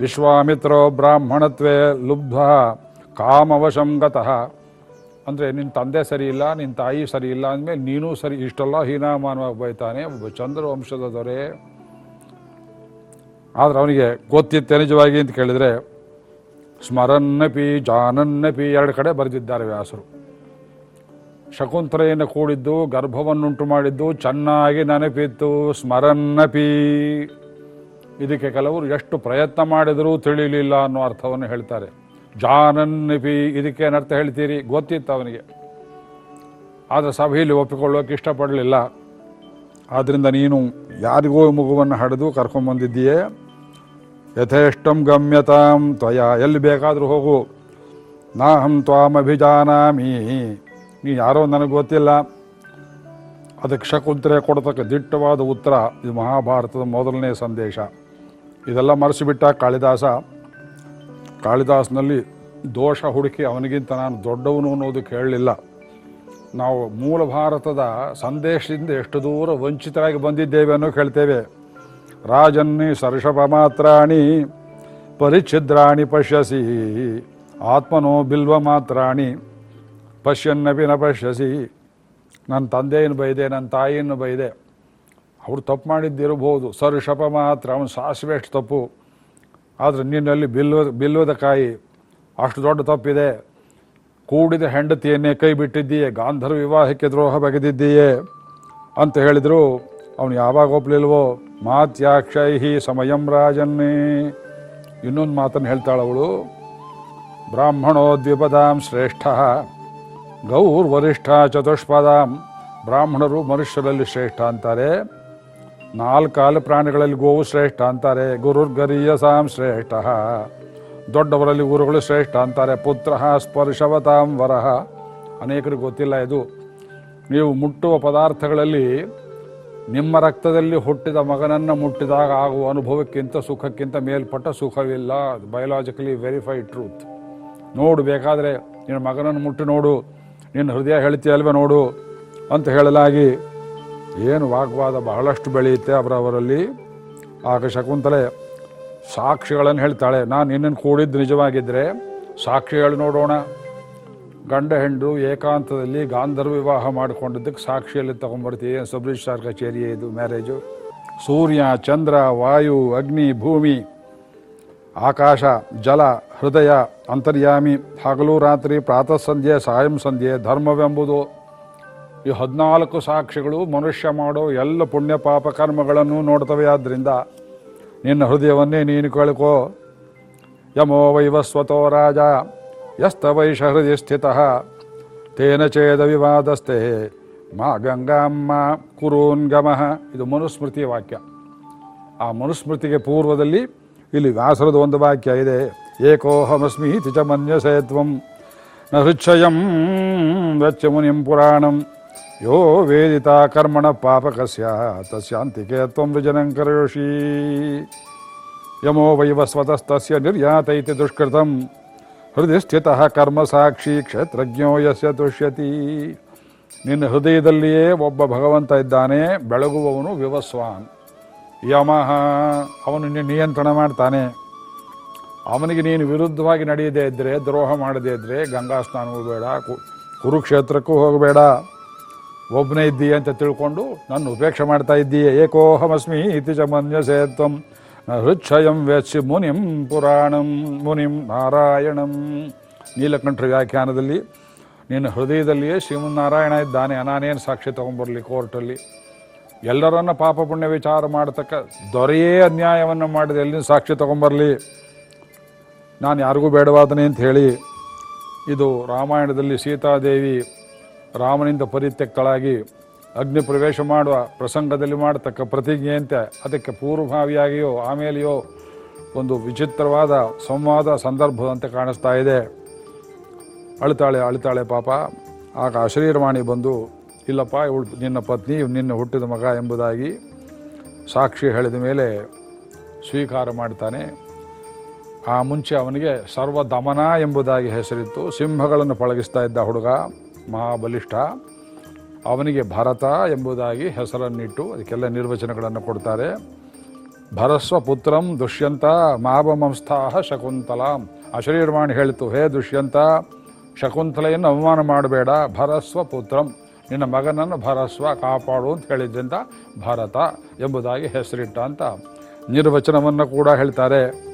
ವಿಶ್ವಾಮಿತ್ರೋ ಬ್ರಾಹ್ಮಣತ್ವೇ ಲುಬ್ಧ, ಕಾಮವಶಂಗತಃ. ಅಂದರೆ ನಿನ್ನ ತಂದೆ ಸರಿ ಇಲ್ಲ ನಿನ್ನ ತಾಯಿ ಸರಿ ಇಲ್ಲ ಅಂದಮೇಲೆ ನೀನು ಸರಿ, ಇಷ್ಟೆಲ್ಲ ಹೀನಾಮಾನವಾಗಿ ಬೈತಾನೆ ಒಬ್ಬ ಚಂದ್ರ ದೊರೆ. ಆದ್ರೆ ಅವನಿಗೆ ಗೊತ್ತಿತ್ತೆ ನಿಜವಾಗಿ ಅಂತ ಕೇಳಿದರೆ, ಸ್ಮರನ್ನಪಿ ಜಾನನ್ನಪಿ ಎರಡು ಕಡೆ ಬರೆದಿದ್ದಾರೆ ವ್ಯಾಸರು. ಶಕುಂತಲೆಯನ್ನು ಕೂಡಿದ್ದು, ಗರ್ಭವನ್ನುಂಟು ಮಾಡಿದ್ದು, ಚೆನ್ನಾಗಿ ನೆನಪಿತ್ತು, ಸ್ಮರನ್ನಪಿ. ಇದಕ್ಕೆ ಕೆಲವರು ಎಷ್ಟು ಪ್ರಯತ್ನ ಮಾಡಿದರೂ ತಿಳಿಯಲಿಲ್ಲ ಅನ್ನೋ ಅರ್ಥವನ್ನು ಹೇಳ್ತಾರೆ. ಜಾನನ್ನಿಪಿ ಇದಕ್ಕೆ ಏನರ್ಥ ಹೇಳ್ತೀರಿ? ಗೊತ್ತಿತ್ತು ಅವನಿಗೆ. ಆದರೆ ಸಭೆಯಲ್ಲಿ ಒಪ್ಪಿಕೊಳ್ಳೋಕೆ ಇಷ್ಟಪಡಲಿಲ್ಲ. ಆದ್ದರಿಂದ ನೀನು ಯಾರಿಗೋ ಮಗುವನ್ನು ಹಡೆದು ಕರ್ಕೊಂಬಂದಿದ್ದೀಯೇ? ಯಥೇಷ್ಟಂ ಗಮ್ಯತಾಂ ತ್ವಯ. ಎಲ್ಲಿ ಬೇಕಾದರೂ ಹೋಗು. ನಾಹಂ ತ್ವಾಮಭಿಜಾನಾಮಿ. ನೀ ಯಾರೋ ನನಗೆ ಗೊತ್ತಿಲ್ಲ. ಅದಕ್ಕೆ ಶಕುಂತ್ರೆ ಕೊಡತಕ್ಕ ದಿಟ್ಟವಾದ ಉತ್ತರ ಇದು ಮಹಾಭಾರತದ ಮೊದಲನೇ ಸಂದೇಶ. ಇದೆಲ್ಲ ಮರೆಸಿಬಿಟ್ಟ ಕಾಳಿದಾಸ. ಕಾಳಿದಾಸನಲ್ಲಿ ದೋಷ ಹುಡುಕಿ ಅವನಿಗಿಂತ ನಾನು ದೊಡ್ಡವನು ಅನ್ನೋದಕ್ಕೆ ಕೇಳಲಿಲ್ಲ. ನಾವು ಮೂಲ ಭಾರತದ ಸಂದೇಶದಿಂದ ಎಷ್ಟು ದೂರ ವಂಚಿತರಾಗಿ ಬಂದಿದ್ದೇವೆ ಅನ್ನೋ ಕೇಳ್ತೇವೆ. ರಾಜನ್ನಿ ಸರ್ಷಪ ಮಾತ್ರಾಣಿ, ಪರಿಚ್ಛಿದ್ರಾಣಿ ಪಶ್ಯಸಿ. ಆತ್ಮನೋ ಬಿಲ್ವ ಮಾತ್ರಾಣಿ ಪಶ್ಯನ್ನಪಿ ನ ಪಶ್ಯಸಿ. ನನ್ನ ತಂದೆಯನ್ನು ಬೈದೆ, ನನ್ನ ತಾಯಿಯನ್ನು ಬೈದೆ. ಅವ್ರು ತಪ್ಪು ಮಾಡಿದ್ದಿರಬಹುದು. ಸರ್, ಶಪ ಮಾತ್ರ, ಅವನು ಸಾಸಿವೆ ಎಷ್ಟು ತಪ್ಪು. ಆದರೆ ನಿನ್ನಲ್ಲಿ ಬಿಲ್ವ, ಬಿಲ್ವದ ಕಾಯಿ, ಅಷ್ಟು ದೊಡ್ಡ ತಪ್ಪಿದೆ. ಕೂಡಿದ ಹೆಂಡತಿಯನ್ನೇ ಕೈ ಬಿಟ್ಟಿದ್ದೀಯೇ, ಗಾಂಧರ್ವ ವಿವಾಹಕ್ಕೆ ದ್ರೋಹ ಬಗೆದಿದ್ದೀಯೇ ಅಂತ ಹೇಳಿದರು. ಅವನು ಯಾವಾಗ ಒಪ್ಲಿಲ್ವೋ? ಮಾತ್ಯಾಕ್ಷೈಹಿ ಸಮಯಂ ರಾಜನ್ನೇ. ಇನ್ನೊಂದು ಮಾತನ್ನು ಹೇಳ್ತಾಳವಳು ಬ್ರಾಹ್ಮಣೋ ದ್ವಿಪದಾಂ ಶ್ರೇಷ್ಠ, ಗೌರ್ವರಿಷ್ಠ ಚತುಷ್ಪದಾಂ. ಬ್ರಾಹ್ಮಣರು ಮನುಷ್ಯರಲ್ಲಿ ಶ್ರೇಷ್ಠ ಅಂತಾರೆ. ನಾಲ್ಕಾಲು ಪ್ರಾಣಿಗಳಲ್ಲಿ ಗೋವು ಶ್ರೇಷ್ಠ ಅಂತಾರೆ ಗುರುರ್ಗರೀಯಸಾಂ ಶ್ರೇಷ್ಠ. ದೊಡ್ಡವರಲ್ಲಿ ಗುರುಗಳು ಶ್ರೇಷ್ಠ ಅಂತಾರೆ, ಪುತ್ರ ಸ್ಪರ್ಶವತಾಂ ವರಹ ಅನೇಕರಿಗೆ ಗೊತ್ತಿಲ್ಲ ಇದು. ನೀವು ಮುಟ್ಟುವ ಪದಾರ್ಥಗಳಲ್ಲಿ ನಿಮ್ಮ ರಕ್ತದಲ್ಲಿ ಹುಟ್ಟಿದ ಮಗನನ್ನು ಮುಟ್ಟಿದಾಗ ಆಗುವ ಅನುಭವಕ್ಕಿಂತ ಸುಖಕ್ಕಿಂತ ಮೇಲ್ಪಟ್ಟ ಸುಖವಿಲ್ಲ. ಬಯೋಲಾಜಿಕಲಿ ವೆರಿಫೈಡ್ ಟ್ರೂತ್ ನೋಡು ಬೇಕಾದರೆ ನಿನ್ನ ಮಗನನ್ನು ಮುಟ್ಟಿ ನೋಡು. ನಿನ್ನ ಹೃದಯ ಹೇಳ್ತೀಯಲ್ವೇ ನೋಡು ಅಂತ ಹೇಳಲಾಗಿ ಏನು ವಾಗ್ವಾದ ಬಹಳಷ್ಟು ಬೆಳೆಯುತ್ತೆ ಅವರವರಲ್ಲಿ ಆಗ ಶಕುಂತಲೆ ಸಾಕ್ಷಿಗಳನ್ನು ಹೇಳ್ತಾಳೆ, ನಾನು ನಿನ್ನನ್ನು ಕೂಡಿದ್ದು ನಿಜವಾಗಿದ್ದರೆ ಸಾಕ್ಷಿಗಳು ನೋಡೋಣ. ಗಂಡ ಹೆಂಡು ಏಕಾಂತದಲ್ಲಿ ಗಾಂಧರ್ವ ವಿವಾಹ ಮಾಡಿಕೊಂಡಿದ್ದಕ್ಕೆ ಸಾಕ್ಷಿಯಲ್ಲಿ ತಗೊಂಡ್ಬರ್ತೀವಿ ಸಬ್ ರಿಜಿಸ್ಟ್ರಾರ್ ಕಚೇರಿ ಇದು, ಮ್ಯಾರೇಜು. ಸೂರ್ಯ, ಚಂದ್ರ, ವಾಯು, ಅಗ್ನಿ, ಭೂಮಿ, ಆಕಾಶ, ಜಲ, ಹೃದಯ, ಅಂತರ್ಯಾಮಿ, ಹಗಲು, ರಾತ್ರಿ, ಪ್ರಾತಃ ಸಂಧ್ಯೆ, ಸಾಯಂ ಸಂಧ್ಯೆ, ಧರ್ಮವೆಂಬುದು ಈ ಹದಿನಾಲ್ಕು ಸಾಕ್ಷಿಗಳು ಮನುಷ್ಯ ಮಾಡೋ ಎಲ್ಲ ಪುಣ್ಯ ಪಾಪ ಕರ್ಮಗಳನ್ನು ನೋಡ್ತವೆ. ಆದ್ದರಿಂದ ನಿನ್ನ ಹೃದಯವನ್ನೇ ನೀನು ಕಳ್ಕೋ. ಯಮೋ ವೈವಸ್ವತೋ ರಾಜ ಯಸ್ತವೈಷ ಹೃದಯ ಸ್ಥಿತಃ. ತೇನ ಚೇದ ವಿವಾದಸ್ತೆ ಮಾ ಗಂಗಾಮ್ಮ ಕುರೂನ್ ಗಮಃ. ಇದು ಮನುಸ್ಮೃತಿಯ ವಾಕ್ಯ. ಆ ಮನುಸ್ಮೃತಿಗೆ ಪೂರ್ವದಲ್ಲಿ ಇಲ್ಲಿ ವ್ಯಾಸರದ ಒಂದು ವಾಕ್ಯ ಇದೆ. ಏಕೋಹಮಸ್ಮಿ ಚ ಮನ್ಯಸೇತ್ವಂ, ನ ಹೃಚ್ಛಯಂ ವೆಚ್ಚ ಮುನಿಂ ಪುರಾಣಂ. ಯೋ ವೇದಿತ ಕರ್ಮಣ ಪಾಪಕಸ್ಯ ತಸ್ಯಾಂತಿಕೆ ತ್ವಂ ರುಜನಂ ಕರೋಷಿ ಯಮೋ ವೈವ ಸ್ವತಸ್ತಸ್ಯ ನಿರ್ಯಾತೈತಿ ದುಷ್ಕೃತಂ ಹೃದಯ ಸ್ಥಿತಃ ಕರ್ಮ ಸಾಕ್ಷಿ ಕ್ಷೇತ್ರಜ್ಞೋ ಯಸ್ಯ ತುಷ್ಯತಿ ನಿನ್ನ ಹೃದಯದಲ್ಲಿಯೇ ಒಬ್ಬ ಭಗವಂತ ಇದ್ದಾನೆ, ಬೆಳಗುವವನು ವಿವಸ್ವಾನ್। ಯಮಃ ಅವನು ನಿನ್ನ ನಿಯಂತ್ರಣ ಮಾಡ್ತಾನೆ। ಅವನಿಗೆ ನೀನು ವಿರುದ್ಧವಾಗಿ ನಡೆಯದೇ ಇದ್ದರೆ ದ್ರೋಹ ಮಾಡದೇ ಇದ್ದರೆ ಗಂಗಾ ಸ್ನಾನವೂ ಬೇಡ ಕುರುಕ್ಷೇತ್ರಕ್ಕೂ ಹೋಗಬೇಡ। ಒಬ್ಬನೇ ಇದ್ದೀಯ ಅಂತ ತಿಳ್ಕೊಂಡು ನನ್ನ ಉಪೇಕ್ಷೆ ಮಾಡ್ತಾ ಇದ್ದೀಯ. ಏಕೋಹಮಸ್ಮಿ ಇತಿ ಚ ಮನ್ಯಸೇ ಹೃಚ್ಛಯಂ ವೇತ್ಸಿ ಮುನಿಂ ಪುರಾಣಂ ಮುನಿಂ ನಾರಾಯಣಂ. ನೀಲಕಂಠ ವ್ಯಾಖ್ಯಾನದಲ್ಲಿ ನಿನ್ನ ಹೃದಯದಲ್ಲಿಯೇ ಶ್ರೀಮನ್ನಾರಾಯಣ ಇದ್ದಾನೆ. ನಾನೇನು ಸಾಕ್ಷಿ ತೊಗೊಂಬರಲಿ ಕೋರ್ಟಲ್ಲಿ? ಎಲ್ಲರನ್ನ ಪಾಪ ಪುಣ್ಯ ವಿಚಾರ ಮಾಡತಕ್ಕ ದೊರೆಯೇ ಅನ್ಯಾಯವನ್ನು ಮಾಡಿದೆ. ಎಲ್ಲಿನ ಸಾಕ್ಷಿ ತೊಗೊಂಬರಲಿ ನಾನು ಯಾರಿಗೂ ಬೇಡವಾದನೆ ಅಂತ ಹೇಳಿ, ಇದು ರಾಮಾಯಣದಲ್ಲಿ ಸೀತಾದೇವಿ ರಾಮನಿಂದ ಪರಿತ್ಯಕ್ತಳಾಗಿ ಅಗ್ನಿ ಪ್ರವೇಶ ಮಾಡುವ ಪ್ರಸಂಗದಲ್ಲಿ ಮಾಡತಕ್ಕ ಪ್ರತಿಜ್ಞೆಯಂತೆ ಅದಕ್ಕೆ ಪೂರ್ವಭಾವಿಯಾಗಿಯೋ ಆಮೇಲೆಯೋ ಒಂದು ವಿಚಿತ್ರವಾದ ಸಂವಾದ ಸಂದರ್ಭದಂತೆ ಕಾಣಿಸ್ತಾ ಇದೆ. ಅಳ್ತಾಳೆ ಅಳ್ತಾಳೆ ಪಾಪ, ಆಗ ಅಶರೀರವಾಣಿ ಬಂದು, ಇಲ್ಲಪ್ಪ, ಇವಳು ನಿನ್ನ ಪತ್ನಿ ನಿನ್ನ ಹುಟ್ಟಿದ ಮಗ ಎಂಬುದಾಗಿ ಸಾಕ್ಷಿ ಹೇಳಿದ ಮೇಲೆ ಸ್ವೀಕಾರ ಮಾಡ್ತಾನೆ. ಆ ಮುಂಚೆ ಅವನಿಗೆ ಸರ್ವ ದಮನ ಎಂಬುದಾಗಿ ಹೆಸರಿತ್ತು. ಸಿಂಹಗಳನ್ನು ಪಳಗಿಸ್ತಾ ಇದ್ದ ಹುಡುಗ. ಮಹಾಬಲಿಷ್ಠ. ಅವನಿಗೆ ಭರತ ಎಂಬುದಾಗಿ ಹೆಸರನ್ನಿಟ್ಟು ಅದಕ್ಕೆಲ್ಲ ನಿರ್ವಚನಗಳನ್ನು ಕೊಡ್ತಾರೆ. ಭರಸ್ವ ಪುತ್ರಂ ದುಷ್ಯಂತ ಮಾಭಮಂಸ್ಥಾಹ ಶಕುಂತಲಾಂ. ಅಶರೀರ್ವಾಣಿ ಹೇಳಿತು, ಹೇ ದುಷ್ಯಂತ, ಶಕುಂತಲೆಯನ್ನು ಅವಮಾನ ಮಾಡಬೇಡ ಭರಸ್ವ ಪುತ್ರಂ ನಿನ್ನ ಮಗನನ್ನು ಭರಸ್ವ ಕಾಪಾಡು ಅಂತ ಹೇಳಿದ್ದರಿಂದ ಭರತ ಎಂಬುದಾಗಿ ಹೆಸರಿಟ್ಟ ಅಂತ ನಿರ್ವಚನವನ್ನು ಕೂಡ ಹೇಳ್ತಾರೆ.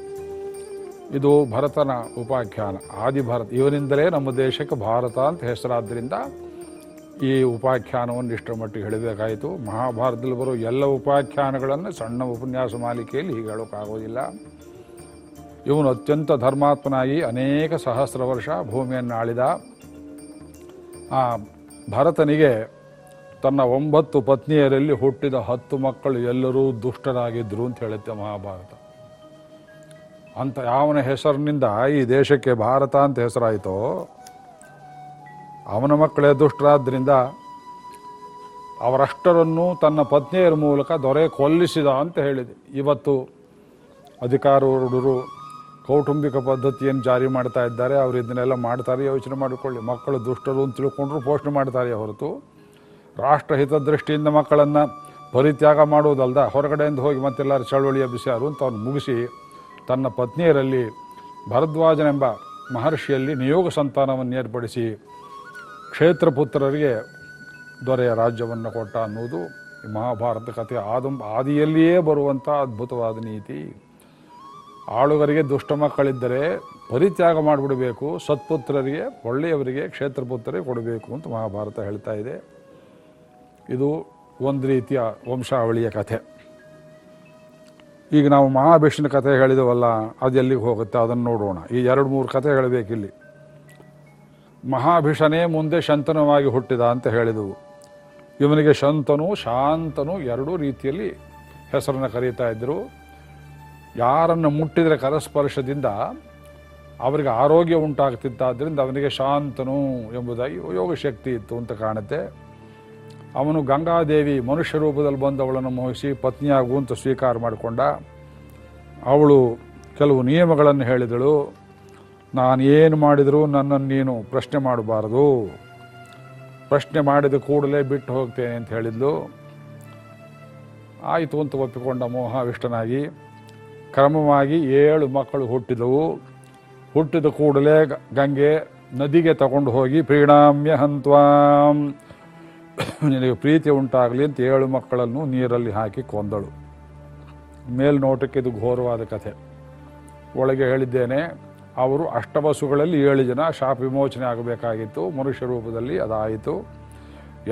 ಇದು ಭರತನ ಉಪಾಖ್ಯಾನ. ಆದಿ ಭಾರತ ಇವನಿಂದಲೇ ನಮ್ಮ ದೇಶಕ್ಕೆ ಭಾರತ ಅಂತ ಹೆಸರಾದ್ದರಿಂದ ಈ ಉಪಾಖ್ಯಾನವನ್ನು ಇಷ್ಟರ ಮಟ್ಟಿಗೆ ಹೇಳಬೇಕಾಯಿತು. ಮಹಾಭಾರತದಲ್ಲಿ ಬರೋ ಎಲ್ಲ ಉಪಾಖ್ಯಾನಗಳನ್ನು ಸಣ್ಣ ಉಪನ್ಯಾಸ ಮಾಲಿಕೆಯಲ್ಲಿ ಹೀಗೆ ಹೇಳೋಕ್ಕಾಗೋದಿಲ್ಲ. ಇವನು ಅತ್ಯಂತ ಧರ್ಮಾತ್ಮನಾಗಿ ಅನೇಕ ಸಹಸ್ರ ವರ್ಷ ಭೂಮಿಯನ್ನು ಆಳಿದ. ಆ ಭರತನಿಗೆ ತನ್ನ ಒಂಬತ್ತು ಪತ್ನಿಯರಲ್ಲಿ ಹುಟ್ಟಿದ ಹತ್ತು ಮಕ್ಕಳು ಎಲ್ಲರೂ ದುಷ್ಟರಾಗಿದ್ದರು ಅಂತ ಹೇಳುತ್ತೆ ಮಹಾಭಾರತ. ಅಂತ ಯಾವನ ಹೆಸರಿನಿಂದ ಈ ದೇಶಕ್ಕೆ ಭಾರತ ಅಂತ ಹೆಸರಾಯಿತೋ, ಅವನ ಮಕ್ಕಳೇ ದುಷ್ಟರಾದ್ರಿಂದ ಅವರಷ್ಟರನ್ನು ತನ್ನ ಪತ್ನಿಯರ ಮೂಲಕ ದೊರೆ ಕೊಲ್ಲಿಸಿದ ಅಂತ ಹೇಳಿದೆ. ಇವತ್ತು ಅಧಿಕಾರರು ಕೌಟುಂಬಿಕ ಪದ್ಧತಿಯನ್ನು ಜಾರಿ ಮಾಡ್ತಾ ಇದ್ದಾರೆ. ಅವರು ಇದನ್ನೆಲ್ಲ ಮಾಡ್ತಾರೆ, ಯೋಚನೆ ಮಾಡಿಕೊಳ್ಳಿ. ಮಕ್ಕಳು ದುಷ್ಟರು ಅಂತ ತಿಳ್ಕೊಂಡ್ರು ಪೋಷಣೆ ಮಾಡ್ತಾರೆ ಹೊರತು. ರಾಷ್ಟ್ರ ಹಿತದೃಷ್ಟಿಯಿಂದ ಮಕ್ಕಳನ್ನು ಪರಿತ್ಯಾಗ ಮಾಡುವುದಲ್ದ, ಹೊರಗಡೆಯಿಂದ ಹೋಗಿ ಮತ್ತೆಲ್ಲರೂ ಚಳವಳಿ ಎಬ್ಬಿಸ್ಯಾರು ಅಂತ ಅವ್ನು ಮುಗಿಸಿ ತನ್ನ ಪತ್ನಿಯರಲ್ಲಿ ಭರದ್ವಾಜನೆಂಬ ಮಹರ್ಷಿಯಲ್ಲಿ ನಿಯೋಗ ಸಂತಾನವನ್ನು ಏರ್ಪಡಿಸಿ ಕ್ಷೇತ್ರಪುತ್ರರಿಗೆ ದೊರೆಯ ರಾಜ್ಯವನ್ನು ಕೊಟ್ಟ ಅನ್ನುವುದು ಮಹಾಭಾರತ ಕಥೆ ಆದಂಬ ಆದಿಯಲ್ಲಿಯೇ ಬರುವಂಥ ಅದ್ಭುತವಾದ ನೀತಿ. ಆಳುಗರಿಗೆ ದುಷ್ಟ ಮಕ್ಕಳಿದ್ದರೆ ಪರಿತ್ಯಾಗ ಮಾಡಿಬಿಡಬೇಕು, ಸತ್ಪುತ್ರರಿಗೆ, ಒಳ್ಳೆಯವರಿಗೆ ಕ್ಷೇತ್ರಪುತ್ರರಿಗೆ ಕೊಡಬೇಕು ಅಂತ ಮಹಾಭಾರತ ಹೇಳ್ತಾ ಇದೆ. ಇದು ಒಂದು ರೀತಿಯ ವಂಶಾವಳಿಯ ಕಥೆ. ಈಗ ನಾವು ಮಹಾಭೀಷ್ಮನ ಕಥೆ ಹೇಳಿದವಲ್ಲ, ಅದು ಎಲ್ಲಿಗೆ ಹೋಗುತ್ತೆ? ಅದನ್ನು ನೋಡೋಣ. ಈ ಎರಡು ಮೂರು ಕಥೆ ಹೇಳಬೇಕಿಲ್ಲಿ ಮಹಾಭೀಷನೇ ಮುಂದೆ ಶಂತನವಾಗಿ ಹುಟ್ಟಿದ ಅಂತ ಹೇಳಿದವು. ಇವನಿಗೆ ಶಂತನು, ಶಾಂತನು ಎರಡೂ ರೀತಿಯಲ್ಲಿ ಹೆಸರನ್ನು ಕರೀತಾ ಇದ್ದರು ಯಾರನ್ನು ಮುಟ್ಟಿದರೆ ಕರಸ್ಪರ್ಶದಿಂದ ಅವರಿಗೆ ಆರೋಗ್ಯ ಉಂಟಾಗ್ತಿತ್ತಾದ್ದರಿಂದ ಅವನಿಗೆ ಶಾಂತನು ಎಂಬುದಾಗಿ ಯೋಗ ಶಕ್ತಿ ಇತ್ತು ಅಂತ ಕಾಣುತ್ತೆ. ಅವನು ಗಂಗಾದೇವಿ ಮನುಷ್ಯ ರೂಪದಲ್ಲಿ ಬಂದವಳನ್ನು ಮೋಹಿಸಿ ಪತ್ನಿಯಾಗು ಅಂತ ಸ್ವೀಕಾರ ಮಾಡಿಕೊಂಡ. ಅವಳು ಕೆಲವು ನಿಯಮಗಳನ್ನು ಹೇಳಿದಳು. ನಾನು ಏನು ಮಾಡಿದರೂ ನನ್ನನ್ನು ನೀನು ಪ್ರಶ್ನೆ ಮಾಡಬಾರದು. ಪ್ರಶ್ನೆ ಮಾಡಿದ ಕೂಡಲೇ ಬಿಟ್ಟು ಹೋಗ್ತೇನೆ ಅಂತ ಹೇಳಿದ್ಲು. ಆಯಿತು ಅಂತ ಒಪ್ಪಿಕೊಂಡ ಮೋಹಾವಿಷ್ಟನಾಗಿ. ಕ್ರಮವಾಗಿ ಏಳು ಮಕ್ಕಳು ಹುಟ್ಟಿದವು. ಹುಟ್ಟಿದ ಕೂಡಲೇ ಗಂಗೆ ನದಿಗೆ ತಗೊಂಡು ಹೋಗಿ ಪ್ರೀಣಾಮ್ಯ ಹಂತ್ವಾಂ *coughs* ನಿನಗೆ ಪ್ರೀತಿ ಉಂಟಾಗಲಿ ಅಂತ ಏಳು ಮಕ್ಕಳನ್ನು ನೀರಲ್ಲಿ ಹಾಕಿ ಕೊಂದಳು. ಮೇಲ್ನೋಟಕ್ಕೆ ಇದು ಘೋರವಾದ ಕಥೆ. ಒಳಗೆ ಹೇಳಿದ್ದೇನೆ, ಅವರು ಅಷ್ಟವಸುಗಳಲ್ಲಿ ಏಳು ಜನ ಶಾಪ ವಿಮೋಚನೆ ಆಗಬೇಕಾಗಿತ್ತು, ಮನುಷ್ಯ ರೂಪದಲ್ಲಿ ಅದಾಯಿತು.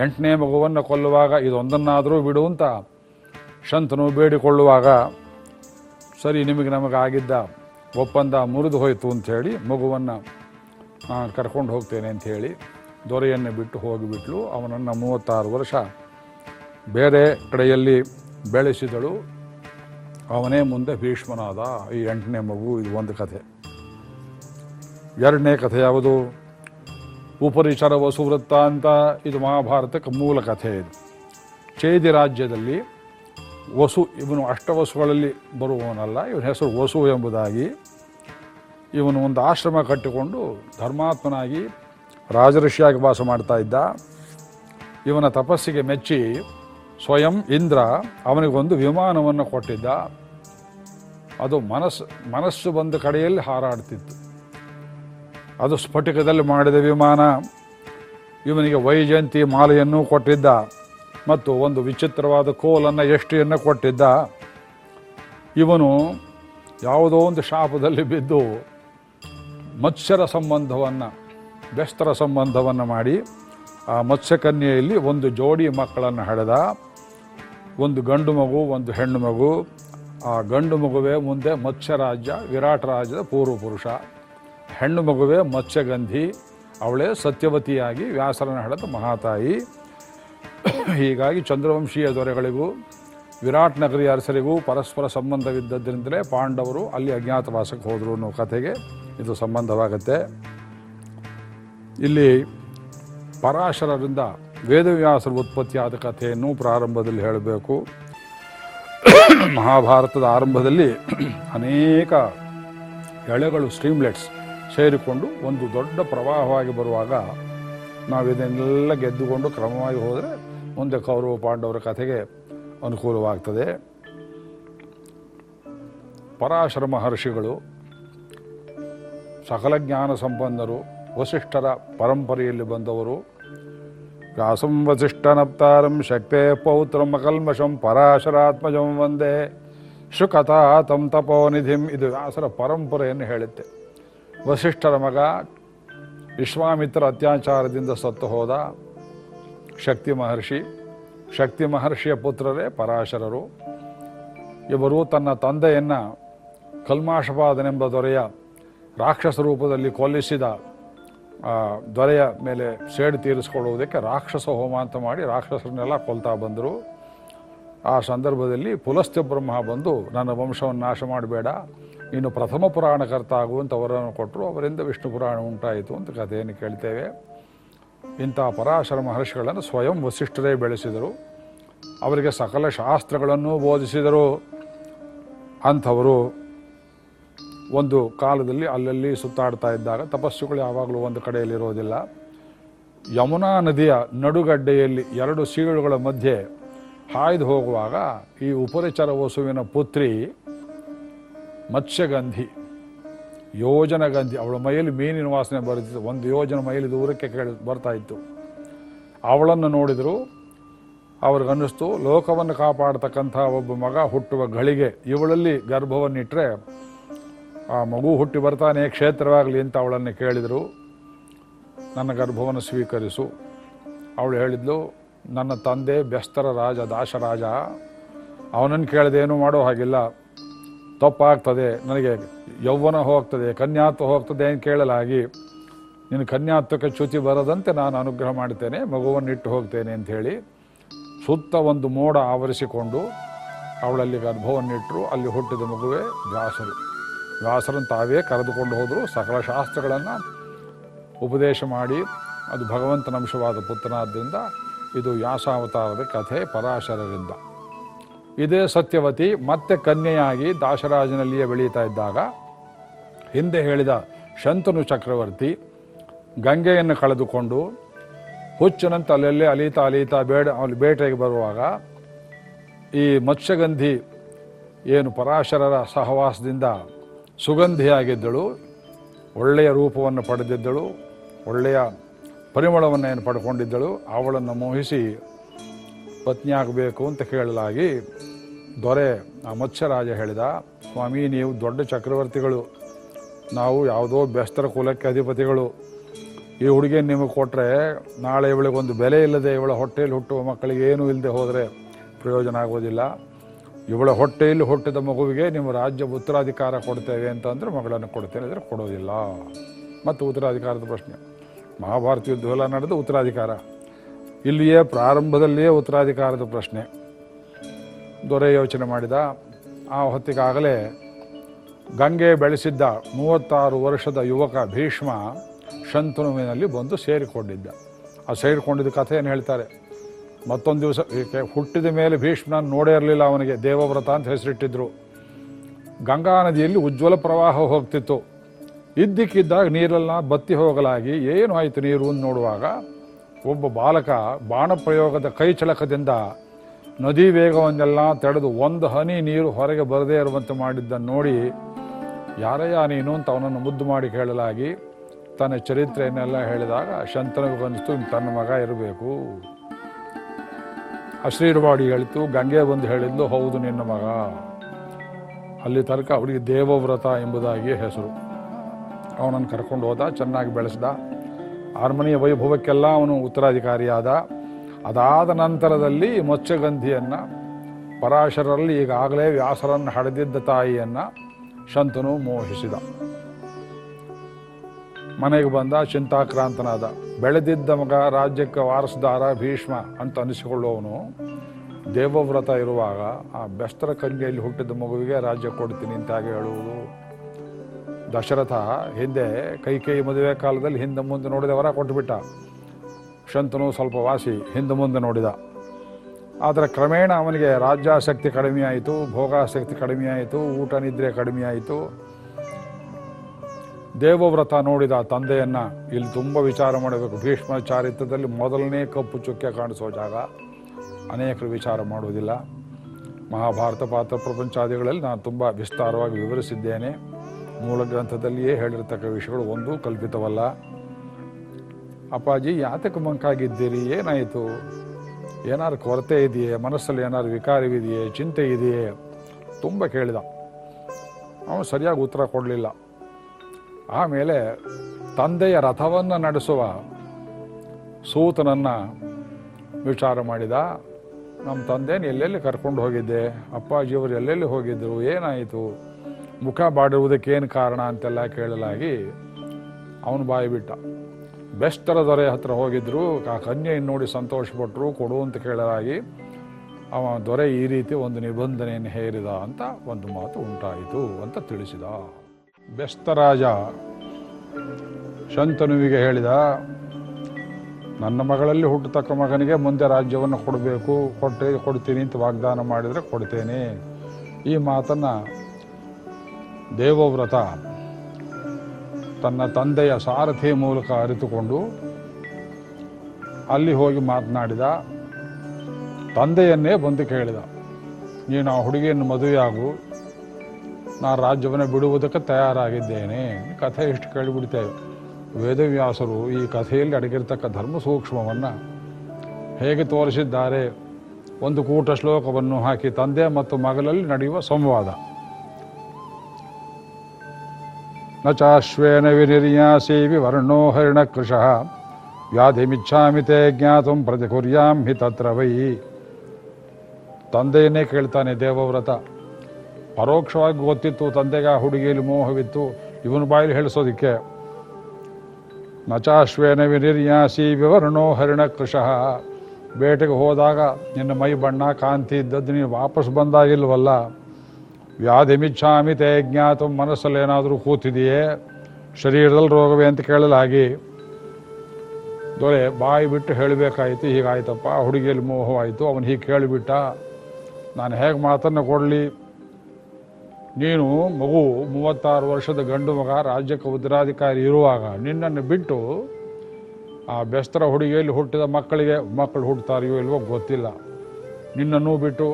ಎಂಟನೇ ಮಗುವನ್ನು ಕೊಲ್ಲುವಾಗ ಇದೊಂದನ್ನಾದರೂ ಬಿಡು ಅಂತ ಶಂತನು ಬೇಡಿಕೊಳ್ಳುವಾಗ, ಸರಿ, ನಿಮಗೆ ನಮಗಾಗಿದ್ದ ಒಪ್ಪಂದ ಮುರಿದು ಹೋಯಿತು ಅಂಥೇಳಿ ಮಗುವನ್ನು ಕರ್ಕೊಂಡು ಹೋಗ್ತೇನೆ ಅಂತ ಹೇಳಿ ದೊರೆಯನ್ನು ಬಿಟ್ಟು ಹೋಗಿಬಿಟ್ಲು. ಅವನನ್ನು ಮೂವತ್ತಾರು ವರ್ಷ ಬೇರೆ ಕಡೆಯಲ್ಲಿ ಬೆಳೆಸಿದಳು. ಅವನೇ ಮುಂದೆ ಭೀಷ್ಮನಾದ. ಈ ಎಂಟನೇ ಮಗು, ಇದು ಒಂದು ಕಥೆ. ಎರಡನೇ ಕಥೆ ಯಾವುದು? ಉಪರಿಚರ ವಸುವೃತ್ತ ಅಂತ, ಇದು ಮಹಾಭಾರತಕ್ಕೆ ಮೂಲ ಕಥೆ ಇದು. ಚೇದಿ ರಾಜ್ಯದಲ್ಲಿ ವಸು, ಇವನು ಅಷ್ಟವಸುಗಳಲ್ಲಿ ಬರುವವನಲ್ಲ, ಇವನ ಹೆಸರು ವಸು ಎಂಬುದಾಗಿ ಇವನು ಒಂದು ಆಶ್ರಮ ಕಟ್ಟಿಕೊಂಡು ಧರ್ಮಾತ್ಮನಾಗಿ ರಾಜಋಷಿಯಾಗಿ ವಾಸ ಮಾಡ್ತಾ ಇದ್ದ. ಇವನ ತಪಸ್ಸಿಗೆ ಮೆಚ್ಚಿ ಸ್ವಯಂ ಇಂದ್ರ ಅವನಿಗೊಂದು ವಿಮಾನವನ್ನು ಕೊಟ್ಟಿದ್ದ. ಅದು ಮನಸ್ಸು ಮನಸ್ಸು ಬಂದ ಕಡೆಯಲ್ಲಿ ಹಾರಾಡ್ತಿತ್ತು. ಅದು ಸ್ಫಟಿಕದಲ್ಲಿ ಮಾಡಿದ ವಿಮಾನ. ಇವನಿಗೆ ವೈಜಯಂತಿ ಮಾಲೆಯನ್ನು ಕೊಟ್ಟಿದ್ದ ಮತ್ತು ಒಂದು ವಿಚಿತ್ರವಾದ ಕೋಲನ್ನು ಎಷ್ಟಿಯನ್ನು ಕೊಟ್ಟಿದ್ದ. ಇವನು ಯಾವುದೋ ಒಂದು ಶಾಪದಲ್ಲಿ ಬಿದ್ದು ಮತ್ಸರ ಸಂಬಂಧವನ್ನು ಬೆಸ್ತರ ಸಂಬಂಧವನ್ನು ಮಾಡಿ ಆ ಮತ್ಸ್ಯಕನ್ಯೆಯಲ್ಲಿ ಒಂದು ಜೋಡಿ ಮಕ್ಕಳನ್ನು ಹಡೆದ. ಒಂದು ಗಂಡು ಮಗು, ಒಂದು ಹೆಣ್ಣು ಮಗು. ಆ ಗಂಡು ಮಗುವೇ ಮುಂದೆ ಮತ್ಸ್ಯರಾಜ್ಯ, ವಿರಾಟ್ ರಾಜ್ಯದ ಪೂರ್ವ ಪುರುಷ. ಹೆಣ್ಣು ಮಗುವೇ ಮತ್ಸ್ಯಗಂಧಿ. ಅವಳೇ ಸತ್ಯವತಿಯಾಗಿ ವ್ಯಾಸರನ್ನು ಹಡೆದ ಮಹಾತಾಯಿ. ಹೀಗಾಗಿ ಚಂದ್ರವಂಶೀಯ ದೊರೆಗಳಿಗೂ, ವಿರಾಟ್ ನಗರಿ ಅರಸರಿಗೂ ಪರಸ್ಪರ ಸಂಬಂಧವಿದ್ದದ್ರಿಂದಲೇ ಪಾಂಡವರು ಅಲ್ಲಿ ಅಜ್ಞಾತವಾಸಕ್ಕೆ ಹೋದರು ಅನ್ನೋ ಕಥೆಗೆ ಇದು ಸಂಬಂಧವಾಗುತ್ತೆ. ಇಲ್ಲಿ ಪರಾಶರರಿಂದ ವೇದವ್ಯಾಸರ ಉತ್ಪತ್ತಿಯಾದ ಕಥೆಯನ್ನು ಪ್ರಾರಂಭದಲ್ಲಿ ಹೇಳಬೇಕು. ಮಹಾಭಾರತದ ಆರಂಭದಲ್ಲಿ ಅನೇಕ ಎಳೆಗಳು, ಸ್ಟ್ರೀಮ್ಲೆಟ್ಸ್ ಸೇರಿಕೊಂಡು ಒಂದು ದೊಡ್ಡ ಪ್ರವಾಹವಾಗಿ ಬರುವಾಗ ನಾವು ಇದನ್ನೆಲ್ಲ ಗೆದ್ದುಕೊಂಡು ಕ್ರಮವಾಗಿ ಹೋದರೆ ಮುಂದೆ ಕೌರವ ಪಾಂಡವರ ಕಥೆಗೆ ಅನುಕೂಲವಾಗ್ತದೆ. ಪರಾಶರ ಮಹರ್ಷಿಗಳು ಸಕಲ ಜ್ಞಾನ ಸಂಪನ್ನರು ವಸಿಷ್ಠರ ಪರಂಪರೆಯಲ್ಲಿ ಬಂದವರು. ವ್ಯಾಸಂ ವಸಿಷ್ಠನಪ್ತಾರಂ ಶಕ್ತೇ ಪೌತ್ರಂ ಅಕಲ್ಮಷಂ ಪರಾಶರಾತ್ಮಜಂ ವಂದೇ. ಶುಕತಾ ತಂ ತಪೋನಿಧಿಂ ಇದು ವ್ಯಾಸರ ಪರಂಪರೆಯನ್ನು ಹೇಳುತ್ತೆ. ವಸಿಷ್ಠರ ಮಗ ವಿಶ್ವಾಮಿತ್ರ ಅತ್ಯಾಚಾರದಿಂದ ಸತ್ತು ಹೋದ ಶಕ್ತಿ ಮಹರ್ಷಿ. ಶಕ್ತಿ ಮಹರ್ಷಿಯ ಪುತ್ರರೇ ಪರಾಶರರು. ಇವರು ತನ್ನ ತಂದೆಯನ್ನು ಕಲ್ಮಾಶಪಾದನೆಂಬ ದೊರೆಯ ರಾಕ್ಷಸ ರೂಪದಲ್ಲಿ ಕೊಲ್ಲಿಸಿದ ದೊರೆಯ ಮೇಲೆ ಸೇಡು ತೀರಿಸಿಕೊಳ್ಳುವುದಕ್ಕೆ ರಾಕ್ಷಸ ಹೋಮ ಅಂತ ಮಾಡಿ ರಾಕ್ಷಸರನ್ನೆಲ್ಲ ಕೊಲ್ತಾ ಬಂದರು. ಆ ಸಂದರ್ಭದಲ್ಲಿ ಪುಲಸ್ತ್ಯ ಬ್ರಹ್ಮ ಬಂದು, ನನ್ನ ವಂಶವನ್ನು ನಾಶ ಮಾಡಬೇಡ, ನೀನು ಪ್ರಥಮ ಪುರಾಣಕರ್ತ ಆಗುವಂತ ವರವನ್ನು ಕೊಟ್ಟರು ಅವರಿಂದ ವಿಷ್ಣು ಪುರಾಣ ಉಂಟಾಯಿತು ಅಂತ ಕಥೆಯನ್ನು ಕೇಳ್ತೇವೆ. ಇಂಥ ಪರಾಶರ ಮಹರ್ಷಿಗಳನ್ನು ಸ್ವಯಂ ವಸಿಷ್ಠರೇ ಬೆಳೆಸಿದರು. ಅವರಿಗೆ ಸಕಲ ಶಾಸ್ತ್ರಗಳನ್ನು ಬೋಧಿಸಿದರು. ಅಂಥವರು ಒಂದು ಕಾಲದಲ್ಲಿ ಅಲ್ಲಲ್ಲಿ ಸುತ್ತಾಡ್ತಾ ಇದ್ದಾಗ, ತಪಸ್ಸುಗಳು ಯಾವಾಗಲೂ ಒಂದು ಕಡೆಯಲ್ಲಿರೋದಿಲ್ಲ ಯಮುನಾ ನದಿಯ ನಡುಗಡ್ಡೆಯಲ್ಲಿ ಎರಡು ಸೀಳುಗಳ ಮಧ್ಯೆ ಹಾಯ್ದು ಹೋಗುವಾಗ ಈ ಉಪರಿಚರ ವಸುವಿನ ಪುತ್ರಿ ಮತ್ಸ್ಯಗಂಧಿ, ಯೋಜನಗಂಧಿ, ಅವಳ ಮೈಯಲ್ಲಿ ಮೀನಿನ ವಾಸನೆ ಬರುತ್ತಿತ್ತು. ಒಂದು ಯೋಜನ ಮೈಲಿ ದೂರಕ್ಕೆ ಕೇಳಿ ಬರ್ತಾ ಇತ್ತು. ಅವಳನ್ನು ನೋಡಿದರು, ಅವ್ರಿಗನ್ನಿಸ್ತು, ಲೋಕವನ್ನು ಕಾಪಾಡ್ತಕ್ಕಂಥ ಒಬ್ಬ ಮಗ ಹುಟ್ಟುವ ಗಳಿಗೆ ಇವಳಲ್ಲಿ ಗರ್ಭವನ್ನಿಟ್ಟರೆ ಆ ಮಗು ಹುಟ್ಟಿ ಬರ್ತಾನೆ ಕ್ಷೇತ್ರವಾಗಲಿ ಅಂತ ಅವಳನ್ನು ಕೇಳಿದರು. ನನ್ನ ಗರ್ಭವನ್ನು ಸ್ವೀಕರಿಸು. ಅವಳು ಹೇಳಿದ್ಲು, ನನ್ನ ತಂದೆ ಬೆಸ್ತರ ರಾಜ ದಾಶರಾಜ ಅವನನ್ನು ಕೇಳದೆ ಮಾಡೋ ಹಾಗಿಲ್ಲ. ತಪ್ಪಾಗ್ತದೆ, ನನಗೆ ಯೌವನ ಹೋಗ್ತದೆ, ಕನ್ಯಾತ್ವ ಹೋಗ್ತದೆ ಅಂತ ಕೇಳಲಾಗಿ, ನಿನ್ನ ಕನ್ಯಾತ್ವಕ್ಕೆ ಚ್ಯುತಿ ಬರದಂತೆ ನಾನು ಅನುಗ್ರಹ ಮಾಡ್ತೇನೆ ಮಗುವನ್ನಿಟ್ಟು ಹೋಗ್ತೇನೆ ಅಂತ ಹೇಳಿ ಸುತ್ತ ಒಂದು ಮೋಡ ಆವರಿಸಿಕೊಂಡು ಅವಳಲ್ಲಿ ಗರ್ಭವನ್ನಿಟ್ಟರು ಅಲ್ಲಿ ಹುಟ್ಟಿದ ಮಗುವೆ ವ್ಯಾಸರು. ವ್ಯಾಸರನ್ನು ತಾವೇ ಕರೆದುಕೊಂಡು ಹೋದರು. ಸಕಲ ಶಾಸ್ತ್ರಗಳನ್ನು ಉಪದೇಶ ಮಾಡಿ ಅದು ಭಗವಂತನ ಅಂಶವಾದ ಪುತ್ರನಾದ್ದರಿಂದ ಇದು ವ್ಯಾಸಾವತಾರದ ಕಥೆ ಪರಾಶರರಿಂದ. ಇದೇ ಸತ್ಯವತಿ ಮತ್ತೆ ಕನ್ಯೆಯಾಗಿ ದಾಸರಾಜನಲ್ಲಿಯೇ ಬೆಳೀತಾ ಇದ್ದಾಗ ಹಿಂದೆ ಹೇಳಿದ ಶಂತನು ಚಕ್ರವರ್ತಿ ಗಂಗೆಯನ್ನು ಕಳೆದುಕೊಂಡು ಹುಚ್ಚನಂತ ಅಲ್ಲಲ್ಲೇ ಅಲೀತಾ ಅಲೀತಾ ಬೇಡ ಅಲ್ಲಿ ಬೇಟೆಗೆ ಬರುವಾಗ ಈ ಮತ್ಸ್ಯಗಂಧಿ ಏನು ಪರಾಶರರ ಸಹವಾಸದಿಂದ ಸುಗಂಧಿಯಾಗಿದ್ದಳು, ಒಳ್ಳೆಯ ರೂಪವನ್ನು ಪಡೆದಿದ್ದಳು, ಒಳ್ಳೆಯ ಪರಿಮಳವನ್ನು ಏನು ಪಡ್ಕೊಂಡಿದ್ದಳು, ಅವಳನ್ನು ಮೋಹಿಸಿ ಪತ್ನಿಯಾಗಬೇಕು ಅಂತ ಕೇಳಲಾಗಿ ದೊರೆ ಆ ಮತ್ಸ್ಯರಾಜ ಹೇಳಿದ, ಸ್ವಾಮಿ, ನೀವು ದೊಡ್ಡ ಚಕ್ರವರ್ತಿಗಳು. ನಾವು ಯಾವುದೋ ಬೆಸ್ತರ ಕುಲಕ್ಕೆ ಅಧಿಪತಿಗಳು. ಈ ಹುಡುಗಿ ನಿಮಗೆ ಕೊಟ್ಟರೆ ನಾಳೆ ಇವಳಿಗೊಂದು ಬೆಲೆ ಇಲ್ಲದೆ ಇವಳ ಹೊಟ್ಟೆಯಲ್ಲಿ ಹುಟ್ಟುವ ಮಕ್ಕಳಿಗೆ ಏನೂ ಇಲ್ಲದೆ ಹೋದರೆ ಪ್ರಯೋಜನ ಆಗೋದಿಲ್ಲ. ಇವಳ ಹೊಟ್ಟೆಯಲ್ಲಿ ಹುಟ್ಟಿದ ಮಗುವಿಗೆ ನಿಮ್ಮ ರಾಜ್ಯ ಉತ್ತರಾಧಿಕಾರ ಕೊಡ್ತೇವೆ ಅಂತಂದರೆ ಮಗಳನ್ನು ಕೊಡ್ತೇನೆ ಅಂದರೆ ಕೊಡೋದಿಲ್ಲ. ಮತ್ತು ಉತ್ತರಾಧಿಕಾರದ ಪ್ರಶ್ನೆ. ಮಹಾಭಾರತ ಯುದ್ಧವೆಲ್ಲ ನಡೆದು ಉತ್ತರಾಧಿಕಾರ. ಇಲ್ಲಿಯೇ ಪ್ರಾರಂಭದಲ್ಲಿಯೇ ಉತ್ತರಾಧಿಕಾರದ ಪ್ರಶ್ನೆ. ದೊರೆ ಯೋಚನೆ ಮಾಡಿದ. ಆ ಹೊತ್ತಿಗಾಗಲೇ ಗಂಗೆ ಬೆಳೆಸಿದ್ದ ಮೂವತ್ತಾರು ವರ್ಷದ ಯುವಕ ಭೀಷ್ಮ ಶಂತನುವಿನಲ್ಲಿ ಬಂದು ಸೇರಿಕೊಂಡಿದ್ದ. ಆ ಸೇರಿಕೊಂಡಿದ್ದ ಕಥೆಯನ್ನು ಹೇಳ್ತಾರೆ. ಮತ್ತೊಂದು ದಿವಸ ಹುಟ್ಟಿದ ಮೇಲೆ ಭೀಷ್ಮನ ನೋಡೇ ಇರಲಿಲ್ಲ ಅವನಿಗೆ. ದೇವವ್ರತ ಅಂತ ಹೆಸರಿಟ್ಟಿದ್ರು. ಗಂಗಾ ನದಿಯಲ್ಲಿ ಉಜ್ವಲ ಪ್ರವಾಹ ಹೋಗ್ತಿತ್ತು. ಇದ್ದಕ್ಕಿದ್ದಾಗ ನೀರೆಲ್ಲ ಬತ್ತಿ ಹೋಗಲಾಗಿ ಏನು ಆಯಿತು ನೀರು ಅಂತ ನೋಡುವಾಗ ಒಬ್ಬ ಬಾಲಕ ಬಾಣಪ್ರಯೋಗದ ಕೈ ಚಳಕದಿಂದ ನದಿ ವೇಗವನ್ನೆಲ್ಲ ತಡೆದು ಒಂದು ಹನಿ ನೀರು ಹೊರಗೆ ಬರದೇ ಇರುವಂತೆ ಮಾಡಿದ್ದನ್ನು ನೋಡಿ, ಯಾರಯ್ಯ ನೀನು ಅಂತ ಅವನನ್ನು ಮುದ್ದು ಮಾಡಿ ಕೇಳಲಾಗಿ ತನ್ನ ಚರಿತ್ರೆಯನ್ನೆಲ್ಲ ಹೇಳಿದಾಗ ಶಂತನಿಗೆ ತನ್ನ ಮಗ ಇರಬೇಕು. ಅಶ್ರೀರವಾಡಿ ಹೇಳಿತು, ಗಂಗೆ ಬಂದು ಹೇಳಿದ್ಲು, ಹೌದು ನಿನ್ನ ಮಗ. ಅಲ್ಲಿ ತನಕ ಅವಳಿಗೆ ದೇವವ್ರತ ಎಂಬುದಾಗಿ ಹೆಸರು. ಅವನನ್ನು ಕರ್ಕೊಂಡು ಹೋದ, ಚೆನ್ನಾಗಿ ಬೆಳೆಸ್ದ. ಅರಮನೆಯ ವೈಭವಕ್ಕೆಲ್ಲ ಅವನು ಉತ್ತರಾಧಿಕಾರಿಯಾದ. ಅದಾದ ನಂತರದಲ್ಲಿ ಮತ್ಸ್ಯಗಂಧಿಯನ್ನು, ಪರಾಶರರಲ್ಲಿ ಈಗಾಗಲೇ ವ್ಯಾಸರನ್ನು ಹಡೆದಿದ್ದ ತಾಯಿಯನ್ನು, ಶಂತನು ಮೋಹಿಸಿದ. ಮನೆಗೆ ಬಂದ ಚಿಂತಾಕ್ರಾಂತನಾದ. ಬೆಳೆದಿದ್ದ ಮಗ ರಾಜ್ಯಕ್ಕೆ ವಾರಸುದಾರ ಭೀಷ್ಮ ಅಂತ ಅನಿಸಿಕೊಳ್ಳುವವನು ದೇವವ್ರತ ಇರುವಾಗ ಆ ಬೆಸ್ತರ ಕನ್ಯೆಯಲ್ಲಿ ಹುಟ್ಟಿದ ಮಗುವಿಗೆ ರಾಜ್ಯ ಕೊಡ್ತೀನಿ ಅಂತ ಹಾಗೆ ಹೇಳುವುದು. ದಶರಥ ಹಿಂದೆ ಕೈಕೈ ಮದುವೆ ಕಾಲದಲ್ಲಿ ಹಿಂದೆ ಮುಂದೆ ನೋಡಿದ ವರ ಕೊಟ್ಟುಬಿಟ್ಟ. ಶಂತನು ಸ್ವಲ್ಪ ವಾಸಿ ಹಿಂದೆ ಮುಂದೆ ನೋಡಿದ. ಆದರೆ ಕ್ರಮೇಣ ಅವನಿಗೆ ರಾಜ್ಯಾಸಕ್ತಿ ಕಡಿಮೆಯಾಯಿತು, ಭೋಗಾಸಕ್ತಿ ಕಡಿಮೆಯಾಯಿತು, ಊಟ ನಿದ್ರೆ ಕಡಿಮೆ ಆಯಿತು ದೇವವ್ರತ ನೋಡಿದ ತಂದೆಯನ್ನ ಇಲ್ಲಿ ತುಂಬ ವಿಚಾರ ಮಾಡಬೇಕು. ಭೀಷ್ಮ ಚಾರಿತ್ರದಲ್ಲಿ ಮೊದಲನೇ ಕಪ್ಪು ಚುಕ್ಕೆ ಕಾಣಿಸೋ ಜಾಗ. ಅನೇಕರು ವಿಚಾರ ಮಾಡುವುದಿಲ್ಲ. ಮಹಾಭಾರತ, ಪಾತ್ರ ಪ್ರಪಂಚಾದಿಗಳಲ್ಲಿ ನಾನು ತುಂಬ ವಿಸ್ತಾರವಾಗಿ ವಿವರಿಸಿದ್ದೇನೆ. ಮೂಲ ಗ್ರಂಥದಲ್ಲಿಯೇ ಹೇಳಿರ್ತಕ್ಕ ವಿಷಯಗಳು ಒಂದು ಕಲ್ಪಿತವಲ್ಲ. ಅಪ್ಪಾಜಿ, ಯಾತಕ್ಕೆ ಮಂಕಾಗಿದ್ದೀರಿ? ಏನಾಯಿತು? ಏನಾದ್ರು ಕೊರತೆ ಇದೆಯೇ? ಮನಸ್ಸಲ್ಲಿ ಏನಾದ್ರು ವಿಕಾರವಿದೆಯೇ? ಚಿಂತೆ ಇದೆಯೇ? ತುಂಬ ಕೇಳಿದ. ಅವನು ಸರಿಯಾಗಿ ಉತ್ತರ ಕೊಡಲಿಲ್ಲ. ಆಮೇಲೆ ತಂದೆಯ ರಥವನ್ನು ನಡೆಸುವ ಸೂತನನ್ನು ವಿಚಾರ ಮಾಡಿದ, ನಮ್ಮ ತಂದೆನ ಎಲ್ಲೆಲ್ಲಿ ಕರ್ಕೊಂಡು ಹೋಗಿದ್ದೆ? ಅಪ್ಪಾಜಿಯವರು ಎಲ್ಲೆಲ್ಲಿ ಹೋಗಿದ್ದರು ಏನಾಯಿತು? ಮುಖ ಬಾಡುವುದಕ್ಕೇನು ಕಾರಣ? ಅಂತೆಲ್ಲ ಕೇಳಲಾಗಿ ಅವನು ಬಾಯಿ ಬಿಟ್ಟ. ಬೆಸ್ತರ ದೊರೆ ಹತ್ರ ಹೋಗಿದ್ದರು ಆ ಕನ್ಯೆಯನ್ನು ನೋಡಿ ಸಂತೋಷಪಟ್ಟರು ಕೊಡು ಅಂತ ಕೇಳಲಾಗಿ ಅವ ದೊರೆ ಈ ರೀತಿ ಒಂದು ನಿಬಂಧನೆಯನ್ನು ಹೇರಿದ ಅಂತ ಒಂದು ಮಾತು ಉಂಟಾಯಿತು ಅಂತ ತಿಳಿಸಿದ. ಬೆಸ್ತರಾಜ. ಶಂತನುವಿಗೆ ಹೇಳಿದ, ನನ್ನ ಮಗಳಲ್ಲಿ ಹುಟ್ಟತಕ್ಕ ಮಗನಿಗೆ ಮುಂದೆ ರಾಜ್ಯವನ್ನು ಕೊಡಬೇಕು, ಕೊಟ್ಟೆ, ಕೊಡ್ತೀನಿ ಅಂತ ವಾಗ್ದಾನ ಮಾಡಿದರೆ ಕೊಡ್ತೇನೆ. ಈ ಮಾತನ್ನು ದೇವವ್ರತ ತನ್ನ ತಂದೆಯ ಸಾರಥಿ ಮೂಲಕ ಅರಿತುಕೊಂಡು ಅಲ್ಲಿ ಹೋಗಿ ಮಾತನಾಡಿದ, ತಂದೆಯನ್ನೇ ಬಂದು ಕೇಳಿದ, ನೀನು ಆ ಹುಡುಗಿಯನ್ನು ಮದುವೆಯಾಗು ನಾನು ರಾಜ್ಯವನ್ನು ಬಿಡುವುದಕ್ಕೆ ತಯಾರಾಗಿದ್ದೇನೆ. ಕಥೆ ಇಷ್ಟು ಕೇಳಿಬಿಡ್ತೇವೆ. ವೇದವ್ಯಾಸರು ಈ ಕಥೆಯಲ್ಲಿ ಅಡಗಿರ್ತಕ್ಕ ಧರ್ಮ ಸೂಕ್ಷ್ಮವನ್ನು ಹೇಗೆ ತೋರಿಸಿದ್ದಾರೆ? ಒಂದು ಕೂಟ ಶ್ಲೋಕವನ್ನು ಹಾಕಿ ತಂದೆ ಮತ್ತು ಮಗಲಲ್ಲಿ ನಡೆಯುವ ಸಂವಾದ. ನ ಚಾಶ್ವೇನ ವಿನಿರ್ಯಾಸಿ ವಿವರ್ಣೋ ಹರಿಣಕೃಶಃ ವ್ಯಾಧಿಮಿಚ್ಛಾಮಿ ತೇ ಪ್ರತಿ ಪ್ರತಿಕುರ್ಯಾಂ ಹಿ ತತ್ರ ವೈ. ತಂದೆಯನ್ನೇ ಕೇಳ್ತಾನೆ ದೇವವ್ರತ. ಪರೋಕ್ಷವಾಗಿ ಗೊತ್ತಿತ್ತು, ತಂದೆಗೆ ಆ ಹುಡುಗಿಯಲ್ಲಿ ಮೋಹವಿತ್ತು. ಇವನು ಬಾಯಲ್ಲಿ ಹೇಳಿಸೋದಿಕ್ಕೆ, ನಚಾಶ್ವೇನ ವಿನಿರ್ಯಾಸಿ ವಿವರ್ಣೋ ಹರಿಣಕೃಶಃ ಬೇಟೆಗೆ ಹೋದಾಗ ನಿನ್ನ ಮೈ ಬಣ್ಣ ಕಾಂತಿ ಇದ್ದದ್ದು ನೀನು ವಾಪಸ್ ಬಂದಾಗಿಲ್ವಲ್ಲ. ವ್ಯಾಧಿ ಮಿಚ್ಛಾಮಿ ತೇ ಜ್ಞಾತು ಮನಸ್ಸಲ್ಲಿ ಏನಾದರೂ ಕೂತಿದೆಯೇ? ಶರೀರದಲ್ಲಿ ರೋಗವೇ ಅಂತ ಕೇಳಲಾಗಿ. ದೊರೆ, ಬಾಯಿ ಬಿಟ್ಟು ಹೇಳಬೇಕಾಯಿತು, ಹೀಗಾಯ್ತಪ್ಪ. ಹುಡುಗಿಯಲ್ಲಿ ಮೋಹವಾಯಿತು. ಅವನು ಹೀಗೆ ಕೇಳಿಬಿಟ್ಟ. ನಾನು ಹೇಗೆ ಮಾತನ್ನು ಕೊಡಲಿ? ನೀನು ಮಗು ಮೂವತ್ತಾರು ವರ್ಷದ ಗಂಡು ಮಗ ರಾಜ್ಯಕ್ಕೆ ಉತ್ತರಾಧಿಕಾರಿ ಇರುವಾಗ ನಿನ್ನನ್ನು ಬಿಟ್ಟು ಆ ಬೆಸ್ತರ ಹುಡುಗಿಯಲ್ಲಿ ಹುಟ್ಟಿದ ಮಕ್ಕಳಿಗೆ ಮಕ್ಕಳು ಹುಟ್ಟುತ್ತಾರೆಯೋ ಇಲ್ವೋ ಗೊತ್ತಿಲ್ಲ. ನಿನ್ನನ್ನು ಬಿಟ್ಟು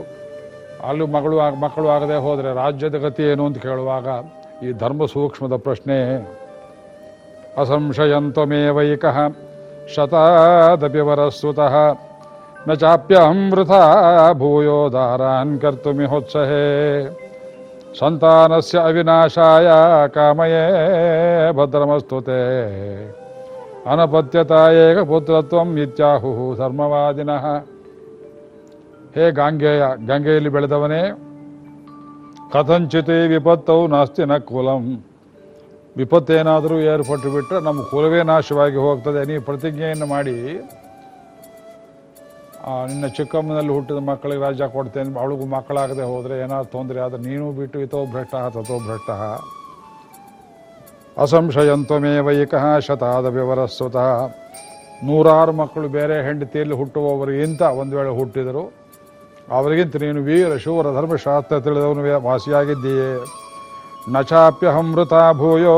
ಅಲ್ಲಿ ಮಗಳು ಆಗ ಮಕ್ಕಳು ಆಗದೆ ಹೋದರೆ ರಾಜ್ಯದ ಗತಿ ಏನು ಅಂತ ಕೇಳುವಾಗ ಈ ಧರ್ಮ ಸೂಕ್ಷ್ಮದ ಪ್ರಶ್ನೆ. ಅಸಂಶಯಂತ್ವಮೇವೈಕಃ ಶತಾದಪಿ ವರಸ್ಸುತಃ ನ ಚಾಪ್ಯ ವೃಥಾ ಭೂಯೋ ದಾರಾನ್ ಕರ್ತುಮಿಹೋತ್ಸಹೇ ಸಂತಾನಸ್ಯ ಅವಿನಾಶಾಯ ಕಾಮಯೇ ಭದ್ರಮಸ್ತುತೆ. ಅನಪತ್ಯತಾಯೇಕ ಪುತ್ರತ್ವಂ ಇತ್ಯಾಹು ಧರ್ಮವಾದಿನಃ. ಹೇ ಗಾಂಗೆಯ, ಗಂಗೆಯಲ್ಲಿ ಬೆಳೆದವನೇ, ಕಥಂಚಿತಿ ವಿಪತ್ತವು ನಾಸ್ತಿ ನ ಕುಲಂ. ವಿಪತ್ತೇನಾದರೂ ಏರ್ಪಟ್ಟು ಬಿಟ್ಟರೆ ನಮ್ಮ ಕುಲವೇ ನಾಶವಾಗಿ ಹೋಗ್ತದೆ. ನೀವು ಪ್ರತಿಜ್ಞೆಯನ್ನು ಮಾಡಿ ನಿನ್ನ ಚಿಕ್ಕಮ್ಮನಲ್ಲಿ ಹುಟ್ಟಿದ ಮಕ್ಕಳಿಗೆ ರಾಜ್ಯ ಕೊಡ್ತೇನೆ ಅವಳಿಗೂ ಮಕ್ಕಳಾಗದೆ ಹೋದರೆ ಏನಾದ್ರು ತೊಂದರೆ ಆದರೆ ನೀನು ಬಿಟ್ಟು ಇತೋ ಭ್ರಷ್ಟ ತಥೋ ಭ್ರಷ್ಟ. ಅಸಂಶಯಂತ್ವಮೇವೈಕಃ ಶತಾದ ವಿವರಸ್ವತಃ ನೂರಾರು ಮಕ್ಕಳು ಬೇರೆ ಹೆಂಡತಿಯಲ್ಲಿ ಹುಟ್ಟುವವರಿಗಿಂತ ಒಂದು ವೇಳೆ ಹುಟ್ಟಿದರು, ಅವರಿಗಿಂತ ನೀನು ವೀರ, ಶೂರ, ಧರ್ಮಶಾಸ್ತ್ರ ತಿಳಿದವನು ವಾಸಿಯಾಗಿದ್ದೀಯೇ. ನಚಾಪ್ಯಹಮೃತ ಭೂಯೋ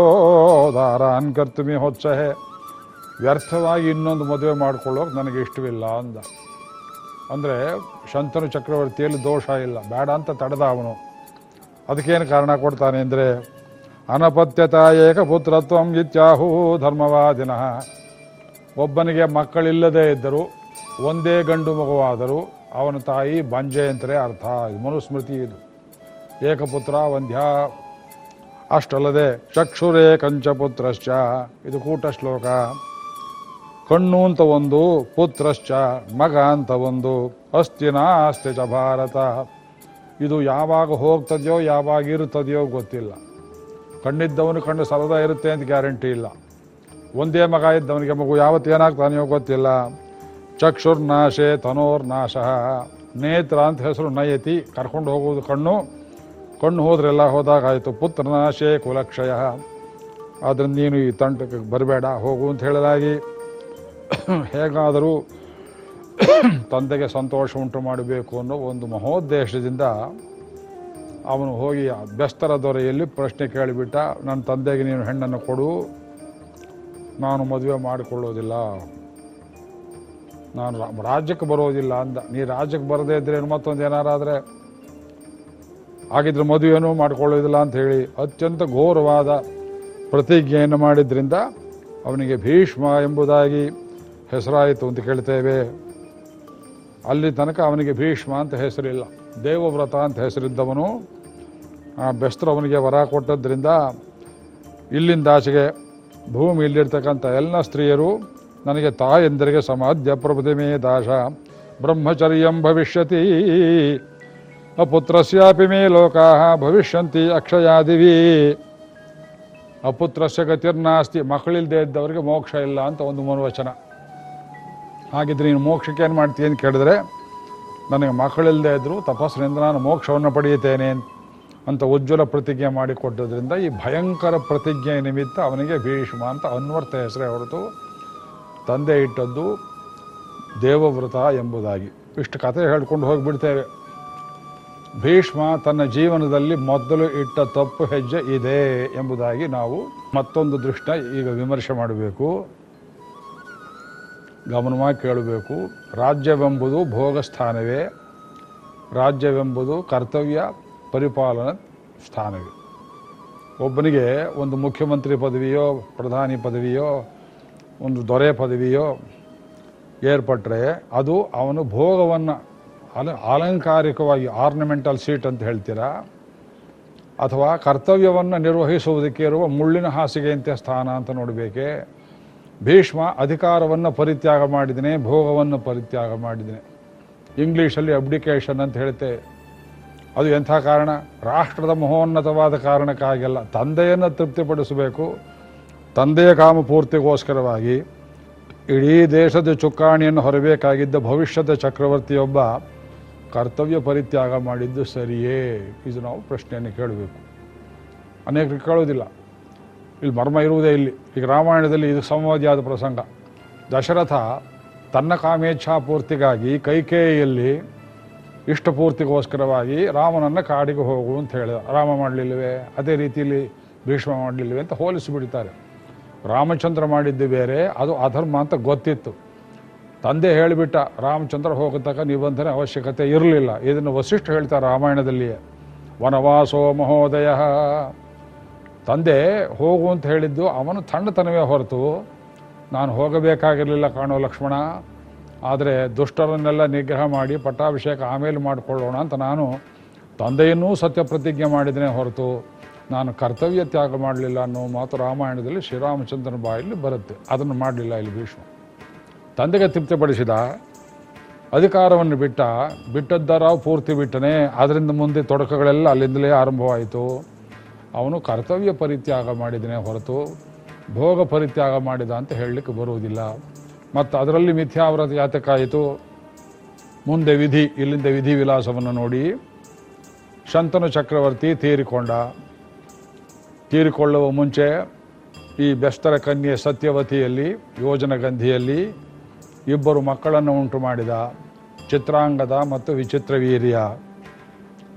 ದಾರಾನ್ ಕರ್ತುಮಿ ಹೊಚ್ಚಹೆ. ವ್ಯರ್ಥವಾಗಿ ಇನ್ನೊಂದು ಮದುವೆ ಮಾಡ್ಕೊಳ್ಳೋಕೆ ನನಗೆ ಇಷ್ಟವಿಲ್ಲ ಅಂದ. ಅಂದರೆ ಶಂತನು ಚಕ್ರವರ್ತಿಯಲ್ಲಿ ದೋಷ ಇಲ್ಲ, ಬೇಡ ಅಂತ ತಡೆದ ಅವನು ಅದಕ್ಕೇನು ಕಾರಣ ಕೊಡ್ತಾನೆ ಅಂದರೆ ಅನಪತ್ಯತ ಏಕಪುತ್ರತ್ವಂ ಇತ್ಯಾಹು ಧರ್ಮವಾದಿನ. ಒಬ್ಬನಿಗೆ ಮಕ್ಕಳಿಲ್ಲದೇ ಇದ್ದರು, ಒಂದೇ ಗಂಡು ಮಗುವಾದರೂ, ಅವನ ತಾಯಿ ಬಂಜೆ ಅಂತಲೇ ಅರ್ಥ. ಮನುಸ್ಮೃತಿ ಇದು. ಏಕಪುತ್ರ ವಂದ್ಯ. ಅಷ್ಟಲ್ಲದೆ ಚಕ್ಷುರೇ ಕಂಚಪುತ್ರಶ್ಚ. ಇದು ಕೂಟ ಶ್ಲೋಕ. ಕಣ್ಣು ಅಂತ ಒಂದು, ಪುತ್ರಶ್ಚ ಮಗ ಅಂತ ಒಂದು ಅಸ್ತಿನ ಅಸ್ತಿ ಚ ಭಾರತ. ಇದು ಯಾವಾಗ ಹೋಗ್ತದೆಯೋ, ಯಾವಾಗ ಇರುತ್ತದೆಯೋ ಗೊತ್ತಿಲ್ಲ. ಕಣ್ಣಿದ್ದವನು ಕಣ್ಣು ಸದಾ ಇರುತ್ತೆ ಅಂತ ಗ್ಯಾರಂಟಿ ಇಲ್ಲ. ಒಂದೇ ಮಗ ಇದ್ದವನಿಗೆ ಮಗು ಯಾವತ್ತು ಏನಾಗ್ತಾನೆಯೋ ಗೊತ್ತಿಲ್ಲ. ಚಕ್ಷುರ್ನಾಶೆ ತನೋರ್ನಾಶ. ನೇತ್ರ ಅಂತ ಹೆಸರು ನಯತಿ, ಕರ್ಕೊಂಡು ಹೋಗುವುದು ಕಣ್ಣು. ಕಣ್ಣು ಹೋದ್ರೆಲ್ಲ ಹೋದಾಗಾಯಿತು, ಪುತ್ರನಾಶೆ ಕುಲಕ್ಷಯ. ಆದ್ದರಿಂದ ನೀನು ಈ ತಂಟಕ್ಕೆ ಬರಬೇಡ, ಹೋಗು ಅಂತ ಹೇಳಲಾಗಿ ಹೇಗಾದರೂ ತಂದೆಗೆ ಸಂತೋಷ ಉಂಟು ಮಾಡಬೇಕು ಅನ್ನೋ ಒಂದು ಮಹೋದ್ದೇಶದಿಂದ ಅವನು ಹೋಗಿ ಬೆಸ್ತರ ದೊರೆಯಲ್ಲಿ ಪ್ರಶ್ನೆ ಕೇಳಿಬಿಟ್ಟ, ನನ್ನ ತಂದೆಗೆ ನೀನು ಹೆಣ್ಣನ್ನು ಕೊಡು, ನಾನು ಮದುವೆ ಮಾಡಿಕೊಳ್ಳೋದಿಲ್ಲ. ನಾನು ರಾಜ್ಯಕ್ಕೆ ಬರೋದಿಲ್ಲ ಅಂದ. ನೀ ರಾಜ್ಯಕ್ಕೆ ಬರದೇ ಇದ್ರೆ ಮತ್ತೊಂದು ಏನಾರಾದರೆ ಆಗಿದ್ರೆ ಮದುವೆನೂ ಮಾಡಿಕೊಳ್ಳೋದಿಲ್ಲ ಅಂತ ಹೇಳಿ ಅತ್ಯಂತ ಘೋರವಾದ ಪ್ರತಿಜ್ಞೆಯನ್ನು ಮಾಡಿದ್ರಿಂದ ಅವನಿಗೆ ಭೀಷ್ಮ ಎಂಬುದಾಗಿ ಹೆಸರಾಯಿತು ಅಂತ ಕೇಳ್ತೇವೆ. ಅಲ್ಲಿ ತನಕ ಅವನಿಗೆ ಭೀಷ್ಮ ಅಂತ ಹೆಸರಿಲ್ಲ. ದೇವವ್ರತ ಅಂತ ಹೆಸರಿದ್ದವನು. ಬೆಸ್ತರು ಅವನಿಗೆ ವರ ಕೊಟ್ಟದ್ರಿಂದ ಇಲ್ಲಿಂದ ಆಚೆಗೆ ಭೂಮಿ ಇಲ್ಲಿರ್ತಕ್ಕಂಥ ಎಲ್ಲ ಸ್ತ್ರೀಯರು ನನಗೆ ತಾಯಂದರಿಗೆ ಸಮಾಧ್ಯ ಪ್ರಭುತಿಮೇ ದಾಶ ಬ್ರಹ್ಮಚರ್ಯಂ ಭವಿಷ್ಯತಿ. ಅಪುತ್ರಸ್ಯಾಪಿ ಮೇ ಲೋಕಾ ಭವಿಷ್ಯಂತಿ ಅಕ್ಷಯಾದಿವಿ. ಅಪುತ್ರಸ್ಯ ಗತಿರ್ನಾಸ್ತಿ ಮಕ್ಕಳಿಲ್ಲದೆ ಇದ್ದವರಿಗೆ ಮೋಕ್ಷ ಇಲ್ಲ ಅಂತ ಒಂದು ಮನುವಚನ. ಹಾಗಿದ್ರೆ ನೀನು ಮೋಕ್ಷಕ್ಕೆ ಏನು ಮಾಡ್ತೀಯ ಅಂತ ಕೇಳಿದ್ರೆ, ನನಗೆ ಮಕ್ಕಳಿಲ್ಲದೆ ಇದ್ದರೂ ತಪಸ್ಸಿನಿಂದ ನಾನು ಮೋಕ್ಷವನ್ನು ಪಡೆಯುತ್ತೇನೆ ಅಂತ ಉಜ್ವಲ ಪ್ರತಿಜ್ಞೆ ಮಾಡಿಕೊಟ್ಟದ್ರಿಂದ ಈ ಭಯಂಕರ ಪ್ರತಿಜ್ಞೆ ನಿಮಿತ್ತ ಅವನಿಗೆ ಭೀಷ್ಮ ಅಂತ ಅನ್ವರ್ಥ ಹೆಸರೇ ಹೊರತು ತಂದೆ ಇಟ್ಟದ್ದು ದೇವವ್ರತ ಎಂಬುದಾಗಿ. ಇಷ್ಟು ಕಥೆ ಹೇಳ್ಕೊಂಡು ಹೋಗಿಬಿಡ್ತೇವೆ. ಭೀಷ್ಮ ತನ್ನ ಜೀವನದಲ್ಲಿ ಮೊದಲು ಇಟ್ಟ ತಪ್ಪು ಹೆಜ್ಜೆ ಇದೆ ಎಂಬುದಾಗಿ ನಾವು ಮತ್ತೊಂದು ದೃಷ್ಟ ಈಗ ವಿಮರ್ಶೆ ಮಾಡಬೇಕು. ಗಮನವಾಗಿ ಕೇಳಬೇಕು. ರಾಜ್ಯವೆಂಬುದು ಭೋಗಸ್ಥಾನವೇ. ರಾಜ್ಯವೆಂಬುದು ಕರ್ತವ್ಯ ಪರಿಪಾಲನ ಸ್ಥಾನವೇ. ಒಬ್ಬನಿಗೆ ಒಂದು ಮುಖ್ಯಮಂತ್ರಿ ಪದವಿಯೋ, ಪ್ರಧಾನಿ ಪದವಿಯೋ, ಒಂದು ದೊರೆ ಪದವಿಯೋ ಏರ್ಪಟ್ಟರೆ ಅದು ಅವನು ಭೋಗವನ್ನು ಅಲ, ಅಲಂಕಾರಿಕವಾಗಿ ಆರ್ನಮೆಂಟಲ್ ಸೀಟ್ ಅಂತ ಹೇಳ್ತೀರಾ? ಅಥವಾ ಕರ್ತವ್ಯವನ್ನು ನಿರ್ವಹಿಸುವುದಕ್ಕೆ ಇರುವ ಮುಳ್ಳಿನ ಹಾಸಿಗೆಯಂತೆ ಸ್ಥಾನ ಅಂತ ನೋಡಬೇಕೆ? ಭೀಷ್ಮ ಅಧಿಕಾರವನ್ನು ಪರಿತ್ಯಾಗ ಮಾಡಿದನೆ, ಭೋಗವನ್ನು ಪರಿತ್ಯಾಗ ಮಾಡಿದನೆ. ಇಂಗ್ಲೀಷಲ್ಲಿ ಅಬ್ಡಿಕೇಶನ್ ಅಂತ ಹೇಳುತ್ತೆ ಅದು ಎಂಥ ಕಾರಣ? ರಾಷ್ಟ್ರದ ಮಹೋನ್ನತವಾದ ಕಾರಣಕ್ಕಾಗಿಲ್ಲ. ತಂದೆಯನ್ನು ತೃಪ್ತಿಪಡಿಸಬೇಕು. ತಂದೆಯ ಕಾಮಪೂರ್ತಿಗೋಸ್ಕರವಾಗಿ ಇಡೀ ದೇಶದ ಚುಕ್ಕಾಣಿಯನ್ನು ಹೊರಬೇಕಾಗಿದ್ದ ಭವಿಷ್ಯದ ಚಕ್ರವರ್ತಿಯೊಬ್ಬ ಕರ್ತವ್ಯ ಪರಿತ್ಯಾಗ ಮಾಡಿದ್ದು ಸರಿಯೇ? ಇದು ನಾವು ಪ್ರಶ್ನೆಯನ್ನು ಕೇಳಬೇಕು. ಅನೇಕರು ಕೇಳೋದಿಲ್ಲ ಇಲ್ಲಿ ಮರ್ಮ ಇರುವುದೇ ಇಲ್ಲಿ. ಈಗ ರಾಮಾಯಣದಲ್ಲಿ ಇದು ಸಂವಾದಿಯಾದ ಪ್ರಸಂಗ. ದಶರಥ ತನ್ನ ಕಾಮೇಚ್ಛಾ ಪೂರ್ತಿಗಾಗಿ ಕೈಕೇಯಿಯಲ್ಲಿ ಇಷ್ಟಪೂರ್ತಿಗೋಸ್ಕರವಾಗಿ ರಾಮನನ್ನು ಕಾಡಿಗೆ ಹೋಗು ಅಂತ ಹೇಳಿದ ರಾಮ ಮಾಡಲಿಲ್ಲವೇ? ಅದೇ ರೀತಿಯಲ್ಲಿ ಭೀಷ್ಮ ಮಾಡಲಿಲ್ಲವೆ ಅಂತ ಹೋಲಿಸಿಬಿಡ್ತಾರೆ. ರಾಮಚಂದ್ರ ಮಾಡಿದ್ದು ಬೇರೆ, ಅದು ಅಧರ್ಮ ಅಂತ ಗೊತ್ತಿತ್ತು. ತಂದೆ ಹೇಳಿಬಿಟ್ಟ, ರಾಮಚಂದ್ರ ಹೋಗತಕ್ಕ ನಿಬಂಧನೆ ಅವಶ್ಯಕತೆ ಇರಲಿಲ್ಲ. ಇದನ್ನು ವಸಿಷ್ಠ ಹೇಳ್ತಾರೆ ರಾಮಾಯಣದಲ್ಲಿಯೇ, ವನವಾಸೋ ಮಹೋದಯ ತಂದೆ, ಹೋಗು ಅಂತ ಹೇಳಿದ್ದು ಅವನು ತಣ್ಣತನವೇ ಹೊರತು. ನಾನು ಹೋಗಬೇಕಾಗಿರಲಿಲ್ಲ ಕಾಣೋ ಲಕ್ಷ್ಮಣ. ಆದರೆ ದುಷ್ಟರನ್ನೆಲ್ಲ ನಿಗ್ರಹ ಮಾಡಿ ಪಟ್ಟಾಭಿಷೇಕ ಆಮೇಲೆ ಮಾಡಿಕೊಳ್ಳೋಣ ಅಂತ ನಾನು ತಂದೆಯನ್ನೂ ಸತ್ಯ ಪ್ರತಿಜ್ಞೆ ಮಾಡಿದನೇ ಹೊರತು. ನಾನು ಕರ್ತವ್ಯ ತ್ಯಾಗ ಮಾಡಲಿಲ್ಲ ಅನ್ನೋ ಮಾತು ರಾಮಾಯಣದಲ್ಲಿ ಶ್ರೀರಾಮಚಂದ್ರನ ಬಾಯಲ್ಲಿ ಬರುತ್ತೆ. ಅದನ್ನು ಮಾಡಲಿಲ್ಲ ಇಲ್ಲಿ ಭೀಷ್ಮ. ತಂದೆಗೆ ತೃಪ್ತಿಪಡಿಸಿದ. ಅಧಿಕಾರವನ್ನು ಬಿಟ್ಟ. ಬಿಟ್ಟದ್ದರ ಪೂರ್ತಿ ಬಿಟ್ಟನೆ. ಅದರಿಂದ ಮುಂದೆ ತೊಡಕಗಳೆಲ್ಲ ಅಲ್ಲಿಂದಲೇ ಆರಂಭವಾಯಿತು. ಅವನು ಕರ್ತವ್ಯ ಪರಿತ್ಯಾಗ ಮಾಡಿದನೆ ಹೊರತು ಭೋಗ ಪರಿತ್ಯಾಗ ಮಾಡಿದ ಅಂತ ಹೇಳಲಿಕ್ಕೆ ಬರುವುದಿಲ್ಲ. ಮತ್ತು ಅದರಲ್ಲಿ ಮಿಥ್ಯಾವ್ರತ ಯಾತಕಾಯಿತು ಮುಂದೆ ವಿಧಿ, ಇಲ್ಲಿಂದ ವಿಧಿ ವಿಲಾಸವನ್ನು ನೋಡಿ ಶಂತನು ಚಕ್ರವರ್ತಿ ತೀರಿಕೊಂಡ. ತೀರಿಕೊಳ್ಳುವ ಮುಂಚೆ ಈ ಬೆಸ್ತರ ಕನ್ಯೆ ಸತ್ಯವತಿಯಲ್ಲಿ, ಯೋಜನಗಂಧಿಯಲ್ಲಿ ಇಬ್ಬರು ಮಕ್ಕಳನ್ನು ಉಂಟು ಮಾಡಿದ ಚಿತ್ರಾಂಗದ ಮತ್ತು ವಿಚಿತ್ರ ವೀರ್ಯ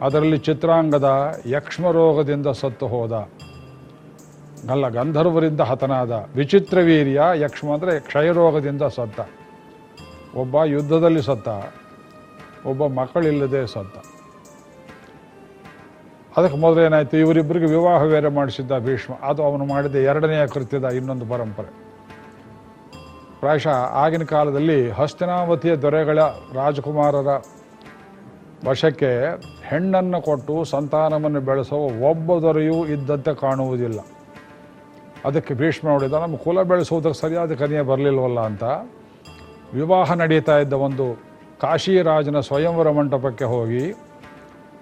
ಅದರಲ್ಲಿ ಚಿತ್ರಾಂಗದ ಯಕ್ಷ್ಮರೋಗದಿಂದ ಸತ್ತು ಹೋದ. ಅಲ್ಲ ಗಂಧರ್ವರಿಂದ ಹತನಾದ. ವಿಚಿತ್ರ ವೀರ್ಯ ಯಕ್ಷ್ಮ ಅಂದರೆ ಕ್ಷಯರೋಗದಿಂದ ಸತ್ತ. ಒಬ್ಬ ಯುದ್ಧದಲ್ಲಿ ಸತ್ತ. ಒಬ್ಬ ಮಕ್ಕಳಿಲ್ಲದೆ ಸತ್ತ. ಅದಕ್ಕೆ ಮೊದಲೇನಾಯಿತು ಇವರಿಬ್ಬರಿಗೆ ವಿವಾಹ ಬೇರೆ ಮಾಡಿಸಿದ್ದ ಭೀಷ್ಮ. ಅದು ಅವನು ಮಾಡಿದ ಎರಡನೆಯ ಕೃತ್ಯದ ಇನ್ನೊಂದು ಪರಂಪರೆ. ಪ್ರಾಯಶಃ ಆಗಿನ ಕಾಲದಲ್ಲಿ ಹಸ್ತಿನಾವತಿಯ ದೊರೆಗಳ ರಾಜಕುಮಾರರ ವಶಕ್ಕೆ ಹೆಣ್ಣನ್ನು ಕೊಟ್ಟು ಸಂತಾನವನ್ನು ಬೆಳೆಸುವ ಒಬ್ಬ ದೊರೆಯೂ ಇದ್ದಂತೆ ಕಾಣುವುದಿಲ್ಲ. ಅದಕ್ಕೆ ಭೀಷ್ಮ ನೋಡಿದ, ನಮ್ಮ ಕುಲ ಬೆಳೆಸುವುದಕ್ಕೆ ಸರಿಯಾದ ಕನಿಯ ಬರಲಿಲ್ವಲ್ಲ ಅಂತ ವಿವಾಹ ನಡೀತಾ ಇದ್ದ ಒಂದು ಕಾಶಿರಾಜನ ಸ್ವಯಂವರ ಮಂಟಪಕ್ಕೆ ಹೋಗಿ,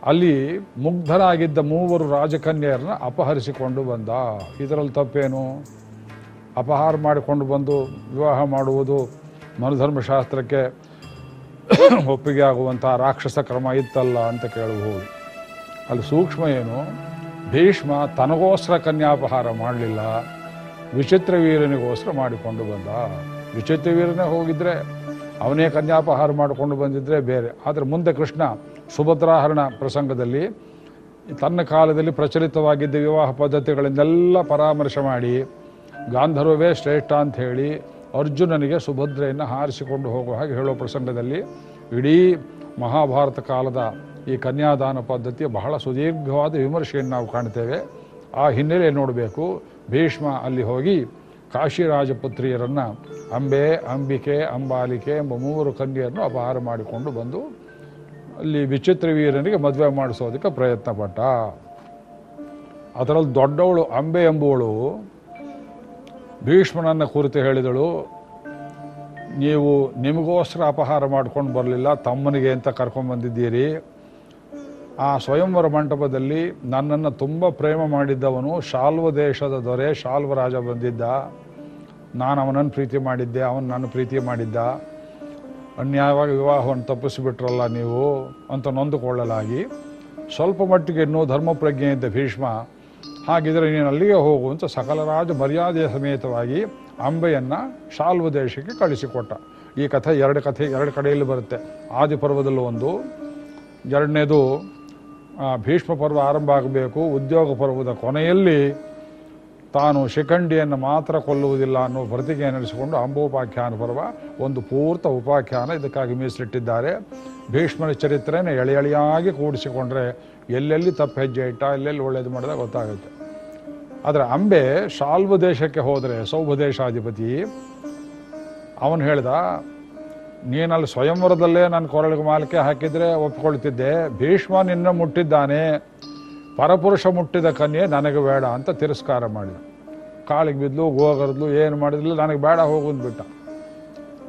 ಅಲ್ಲಿ ಮುಗ್ಧರಾಗಿದ್ದ ಮೂವರು ರಾಜಕನ್ಯರನ್ನ ಅಪಹರಿಸಿಕೊಂಡು ಬಂದ. ಇದರಲ್ಲಿ ತಪ್ಪೇನು? ಅಪಹಾರ ಮಾಡಿಕೊಂಡು ಬಂದು ವಿವಾಹ ಮಾಡುವುದು ಮನುಧರ್ಮಶಾಸ್ತ್ರಕ್ಕೆ ಒಪ್ಪಿಗೆ ಆಗುವಂಥ ರಾಕ್ಷಸ ಕ್ರಮ ಇತ್ತಲ್ಲ ಅಂತ ಕೇಳಬಹುದು ಅಲ್ಲಿ ಸೂಕ್ಷ್ಮ ಏನು? ಭೀಷ್ಮ ತನಗೋಸ್ಕರ ಕನ್ಯಾಪಹಾರ ಮಾಡಲಿಲ್ಲ. ವಿಚಿತ್ರ ವೀರನಿಗೋಸ್ಕರ ಮಾಡಿಕೊಂಡು ಬಂದ. ವಿಚಿತ್ರ ವೀರನೇ ಹೋಗಿದ್ರೆ ಅವನೇ ಕನ್ಯಾಪಹಾರ ಮಾಡಿಕೊಂಡು ಬಂದಿದ್ರೆ ಬೇರೆ. ಆದರೆ ಮುಂದೆ ಕೃಷ್ಣ ಸುಭದ್ರಾಹರಣ ಪ್ರಸಂಗದಲ್ಲಿ ತನ್ನ ಕಾಲದಲ್ಲಿ ಪ್ರಚಲಿತವಾಗಿದ್ದ ವಿವಾಹ ಪದ್ಧತಿಗಳನ್ನೆಲ್ಲ ಪರಾಮರ್ಶೆ ಮಾಡಿ, ಗಾಂಧರ್ವವೇ ಶ್ರೇಷ್ಠ ಅಂತ ಹೇಳಿ ಅರ್ಜುನನಿಗೆ ಸುಭದ್ರೆಯನ್ನು ಹಾರಿಸಿಕೊಂಡು ಹೋಗುವ ಹಾಗೆ ಹೇಳೋ ಪ್ರಸಂಗದಲ್ಲಿ ಇಡೀ ಮಹಾಭಾರತ ಕಾಲದ ಈ ಕನ್ಯಾದಾನ ಪದ್ಧತಿಯ ಬಹಳ ಸುದೀರ್ಘವಾದ ವಿಮರ್ಶೆಯನ್ನು ನಾವು ಕಾಣ್ತೇವೆ. ಆ ಹಿನ್ನೆಲೆ ನೋಡಬೇಕು. ಭೀಷ್ಮ ಅಲ್ಲಿ ಹೋಗಿ ಕಾಶಿರಾಜಪುತ್ರಿಯರನ್ನು ಅಂಬೆ, ಅಂಬಿಕೆ, ಅಂಬಾಲಿಕೆ ಎಂಬ ಮೂವರು ಕನ್ಯರನ್ನು ಅಪಹಾರ ಮಾಡಿಕೊಂಡು ಬಂದು ಅಲ್ಲಿ ವಿಚಿತ್ರ ವೀರನಿಗೆ ಮದುವೆ ಮಾಡಿಸೋದಕ್ಕೆ ಪ್ರಯತ್ನ ಪಟ್ಟ ಅದರಲ್ಲಿ ದೊಡ್ಡವಳು ಅಂಬೆ ಎಂಬುವಳು ಭೀಷ್ಮನನ್ನು ಕುರಿತು ಹೇಳಿದಳು, ನೀವು ನಿಮಗೋಸ್ಕರ ಅಪಹಾರ ಮಾಡ್ಕೊಂಡು ಬರಲಿಲ್ಲ, ತಮ್ಮನಿಗೆ ಅಂತ ಕರ್ಕೊಂಡ್ಬಂದಿದ್ದೀರಿ ಆ ಸ್ವಯಂವರ ಮಂಟಪದಲ್ಲಿ ನನ್ನನ್ನು ತುಂಬ ಪ್ರೇಮ ಮಾಡಿದ್ದವನು ಶಾಲ್ವ ದೇಶದ ದೊರೆ, ಶಾಲ್ವ ರಾಜ ಬಂದಿದ್ದ. ನಾನು ಅವನನ್ನು ಪ್ರೀತಿ ಮಾಡಿದ್ದೆ, ಅವನು ನನ್ನ ಪ್ರೀತಿ ಮಾಡಿದ್ದ. ಅನ್ಯಾಯವಾಗಿ ವಿವಾಹವನ್ನು ತಪ್ಪಿಸಿಬಿಟ್ರಲ್ಲ ನೀವು ಅಂತ ನೊಂದುಕೊಳ್ಳಲಾಗಿ. ಸ್ವಲ್ಪ ಮಟ್ಟಿಗೆ ಇನ್ನೂ ಧರ್ಮಪ್ರಜ್ಞೆಯಿಂದ ಭೀಷ್ಮ ಹಾಗಿದ್ರೆ ನೀನು ಅಲ್ಲಿಗೆ ಹೋಗು ಅಂತ ಸಕಲರಾಜ ಮರ್ಯಾದೆಯ ಸಮೇತವಾಗಿ ಅಂಬೆಯನ್ನು ಶಾಲ್ವ ದೇಶಕ್ಕೆ ಕಳಿಸಿಕೊಟ್ಟ. ಈ ಕಥೆ ಎರಡು ಕಥೆ, ಎರಡು ಕಡೆಯಲ್ಲಿ ಬರುತ್ತೆ. ಆದಿ ಪರ್ವದಲ್ಲೂ ಒಂದು. ಎರಡನೇದು ಭೀಷ್ಮ ಪರ್ವ ಆರಂಭ ಆಗಬೇಕು. ಉದ್ಯೋಗ ಪರ್ವದ ಕೊನೆಯಲ್ಲಿ ತಾನು ಶಿಖಂಡಿಯನ್ನು ಮಾತ್ರ ಕೊಲ್ಲುವುದಿಲ್ಲ ಅನ್ನೋ ಪ್ರತಿಜ್ಞೆ ನಡೆಸಿಕೊಂಡು ಅಂಬೋಪಾಖ್ಯಾನ ಪರ್ವ ಒಂದು ಪೂರ್ತ ಉಪಾಖ್ಯಾನ ಇದಕ್ಕಾಗಿ ಮೀಸಲಿಟ್ಟಿದ್ದಾರೆ. ಭೀಷ್ಮನ ಚರಿತ್ರೆಯನ್ನು ಎಳೆ ಎಳೆಯಾಗಿ ಕೂಡಿಸಿಕೊಂಡ್ರೆ ಎಲ್ಲೆಲ್ಲಿ ತಪ್ಪು ಹೆಜ್ಜೆ ಇಟ್ಟ, ಎಲ್ಲೆಲ್ಲಿ ಒಳ್ಳೇದು ಮಾಡಿದಾಗ ಗೊತ್ತಾಗುತ್ತೆ. ಆದರೆ ಅಂಬೆ ಶಾಲ್ವ ದೇಶಕ್ಕೆ ಹೋದರೆ ಸೌಭದೇಶಾಧಿಪತಿ, ಅವನು ಹೇಳ್ದ, ನೀನಲ್ಲಿ ಸ್ವಯಂವರದಲ್ಲೇ ನಾನು ಕೊರಳಿಗೆ ಮಾಲಿಕೆ ಹಾಕಿದರೆ ಒಪ್ಕೊಳ್ತಿದ್ದೆ ಭೀಷ್ಮ ನಿನ್ನ ಮುಟ್ಟಿದ್ದಾನೆ. ಪರಪುರುಷ ಮುಟ್ಟಿದ ಕನ್ಯೆ ನನಗೆ ಬೇಡ ಅಂತ ತಿರಸ್ಕಾರ ಮಾಡಿದ. ಕಾಳಿಗೆ ಬಿದ್ಲು ಗೋಗರದ್ಲು ಏನು ಮಾಡಿದ್ಲು? ನನಗೆ ಬೇಡ, ಹೋಗು ಅಂದ್ಬಿಟ್ಟ.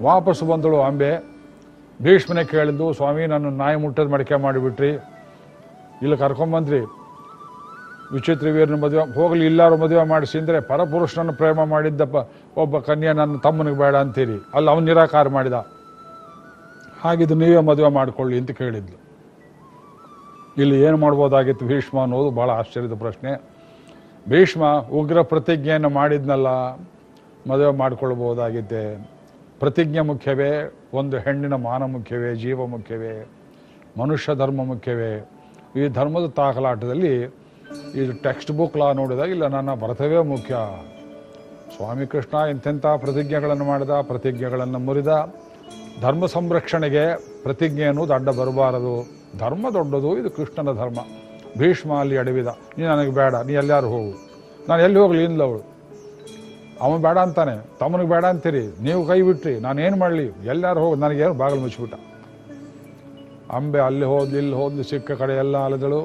ವಾಪಸ್ಸು ಬಂದಳು ಅಂಬೆ. ಭೀಷ್ಮನೇ ಕೇಳಿದ್ದು, ಸ್ವಾಮಿ, ನನ್ನ ನಾಯಿ ಮುಟ್ಟದ ಮಡಿಕೆ ಮಾಡಿಬಿಟ್ರಿ. ಇಲ್ಲಿ ಕರ್ಕೊಂಬಂದ್ರಿ ವಿಚಿತ್ರ ವೀರನ ಮದುವೆ, ಹೋಗಲಿ, ಇಲ್ಲಾರು ಮದುವೆ ಮಾಡಿಸಿ ಅಂದರೆ ಪರಪುರುಷನನ್ನು ಪ್ರೇಮ ಮಾಡಿದ್ದಪ್ಪ. ಒಬ್ಬ ಕನ್ಯೆ ನನ್ನ ತಮ್ಮನಿಗೆ ಬೇಡ ಅಂತೀರಿ. ಅಲ್ಲಿ ಅವನು ನಿರಾಕಾರ ಮಾಡಿದ. ಹಾಗಿದ್ದು ನೀವೇ ಮದುವೆ ಮಾಡಿಕೊಳ್ಳಿ ಅಂತ ಕೇಳಿದ್ಲು. ಇಲ್ಲಿ ಏನು ಮಾಡ್ಬೋದಾಗಿತ್ತು ಭೀಷ್ಮ ಅನ್ನೋದು ಭಾಳ ಆಶ್ಚರ್ಯದ ಪ್ರಶ್ನೆ. ಭೀಷ್ಮ ಉಗ್ರ ಪ್ರತಿಜ್ಞೆಯನ್ನು ಮಾಡಿದ್ನಲ್ಲ, ಮದುವೆ ಮಾಡಿಕೊಳ್ಬೋದಾಗಿದ್ದೆ ಪ್ರತಿಜ್ಞೆ ಮುಖ್ಯವೇ, ಒಂದು ಹೆಣ್ಣಿನ ಮಾನ ಮುಖ್ಯವೇ, ಜೀವ ಮುಖ್ಯವೇ, ಮನುಷ್ಯ ಧರ್ಮ ಮುಖ್ಯವೇ. ಈ ಧರ್ಮದ ತಾಕಲಾಟದಲ್ಲಿ ಇದು ಟೆಕ್ಸ್ಟ್ ಬುಕ್ ಲಾ ನೋಡಿದಾಗ ಇಲ್ಲ, ನನ್ನ ಬರ್ತವೇ ಮುಖ್ಯ. ಸ್ವಾಮಿ ಕೃಷ್ಣ ಇಂಥೆಂಥ ಪ್ರತಿಜ್ಞೆಗಳನ್ನು ಮಾಡಿದ, ಪ್ರತಿಜ್ಞೆಗಳನ್ನು ಮುರಿದ, ಧರ್ಮ ಸಂರಕ್ಷಣೆಗೆ ಪ್ರತಿಜ್ಞೆ ಅನ್ನೋದು ಅಡ್ಡ ಬರಬಾರದು. ಧರ್ಮ ದೊಡ್ಡದು, ಇದು ಕೃಷ್ಣನ ಧರ್ಮ. ಭೀಷ್ಮ ಅಲ್ಲಿ ಅಡವಿದ, ನೀ ನನಗೆ ಬೇಡ, ನೀ ಎಲ್ಲಾರು ಹೋಗು. ನಾನು ಎಲ್ಲಿ ಹೋಗಲಿ ಅವಳು. ಅವನು ಬೇಡ ಅಂತಾನೆ, ತಮ್ಮನಿಗೆ ಬೇಡ ಅಂತೀರಿ, ನೀವು ಕೈ ಬಿಟ್ರಿ ನಾನು ಏನು ಮಾಡಲಿ ಎಲ್ಲಾರು ಹೋಗಿ, ನನಗೇನು ಬಾಗಿಲು ಮುಚ್ಚಿಬಿಟ್ಟ. ಅಂಬೆ ಅಲ್ಲಿ ಹೋದ್ಲಿ, ಇಲ್ಲಿ ಹೋದ್ಲಿ ಸಿಕ್ಕ ಕಡೆ ಎಲ್ಲ ಅಲೆದಳು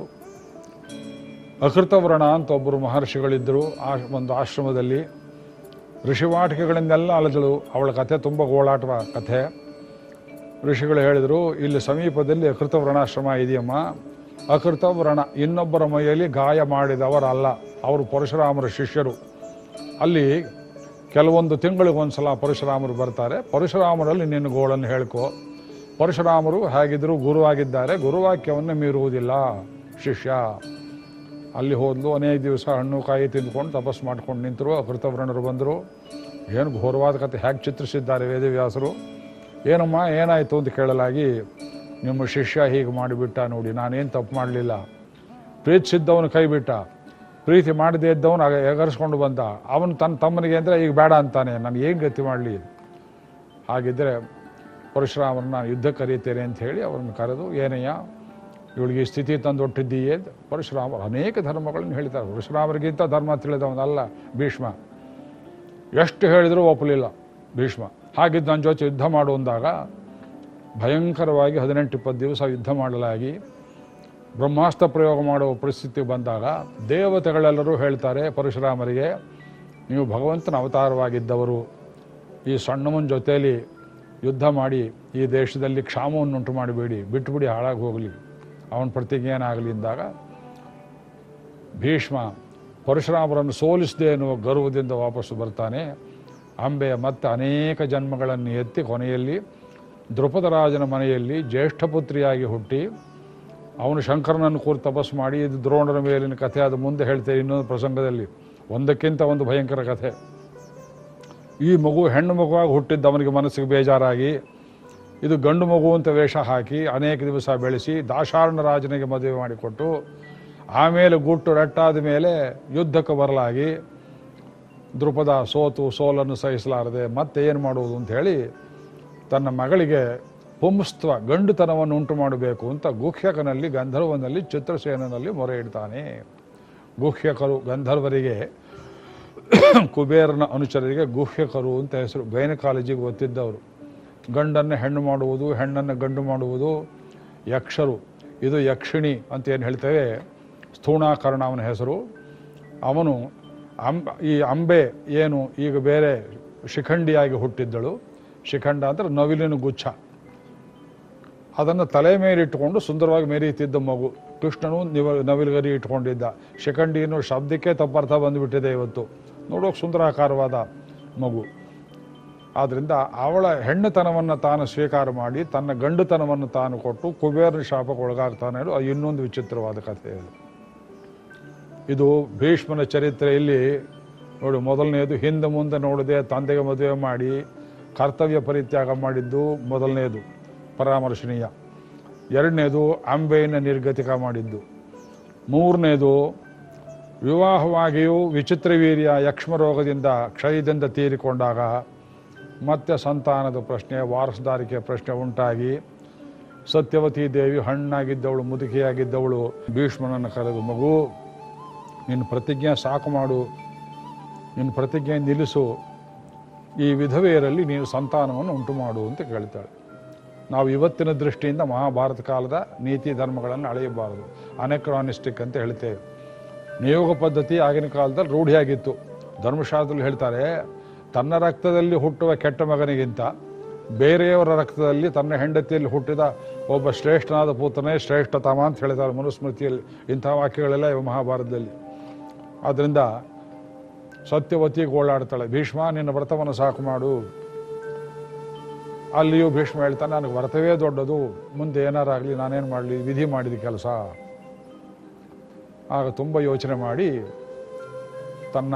ಅಕೃತವ್ರಣ ಅಂತ ಒಬ್ಬರು ಮಹರ್ಷಿಗಳಿದ್ದರು ಆ ಒಂದು ಆಶ್ರಮದಲ್ಲಿ. ಋಷಿವಾಟಿಕೆಗಳಿಂದೆಲ್ಲ ಅಲೆದಳು ಅವಳ ಕಥೆ ತುಂಬ ಗೋಳಾಟವ ಕಥೆ. ಋಷಿಗಳು ಹೇಳಿದರು, ಇಲ್ಲಿ ಸಮೀಪದಲ್ಲಿ ಅಕೃತವ್ರಣಾಶ್ರಮ ಇದೆಯಮ್ಮ. ಅಕೃತವ್ರಣ ಇನ್ನೊಬ್ಬರ ಮೈಯಲ್ಲಿ ಗಾಯ ಮಾಡಿದವರಲ್ಲ, ಅವರು ಪರಶುರಾಮರ ಶಿಷ್ಯರು. ಅಲ್ಲಿ ಕೆಲವೊಂದು ತಿಂಗಳಿಗೊಂದು ಸಲ ಪರಶುರಾಮರು ಬರ್ತಾರೆ. ಪರಶುರಾಮರಲ್ಲಿ ನಿನ್ನ ಗೋಳನ್ನು ಹೇಳ್ಕೊ. ಪರಶುರಾಮರು ಹೇಗಿದ್ರು ಗುರುವಾಗಿದ್ದಾರೆ ಗುರುವಾಕ್ಯವನ್ನು ಮೀರುವುದಿಲ್ಲ, ಶಿಷ್ಯ. ಅಲ್ಲಿ ಹೋದ್ಲು, ಅನೇಕ ದಿವಸ ಹಣ್ಣು ಕಾಯಿ ತಿಂದ್ಕೊಂಡು ತಪಸ್ಸು ಮಾಡ್ಕೊಂಡು ನಿಂತರು ಅಕೃತವ್ರಣರು ಬಂದರು. ಏನು ಘೋರವಾದ ಕಥೆ, ಹೇಗೆ ಚಿತ್ರಿಸಿದ್ದಾರೆ ವೇದವ್ಯಾಸರು. ಏನಮ್ಮ, ಏನಾಯಿತು ಅಂತ ಕೇಳಲಾಗಿ, ನಿಮ್ಮ ಶಿಷ್ಯ ಹೀಗೆ ಮಾಡಿಬಿಟ್ಟ ನೋಡಿ, ನಾನೇನು ತಪ್ಪು ಮಾಡಲಿಲ್ಲ. ಪ್ರೀತಿಸಿದ್ದವನು ಕೈ ಬಿಟ್ಟ. ಪ್ರೀತಿ ಮಾಡದೇ ಇದ್ದವನು ಎಗರಿಸ್ಕೊಂಡು ಬಂದ. ಅವನು ತನ್ನ ತಮ್ಮನಿಗೆ ಅಂದರೆ, ಈಗ ಬೇಡ ಅಂತಾನೆ. ನಾನು ಏನು ಗತಿ ಮಾಡಲಿ? ಹಾಗಿದ್ದರೆ ಪರಶುರಾಮರನ್ನ ನಾನು ಯುದ್ಧ ಕರೀತೇನೆ ಅಂತ ಹೇಳಿ ಅವ್ರನ್ನ ಕರೆದು ಏನಯ್ಯ ಇವಳಿಗೆ ಸ್ಥಿತಿ ತಂದೊಟ್ಟಿದ್ದೀಯೇ? ಪರಶುರಾಮ ಅನೇಕ ಧರ್ಮಗಳನ್ನು ಹೇಳ್ತಾರೆ ಪರಶುರಾಮರಿಗಿಂತ ಧರ್ಮ ತಿಳಿದವನಲ್ಲ ಭೀಷ್ಮ. ಎಷ್ಟು ಹೇಳಿದರೂ ಒಪ್ಪಲಿಲ್ಲ ಭೀಷ್ಮ. ಹಾಗಿದ್ದು ನನ್ನ ಜೊತೆ ಯುದ್ಧ ಮಾಡು ಅಂದಾಗ ಭಯಂಕರವಾಗಿ ಹದಿನೆಂಟು, ಇಪ್ಪತ್ತು ದಿವಸ ಯುದ್ಧ ಮಾಡಲಾಗಿ ಬ್ರಹ್ಮಾಸ್ತ್ರ ಪ್ರಯೋಗ ಮಾಡುವ ಪರಿಸ್ಥಿತಿ ಬಂದಾಗ ದೇವತೆಗಳೆಲ್ಲರೂ ಹೇಳ್ತಾರೆ ಪರಶುರಾಮರಿಗೆ, ನೀವು ಭಗವಂತನ ಅವತಾರವಾಗಿದ್ದವರು. ಈ ಸಣ್ಣವನ ಜೊತೆಯಲ್ಲಿ ಯುದ್ಧ ಮಾಡಿ ಈ ದೇಶದಲ್ಲಿ ಕ್ಷಾಮವನ್ನುಂಟು ಮಾಡಬೇಡಿ, ಬಿಟ್ಟುಬಿಡಿ, ಹಾಳಾಗಿ ಹೋಗಲಿ. ಅವನ ಪ್ರತಿಜ್ಞೆ ಏನಾಗಲಿ ಅಂದಾಗ, ಭೀಷ್ಮ, ಪರಶುರಾಮರನ್ನು ಸೋಲಿಸದೆ ಎನ್ನುವ ಗರ್ವದಿಂದ ವಾಪಸ್ಸು ಬರ್ತಾನೆ. ಅಂಬೆಯ ಮತ್ತೆ ಅನೇಕ ಜನ್ಮಗಳನ್ನು ಎತ್ತಿ ಕೊನೆಯಲ್ಲಿ ದ್ರುಪದರಾಜನ ಮನೆಯಲ್ಲಿ ಜ್ಯೇಷ್ಠ ಪುತ್ರಿಯಾಗಿ ಹುಟ್ಟಿ, ಅವನು ಶಂಕರನನ್ನು ಕೂರು ತಪಸ್ಸು ಮಾಡಿ, ಇದು ದ್ರೋಣರ ಮೇಲಿನ ಕಥೆ, ಅದು ಮುಂದೆ ಹೇಳ್ತೇವೆ ಇನ್ನೊಂದು ಪ್ರಸಂಗದಲ್ಲಿ. ಒಂದಕ್ಕಿಂತ ಒಂದು ಭಯಂಕರ ಕಥೆ. ಈ ಮಗು ಹೆಣ್ಣು ಮಗುವಾಗಿ ಹುಟ್ಟಿದ್ದ ಅವನಿಗೆ ಮನಸ್ಸಿಗೆ ಬೇಜಾರಾಗಿ, ಇದು ಗಂಡು ಮಗು ಅಂತ ವೇಷ ಹಾಕಿ ಅನೇಕ ದಿವಸ ಬೆಳೆಸಿ ದಾಶಾರಣ ರಾಜನಿಗೆ ಮದುವೆ ಮಾಡಿಕೊಟ್ಟು, ಆಮೇಲೆ ಗುಟ್ಟು ರಟ್ಟಾದ ಮೇಲೆ ಯುದ್ಧಕ್ಕೆ ಬರಲಾಗಿ ದೃಪದ ಸೋತು ಸೋಲನ್ನು ಸಹಿಸಲಾರದೆ ಮತ್ತೆ ಏನು ಮಾಡುವುದು ಅಂತ ಹೇಳಿ ತನ್ನ ಮಗಳಿಗೆ ಪುಂಸ್ತ್ವ, ಗಂಡುತನವನ್ನು ಉಂಟು ಮಾಡಬೇಕು ಅಂತ ಗುಹ್ಯಕನಲ್ಲಿ, ಗಂಧರ್ವನಲ್ಲಿ ಚಿತ್ರಸೇನಲ್ಲಿ ಮೊರೆ ಇಡ್ತಾನೆ. ಗುಹ್ಯಕರು, ಗಂಧರ್ವರಿಗೆ *coughs* ಕುಬೇರನ ಅನುಚರರಿಗೆ ಗುಹ್ಯಕರು ಅಂತ ಹೆಸರು. ಗೈನಕಾಲಜಿಗೆ ಗೊತ್ತಿದ್ದವರು ಗಂಡನ್ನು ಹೆಣ್ಣು ಮಾಡುವುದು, ಹೆಣ್ಣನ್ನು ಗಂಡು ಮಾಡುವುದು ಯಕ್ಷರು. ಇದು ಯಕ್ಷಿಣಿ ಅಂತ ಏನು ಹೇಳ್ತೇವೆ? ಸ್ಥೂಣಾಕರಣ ಅವನ ಹೆಸರು. ಅವನು ಅಂಬ, ಈ ಅಂಬೆ ಏನು ಈಗ ಬೇರೆ ಶಿಖಂಡಿಯಾಗಿ ಹುಟ್ಟಿದ್ದಳು. ಶಿಖಂಡ ಅಂದರೆ ನವಿಲಿನ ಗುಚ್ಛ. ಅದನ್ನು ತಲೆ ಮೇಲೆ ಇಟ್ಟುಕೊಂಡು ಸುಂದರವಾಗಿ ಮೆರೆಯುತ್ತಿದ್ದ ಮಗು. ಕೃಷ್ಣನು ನಿವ, ನವಿಲುಗರಿ ಇಟ್ಕೊಂಡಿದ್ದ. ಶಿಖಂಡಿ ಅನ್ನೋ ಶಬ್ದಕ್ಕೆ ತಪ್ಪರ್ಥ ಬಂದುಬಿಟ್ಟಿದೆ ಇವತ್ತು. ನೋಡೋಕೆ ಸುಂದರಾಕಾರವಾದ ಮಗು. ಆದ್ದರಿಂದ ಅವಳ ಹೆಣ್ಣುತನವನ್ನು ತಾನು ಸ್ವೀಕಾರ ಮಾಡಿ, ತನ್ನ ಗಂಡುತನವನ್ನು ತಾನು ಕೊಟ್ಟು ಕುಬೇರನ ಶಾಪಕ್ಕೆ ಒಳಗಾಗ್ತಾನೆ ಅದು ಇನ್ನೊಂದು ವಿಚಿತ್ರವಾದ ಕಥೆ ಇದು ಇದು ಭೀಷ್ಮನ ಚರಿತ್ರೆಯಲ್ಲಿ ನೋಡಿ ಮೊದಲನೆಯದು ಹಿಂದೆ ಮುಂದೆ ನೋಡದೆ ತಂದೆಗೆ ಮದುವೆ ಮಾಡಿ, ಕರ್ತವ್ಯ ಪರಿತ್ಯಾಗ ಮಾಡಿದ್ದು ಮೊದಲನೆಯದು ಪರಾಮರ್ಶನೀಯ. ಎರಡನೇದು ಅಂಬೆಯನ್ನು ನಿರ್ಗತಿಕ ಮಾಡಿದ್ದು. ಮೂರನೇದು ವಿವಾಹವಾಗಿಯೂ ವಿಚಿತ್ರ ಯಕ್ಷ್ಮರೋಗದಿಂದ ಯಕ್ಷ್ಮ ರೋಗದಿಂದ ಕ್ಷಯದಿಂದ ತೀರಿಕೊಂಡಾಗ ಮತ್ತೆ ಸಂತಾನದ ಪ್ರಶ್ನೆ ವಾರಸದಾರಿಕೆ ಪ್ರಶ್ನೆ ಉಂಟಾಗಿ, ಸತ್ಯವತಿ ದೇವಿ ಹಣ್ಣಾಗಿದ್ದವಳು, ಮುದುಕಿಯಾಗಿದ್ದವಳು, ಭೀಷ್ಮನನ್ನು ಕರೆದು, ಮಗು, ನಿನ್ನ ಪ್ರತಿಜ್ಞೆ ಸಾಕು ಮಾಡು, ನಿನ್ನ ಪ್ರತಿಜ್ಞೆ ನಿಲ್ಲಿಸು, ಈ ವಿಧವೆಯರಲ್ಲಿ ನೀನು ಸಂತಾನವನ್ನು ಉಂಟು ಮಾಡು ಅಂತ ಕೇಳ್ತಾಳೆ. ನಾವು ಇವತ್ತಿನ ದೃಷ್ಟಿಯಿಂದ ಮಹಾಭಾರತ ಕಾಲದ ನೀತಿ ಧರ್ಮಗಳನ್ನು ಅಳೆಯಬಾರದು. ಅನೆಕ್ರಾನಿಸ್ಟಿಕ್ ಅಂತ ಹೇಳ್ತೇವೆ. ನಿಯೋಗ ಪದ್ಧತಿ ಆಗಿನ ಕಾಲದಲ್ಲಿ ರೂಢಿಯಾಗಿತ್ತು. ಧರ್ಮಶಾಸ್ತ್ರದಲ್ಲಿ ಹೇಳ್ತಾರೆ, ತನ್ನ ರಕ್ತದಲ್ಲಿ ಹುಟ್ಟುವ ಕೆಟ್ಟ ಮಗನಿಗಿಂತ ಬೇರೆಯವರ ರಕ್ತದಲ್ಲಿ ತನ್ನ ಹೆಂಡತಿಯಲ್ಲಿ ಹುಟ್ಟಿದ ಒಬ್ಬ ಶ್ರೇಷ್ಠನಾದ ಪೂತನೇ ಶ್ರೇಷ್ಠತಮ ಅಂತ ಹೇಳ್ತಾರೆ ಮನುಸ್ಮೃತಿಯಲ್ಲಿ, ಇಂಥ ವಾಕ್ಯಗಳೆಲ್ಲ ಇವೆ ಮಹಾಭಾರತದಲ್ಲಿ. ಆದ್ದರಿಂದ ಸತ್ಯವತಿ ಗೋಳಾಡ್ತಾಳೆ, ಭೀಷ್ಮ, ನಿನ್ನ ವ್ರತವನ್ನು ಸಾಕು ಮಾಡು. ಅಲ್ಲಿಯೂ ಭೀಷ್ಮ ಹೇಳ್ತಾನೆ, ನನಗೆ ವ್ರತವೇ ದೊಡ್ಡದು, ಮುಂದೆ ಏನಾರಾಗಲಿ, ನಾನೇನು ಮಾಡಲಿ, ವಿಧಿ ಮಾಡಿದ ಕೆಲಸ. ಆಗ ತುಂಬ ಯೋಚನೆ ಮಾಡಿ ತನ್ನ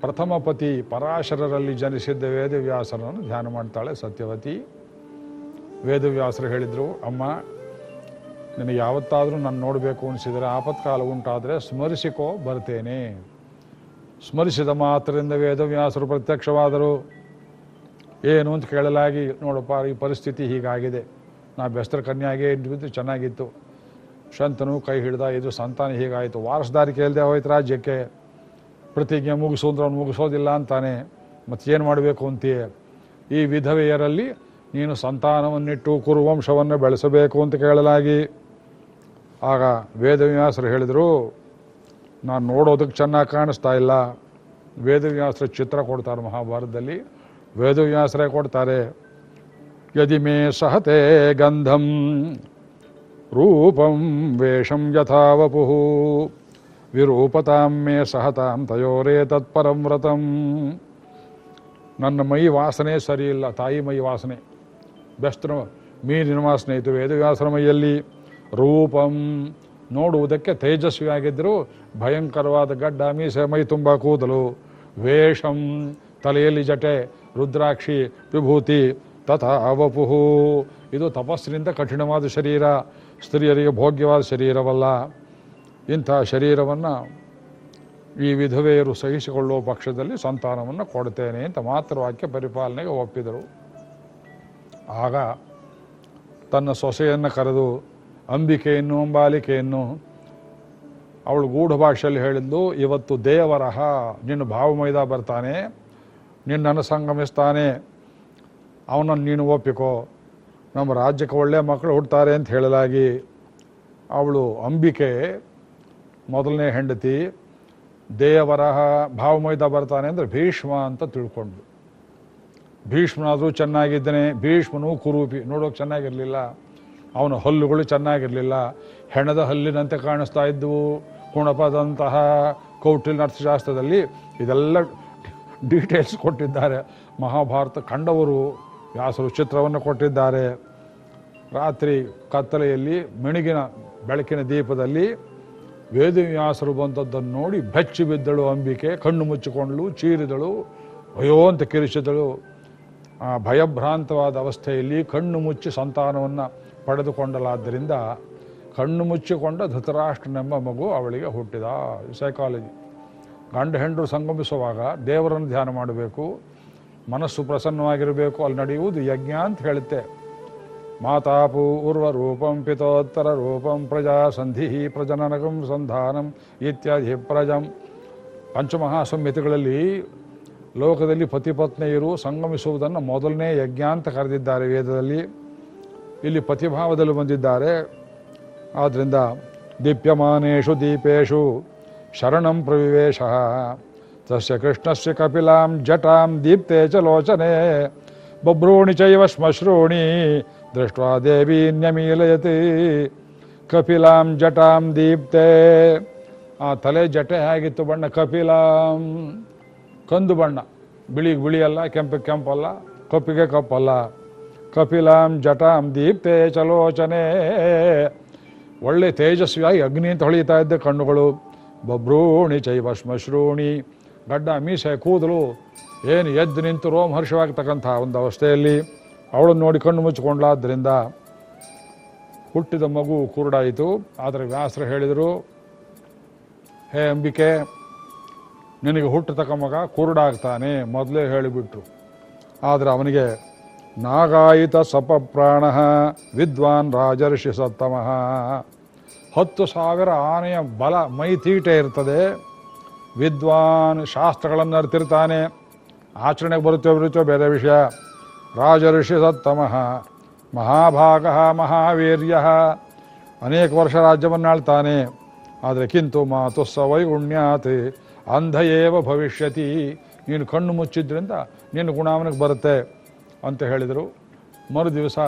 ಪ್ರಥಮ ಪತಿ ಪರಾಶರರಲ್ಲಿ ಜನಿಸಿದ್ದ ವೇದವ್ಯಾಸರನ್ನು ಧ್ಯಾನ ಮಾಡ್ತಾಳೆ ಸತ್ಯವತಿ. ವೇದವ್ಯಾಸರು ಹೇಳಿದರು, ಅಮ್ಮ, ನಿನಗೆ ಯಾವತ್ತಾದರೂ ನಾನು ನೋಡಬೇಕು ಅನಿಸಿದರೆ ಆಪತ್ಕಾಲ ಉಂಟಾದರೆ ಸ್ಮರಿಸಿಕೋ, ಬರ್ತೇನೆ. ಸ್ಮರಿಸಿದ ಮಾತ್ರದಿಂದ ವೇದವ್ಯಾಸರು ಪ್ರತ್ಯಕ್ಷವಾದರು. ಏನು? ಅಂತ ಕೇಳಲಾಗಿ, ನೋಡಪ್ಪ, ಈ ಪರಿಸ್ಥಿತಿ ಹೀಗಾಗಿದೆ. ನಾ ಬೆಸ್ತರ ಕನ್ಯಾಗೆ ಇದ್ದು ಚೆನ್ನಾಗಿತ್ತು. ಶಂತನು ಕೈ ಹಿಡ್ದ, ಇದು ಸಂತಾನ ಹೀಗಾಯಿತು. ವಾರಸದಾರಿಕೆ ಇಲ್ಲದೆ ಹೋಯ್ತು ರಾಜ್ಯಕ್ಕೆ. ಪ್ರತಿಜ್ಞೆ ಮುಗಿಸೋದ್ರೆ ಅವ್ನು ಮುಗಿಸೋದಿಲ್ಲ ಅಂತಾನೆ. ಮತ್ತೇನು ಮಾಡಬೇಕು ಅಂತೀಯೇ? ಈ ವಿಧವೆಯರಲ್ಲಿ ನೀನು ಸಂತಾನವನ್ನಿಟ್ಟು ಕುರುವಂಶವನ್ನು ಬೆಳೆಸಬೇಕು ಅಂತ ಕೇಳಲಾಗಿ. ಆಗ ವೇದವ್ಯಾಸರು ಹೇಳಿದರು, ನಾನು ನೋಡೋದಕ್ಕೆ ಚೆನ್ನಾಗಿ ಕಾಣಿಸ್ತಾ ಇಲ್ಲ. ವೇದವ್ಯಾಸರ ಚಿತ್ರ ಕೊಡ್ತಾರೆ ಮಹಾಭಾರತದಲ್ಲಿ. ವೇದವ್ಯಾಸರೇ ಕೊಡ್ತಾರೆ, ಯದಿ ಮೇ ಸಹತೆ ಗಂಧಂ ರೂಪಂ ವೇಷಂ ಯಥಾ ವಪುಃ ವಿರೂಪತಾಂ ಮೇ ಸಹತಾಂ ತಯೋರೇ ತತ್ಪರಂ ವ್ರತಂ ನನ್ನ ಮೈ ವಾಸನೆ ಸರಿಯಿಲ್ಲ ತಾಯಿ ಮೈ ವಾಸನೆ ಬೆಸ್ತ್ರ ಮೀನಿನ ವಾಸನೆ ಇತ್ತು ವೇದವ್ಯಾಸರ ಮೈಯಲ್ಲಿ ರೂಪಂ ನೋಡುವುದಕ್ಕೆ ತೇಜಸ್ವಿಯಾಗಿದ್ದರು ಭಯಂಕರವಾದ ಗಡ್ಡ ಮೀಸೆ ಮೈ ತುಂಬ ಕೂದಲು ವೇಷಂ ತಲೆಯಲ್ಲಿ ಜಟೆ ರುದ್ರಾಕ್ಷಿ ವಿಭೂತಿ ತಥಾ ಅವಪುಹು ಇದು ತಪಸ್ಸಿನಿಂದ ಕಠಿಣವಾದ ಶರೀರ ಸ್ತ್ರೀಯರಿಗೆ ಭೋಗ್ಯವಾದ ಶರೀರವಲ್ಲ, ಇಂಥ ಶರೀರವನ್ನು ಈ ವಿಧವೆಯರು ಸಹಿಸಿಕೊಳ್ಳುವ ಪಕ್ಷದಲ್ಲಿ ಸಂತಾನವನ್ನು ಕೊಡ್ತೇನೆ ಅಂತ ಮಾತ್ರ ವಾಕ್ಯ ಪರಿಪಾಲನೆಗೆ ಒಪ್ಪಿದರು. ಆಗ ತನ್ನ ಸೊಸೆಯನ್ನು ಕರೆದು, ಅಂಬಿಕೆಯನ್ನು, ಅಂಬಾಲಿಕೆಯನ್ನು ಅವಳು ಗೂಢ ಭಾಷೆಯಲ್ಲಿ ಹೇಳಿದ್ದು, ಇವತ್ತು ದೇವರಹ, ನಿನ್ನ ಭಾವಮೈದ ಬರ್ತಾನೆ, ನಿನ್ನನ್ನು ಸಂಗಮಿಸ್ತಾನೆ, ಅವನನ್ನು ನೀನು ಒಪ್ಪಿಕೋ ನಮ್ಮ ರಾಜ್ಯಕ್ಕೆ ಒಳ್ಳೆಯ ಮಕ್ಕಳು ಹುಡ್ತಾರೆ ಅಂತ ಹೇಳಲಾಗಿ ಅವಳು ಅಂಬಿಕೆ, ಮೊದಲನೇ ಹೆಂಡತಿ, ದೇವರಹ ಭಾವಮೈದ ಬರ್ತಾನೆ ಅಂದರೆ ಭೀಷ್ಮ ಅಂತ ತಿಳ್ಕೊಂಡು ಭೀಷ್ಮನಾದರೂ ಚೆನ್ನಾಗಿದ್ದಾನೆ, ಭೀಷ್ಮನು ಕುರೂಪಿ, ನೋಡೋಕೆ ಚೆನ್ನಾಗಿರಲಿಲ್ಲ. ಅವನ ಹಲ್ಲುಗಳು ಚೆನ್ನಾಗಿರಲಿಲ್ಲ. ಹೆಣದ ಹಲ್ಲಿನಂತೆ ಕಾಣಿಸ್ತಾ ಇದ್ದವು ಕುಣಪದಂತಹ ಕೌಟಿಲ್ಯ ಅರ್ಥಶಾಸ್ತ್ರದಲ್ಲಿ ಇದೆಲ್ಲ ಡೀಟೇಲ್ಸ್ ಕೊಟ್ಟಿದ್ದಾರೆ. ಮಹಾಭಾರತ ಕಂಡವರು ವ್ಯಾಸರು ಚಿತ್ರವನ್ನು ಕೊಟ್ಟಿದ್ದಾರೆ. ರಾತ್ರಿ ಕತ್ತಲೆಯಲ್ಲಿ ಮೆಣಗಿನ ಬೆಳಕಿನ ದೀಪದಲ್ಲಿ ವೇದವ್ಯಾಸರು ಬಂದದ್ದನ್ನು ನೋಡಿ ಬೆಚ್ಚಿ ಬಿದ್ದಳು ಅಂಬಿಕೆ, ಕಣ್ಣು ಮುಚ್ಚಿಕೊಂಡಳು ಚೀರಿದಳು, ಅಯ್ಯೋ ಅಂತ ಕಿರಿಸಿದಳು ಆ ಭಯಭ್ರಾಂತವಾದ ಅವಸ್ಥೆಯಲ್ಲಿ ಕಣ್ಣು ಮುಚ್ಚಿ ಸಂತಾನವನ್ನು ಪಡೆದುಕೊಂಡಲಾದ್ದರಿಂದ ಕಣ್ಣು ಮುಚ್ಚಿಕೊಂಡ ಧೃತರಾಷ್ಟ್ರನೆಂಬ ಮಗು ಅವಳಿಗೆ ಹುಟ್ಟಿದ. ಸೈಕಾಲಜಿ ಗಂಡ ಹೆಂಡರು ಸಂಗಮಿಸುವಾಗ ದೇವರನ್ನು ಧ್ಯಾನ ಮಾಡಬೇಕು. ಮನಸ್ಸು ಪ್ರಸನ್ನವಾಗಿರಬೇಕು, ಅಲ್ಲಿ ನಡೆಯುವುದು ಯಜ್ಞ ಅಂತ ಹೇಳುತ್ತೆ. ಮಾತಾಪೂರ್ವ ರೂಪಂ ಪಿತೋತ್ತರ ರೂಪಂ ಪ್ರಜಾ ಸಂಧಿ ಪ್ರಜನನಕಂ ಸಂಧಾನಂ ಇತ್ಯಾದಿ ಪ್ರಜಂ. ಪಂಚಮಹಾಸಂಹಿತೆಗಳಲ್ಲಿ ಲೋಕದಲ್ಲಿ ಪತಿಪತ್ನಿಯರು ಸಂಗಮಿಸುವುದನ್ನು ಮೊದಲನೇ ಯಜ್ಞ ಅಂತ ಕರೆದಿದ್ದಾರೆ ವೇದದಲ್ಲಿ. ಇಲ್ಲಿ ಪತಿಭಾವದಲ್ಲಿ ಬಂದಿದ್ದಾರೆ. ಆದ್ದರಿಂದ ದೀಪ್ಯಮಾನೇಷು ದೀಪೇಶು ಶರಣಂ ಪ್ರವಿವೇಶ. ತಸ್ಯ ಕೃಷ್ಣಸ್ಯ ಕಪಿಲಾಂ ಜಟಾಂ ದೀಪ್ತೆ ಚ ಲೋಚನೆ ಬಭ್ರೂಣಿ ಚೈವ ಶ್ಮಶ್ರೂಣಿ दृष्ट्वा ನ್ಯಮೀಲಯತಿ ಕಪಿಲಾಂ ಜಟಾಂ ದೀಪ್ತೆ ಆ ತಲೆ ಜಟೆ ಹೇಗಿತ್ತು ಬಣ್ಣ, ಕಪಿಲಾಂ। ಕಂದು ಬಣ್ಣ ಬಿಳಿಗೆ ಬಿಳಿಯಲ್ಲ ಕೆಂಪಿಗೆ ಕೆಂಪಲ್ಲ, ಕಪ್ಪಿಗೆ ಕಪ್ಪಲ್ಲ. ಕಪಿಲಾಂ ಜಟಾಂ ದೀಪ್ತೆ ಚಲೋಚನೆ ಒಳ್ಳೆ ತೇಜಸ್ವಿಯಾಗಿ ಅಗ್ನಿ ಅಂತ ಹೊಳಿತಾ ಇದ್ದ ಕಣ್ಣುಗಳು ಬಬ್ರೂಣಿ ಚೈವ ಶ್ಮಶ್ರೂಣಿ ಗಡ್ಡ ಮೀಸೆ ಕೂದಲು ಏನು ಎದ್ದು ನಿಂತು ರೋಮಹರ್ಷವಾಗ್ತಕ್ಕಂಥ ಒಂದು ಅವಸ್ಥೆಯಲ್ಲಿ ಅವಳನ್ನು ನೋಡಿ ಕಣ್ಣು ಮುಚ್ಚಿಕೊಂಡ್ಲಾದ್ದರಿಂದ ಹುಟ್ಟಿದ ಮಗು ಕುರುಡಾಯಿತು. ಆದರೆ ವ್ಯಾಸರು ಹೇಳಿದರು, ಹೇ ಅಂಬಿಕೆ, ನಿನಗೆ ಹುಟ್ಟತಕ್ಕ ಮಗ ಕುರುಡಾಗ್ತಾನೆ, ಮೊದಲೇ ಹೇಳಿಬಿಟ್ರು. ಆದರೆ ಅವನಿಗೆ, ನಾಗಾಯಿತ ಸಪಪ್ರಾಣ ವಿದ್ವಾನ್ ರಾಜರ್ಷಿ ಸತ್ತಮಃ. ಹತ್ತು ಸಾವಿರ ಆನೆಯ ಬಲ ಮೈತೀಟೆ ಇರ್ತದೆ. ವಿದ್ವಾನ್ ಶಾಸ್ತ್ರಗಳನ್ನು ಅರ್ತಿರ್ತಾನೆ ಆಚರಣೆಗೆ ಬರುತ್ತೆ ಬರುತ್ತೋ ಬೇರೆ ವಿಷಯ. ರಾಜಋಷಿ ಸತ್ತಮಃ. ಮಹಾಭಾಗ ಮಹಾವೀರ್ಯ. ಅನೇಕ ವರ್ಷ ರಾಜ್ಯವನ್ನು ಆಳ್ತಾನೆ ಆದರೆ ಕಿಂತು ಮಾತು ಸ ವೈಗುಣ್ಯಾತ್. ಅಂಧಯೇವ ಭವಿಷ್ಯತಿ. ನೀನು ಕಣ್ಣು ಮುಚ್ಚಿದ್ರಿಂದ ನಿನ್ನ ಗುಣ ಅವನಿಗೆ ಬರುತ್ತೆ ಅಂತ ಹೇಳಿದರು. ಮರು ದಿವಸ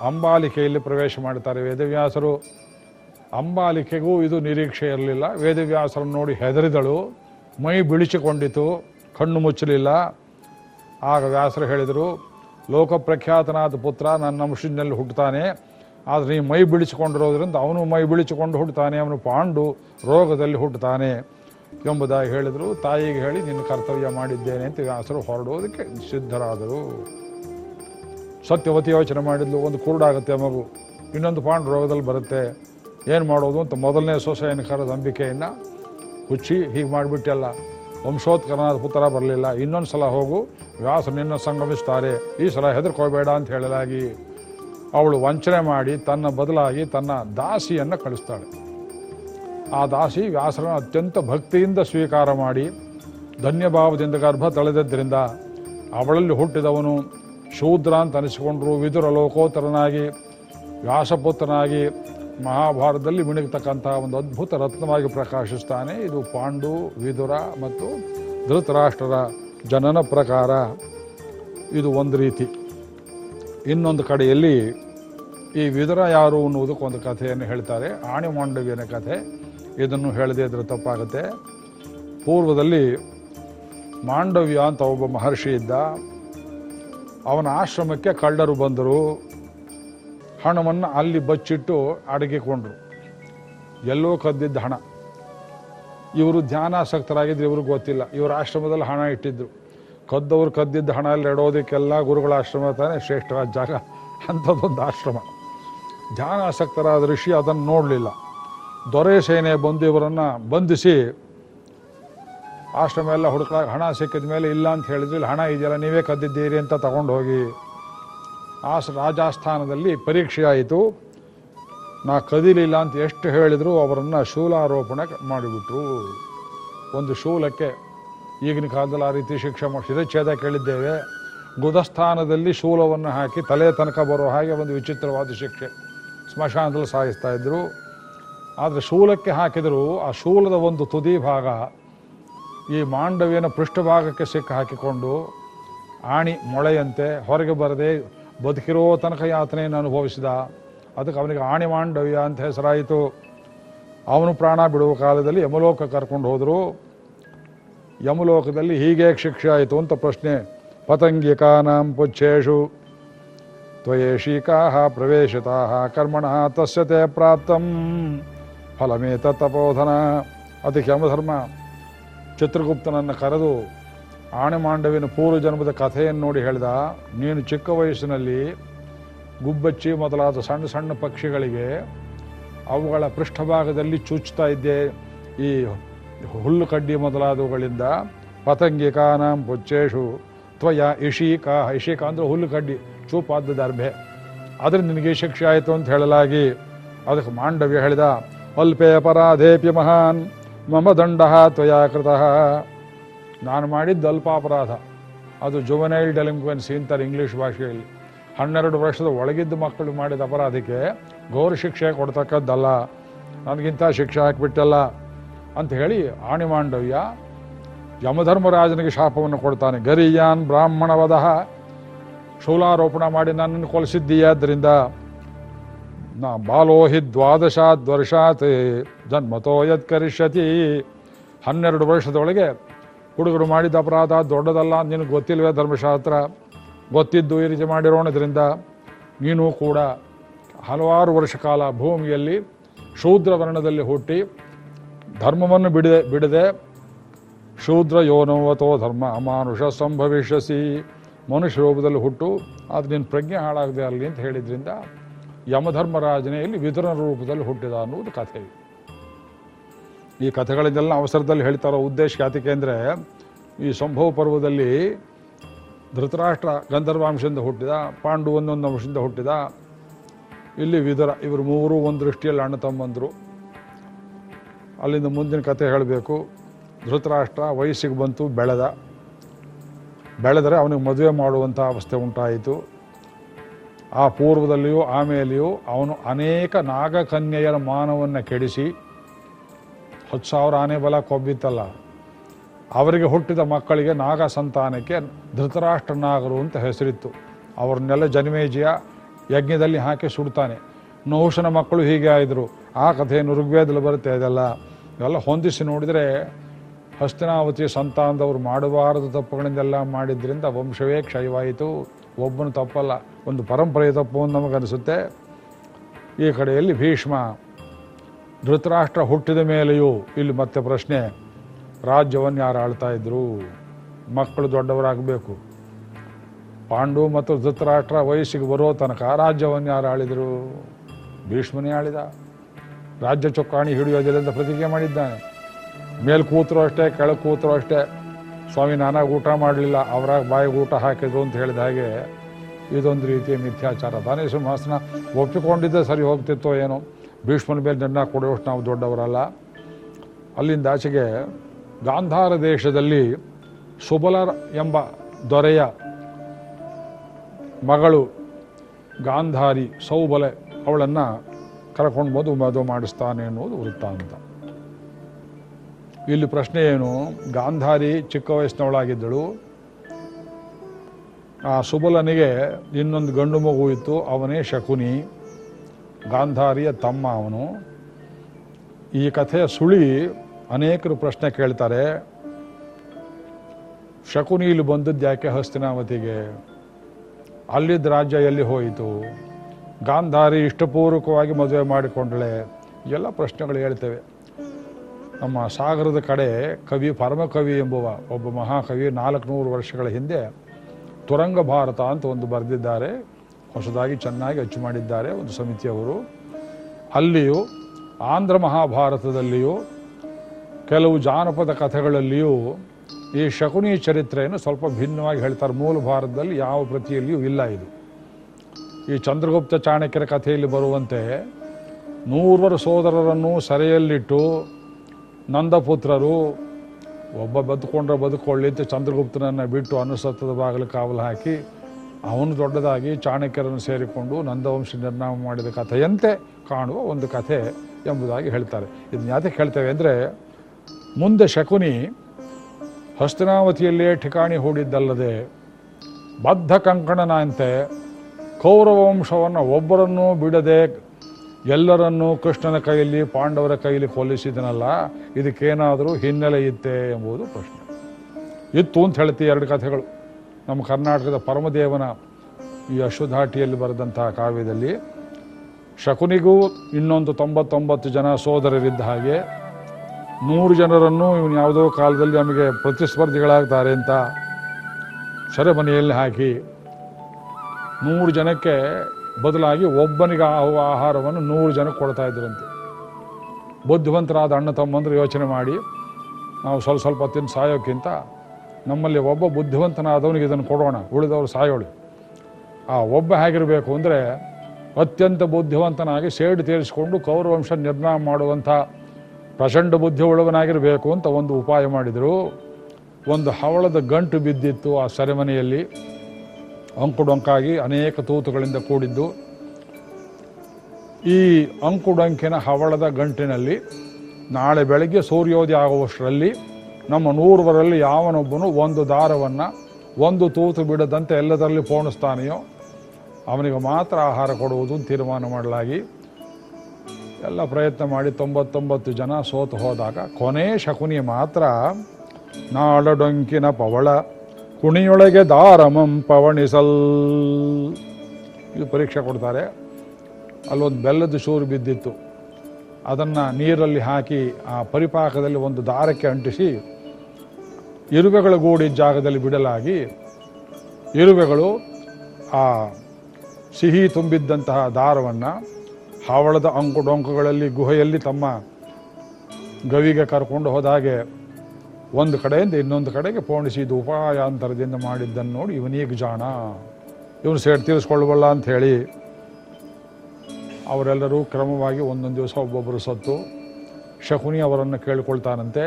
ಅಂಬಾಲಿಕೆಯಲ್ಲಿ ಪ್ರವೇಶ ಮಾಡ್ತಾರೆ ವೇದವ್ಯಾಸರು. ಅಂಬಾಲಿಕೆಗೂ ಇದು ನಿರೀಕ್ಷೆ ಇರಲಿಲ್ಲ. ವೇದವ್ಯಾಸರನ್ನು ನೋಡಿ ಹೆದರಿದಳು. ಮೈ ಬಿಳಿಸಿಕೊಂಡಿತು ಕಣ್ಣು ಮುಚ್ಚಲಿಲ್ಲ. ಆಗ ವ್ಯಾಸರು ಹೇಳಿದರು ಲೋಕಪ್ರಖ್ಯಾತನಾದ ಪುತ್ರ, ನನ್ನ ಮುಷಿನಲ್ಲಿ ಹುಟ್ಟುತ್ತಾನೆ. ಆದರೆ ನೀ ಮೈ ಬಿಳಿಸಿಕೊಂಡಿರೋದ್ರಿಂದ ಅವನು ಮೈ ಬಿಳಿಸಿಕೊಂಡು ಹುಟ್ಟುತ್ತಾನೆ. ಅವನು ಪಾಂಡು ರೋಗದಲ್ಲಿ ಹುಟ್ಟುತ್ತಾನೆ. ಎಂಬುದಾಗಿ ಹೇಳಿದರು. ತಾಯಿಗೆ ಹೇಳಿ, ನಿನ್ನ ಕರ್ತವ್ಯ ಮಾಡಿದ್ದೇನೆ ಅಂತ ವ್ಯಾಸರು ಹೊರಡೋದಕ್ಕೆ ಸಿದ್ಧರಾದರು. ಸತ್ಯವತಿ ಯೋಚನೆ ಮಾಡಿದ್ಲು, ಒಂದು ಕುರುಡಾಗುತ್ತೆ ಮಗು. ಇನ್ನೊಂದು ಪಾಂಡು ರೋಗದಲ್ಲಿ ಬರುತ್ತೆ. ಏನು ಮಾಡೋದು ಅಂತ ಮೊದಲನೇ ಸೊಸೆಯನ್ನು ಅಂಬಿಕೆಯನ್ನು ಹುಚ್ಚಿ ಹೀಗೆ ಮಾಡಿಬಿಟ್ಟೆಲ್ಲ. ವಂಶೋತ್ಕರನಾದ ಪುತ್ರ ಬರಲಿಲ್ಲ. ಇನ್ನೊಂದು ಸಲ ಹೋಗು, ವ್ಯಾಸ ನಿನ್ನ ಸಂಗಮಿಸ್ತಾರೆ. ಈ ಸಲ ಹೆದರ್ಕೋಬೇಡ ಅಂತ ಹೇಳಲಾಗಿ ಅವಳು ವಂಚನೆ ಮಾಡಿ ತನ್ನ ಬದಲಾಗಿ ತನ್ನ ದಾಸಿಯನ್ನು ಕಳಿಸ್ತಾಳೆ. ಆ ದಾಸಿ ವ್ಯಾಸರನ್ನು ಅತ್ಯಂತ ಭಕ್ತಿಯಿಂದ ಸ್ವೀಕಾರ ಮಾಡಿ ಧನ್ಯಭಾವದಿಂದ ಗರ್ಭ ತಳೆದದ್ದರಿಂದ ಅವಳಲ್ಲಿ ಹುಟ್ಟಿದವನು ಶೂದ್ರ ಅಂತ ಅನಿಸಿಕೊಂಡ್ರು, ವಿದುರ ಲೋಕೋತ್ತರನಾಗಿ, ವ್ಯಾಸಪುತ್ರನಾಗಿ ಮಹಾಭಾರತದಲ್ಲಿ ಮಿಣುಗತಕ್ಕಂತಹ ಒಂದು ಅದ್ಭುತ ರತ್ನವಾಗಿ ಪ್ರಕಾಶಿಸ್ತಾನೆ. ಇದು ಪಾಂಡು, ವಿದುರ ಮತ್ತು ಧೃತರಾಷ್ಟ್ರರ ಜನನ ಪ್ರಕಾರ ಇದು ಒಂದು ರೀತಿ. ಇನ್ನೊಂದು ಕಡೆಯಲ್ಲಿ ಈ ವಿದುರ ಯಾರು ಅನ್ನುವುದಕ್ಕೆ ಒಂದು ಕಥೆಯನ್ನು ಹೇಳ್ತಾರೆ. ಆಣಿ ಮಾಂಡವ್ಯನ ಕಥೆ. ಇದನ್ನು ಹೇಳದೇ ಇದ್ರೆ ತಪ್ಪಾಗುತ್ತೆ. ಪೂರ್ವದಲ್ಲಿ ಮಾಂಡವ್ಯ ಅಂತ ಒಬ್ಬ ಮಹರ್ಷಿ ಇದ್ದ. ಅವನ ಆಶ್ರಮಕ್ಕೆ ಕಳ್ಳರು ಬಂದರು. ಹಣವನ್ನು ಅಲ್ಲಿ ಬಚ್ಚಿಟ್ಟು ಅಡಗಿಕೊಂಡ್ರು. ಎಲ್ಲೋ ಕದ್ದಿದ್ದ ಹಣ. ಇವರು ಧ್ಯಾನಾಸಕ್ತರಾಗಿದ್ರು ಇವ್ರಿಗೆ ಗೊತ್ತಿಲ್ಲ. ಇವರು ಆಶ್ರಮದಲ್ಲಿ ಹಣ ಇಟ್ಟಿದ್ರು. ಕದ್ದವ್ರು ಕದ್ದಿದ್ದ ಹಣ ಅಲ್ಲಿ ಇಡೋದಕ್ಕೆಲ್ಲ ಗುರುಗಳ ಆಶ್ರಮ ತಾನೇ ಶ್ರೇಷ್ಠವಾದ ಜಾಗ ಅಂಥದ್ದೊಂದು ಆಶ್ರಮ. ಧ್ಯಾನಾಸಕ್ತರಾದ ಋಷಿ ಅದನ್ನು ನೋಡಲಿಲ್ಲ. ದೊರೆ ಸೇನೆ ಬಂದು ಇವರನ್ನು ಬಂಧಿಸಿ ಆಶ್ರಮ ಎಲ್ಲ ಹುಡುಕಾಗ ಹಣ ಸಿಕ್ಕಿದ ಮೇಲೆ ಇಲ್ಲ ಅಂತ ಹೇಳಿದ್ರು. ಹಣ ಇದೆಯಲ್ಲ, ನೀವೇ ಕದ್ದಿದ್ದೀರಿ ಅಂತ ತಗೊಂಡು ಹೋಗಿ ಆ ರಾಜಸ್ಥಾನದಲ್ಲಿ ರಾಜಾಸ್ಥಾನದಲ್ಲಿ ಪರೀಕ್ಷೆ ಆಯಿತು ನಾ ಕದಿಲಿಲ್ಲ ಅಂತ ಎಷ್ಟು ಹೇಳಿದರೂ ಅವರನ್ನು ಶೂಲಾರೋಪಣೆ ಮಾಡಿಬಿಟ್ರು. ಒಂದು ಶೂಲಕ್ಕೆ ಈಗಿನ ಕಾಲದಲ್ಲಿ ಆ ರೀತಿ ಶಿಕ್ಷೆ ಶಿರಚ್ಛೇದ ಕೇಳಿದ್ದೇವೆ. ಗುದಸ್ಥಾನದಲ್ಲಿ ಶೂಲವನ್ನು ಹಾಕಿ ತಲೆ ತನಕ ಬರೋ ಹಾಗೆ ಒಂದು ವಿಚಿತ್ರವಾದ ಶಿಕ್ಷೆ ಸ್ಮಶಾನದಲ್ಲಿ ಸಾಯಿಸ್ತಾ ಇದ್ದರು ಆದರೆ ಶೂಲಕ್ಕೆ ಹಾಕಿದರೂ, ಆ ಶೂಲದ ಒಂದು ತುದಿ ಭಾಗ ಈ ಮಾಂಡವ್ಯನ ಪೃಷ್ಠಭಾಗಕ್ಕೆ ಸಿಕ್ಕ ಹಾಕಿಕೊಂಡು ಆಣಿ ಮೊಳೆಯಂತೆ ಹೊರಗೆ ಬರದೆ ಬದುಕಿರೋ ತನಕ ಯಾತನೆಯನ್ನು ಅನುಭವಿಸಿದ. ಅದಕ್ಕೆ ಅವನಿಗೆ ಆಣಿಮಾಂಡವ್ಯ ಅಂತ ಹೆಸರಾಯಿತು. ಅವನು ಪ್ರಾಣ ಬಿಡುವ ಕಾಲದಲ್ಲಿ ಯಮಲೋಕ ಕರ್ಕೊಂಡು ಹೋದರು. ಯಮಲೋಕದಲ್ಲಿ ಹೀಗೆ ಶಿಕ್ಷೆ ಆಯಿತು ಅಂತ ಪ್ರಶ್ನೆ. ಪತಂಗಿಕಾನಾಂ ಪುಚ್ಛೇಷು. ತ್ವಯೇಷಿಕಾ ಪ್ರವೇಶಿತಾ ಕರ್ಮಣ ತಸ್ಯತೆ ಪ್ರಾಪ್ತಂ. ಫಲಮೇತ ತಪೋಧನ. ಅದಕ್ಕೆ ಯಮಧರ್ಮ. ಚಿತ್ರಗುಪ್ತನನ್ನು ಕರೆದು ಆಣೆಮಾಂಡವಿನ ಪೂರ್ವ ಜನ್ಮದ ಕಥೆಯನ್ನು ನೋಡಿ ಹೇಳಿದ, ನೀನು ಚಿಕ್ಕ ವಯಸ್ಸಿನಲ್ಲಿ ಗುಬ್ಬಚ್ಚಿ ಮೊದಲಾದ ಸಣ್ಣ ಸಣ್ಣ ಪಕ್ಷಿಗಳಿಗೆ ಅವುಗಳ ಪೃಷ್ಠಭಾಗದಲ್ಲಿ ಚುಚ್ಚುತ್ತಾ ಇದ್ದೆ. ಈ ಹುಲ್ಲು ಕಡ್ಡಿ ಮೊದಲಾದವುಗಳಿಂದ ಪತಂಗಿಕಾನಾಂ ಪುಚ್ಚೇಶು ತ್ವಯ ಇಶೀಕ ಇಶೀಕ ಅಂದರೆ ಹುಲ್ಲು ಕಡ್ಡಿ ಚೂಪಾದ ದರ್ಭೆ ಆದರೆ ನಿನಗೆ ಶಿಕ್ಷೆ ಆಯಿತು ಅಂತ ಹೇಳಲಾಗಿ ಅದಕ್ಕೆ ಮಾಂಡವ್ಯ ಹೇಳಿದ, ಅಲ್ಪೇ ಅಪರಾಧೇಪಿ ಮಹಾನ್, ಮಮ ದಂಡ ತ್ವಯಾ ಕೃತಃ. ನಾನು ಮಾಡಿದ್ದು ಅಲ್ಪ ಅಪರಾಧ ಅದು ಜುವನೈಲ್ ಡೆಲಿಂಕ್ವೆನ್ಸಿ ಅಂತಾರೆ ಇಂಗ್ಲೀಷ್ ಭಾಷೆಯಲ್ಲಿ. ಹನ್ನೆರಡು ವರ್ಷದ ಒಳಗಿದ್ದ ಮಕ್ಕಳು ಮಾಡಿದ ಅಪರಾಧಕ್ಕೆ ಗೌರ ಶಿಕ್ಷೆ ಕೊಡ್ತಕ್ಕದ್ದಲ್ಲ. ನನಗಿಂತ ಶಿಕ್ಷೆ ಹಾಕಿಬಿಟ್ಟಲ್ಲ ಅಂತ ಹೇಳಿ ಆಣಿಮಾಂಡವ್ಯ ಯಮಧರ್ಮರಾಜನಿಗೆ ಶಾಪವನ್ನು ಕೊಡ್ತಾನೆ. ಗರಿಯಾನ್ ಬ್ರಾಹ್ಮಣವದಹ ಶೂಲಾರೋಪಣ ಮಾಡಿ ನನ್ನನ್ನು ಕೊಲಿಸಿದ್ದೀಯಾದ್ರಿಂದ ನಾ ಬಾಲೋಹಿ ದ್ವಾದಶಾತ್ ವರ್ಷಾತ್ ಜನ್ಮತೋ ಯತ್ ಕರಿಷ್ಯತಿ ಹನ್ನೆರಡು ವರ್ಷದೊಳಗೆ ಹುಡುಗರು ಮಾಡಿದ ಅಪರಾಧ ದೊಡ್ಡದಲ್ಲ, ನಿನಗೆ ಗೊತ್ತಿಲ್ವೇ ಧರ್ಮಶಾಸ್ತ್ರ? ಗೊತ್ತಿದ್ದು ಈ ರೀತಿ ಮಾಡಿರೋಣದ್ರಿಂದ ನೀನು ಕೂಡ ಹಲವಾರು ವರ್ಷ ಕಾಲ ಭೂಮಿಯಲ್ಲಿ ಶೂದ್ರ ವರ್ಣದಲ್ಲಿ ಹುಟ್ಟಿ ಧರ್ಮವನ್ನು ಬಿಡದೆ ಬಿಡದೆ ಶೂದ್ರ ಯೋನೋವತೋ ಧರ್ಮ ಅಮಾನುಷ ಸಂಭವಿಷ್ಯಸಿ ಮನುಷ್ಯ ರೂಪದಲ್ಲಿ ಹುಟ್ಟು. ಅದು ನಿನ್ನ ಪ್ರಜ್ಞೆ ಹಾಳಾಗದೆ ಅಲ್ಲಿ ಅಂತ ಹೇಳಿದ್ರಿಂದ ಯಮಧರ್ಮರಾಜನೆಯಲ್ಲಿ ವಿದುರನ ರೂಪದಲ್ಲಿ ಹುಟ್ಟಿದ ಅನ್ನುವುದು ಕಥೆ. ಈ ಕಥೆಗಳಿದೆಲ್ಲ ಅವಸರದಲ್ಲಿ ಹೇಳ್ತಾರೋ ಉದ್ದೇಶ ಯಾತಕ್ಕೆ ಅಂದರೆ, ಈ ಸಂಭವ ಪರ್ವದಲ್ಲಿ ಧೃತರಾಷ್ಟ್ರ ಗಂಧರ್ವಾಂಶದಿಂದ ಹುಟ್ಟಿದ, ಪಾಂಡು ಒಂದೊಂದು ಅಂಶದಿಂದ ಹುಟ್ಟಿದ, ಇಲ್ಲಿ ವಿದುರ, ಇವರು ಮೂವರು ಒಂದು ದೃಷ್ಟಿಯಲ್ಲಿ ಅಣ್ಣ ತಮ್ಮಂದರು. ಅಲ್ಲಿಂದ ಮುಂದಿನ ಕಥೆ ಹೇಳಬೇಕು. ಧೃತರಾಷ್ಟ್ರ ವಯಸ್ಸಿಗೆ ಬಂತು, ಬೆಳೆದ. ಬೆಳೆದರೆ ಅವನಿಗೆ ಮದುವೆ ಮಾಡುವಂಥ ಅವಸ್ಥೆ ಉಂಟಾಯಿತು. ಆ ಪೂರ್ವದಲ್ಲಿಯೂ ಆಮೇಲೆಯೂ ಅವನು ಅನೇಕ ನಾಗಕನ್ಯೆಯರ ಮಾನವನ್ನು ಕೆಡಿಸಿ ಹತ್ತು ಸಾವಿರ ಆನೆ ಬಲ ಕೊಬ್ಬಿತ್ತಲ್ಲ, ಅವರಿಗೆ ಹುಟ್ಟಿದ ಮಕ್ಕಳಿಗೆ ನಾಗ ಸಂತಾನಕ್ಕೆ ಧೃತರಾಷ್ಟ್ರ ನಾಗರು ಅಂತ ಹೆಸರಿತ್ತು. ಅವ್ರನ್ನೆಲ್ಲ ಜನ್ಮೇಜಿಯ ಯಜ್ಞದಲ್ಲಿ ಹಾಕಿ ಸುಡ್ತಾನೆ. ನಹುಶನ ಮಕ್ಕಳು ಹೀಗೆ ಆಯಿದ್ರು. ಆ ಕಥೆಯನ್ನು ಋಗ್ವೇದದಲ್ಲಿ ಬರುತ್ತೆ ಅದೆಲ್ಲ ಇವೆಲ್ಲ ಹೊಂದಿಸಿ ನೋಡಿದರೆ ಹಸ್ತಿನಾವತಿ ಸಂತಾನದವರು ಮಾಡಬಾರದು ತಪ್ಪುಗಳಿಂದೆಲ್ಲ ಮಾಡಿದ್ರಿಂದ ವಂಶವೇ ಕ್ಷಯವಾಯಿತು. ಒಬ್ಬನು ತಪ್ಪಲ್ಲ, ಒಂದು ಪರಂಪರೆಯ ತಪ್ಪು ಅಂತ ನಮಗನಿಸುತ್ತೆ ಈ ಕಡೆಯಲ್ಲಿ ಭೀಷ್ಮ ಧೃತರಾಷ್ಟ್ರ ಹುಟ್ಟಿದ ಮೇಲೆಯೂ ಇಲ್ಲಿ ಮತ್ತೆ ಪ್ರಶ್ನೆ, ರಾಜ್ಯವನ್ನು ಯಾರು ಆಳ್ತಾ ಇದ್ರು? ಮಕ್ಕಳು ದೊಡ್ಡವರಾಗಬೇಕು. ಪಾಂಡು ಮತ್ತು ಧೃತರಾಷ್ಟ್ರ ವಯಸ್ಸಿಗೆ ಬರೋ ತನಕ ರಾಜ್ಯವನ್ನು ಯಾರು ಆಳಿದರು? ಭೀಷ್ಮನೇ ಆಳಿದ. ರಾಜ್ಯ ಚೊಕ್ಕಾಣಿ ಹಿಡಿಯೋದಿಲ್ಲ ಅಂತ ಪ್ರತಿಜ್ಞೆ ಮಾಡಿದ್ದಾನೆ. ಮೇಲೆ ಕೂತರು ಅಷ್ಟೇ ಕೆಳಗೆ ಕೂತರು ಅಷ್ಟೇ. ಸ್ವಾಮಿ, ನಾನಾಗ ಊಟ ಮಾಡಲಿಲ್ಲ, ಅವರಾಗ ಬಾಯಿಗೆ ಊಟ ಹಾಕಿದ್ರು ಅಂತ ಹೇಳಿದ ಹಾಗೆ ಇದೊಂದು ರೀತಿಯ ಮಿಥ್ಯಾಚಾರ. ತಾನೇ ಸಿಂಹಾಸನ ಒಪ್ಪಿಕೊಂಡಿದ್ದೆ ಸರಿ ಹೋಗ್ತಿತ್ತೋ ಏನೋ. ಭೀಷ್ಮನ ಮೇಲೆ ದಂಡ ಕೊಡೋಷ್ಟು ನಾವು ದೊಡ್ಡವರಲ್ಲ. ಅಲ್ಲಿಂದ ಆಚೆಗೆ ಗಾಂಧಾರ ದೇಶದಲ್ಲಿ ಸುಬಲರ್ ಎಂಬ ದೊರೆಯ ಮಗಳು ಗಾಂಧಾರಿ ಸೌಬಲೆ ಅವಳನ್ನು ಕರ್ಕೊಂಡು ಬಂದು ಮದುವೆ ಮಾಡಿಸ್ತಾನೆ ಅನ್ನೋದು ವೃತ್ತಾಂತ ಇಲ್ಲಿ ಪ್ರಶ್ನೆ ಏನು? ಗಾಂಧಾರಿ ಚಿಕ್ಕ ವಯಸ್ಸಿನವಳಾಗಿದ್ದಳು. ಆ ಸುಬಲನಿಗೆ ಇನ್ನೊಂದು ಗಂಡು ಮಗು ಇತ್ತು, ಅವನೇ ಶಕುನಿ. ಗಾಂಧಾರಿಯ ತಮ್ಮ ಅವನು. ಈ ಕಥೆಯ ಸುಳಿ ಅನೇಕರು ಪ್ರಶ್ನೆ ಕೇಳ್ತಾರೆ. ಶಕುನಿ ಇಲ್ಲಿ ಬಂದದ್ದು ಯಾಕೆ ಹಸ್ತಿನಾವತಿಗೆ? ಅಲ್ಲಿದ್ದ ರಾಜ್ಯ ಎಲ್ಲಿ ಹೋಯಿತು? ಗಾಂಧಾರಿ ಇಷ್ಟಪೂರ್ವಕವಾಗಿ ಮದುವೆ ಮಾಡಿಕೊಂಡಳೆ. ಎಲ್ಲ ಪ್ರಶ್ನೆಗಳು ಹೇಳ್ತೇವೆ. ನಮ್ಮ ಸಾಗರದ ಕಡೆ ಕವಿ ಪರಮಕವಿ ಎಂಬುವ ಒಬ್ಬ ಮಹಾಕವಿ ನಾಲ್ಕುನೂರು ವರ್ಷಗಳ ಹಿಂದೆ ತುರಂಗ ಭಾರತ ಅಂತ ಒಂದು ಬರೆದಿದ್ದಾರೆ. ಹೊಸದಾಗಿ ಚೆನ್ನಾಗಿ ಅಚ್ಚು ಮಾಡಿದ್ದಾರೆ ಒಂದು ಸಮಿತಿಯವರು. ಅಲ್ಲಿಯೂ ಆಂಧ್ರ ಮಹಾಭಾರತದಲ್ಲಿಯೂ ಕೆಲವು ಜಾನಪದ ಕಥೆಗಳಲ್ಲಿಯೂ ಈ ಶಕುನಿ ಚರಿತ್ರೆಯನ್ನು ಸ್ವಲ್ಪ ಭಿನ್ನವಾಗಿ ಹೇಳ್ತಾರೆ. ಮೂಲ ಭಾರತದಲ್ಲಿ ಯಾವ ಪ್ರತಿಯಲ್ಲಿಯೂ ಇಲ್ಲ ಇದು. ಈ ಚಂದ್ರಗುಪ್ತ ಚಾಣಕ್ಯರ ಕಥೆಯಲ್ಲಿ ಬರುವಂತೆ ನೂರ್ವರು ಸೋದರರನ್ನು ಸೆರೆಯಲ್ಲಿಟ್ಟು ನಂದಪುತ್ರರು ಒಬ್ಬ ಬದುಕೊಂಡ್ರೆ ಬದುಕೊಳ್ಳಿ ಅಂತ ಚಂದ್ರಗುಪ್ತನನ್ನು ಬಿಟ್ಟು ಅನುಸತ್ತದ ಬಾಗಿಲು ಕಾವಲು ಹಾಕಿ ಅವನು ದೊಡ್ಡದಾಗಿ ಚಾಣಕ್ಯರನ್ನು ಸೇರಿಕೊಂಡು ನಂದವಂಶ ನಿರ್ನಾಮ ಮಾಡಿದ ಕಥೆಯಂತೆ ಕಾಣುವ ಒಂದು ಕಥೆ ಎಂಬುದಾಗಿ ಹೇಳ್ತಾರೆ. ಇದನ್ನ ಯಾತಕ್ಕೆ ಹೇಳ್ತೇವೆ ಅಂದರೆ, ಮುಂದೆ ಶಕುನಿ ಹಸ್ತಿನಾವತಿಯಲ್ಲೇ ಠಿಕಾಣಿ ಹೂಡಿದ್ದಲ್ಲದೆ ಬದ್ಧ ಕಂಕಣನಂತೆ ಕೌರವ ವಂಶವನ್ನು ಒಬ್ಬರನ್ನೂ ಬಿಡದೆ ಎಲ್ಲರನ್ನೂ ಕೃಷ್ಣನ ಕೈಯಲ್ಲಿ, ಪಾಂಡವರ ಕೈಯಲ್ಲಿ ಕೊಲ್ಲಿಸಿದನಲ್ಲ, ಇದಕ್ಕೇನಾದರೂ ಹಿನ್ನೆಲೆ ಇತ್ತೆ ಎಂಬುದು ಪ್ರಶ್ನೆ. ಇತ್ತು ಅಂತ ಹೇಳ್ತೀವಿ ಎರಡು ಕಥೆಗಳು. ನಮ್ಮ ಕರ್ನಾಟಕದ ಪರಮದೇವನ ಈ ಅಶ್ವಧಾಟಿಯಲ್ಲಿ ಬರೆದಂತಹ ಕಾವ್ಯದಲ್ಲಿ, ಶಕುನಿಗೂ ಇನ್ನೊಂದು ತೊಂಬತ್ತೊಂಬತ್ತು ಜನ ಸೋದರರಿದ್ದ ಹಾಗೆ, ನೂರು ಜನರನ್ನು ಇವನು ಯಾವುದೋ ಕಾಲದಲ್ಲಿ ನಮಗೆ ಪ್ರತಿಸ್ಪರ್ಧಿಗಳಾಗ್ತಾರೆ ಅಂತ ಸೆರೆಮನೆಯಲ್ಲಿ ಹಾಕಿ, ನೂರು ಜನಕ್ಕೆ ಬದಲಾಗಿ ಒಬ್ಬನಿಗೆ ಆಹಾರವನ್ನು ನೂರು ಜನಕ್ಕೆ ಕೊಡ್ತಾ ಇದ್ರಂತೆ. ಬುದ್ಧಿವಂತರಾದ ಅಣ್ಣ ತಮ್ಮಂದ್ರೆ ಯೋಚನೆ ಮಾಡಿ, ನಾವು ಸ್ವಲ್ಪ ಸ್ವಲ್ಪ ತಿಂದು ಸಾಯೋಕ್ಕಿಂತ ನಮ್ಮಲ್ಲಿ ಒಬ್ಬ ಬುದ್ಧಿವಂತನಾದವನಿಗೆ ಇದನ್ನು ಕೊಡೋಣ. ಉಳಿದವರು ಸಾಯೋಳು. ಆ ಒಬ್ಬ ಹೇಗಿರಬೇಕು ಅಂದರೆ ಅತ್ಯಂತ ಬುದ್ಧಿವಂತನಾಗಿ ಸೇಡು ತೀರಿಸಿಕೊಂಡು ಕೌರವಂಶ ನಿರ್ನಾಮ ಮಾಡುವಂಥ ಪ್ರಚಂಡ ಬುದ್ಧಿ ಉಳ್ಳವನಾಗಿರಬೇಕು ಅಂತ ಒಂದು ಉಪಾಯ ಮಾಡಿದರು. ಒಂದು ಹವಳದ ಗಂಟು ಬಿದ್ದಿತ್ತು ಆ ಸೆರೆಮನೆಯಲ್ಲಿ. ಅಂಕುಡೊಂಕಾಗಿ ಅನೇಕ ತೂತುಗಳಿಂದ ಕೂಡಿದ್ದು. ಈ ಅಂಕುಡೊಂಕಿನ ಹವಳದ ಗಂಟಿನಲ್ಲಿ ನಾಳೆ ಬೆಳಗ್ಗೆ ಸೂರ್ಯೋದಯ ಆಗುವಷ್ಟರಲ್ಲಿ ನಮ್ಮ ನೂರುವರಲ್ಲಿ ಯಾವನೊಬ್ಬನು ಒಂದು ದಾರವನ್ನು, ಒಂದು ತೂತು ಬಿಡದಂತೆ ಎಲ್ಲದರಲ್ಲಿ ಪೋಣಿಸ್ತಾನೆಯೋ, ಅವನಿಗೆ ಮಾತ್ರ ಆಹಾರ ಕೊಡುವುದು ತೀರ್ಮಾನ ಮಾಡಲಾಗಿ, ಎಲ್ಲ ಪ್ರಯತ್ನ ಮಾಡಿ ತೊಂಬತ್ತೊಂಬತ್ತು ಜನ ಸೋತು ಹೋದಾಗ ಕೊನೆ ಶಕುನಿ ಮಾತ್ರ ನಾಡಡೊಂಕಿನ ಪವಳ, ಕುಣಿಯೊಳಗೆ ದಾರಮಂ ಪವಣಿಸಲ್. ಇದು ಪರೀಕ್ಷೆ ಕೊಡ್ತಾರೆ. ಅಲ್ಲೊಂದು ಬೆಲ್ಲದ ಶೂರು ಬಿದ್ದಿತ್ತು. ಅದನ್ನು ನೀರಲ್ಲಿ ಹಾಕಿ ಆ ಪರಿಪಾಕದಲ್ಲಿ ಒಂದು ದಾರಕ್ಕೆ ಅಂಟಿಸಿ ಇರುವೆಗಳ ಗೂಡಿದ ಜಾಗದಲ್ಲಿ ಬಿಡಲಾಗಿ ಇರುವೆಗಳು ಆ ಸಿಹಿ ತುಂಬಿದ್ದಂತಹ ದಾರವನ್ನು ಹಾವಳದ ಅಂಕುಡೊಂಕುಗಳಲ್ಲಿ ಗುಹೆಯಲ್ಲಿ ತಮ್ಮ ಗವಿಗೆ ಕರ್ಕೊಂಡು ಹೋದಾಗೆ ಒಂದು ಕಡೆಯಿಂದ ಇನ್ನೊಂದು ಕಡೆಗೆ ಪೋಣಿಸಿ ಉಪಾಯಾಂತರದಿಂದ ಮಾಡಿದ್ದನ್ನು ನೋಡಿ ಇವನೀಗ ಜಾಣ? ಇವನು ಸೇಡ್ ತೀರಿಸ್ಕೊಳ್ಬಲ್ಲ ಅಂತ ಹೇಳಿ ಅವರೆಲ್ಲರೂ ಕ್ರಮವಾಗಿ ಒಂದೊಂದು ದಿವಸ ಒಬ್ಬೊಬ್ಬರು ಸತ್ತು ಶಕುನಿ ಅವರನ್ನು ಕೇಳಿಕೊಳ್ತಾನಂತೆ.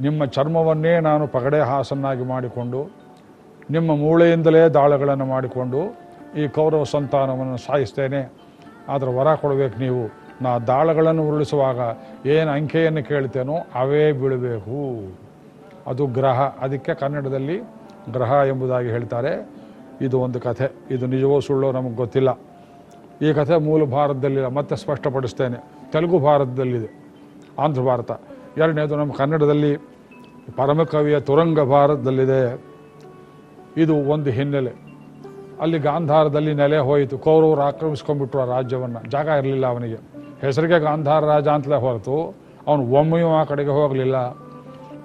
ನಿಮ್ಮ ಚರ್ಮವನ್ನೇ ನಾನು ಪಗಡೆ ಹಾಸನ್ನಾಗಿ ಮಾಡಿಕೊಂಡು, ನಿಮ್ಮ ಮೂಳೆಯಿಂದಲೇ ದಾಳಗಳನ್ನು ಮಾಡಿಕೊಂಡು ಈ ಕೌರವ ಸಂತಾನವನ್ನು ಸಾಯಿಸ್ತೇನೆ. ಆದರೆ ವರ ಕೊಡಬೇಕು ನೀವು. ನಾ ದಾಳಗಳನ್ನು ಉರುಳಿಸುವಾಗ ಏನು ಅಂಕೆಯನ್ನು ಕೇಳ್ತೇನೋ ಅವೇ ಬೀಳಬೇಕು. ಅದು ಗ್ರಹ. ಅದಕ್ಕೆ ಕನ್ನಡದಲ್ಲಿ ಗ್ರಹ ಎಂಬುದಾಗಿ ಹೇಳ್ತಾರೆ. ಇದು ಒಂದು ಕಥೆ. ಇದು ನಿಜವೋ ಸುಳ್ಳೋ ನಮಗೆ ಗೊತ್ತಿಲ್ಲ. ಈ ಕಥೆ ಮೂಲ ಭಾರತದಲ್ಲಿಲ್ಲ ಮತ್ತೆ ಸ್ಪಷ್ಟಪಡಿಸ್ತೇನೆ. ತೆಲುಗು ಭಾರತದಲ್ಲಿದೆ. ಆಂಧ್ರ ಭಾರತ. ಎರಡನೇದು ನಮ್ಮ ಕನ್ನಡದಲ್ಲಿ ಪರಮಕವಿಯ ತುರಂಗ ಭಾರತದಲ್ಲಿದೆ. ಇದು ಒಂದು ಹಿನ್ನೆಲೆ. ಅಲ್ಲಿ ಗಾಂಧಾರದಲ್ಲಿ ನೆಲೆ ಹೋಯಿತು. ಕೌರವರು ಆಕ್ರಮಿಸ್ಕೊಂಡ್ಬಿಟ್ರು ಆ ರಾಜ್ಯವನ್ನು. ಜಾಗ ಇರಲಿಲ್ಲ ಅವನಿಗೆ. ಹೆಸರಿಗೆ ಗಾಂಧಾರ ರಾಜ ಅಂತಲೇ ಹೊರತು ಅವನು ಒಮ್ಮೆಯೂ ಆ ಕಡೆಗೆ ಹೋಗಲಿಲ್ಲ.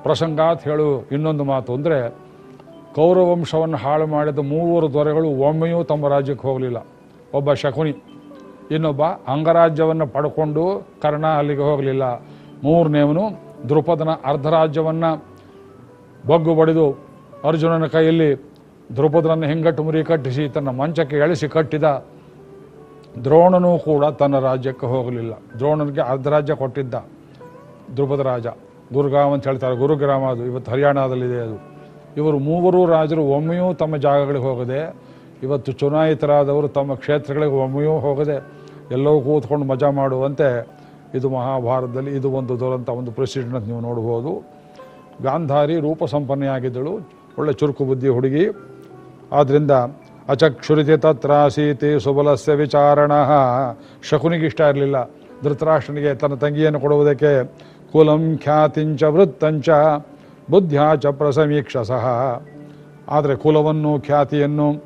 ಪ್ರಸಂಗಾತ್ ಹೇಳು ಇನ್ನೊಂದು ಮಾತು ಅಂದರೆ ಕೌರವಂಶವನ್ನು ಹಾಳು ಮಾಡಿದ ಮೂವರು ದೊರೆಗಳು ಒಮ್ಮೆಯೂ ತಮ್ಮ ರಾಜ್ಯಕ್ಕೆ ಹೋಗಲಿಲ್ಲ. ಒಬ್ಬ ಶಕುನಿ, ಇನ್ನೊಬ್ಬ ಅಂಗರಾಜ್ಯವನ್ನು ಪಡ್ಕೊಂಡು ಕರ್ಣ ಅಲ್ಲಿಗೆ ಹೋಗಲಿಲ್ಲ. ಮೂರನೇವನು ದ್ರುಪದನ ಅರ್ಧ ರಾಜ್ಯವನ್ನು ಬಗ್ಗು ಬಡಿದು ಅರ್ಜುನನ ಕೈಯಲ್ಲಿ ದ್ರೌಪದನನ್ನು ಹೆಂಗಟ್ಟು ಮುರಿ ಕಟ್ಟಿಸಿ ತನ್ನ ಮಂಚಕ್ಕೆ ಎಳಿಸಿ ಕಟ್ಟಿದ ದ್ರೋಣನೂ ಕೂಡ ತನ್ನ ರಾಜ್ಯಕ್ಕೆ ಹೋಗಲಿಲ್ಲ. ದ್ರೋಣನಿಗೆ ಅರ್ಧ ರಾಜ್ಯ ಕೊಟ್ಟಿದ್ದ ದ್ರುಪದ ರಾಜ. ಗುರುಗ್ರಾಮ ಅಂತ ಹೇಳ್ತಾರೆ. ಗುರುಗ್ರಾಮ ಅದು. ಇವತ್ತು ಹರಿಯಾಣದಲ್ಲಿದೆ ಅದು. ಇವರು ಮೂವರು ರಾಜರು ಒಮ್ಮೆಯೂ ತಮ್ಮ ಜಾಗಗಳಿಗೆ ಹೋಗದೆ, ಇವತ್ತು ಚುನಾಯಿತರಾದವರು ತಮ್ಮ ಕ್ಷೇತ್ರಗಳಿಗೆ ಒಮ್ಮೆಯೂ ಹೋಗದೆ ಎಲ್ಲವೂ ಕೂತ್ಕೊಂಡು ಮಜಾ ಮಾಡುವಂತೆ ಇದು ಮಹಾಭಾರತದಲ್ಲಿ ಇದು ಒಂದು ದುರಂತ, ಒಂದು ಪ್ರೆಸಿಡೆಂಟ್ ನೀವು ನೋಡ್ಬೋದು ಗಾಂಧಾರಿ ರೂಪ ಸಂಪನ್ನೆಯಾಗಿದ್ದಳು, ಒಳ್ಳೆ ಚುರುಕು ಬುದ್ಧಿ ಹುಡುಗಿ. ಆದ್ದರಿಂದ ಅಚಕ್ಷುರಿತಿ ತತ್ರಾಸೀತಿ ಸುಬಲಸ್ಯ ವಿಚಾರಣ. ಶಕುನಿಗಿಷ್ಟ ಇರಲಿಲ್ಲ. ಧೃತರಾಷ್ಟ್ರನಿಗೆ ತನ್ನ ತಂಗಿಯನ್ನು ಕೊಡುವುದಕ್ಕೆ ಕುಲಂ ಖ್ಯಾತಿಂಚ ವೃತ್ತಂಚ, ಬುದ್ಧ್ಯಾ ಚ ಪ್ರಸಮೀಕ್ಷಸಃ ಆದರೆ ಕುಲವನ್ನು, ಖ್ಯಾತಿಯನ್ನು,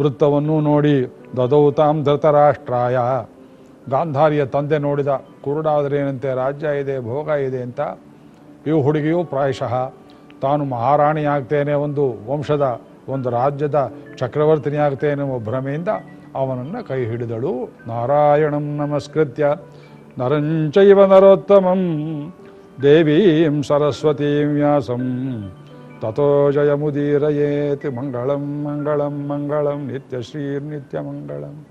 ವೃತ್ತವನ್ನು ನೋಡಿ ದದೌತಾಂ ಧೃತರಾಷ್ಟ್ರಾಯ. ಗಾಂಧಾರಿಯ ತಂದೆ ನೋಡಿದ ಕುರುಡಾದರೇನಂತೆ ರಾಜ್ಯ ಇದೆ, ಭೋಗ ಇದೆ ಅಂತ ಇವು ಹುಡುಗಿಯು ಪ್ರಾಯಶಃ ತಾನು ಮಹಾರಾಣಿ ಆಗ್ತೇನೆ ಒಂದು ವಂಶದ, ಒಂದು ರಾಜ್ಯದ ಚಕ್ರವರ್ತಿನಿ ಆಗ್ತೇನೆ ಎಂಬ ಭ್ರಮೆಯಿಂದ ಅವನನ್ನು ಕೈ ಹಿಡಿದಳು. ನಾರಾಯಣಂ ನಮಸ್ಕೃತ್ಯ. ನರಂಚೈವ ನರೋತ್ತಮಂ. ದೇವೀಂ ಸರಸ್ವತೀಂ ವ್ಯಾಸಂ. ತಥೋ ಜಯಮುದೀರಯೇತಿ ಮಂಗಳಂ ಮಂಗಳಂ ಮಂಗಳಂ. ನಿತ್ಯಶ್ರೀರ್ನಿತ್ಯಮಂಗಳಂ